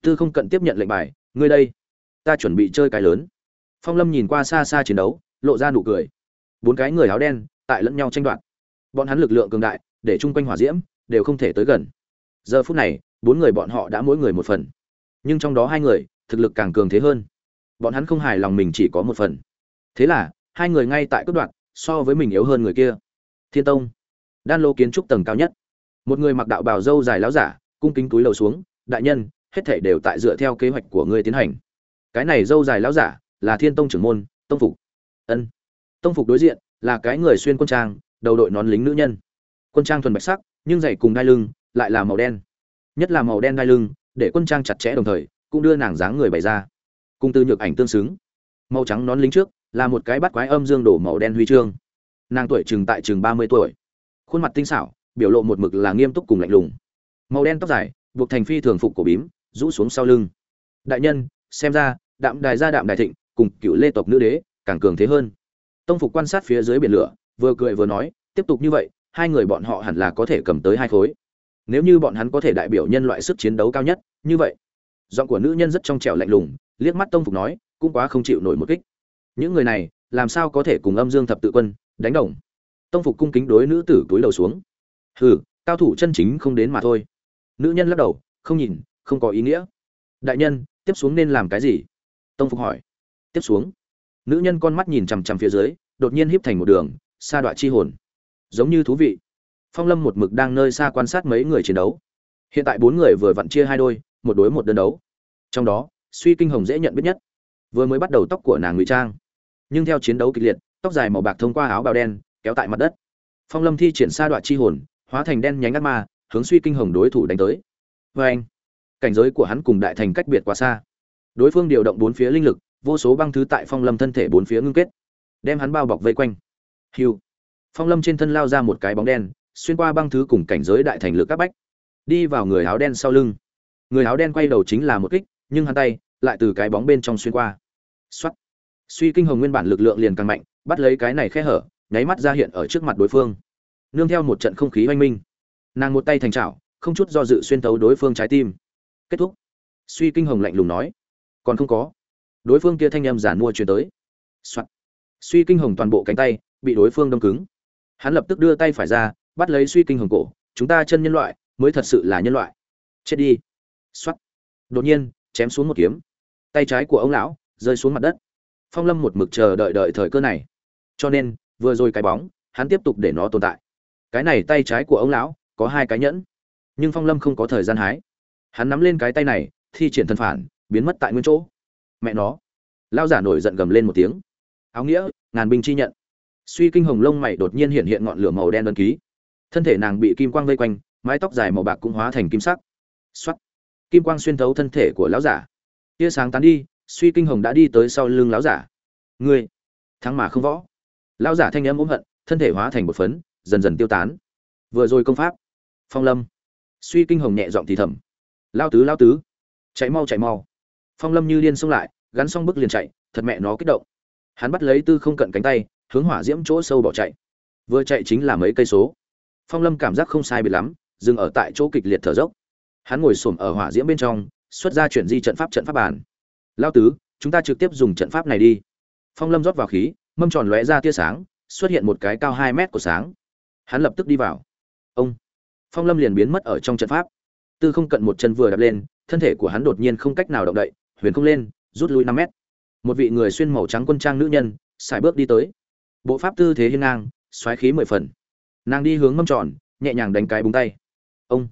Tư không cận tiếp nhận lệnh bài, ngươi đây, ta chuẩn bị chơi cái lớn. Phong lâm nhìn qua xa xa chiến đấu, lộ ra nụ cười. Bốn cái người áo đen tại lẫn nhau tranh đoạt. Bọn hắn lực lượng cường đại, để chung quanh hỏa diễm đều không thể tới gần. Giờ phút này, bốn người bọn họ đã mỗi người một phần. Nhưng trong đó hai người, thực lực càng cường thế hơn. Bọn hắn không hài lòng mình chỉ có một phần. Thế là, hai người ngay tại cấp đoạn so với mình yếu hơn người kia. Thiên tông đan lô kiến trúc tầng cao nhất. Một người mặc đạo bào dâu dài láo giả, cung kính túi lầu xuống, đại nhân, hết thể đều tại dựa theo kế hoạch của ngươi tiến hành. Cái này dâu dài láo giả là thiên tông trưởng môn, tông phục. Ân. Tông phục đối diện là cái người xuyên quân trang, đầu đội nón lính nữ nhân. Quân trang thuần bạch sắc, nhưng dày cùng đai lưng lại là màu đen. Nhất là màu đen đai lưng, để quân trang chặt chẽ đồng thời, cũng đưa nàng dáng người bày ra. Cùng từ nhược ảnh tương xứng. Màu trắng nón lính trước là một cái bắt quái âm dương đổ màu đen huy chương. Nàng tuổi chừng tại chừng ba mươi tuổi khuôn mặt tinh xảo, biểu lộ một mực là nghiêm túc cùng lạnh lùng. Màu đen tóc dài, buộc thành phi thường phục cổ bím, rũ xuống sau lưng. Đại nhân, xem ra, đạm đài gia đạm đài thịnh, cùng cựu lê tộc nữ đế, càng cường thế hơn. Tông phục quan sát phía dưới biển lửa, vừa cười vừa nói, tiếp tục như vậy, hai người bọn họ hẳn là có thể cầm tới hai khối. Nếu như bọn hắn có thể đại biểu nhân loại sức chiến đấu cao nhất, như vậy. Giọng của nữ nhân rất trong trẻo lạnh lùng, liếc mắt tông phục nói, cũng quá không chịu nổi một kích. Những người này, làm sao có thể cùng âm dương thập tự quân, đánh đồng? Tông phục cung kính đối nữ tử túi đầu xuống. Hừ, cao thủ chân chính không đến mà thôi. Nữ nhân lắc đầu, không nhìn, không có ý nghĩa. Đại nhân, tiếp xuống nên làm cái gì? Tông phục hỏi. Tiếp xuống. Nữ nhân con mắt nhìn chằm chằm phía dưới, đột nhiên híp thành một đường xa đoạn chi hồn. Giống như thú vị. Phong lâm một mực đang nơi xa quan sát mấy người chiến đấu. Hiện tại bốn người vừa vặn chia hai đôi, một đối một đơn đấu. Trong đó, suy kinh hồng dễ nhận biết nhất. Vừa mới bắt đầu tóc của nàng ngụy trang. Nhưng theo chiến đấu kịch liệt, tóc dài màu bạc thông qua áo bào đen kéo tại mặt đất. Phong lâm thi triển sa đoạn chi hồn, hóa thành đen nhánh ác ma, hướng suy kinh hồng đối thủ đánh tới. Vê anh, cảnh giới của hắn cùng đại thành cách biệt quá xa. Đối phương điều động bốn phía linh lực, vô số băng thứ tại phong lâm thân thể bốn phía ngưng kết, đem hắn bao bọc vây quanh. Hiu, phong lâm trên thân lao ra một cái bóng đen, xuyên qua băng thứ cùng cảnh giới đại thành lực các bách, đi vào người áo đen sau lưng. Người áo đen quay đầu chính là một kích, nhưng hắn tay lại từ cái bóng bên trong xuyên qua. Xuất suy kinh hồng nguyên bản lực lượng liền càng mạnh, bắt lấy cái này khe hở nháy mắt ra hiện ở trước mặt đối phương. Nương theo một trận không khí oanh minh, nàng một tay thành trào không chút do dự xuyên tấu đối phương trái tim. Kết thúc. Suy kinh hồng lạnh lùng nói, còn không có. Đối phương kia thanh em giả mua chuyển tới、Soạn. suy kinh hồng toàn bộ cánh tay bị đối phương đông cứng. Hắn lập tức đưa tay phải ra, bắt lấy suy kinh hồng cổ, chúng ta chân nhân loại, mới thật sự là nhân loại. Chết đi. X đột nhiên, chém xuống một kiếm. Tay trái của ông lão rơi xuống mặt đất. Phong lâm một mực chờ đợi đợi thời cơ này. Cho nên vừa rồi cái bóng hắn tiếp tục để nó tồn tại. Cái này tay trái của ông lão có hai cái nhẫn. Nhưng phong lâm không có thời gian hái. Hắn nắm lên cái tay này thi triển thân phản biến mất tại nguyên chỗ. Mẹ nó. Lao giả nổi giận gầm lên một tiếng. Áo nghĩa ngàn binh chi nhận. Suy kinh hồng lông mày đột nhiên hiện hiện ngọn lửa màu đen đơn ký. Thân thể nàng bị kim quang vây quanh mái tóc dài màu bạc cũng hóa thành kim sắc. Xoát, kim quang xuyên thấu thân thể của lão giả. Tia sáng tán đi suy kinh hồng đã đi tới sau lưng lão giả. Ngươi. Thắng mà không võ lão giả thanh âm ốm hận, thân thể hóa thành một phấn, dần dần tiêu tán. Vừa rồi công pháp, phong lâm. Suy kinh hồng nhẹ giọng thì thầm. Lao tứ lao tứ. Chạy mau chạy mau. Phong lâm như điên xông lại, gắn xong bước liền chạy, thật mẹ nó kích động. Hắn bắt lấy tư không cận cánh tay, hướng hỏa diễm chỗ sâu bỏ chạy. Vừa chạy chính là mấy cây số. Phong lâm cảm giác không sai bị lắm, dừng ở tại chỗ kịch liệt thở dốc. Hắn ngồi xổm ở hỏa diễm bên trong, xuất ra chuyển di trận pháp trận pháp bàn. Lao tứ, chúng ta trực tiếp dùng trận pháp này đi. Phong lâm rót vào khí mâm tròn lóe ra tia sáng, xuất hiện một cái cao hai mét của sáng. Hắn lập tức đi vào. Ông! Phong lâm liền biến mất ở trong trận pháp. Tư không cận một chân vừa đập lên, thân thể của hắn đột nhiên không cách nào động đậy, huyền không lên, rút lui năm mét. Một vị người xuyên màu trắng quân trang nữ nhân xài bước đi tới. Bộ pháp tư thế hiên ngang, xoáy khí mười phần. Nàng đi hướng mâm tròn, nhẹ nhàng đánh cái búng tay. Ông!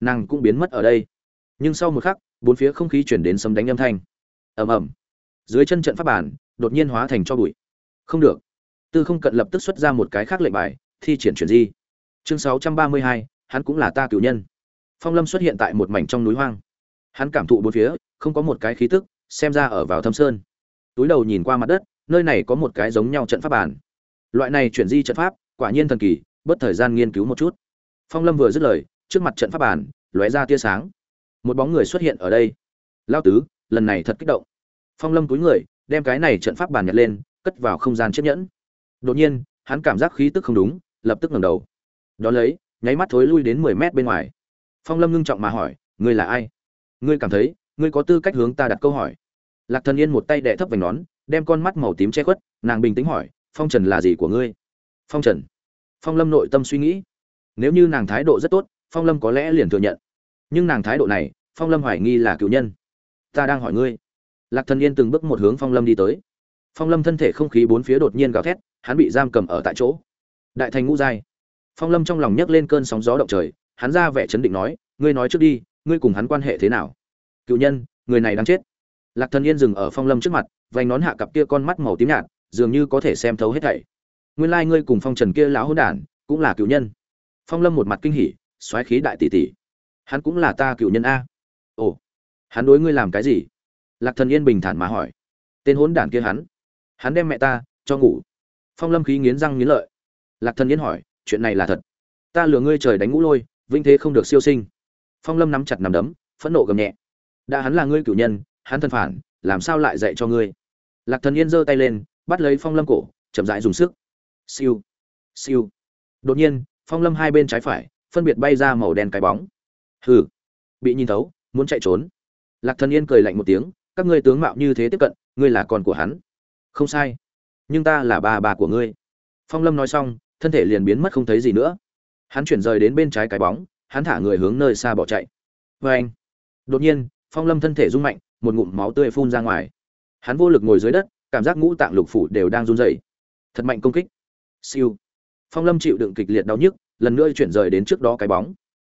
Nàng cũng biến mất ở đây. Nhưng sau một khắc, bốn phía không khí chuyển đến sấm đánh âm thanh. Ầm ầm. Dưới chân trận pháp bản, đột nhiên hóa thành cho bụi không được. Tư không cận lập tức xuất ra một cái khác lệnh bài, thi triển chuyển di. Chương sáu trăm ba mươi hai, hắn cũng là ta cựu nhân. Phong lâm xuất hiện tại một mảnh trong núi hoang. Hắn cảm thụ bốn phía, không có một cái khí tức, xem ra ở vào thâm sơn. Túi đầu nhìn qua mặt đất, nơi này có một cái giống nhau trận pháp bản. Loại này chuyển di trận pháp, quả nhiên thần kỳ, bất thời gian nghiên cứu một chút. Phong lâm vừa dứt lời, trước mặt trận pháp bản, lóe ra tia sáng. Một bóng người xuất hiện ở đây. Lao tứ, lần này thật kích động. Phong lâm túi người, đem cái này trận pháp bản nhặt lên cất vào không gian chiếc nhẫn. Đột nhiên, hắn cảm giác khí tức không đúng, lập tức ngẩng đầu. Đón lấy, nháy mắt thối lui đến mười mét bên ngoài. Phong lâm ngưng trọng mà hỏi, ngươi là ai? Ngươi cảm thấy, ngươi có tư cách hướng ta đặt câu hỏi? Lạc thần yên một tay đẻ thấp vành nón, đem con mắt màu tím che khuất, nàng bình tĩnh hỏi, phong trần là gì của ngươi? Phong trần. Phong lâm nội tâm suy nghĩ. Nếu như nàng thái độ rất tốt, phong lâm có lẽ liền thừa nhận. Nhưng nàng thái độ này, phong lâm hoài nghi là cựu nhân. Ta đang hỏi ngươi. Lạc thần yên từng bước một hướng phong lâm đi tới phong lâm thân thể không khí bốn phía đột nhiên gào thét, hắn bị giam cầm ở tại chỗ. Đại thành ngũ giai. Phong lâm trong lòng nhấc lên cơn sóng gió động trời, hắn ra vẻ chấn định nói, ngươi nói trước đi, ngươi cùng hắn quan hệ thế nào? Cựu nhân, người này đang chết. Lạc thần yên dừng ở phong lâm trước mặt, vành nón hạ cặp kia con mắt màu tím nhạt, dường như có thể xem thấu hết thảy. Nguyên lai ngươi cùng phong trần kia lão hôn đản, cũng là cựu nhân. Phong lâm một mặt kinh hỉ, xoáy khí đại tỷ tỷ. Hắn cũng là ta cựu nhân a. Ồ, hắn đối ngươi làm cái gì? Lạc thần yên bình thản mà hỏi. Tên hôn đản kia hắn hắn đem mẹ ta cho ngủ. Phong lâm khí nghiến răng nghiến lợi. Lạc thần nghiến hỏi, chuyện này là thật? Ta lừa ngươi trời đánh ngũ lôi vinh thế không được siêu sinh. Phong lâm nắm chặt nằm đấm, phẫn nộ gầm nhẹ. Đã hắn là ngươi cử nhân, hắn thân phản, làm sao lại dạy cho ngươi? Lạc thần yên giơ tay lên, bắt lấy phong lâm cổ, chậm rãi dùng sức. Siêu. Siêu. Đột nhiên, phong lâm hai bên trái phải, phân biệt bay ra màu đen cái bóng. Hừ. Bị nhìn thấu, muốn chạy trốn. Lạc thần yên cười lạnh một tiếng, các ngươi tướng mạo như thế tiếp cận, ngươi là con của hắn không sai. Nhưng ta là bà bà của ngươi. Phong lâm nói xong, thân thể liền biến mất không thấy gì nữa. Hắn chuyển rời đến bên trái cái bóng, hắn thả người hướng nơi xa bỏ chạy. Vê anh, đột nhiên, phong lâm thân thể rung mạnh, một ngụm máu tươi phun ra ngoài. Hắn vô lực ngồi dưới đất, cảm giác ngũ tạng lục phủ đều đang run rẩy. Thật mạnh công kích. Siêu. Phong lâm chịu đựng kịch liệt đau nhức, lần nữa chuyển rời đến trước đó cái bóng.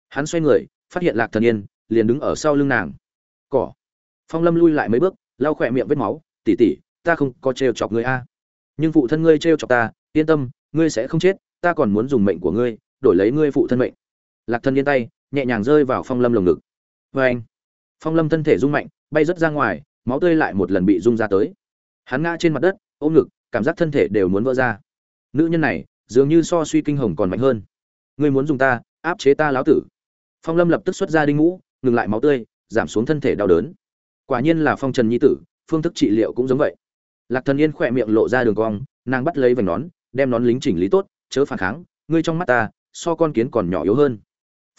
Hắn xoay người, phát hiện lạc thần yên, liền đứng ở sau lưng nàng. Cỏ. Phong lâm lui lại mấy bước, lau khỏe miệng vết máu, tỉ tỉ ta không có trêu chọc ngươi a. Nhưng phụ thân ngươi trêu chọc ta, yên tâm, ngươi sẽ không chết, ta còn muốn dùng mệnh của ngươi, đổi lấy ngươi phụ thân mệnh. Lạc thân yên tay, nhẹ nhàng rơi vào phong lâm lồng ngực. Vê anh, phong lâm thân thể rung mạnh, bay rớt ra ngoài, máu tươi lại một lần bị rung ra tới. Hắn ngã trên mặt đất, ôm ngực, cảm giác thân thể đều muốn vỡ ra. Nữ nhân này, dường như so suy kinh hồng còn mạnh hơn. Ngươi muốn dùng ta, áp chế ta láo tử. Phong lâm lập tức xuất ra đinh ngũ, ngừng lại máu tươi, giảm xuống thân thể đau đớn. Quả nhiên là phong trần nhi tử, phương thức trị liệu cũng giống vậy lạc thần yên khỏe miệng lộ ra đường cong, nàng bắt lấy vành nón, đem nón lính chỉnh lý tốt, chớ phản kháng, ngươi trong mắt ta, so con kiến còn nhỏ yếu hơn.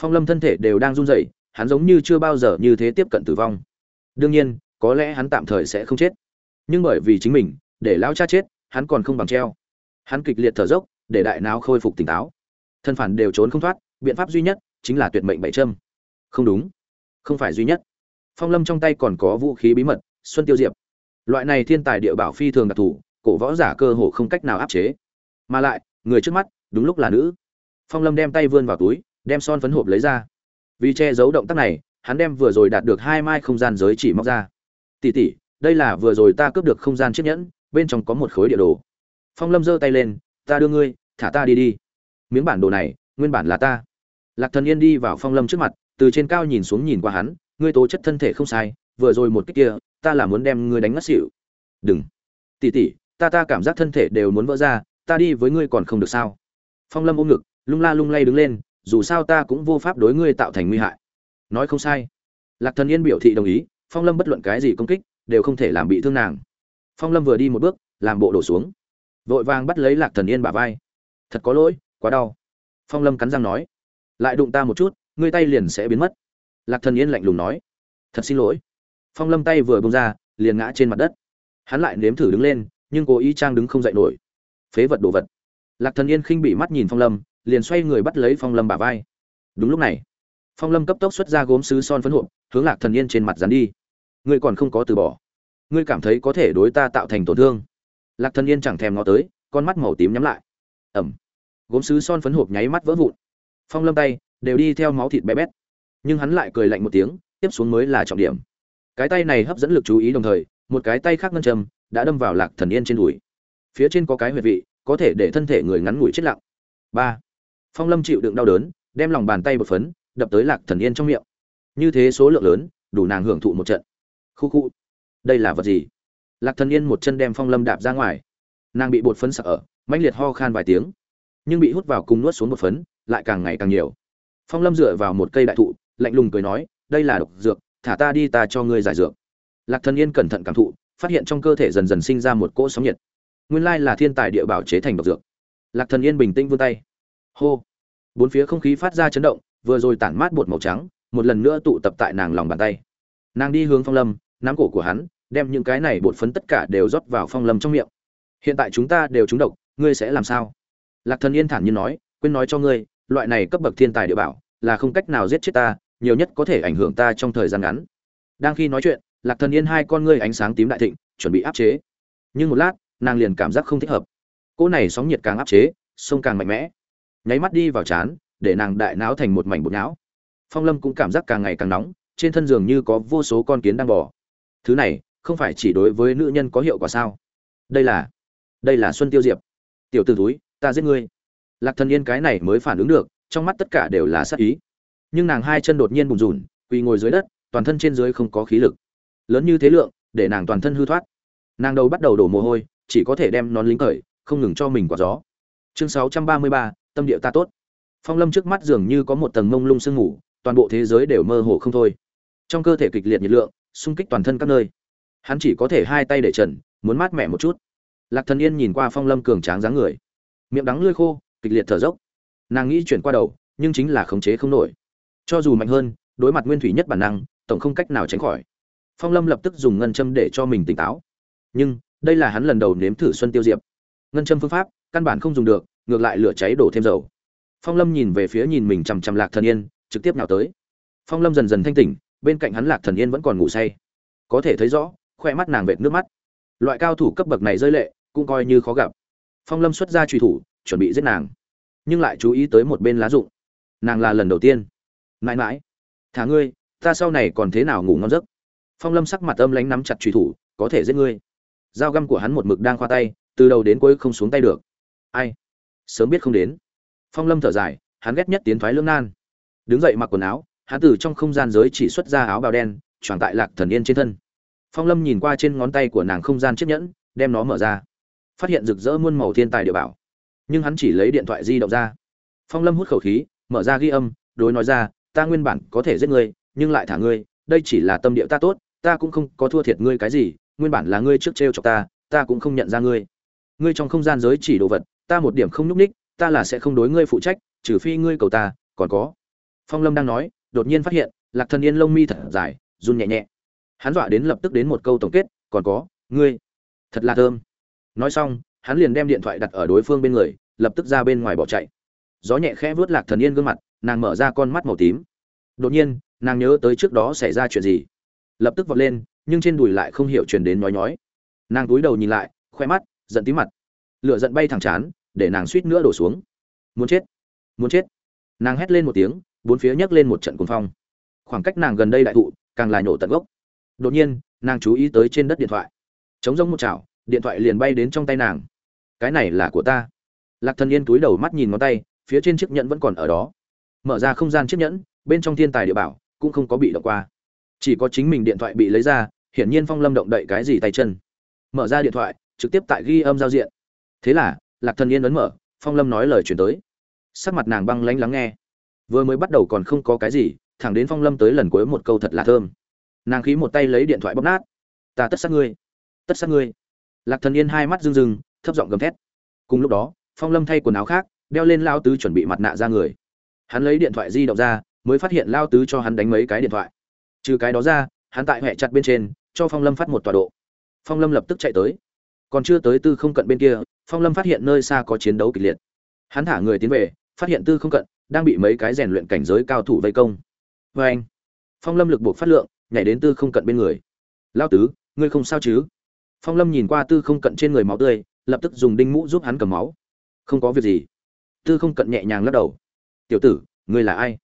Phong lâm thân thể đều đang run rẩy, hắn giống như chưa bao giờ như thế tiếp cận tử vong. Đương nhiên, có lẽ hắn tạm thời sẽ không chết. Nhưng bởi vì chính mình, để lão cha chết, hắn còn không bằng treo. Hắn kịch liệt thở dốc, để đại não khôi phục tỉnh táo. Thân phản đều trốn không thoát, biện pháp duy nhất chính là tuyệt mệnh bảy châm. Không đúng. Không phải duy nhất. Phong lâm trong tay còn có vũ khí bí mật, xuân tiêu diệp loại này thiên tài địa bảo phi thường đặc thù, cổ võ giả cơ hồ không cách nào áp chế. Mà lại, người trước mắt, đúng lúc là nữ. Phong lâm đem tay vươn vào túi, đem son phấn hộp lấy ra. Vì che giấu động tác này, hắn đem vừa rồi đạt được hai mai không gian giới chỉ móc ra. Tỉ tỉ đây là vừa rồi ta cướp được không gian chiếc nhẫn, bên trong có một khối địa đồ. Phong lâm giơ tay lên, ta đưa ngươi, thả ta đi đi. Miếng bản đồ này, nguyên bản là ta. Lạc thần yên đi vào phong lâm trước mặt, từ trên cao nhìn xuống nhìn qua hắn, ngươi tố chất thân thể không sai vừa rồi một cái kia, ta là muốn đem ngươi đánh ngất xỉu. Đừng. Tỉ tỉ, ta ta cảm giác thân thể đều muốn vỡ ra, ta đi với ngươi còn không được sao? Phong lâm ôm ngực, lung la lung lay đứng lên, dù sao ta cũng vô pháp đối ngươi tạo thành nguy hại. Nói không sai. Lạc thần yên biểu thị đồng ý, phong lâm bất luận cái gì công kích, đều không thể làm bị thương nàng. Phong lâm vừa đi một bước, làm bộ đổ xuống. Vội vàng bắt lấy lạc thần yên bả vai. Thật có lỗi, quá đau. Phong lâm cắn răng nói. Lại đụng ta một chút, ngươi tay liền sẽ biến mất. Lạc thần yên lạnh lùng nói. Thật xin lỗi phong lâm tay vừa bông ra, liền ngã trên mặt đất. Hắn lại nếm thử đứng lên, nhưng cố ý trang đứng không dậy nổi. Phế vật đồ vật. Lạc thần yên khinh bị mắt nhìn phong lâm, liền xoay người bắt lấy phong lâm bả vai. Đúng lúc này, phong lâm cấp tốc xuất ra gốm sứ son phấn hộp, hướng lạc thần yên trên mặt dán đi. Ngươi còn không có từ bỏ. Ngươi cảm thấy có thể đối ta tạo thành tổn thương. Lạc thần yên chẳng thèm ngó tới, con mắt màu tím nhắm lại. Ẩm. Gốm sứ son phấn hộp nháy mắt vỡ vụn. Phong lâm tay đều đi theo máu thịt bé bét. Nhưng hắn lại cười lạnh một tiếng, tiếp xuống mới là trọng điểm cái tay này hấp dẫn lực chú ý đồng thời, một cái tay khác ngân châm đã đâm vào lạc thần yên trên đùi. Phía trên có cái huyệt vị, có thể để thân thể người ngắn ngủi chết lặng. Ba. Phong lâm chịu đựng đau đớn, đem lòng bàn tay bột phấn, đập tới lạc thần yên trong miệng. Như thế số lượng lớn, đủ nàng hưởng thụ một trận. Khu khu. Đây là vật gì? Lạc thần yên một chân đem phong lâm đạp ra ngoài. Nàng bị bột phấn sợ ở, mãnh liệt ho khan vài tiếng. Nhưng bị hút vào cùng nuốt xuống bột phấn, lại càng ngày càng nhiều. Phong lâm dựa vào một cây đại thụ, lạnh lùng cười nói, đây là độc dược thả ta đi ta cho ngươi giải dược. Lạc thần yên cẩn thận cảm thụ, phát hiện trong cơ thể dần dần sinh ra một cỗ sóng nhiệt. Nguyên lai là thiên tài địa bảo chế thành độc dược. Lạc thần yên bình tĩnh vươn tay. Hô! Bốn phía không khí phát ra chấn động, vừa rồi tản mát bột màu trắng, một lần nữa tụ tập tại nàng lòng bàn tay. Nàng đi hướng phong lâm, nắm cổ của hắn, đem những cái này bột phấn tất cả đều rót vào phong lâm trong miệng. Hiện tại chúng ta đều trúng độc, ngươi sẽ làm sao? Lạc thần yên thản nhiên nói, quên nói cho ngươi, loại này cấp bậc thiên tài địa bảo là không cách nào giết chết ta nhiều nhất có thể ảnh hưởng ta trong thời gian ngắn. Đang khi nói chuyện, lạc thần yên hai con ngươi ánh sáng tím đại thịnh, chuẩn bị áp chế. Nhưng một lát, nàng liền cảm giác không thích hợp. Cỗ này sóng nhiệt càng áp chế, sông càng mạnh mẽ. Nháy mắt đi vào chán, để nàng đại não thành một mảnh bột não phong lâm cũng cảm giác càng ngày càng nóng, trên thân giường như có vô số con kiến đang bò. Thứ này, không phải chỉ đối với nữ nhân có hiệu quả sao? Đây là đây là xuân tiêu diệp. Tiểu t ử túi ta giết ngươi. Lạc thần yên cái này mới phản ứng được, trong mắt tất cả đều là sát ý nhưng nàng hai chân đột nhiên bùn rùn, quỳ ngồi dưới đất, toàn thân trên dưới không có khí lực. Lớn như thế lượng, để nàng toàn thân hư thoát. Nàng đầu bắt đầu đổ mồ hôi, chỉ có thể đem nón lính cởi, không ngừng cho mình quả gió. Chương sáu trăm ba mươi ba, tâm địa ta tốt. Phong lâm trước mắt dường như có một tầng mông lung sương ngủ toàn bộ thế giới đều mơ hồ không thôi. Trong cơ thể kịch liệt nhiệt lượng, xung kích toàn thân các nơi. Hắn chỉ có thể hai tay để trần, muốn mát mẻ một chút. Lạc thần yên nhìn qua phong lâm cường tráng dáng người. Miệng đắng lưỡi khô, kịch liệt thở dốc. Nàng nghĩ chuyển qua đầu, nhưng chính là khống chế không nổi cho dù mạnh hơn, đối mặt nguyên thủy nhất bản năng, tổng không cách nào tránh khỏi. Phong lâm lập tức dùng ngân châm để cho mình tỉnh táo. Nhưng, đây là hắn lần đầu nếm thử xuân tiêu diệp. Ngân châm phương pháp, căn bản không dùng được, ngược lại lửa cháy đổ thêm dầu. Phong lâm nhìn về phía nhìn mình chằm chằm lạc thần yên, trực tiếp nào tới. Phong lâm dần dần thanh tỉnh, bên cạnh hắn lạc thần yên vẫn còn ngủ say. Có thể thấy rõ, khoe mắt nàng vệt nước mắt. Loại cao thủ cấp bậc này rơi lệ, cũng coi như khó gặp. Phong lâm xuất ra truy thủ, chuẩn bị giết nàng. Nhưng lại chú ý tới một bên lá rụng. Nàng là lần đầu tiên mãi mãi. Thả ngươi, ta sau này còn thế nào ngủ ngon giấc? Phong lâm sắc mặt âm lánh nắm chặt truy thủ, có thể giết ngươi. Dao găm của hắn một mực đang khoa tay, từ đầu đến cuối không xuống tay được. Ai? Sớm biết không đến. Phong lâm thở dài, hắn ghét nhất tiến thoái lưỡng nan. Đứng dậy mặc quần áo, hắn từ trong không gian giới chỉ xuất ra áo bào đen, choàng tại lạc thần yên trên thân. Phong lâm nhìn qua trên ngón tay của nàng không gian chiếc nhẫn, đem nó mở ra. Phát hiện rực rỡ muôn màu thiên tài địa bảo. Nhưng hắn chỉ lấy điện thoại di động ra. Phong lâm hút khẩu khí, mở ra ghi âm, đối nói ra ta nguyên bản có thể giết ngươi, nhưng lại thả ngươi, đây chỉ là tâm địa ta tốt, ta cũng không có thua thiệt ngươi cái gì, nguyên bản là ngươi trước t r e o chọc ta ta cũng không nhận ra ngươi. Ngươi trong không gian giới chỉ đồ vật, ta một điểm không nhúc ních ta là sẽ không đối ngươi phụ trách, trừ phi ngươi cầu ta, còn có. Phong lâm đang nói, đột nhiên phát hiện, lạc thần yên lông mi thật dài, run nhẹ nhẹ. Hắn dọa đến lập tức đến một câu tổng kết, còn có, ngươi, thật là thơm. Nói xong, hắn liền đem điện thoại đặt ở đối phương bên người, lập tức ra bên ngoài bỏ chạy. Gió nhẹ khẽ vớt lạc thần yên gương mặt nàng mở ra con mắt màu tím. Đột nhiên, nàng nhớ tới trước đó xảy ra chuyện gì. Lập tức vọt lên, nhưng trên đùi lại không hiểu truyền đến nói nhói. Nàng cúi đầu nhìn lại khoe mắt, giận tí mặt. Lửa giận bay thẳng chán, để nàng suýt nữa đổ xuống. Muốn chết muốn chết. Nàng hét lên một tiếng, bốn phía nhấc lên một trận cuồng phong. Khoảng cách nàng gần đây đại thụ, càng là nhổ tận gốc. Đột nhiên, nàng chú ý tới trên đất điện thoại. Chống rông một chảo, điện thoại liền bay đến trong tay nàng. Cái này là của ta. Lạc thần yên túi đầu mắt nhìn ngón tay, phía trên chiếc nhẫn vẫn còn ở đó mở ra không gian chiếc nhẫn, bên trong thiên tài địa bảo cũng không có bị động qua. Chỉ có chính mình điện thoại bị lấy ra, hiển nhiên phong lâm động đậy cái gì tay chân. Mở ra điện thoại, trực tiếp tại ghi âm giao diện. Thế là, lạc thần yên ấn mở, phong lâm nói lời chuyển tới. Sắc mặt nàng băng lánh lắng nghe. Vừa mới bắt đầu còn không có cái gì, thẳng đến phong lâm tới lần cuối một câu thật là thơm. Nàng khí một tay lấy điện thoại bóp nát. Ta tất sát ngươi. Tất sát ngươi. Lạc thần yên hai mắt rưng rưng, thấp giọng gầm thét. Cùng lúc đó, phong lâm thay quần áo khác, đeo lên lao tứ chuẩn bị mặt nạ ra người hắn lấy điện thoại di động ra, mới phát hiện lao tứ cho hắn đánh mấy cái điện thoại. Trừ cái đó ra, hắn tại hệ chặt bên trên, cho phong lâm phát một tọa độ. Phong lâm lập tức chạy tới. Còn chưa tới tư không cận bên kia, phong lâm phát hiện nơi xa có chiến đấu kịch liệt. Hắn thả người tiến về, phát hiện tư không cận đang bị mấy cái rèn luyện cảnh giới cao thủ vây công. Vê anh, phong lâm lực buộc phát lượng, nhảy đến tư không cận bên người. Lao tứ, ngươi không sao chứ? Phong lâm nhìn qua tư không cận trên người máu tươi, lập tức dùng đinh mũ giúp hắn cầm máu. Không có việc gì. Tư không cận nhẹ nhàng lắc đầu tiểu tử, ngươi là ai?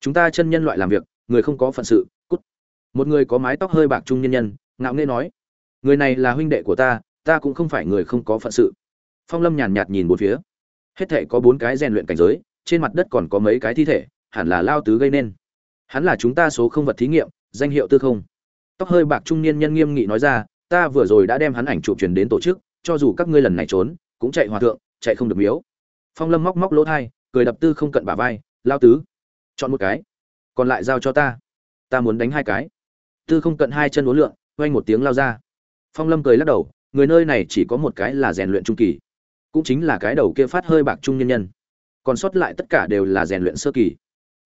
Chúng ta chân nhân loại làm việc, người không có phận sự, cút. Một người có mái tóc hơi bạc trung nhân nhân, ngạo nghễ nói, người này là huynh đệ của ta ta cũng không phải người không có phận sự. Phong lâm nhàn nhạt nhìn bốn phía. Hết thệ có bốn cái rèn luyện cảnh giới, trên mặt đất còn có mấy cái thi thể, hẳn là lao tứ gây nên. Hắn là chúng ta số không vật thí nghiệm, danh hiệu tư không. Tóc hơi bạc trung niên nhân nghiêm nghị nói ra, ta vừa rồi đã đem hắn ảnh chụp truyền đến tổ chức, cho dù các ngươi lần này trốn, cũng chạy hòa thượng, chạy không được miếu. Phong lâm móc móc lỗ thai cười đập tư không cận bả vai lao tứ, chọn một cái, còn lại giao cho ta ta muốn đánh hai cái. Tư không cận hai chân uốn lượn, oanh một tiếng lao ra. Phong lâm cười lắc đầu, người nơi này chỉ có một cái là rèn luyện trung kỳ, cũng chính là cái đầu kia phát hơi bạc trung nhân nhân. Còn sót lại tất cả đều là rèn luyện sơ kỳ.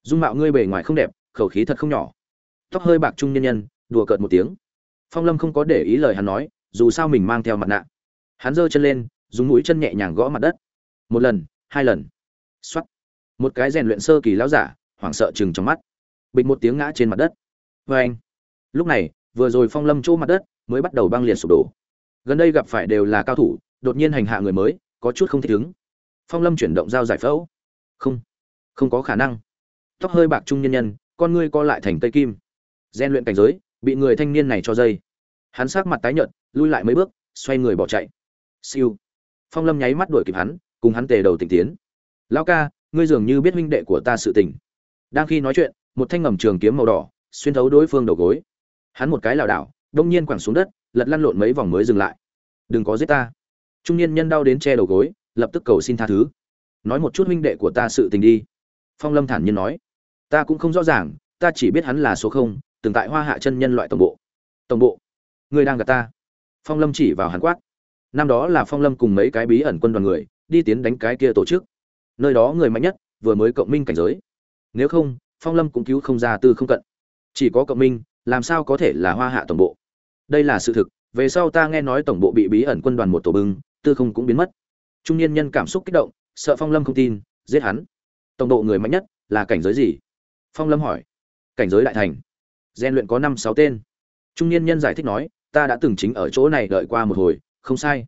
Dung mạo ngươi bề ngoài không đẹp, khẩu khí thật không nhỏ. Tóc hơi bạc trung nhân nhân, đùa cợt một tiếng. Phong lâm không có để ý lời hắn nói, dù sao mình mang theo mặt nạ. Hắn giơ chân lên, dùng mũi chân nhẹ nhàng gõ mặt đất. Một lần, hai lần. Soát. một cái rèn luyện sơ kỳ lão giả, hoảng sợ chừng trong mắt. Bịch một tiếng ngã trên mặt đất. Oeng. anh. Lúc này, vừa rồi phong lâm chỗ mặt đất, mới bắt đầu băng liệt sụp đổ. Gần đây gặp phải đều là cao thủ, đột nhiên hành hạ người mới, có chút không thích ứng. Phong lâm chuyển động dao giải phẫu. Không. Không có khả năng. Tóc hơi bạc trung nhân nhân, con ngươi co lại thành cây kim. Gen luyện cảnh giới, bị người thanh niên này cho dây. Hắn sắc mặt tái nhợt, lui lại mấy bước, xoay người bỏ chạy. Siêu. Phong lâm nháy mắt đuổi kịp hắn, cùng hắn tề đầu tỉnh tiến lão ca, ngươi dường như biết huynh đệ của ta sự tình. Đang khi nói chuyện, một thanh ngầm trường kiếm màu đỏ xuyên thấu đối phương đầu gối. Hắn một cái lảo đảo, đông nhiên quẳng xuống đất, lật lăn lộn mấy vòng mới dừng lại. Đừng có giết ta. Trung niên nhân đau đến che đầu gối, lập tức cầu xin tha thứ. Nói một chút huynh đệ của ta sự tình đi. Phong lâm thản nhiên nói. Ta cũng không rõ ràng, ta chỉ biết hắn là số không, từng tại hoa hạ chân nhân loại tổng bộ. Tổng bộ? Người đang gặp ta. Phong lâm chỉ vào hắn quát. Năm đó là phong lâm cùng mấy cái bí ẩn quân đoàn người, đi tiến đánh cái kia tổ chức nơi đó người mạnh nhất, vừa mới cộng minh cảnh giới. Nếu không, phong lâm cũng cứu không ra tư không cận. Chỉ có cộng minh, làm sao có thể là hoa hạ tổng bộ? Đây là sự thực, về sau ta nghe nói tổng bộ bị bí ẩn quân đoàn một tổ bưng, tư không cũng biến mất. Trung niên nhân cảm xúc kích động, sợ phong lâm không tin, giết hắn. Tổng độ người mạnh nhất, là cảnh giới gì? Phong lâm hỏi. Cảnh giới đại thành. Gian luyện có năm sáu tên. Trung niên nhân giải thích nói, ta đã từng chính ở chỗ này đợi qua một hồi, không sai.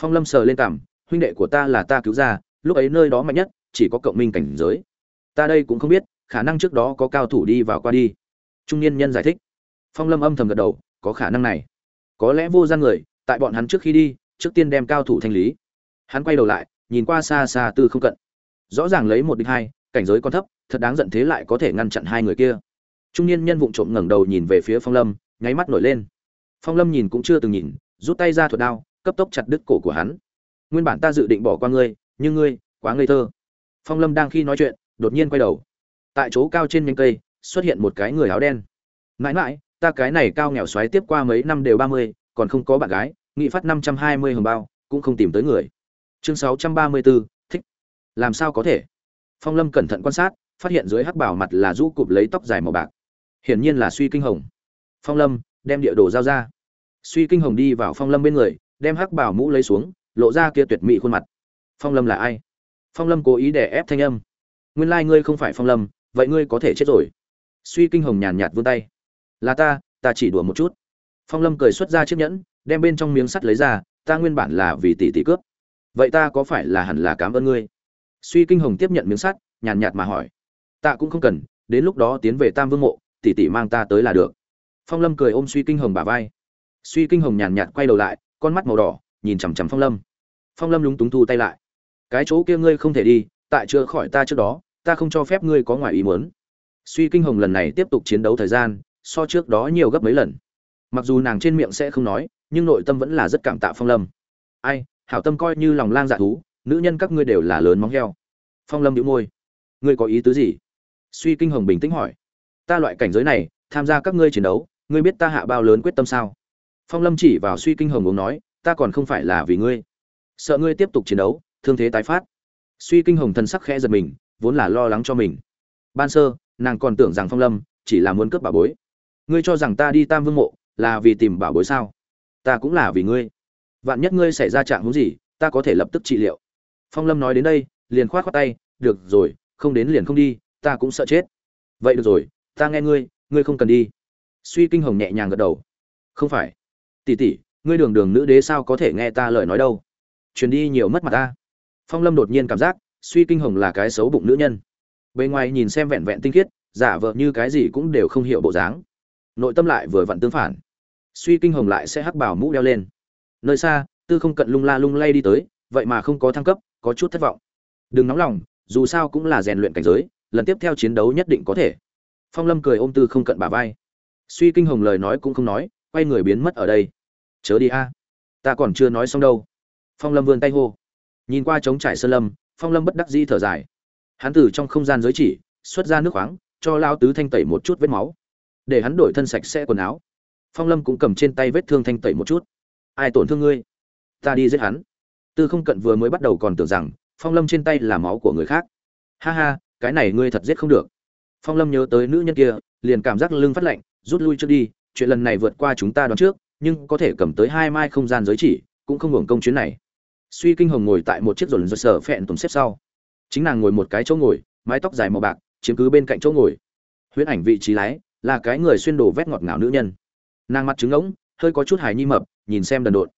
Phong lâm sờ lên cảm, huynh đệ của ta là ta cứu ra lúc ấy nơi đó mạnh nhất chỉ có cộng minh cảnh giới. Ta đây cũng không biết, khả năng trước đó có cao thủ đi vào qua đi. Trung niên nhân giải thích. Phong lâm âm thầm gật đầu, có khả năng này. Có lẽ vô gian người, tại bọn hắn trước khi đi, trước tiên đem cao thủ thanh lý. Hắn quay đầu lại, nhìn qua xa xa tư không cận. Rõ ràng lấy một địch hai, cảnh giới còn thấp, thật đáng giận thế lại có thể ngăn chặn hai người kia. Trung niên nhân vụng trộm ngẩng đầu nhìn về phía phong lâm, nháy mắt nổi lên. Phong lâm nhìn cũng chưa từng nhìn, rút tay ra thuật đao, cấp tốc chặt đứt cổ của hắn. Nguyên bản ta dự định bỏ qua ngươi nhưng ngươi, quá ngây thơ. Phong lâm đang khi nói chuyện, đột nhiên quay đầu. Tại chỗ cao trên nhánh cây, xuất hiện một cái người áo đen. Mãi mãi, ta cái này cao nghèo xoáy tiếp qua mấy năm đều ba mươi, còn không có bạn gái, nghị phát năm trăm hai mươi hồng bao, cũng không tìm tới người. Chương sáu trăm ba mươi bốn thích. Làm sao có thể? Phong lâm cẩn thận quan sát, phát hiện dưới hắc bảo mặt là rũ cụp lấy tóc dài màu bạc. Hiển nhiên là suy kinh hồng. Phong lâm, đem địa đồ giao ra. Suy kinh hồng đi vào phong lâm bên người, đem hắc bảo mũ lấy xuống, lộ ra kia tuyệt mỹ khuôn mặt phong lâm là ai? Phong lâm cố ý để ép thanh âm. Nguyên lai ngươi không phải phong lâm, vậy ngươi có thể chết rồi. Suy kinh hồng nhàn nhạt vươn tay. Là ta ta chỉ đùa một chút. Phong lâm cười xuất ra chiếc nhẫn, đem bên trong miếng sắt lấy ra, ta nguyên bản là vì tỷ tỷ cướp. Vậy ta có phải là hẳn là cảm ơn ngươi? Suy kinh hồng tiếp nhận miếng sắt, nhàn nhạt mà hỏi. Ta cũng không cần, đến lúc đó tiến về tam vương mộ, tỷ tỷ mang ta tới là được. Phong lâm cười ôm suy kinh hồng bả vai. Suy kinh hồng nhàn nhạt quay đầu lại, con mắt màu đỏ, nhìn chằm chằm phong lâm. Phong lâm lúng túng thu tay lại cái chỗ kia ngươi không thể đi, tại chữa khỏi ta trước đó, ta không cho phép ngươi có ngoài ý muốn. Suy kinh hồng lần này tiếp tục chiến đấu thời gian, so trước đó nhiều gấp mấy lần. Mặc dù nàng trên miệng sẽ không nói, nhưng nội tâm vẫn là rất cảm tạ phong lâm. Ai, hảo tâm coi như lòng lang dạ thú, nữ nhân các ngươi đều là lớn móng heo. Phong lâm đĩu môi. Ngươi có ý tứ gì? Suy kinh hồng bình tĩnh hỏi. Ta loại cảnh giới này, tham gia các ngươi chiến đấu, ngươi biết ta hạ bao lớn quyết tâm sao? Phong lâm chỉ vào suy kinh hồng uống nói, ta còn không phải là vì ngươi. Sợ ngươi tiếp tục chiến đấu thương thế tái phát. Suy kinh hồng thân sắc khẽ giật mình, vốn là lo lắng cho mình. Ban sơ, nàng còn tưởng rằng phong lâm chỉ là muốn cướp bảo bối. Ngươi cho rằng ta đi tam vương mộ là vì tìm bảo bối sao? Ta cũng là vì ngươi. Vạn nhất ngươi xảy ra trạng huống gì, ta có thể lập tức trị liệu. Phong lâm nói đến đây, liền khoát khoát tay, được rồi, không đến liền không đi, ta cũng sợ chết. Vậy được rồi, ta nghe ngươi ngươi không cần đi. Suy kinh hồng nhẹ nhàng gật đầu. Không phải. Tỷ tỷ, ngươi đường đường nữ đế sao có thể nghe ta lời nói đâu? Truyền đi nhiều mất mặt ta phong lâm đột nhiên cảm giác, suy kinh hồng là cái xấu bụng nữ nhân. Bề ngoài nhìn xem vẹn vẹn tinh khiết, giả vợ như cái gì cũng đều không hiểu bộ dáng. Nội tâm lại vừa vặn tương phản. Suy kinh hồng lại sẽ hắc bảo mũ đeo lên. Nơi xa, tư không cận lung la lung lay đi tới, vậy mà không có thăng cấp, có chút thất vọng. Đừng nóng lòng, dù sao cũng là rèn luyện cảnh giới, lần tiếp theo chiến đấu nhất định có thể. Phong lâm cười ôm tư không cận bà vai. Suy kinh hồng lời nói cũng không nói, quay người biến mất ở đây. Chớ đi a. Ta còn chưa nói xong đâu. Phong lâm vươn tay hô nhìn qua trống trải sơn lâm, phong lâm bất đắc dĩ thở dài. Hắn từ trong không gian giới chỉ, xuất ra nước khoáng, cho lao tứ thanh tẩy một chút vết máu. Để hắn đổi thân sạch sẽ quần áo. Phong lâm cũng cầm trên tay vết thương thanh tẩy một chút. Ai tổn thương ngươi? Ta đi giết hắn. Tư không cận vừa mới bắt đầu còn tưởng rằng, phong lâm trên tay là máu của người khác. Ha ha, cái này ngươi thật giết không được. Phong lâm nhớ tới nữ nhân kia, liền cảm giác lưng phát lạnh, rút lui trước đi, chuyện lần này vượt qua chúng ta đoán trước, nhưng có thể cầm tới hai mai không gian giới chỉ, cũng không hưởng công chuyến này suy kinh hồng ngồi tại một chiếc rồn rồn sở phẹn tùng xếp sau. Chính nàng ngồi một cái chỗ ngồi, mái tóc dài màu bạc, chiếm cứ bên cạnh chỗ ngồi. Huyễn ảnh vị trí lái, là cái người xuyên đồ vét ngọt ngào nữ nhân. Nàng mặt trứng ngỗng, hơi có chút hài nhi mập, nhìn xem đần độn.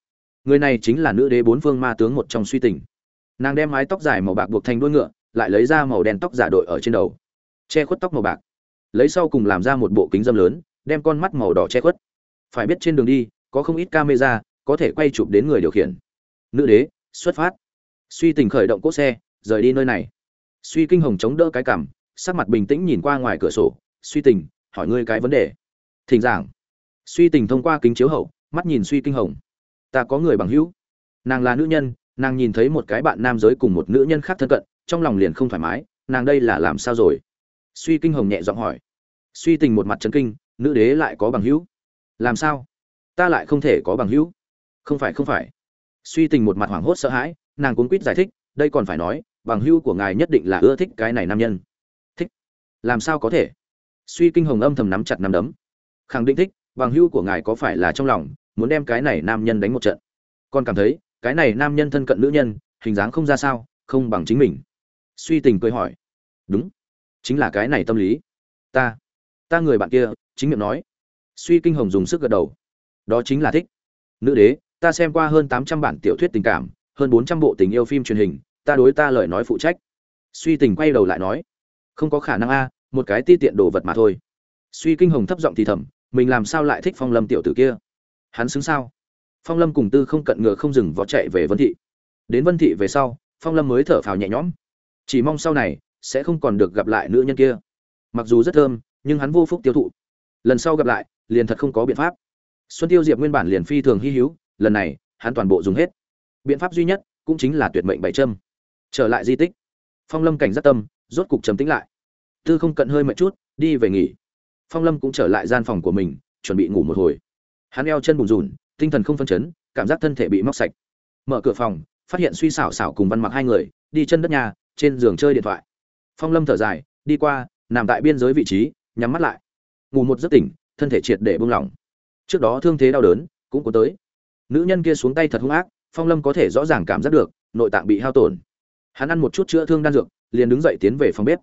Người này chính là nữ đế bốn phương ma tướng một trong suy tình. Nàng đem mái tóc dài màu bạc buộc thành đuôi ngựa, lại lấy ra màu đen tóc giả đội ở trên đầu. Che khuất tóc màu bạc. Lấy sau cùng làm ra một bộ kính dâm lớn, đem con mắt màu đỏ che khuất. Phải biết trên đường đi, có không ít camera, có thể quay chụp đến người điều khiển. Nữ đế xuất phát. Suy tình khởi động cỗ xe, rời đi nơi này. Suy kinh hồng chống đỡ cái cằm sắc mặt bình tĩnh nhìn qua ngoài cửa sổ, suy tình hỏi ngươi cái vấn đề. Thỉnh giảng. Suy tình thông qua kính chiếu hậu, mắt nhìn suy kinh hồng. Ta có người bằng hữu. Nàng là nữ nhân, nàng nhìn thấy một cái bạn nam giới cùng một nữ nhân khác thân cận, trong lòng liền không thoải mái, nàng đây là làm sao rồi? Suy kinh hồng nhẹ giọng hỏi. Suy tình một mặt trấn kinh, nữ đế lại có bằng hữu. Làm sao? Ta lại không thể có bằng hữu. Không phải không phải suy tình một mặt hoảng hốt sợ hãi, nàng cuốn quýt giải thích, đây còn phải nói, bằng hữu của ngài nhất định là ưa thích cái này nam nhân. Thích? Làm sao có thể? Suy kinh hồng âm thầm nắm chặt nắm đấm. Khẳng định thích, bằng hữu của ngài có phải là trong lòng muốn đem cái này nam nhân đánh một trận? Còn cảm thấy, cái này nam nhân thân cận nữ nhân, hình dáng không ra sao, không bằng chính mình. Suy tình cười hỏi. Đúng, chính là cái này tâm lý. Ta ta người bạn kia, chính miệng nói. Suy kinh hồng dùng sức gật đầu. Đó chính là thích. Nữ đế ta xem qua hơn tám trăm bản tiểu thuyết tình cảm, hơn bốn trăm bộ tình yêu phim truyền hình, ta đối ta lời nói phụ trách. Suy tình quay đầu lại nói, không có khả năng a, một cái ti tiện đồ vật mà thôi. Suy kinh hồng thấp giọng thì thầm, mình làm sao lại thích phong lâm tiểu tử kia? Hắn xứng sao? Phong lâm cùng tư không cận ngựa không dừng vó chạy về vân thị. Đến vân thị về sau, phong lâm mới thở phào nhẹ nhõm. Chỉ mong sau này, sẽ không còn được gặp lại nữ nhân kia. Mặc dù rất thơm, nhưng hắn vô phúc tiêu thụ. Lần sau gặp lại, liền thật không có biện pháp. Xuân tiêu diệp nguyên bản liền phi thường hy hữu lần này, hắn toàn bộ dùng hết. Biện pháp duy nhất cũng chính là tuyệt mệnh bảy trâm trở lại di tích. Phong lâm cảnh giác tâm, rốt cục trầm tĩnh lại. Tư không cận hơi mệt chút, đi về nghỉ. Phong lâm cũng trở lại gian phòng của mình, chuẩn bị ngủ một hồi. Hắn eo chân bùn rùn, tinh thần không phân chấn, cảm giác thân thể bị móc sạch. Mở cửa phòng, phát hiện suy xảo xảo cùng văn mặc hai người, đi chân đất nhà, trên giường chơi điện thoại. Phong lâm thở dài, đi qua, nằm tại biên giới vị trí, nhắm mắt lại. Ngủ một giấc tỉnh, thân thể triệt để buông lỏng. Trước đó thương thế đau đớn, cũng có tới nữ nhân kia xuống tay thật hung ác, phong lâm có thể rõ ràng cảm giác được, nội tạng bị hao tổn. Hắn ăn một chút chữa thương đan dược, liền đứng dậy tiến về phòng bếp.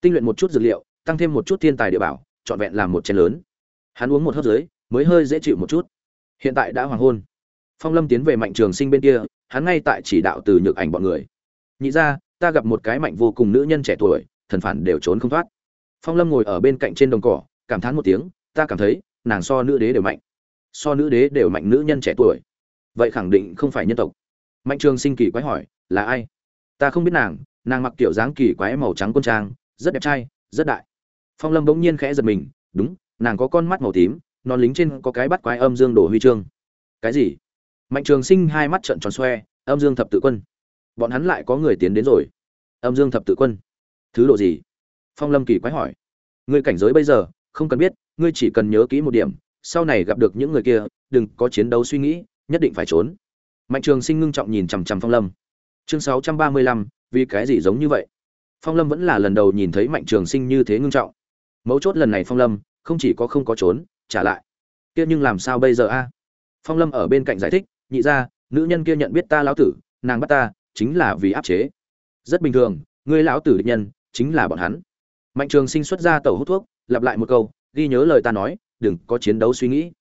Tinh luyện một chút dược liệu, tăng thêm một chút thiên tài địa bảo, trọn vẹn làm một chén lớn. Hắn uống một hớp dưới, mới hơi dễ chịu một chút. Hiện tại đã hoàng hôn. Phong lâm tiến về mạnh trường sinh bên kia, hắn ngay tại chỉ đạo từ nhược ảnh bọn người. Nhị ra, ta gặp một cái mạnh vô cùng nữ nhân trẻ tuổi, thần phản đều trốn không thoát. Phong lâm ngồi ở bên cạnh trên đồng cỏ, cảm thán một tiếng, ta cảm thấy, nàng so nữ đế đều mạnh so nữ đế đều mạnh nữ nhân trẻ tuổi. Vậy khẳng định không phải nhân tộc. Mạnh trường sinh kỳ quái hỏi, là ai? Ta không biết nàng nàng mặc kiểu dáng kỳ quái màu trắng quân trang, rất đẹp trai, rất đại. Phong lâm bỗng nhiên khẽ giật mình, đúng, nàng có con mắt màu tím, non lính trên có cái bắt quái âm dương đổ huy chương. Cái gì? Mạnh trường sinh hai mắt trợn tròn xoe, âm dương thập tự quân. Bọn hắn lại có người tiến đến rồi. Âm dương thập tự quân. Thứ độ gì? Phong lâm kỳ quái hỏi. Ngươi cảnh giới bây giờ, không cần biết, ngươi chỉ cần nhớ kỹ một điểm sau này gặp được những người kia, đừng có chiến đấu suy nghĩ, nhất định phải trốn. Mạnh trường sinh ngưng trọng nhìn chằm chằm phong lâm. Chương sáu trăm ba mươi lăm, vì cái gì giống như vậy? Phong lâm vẫn là lần đầu nhìn thấy mạnh trường sinh như thế ngưng trọng. Mấu chốt lần này phong lâm, không chỉ có không có trốn, trả lại. Kia nhưng làm sao bây giờ a? Phong lâm ở bên cạnh giải thích, nhị ra nữ nhân kia nhận biết ta lão tử, nàng bắt ta, chính là vì áp chế. Rất bình thường người lão tử địch nhân, chính là bọn hắn. Mạnh trường sinh xuất ra tẩu hút thuốc, lặp lại một câu, ghi nhớ lời ta nói đừng có chiến đấu suy nghĩ.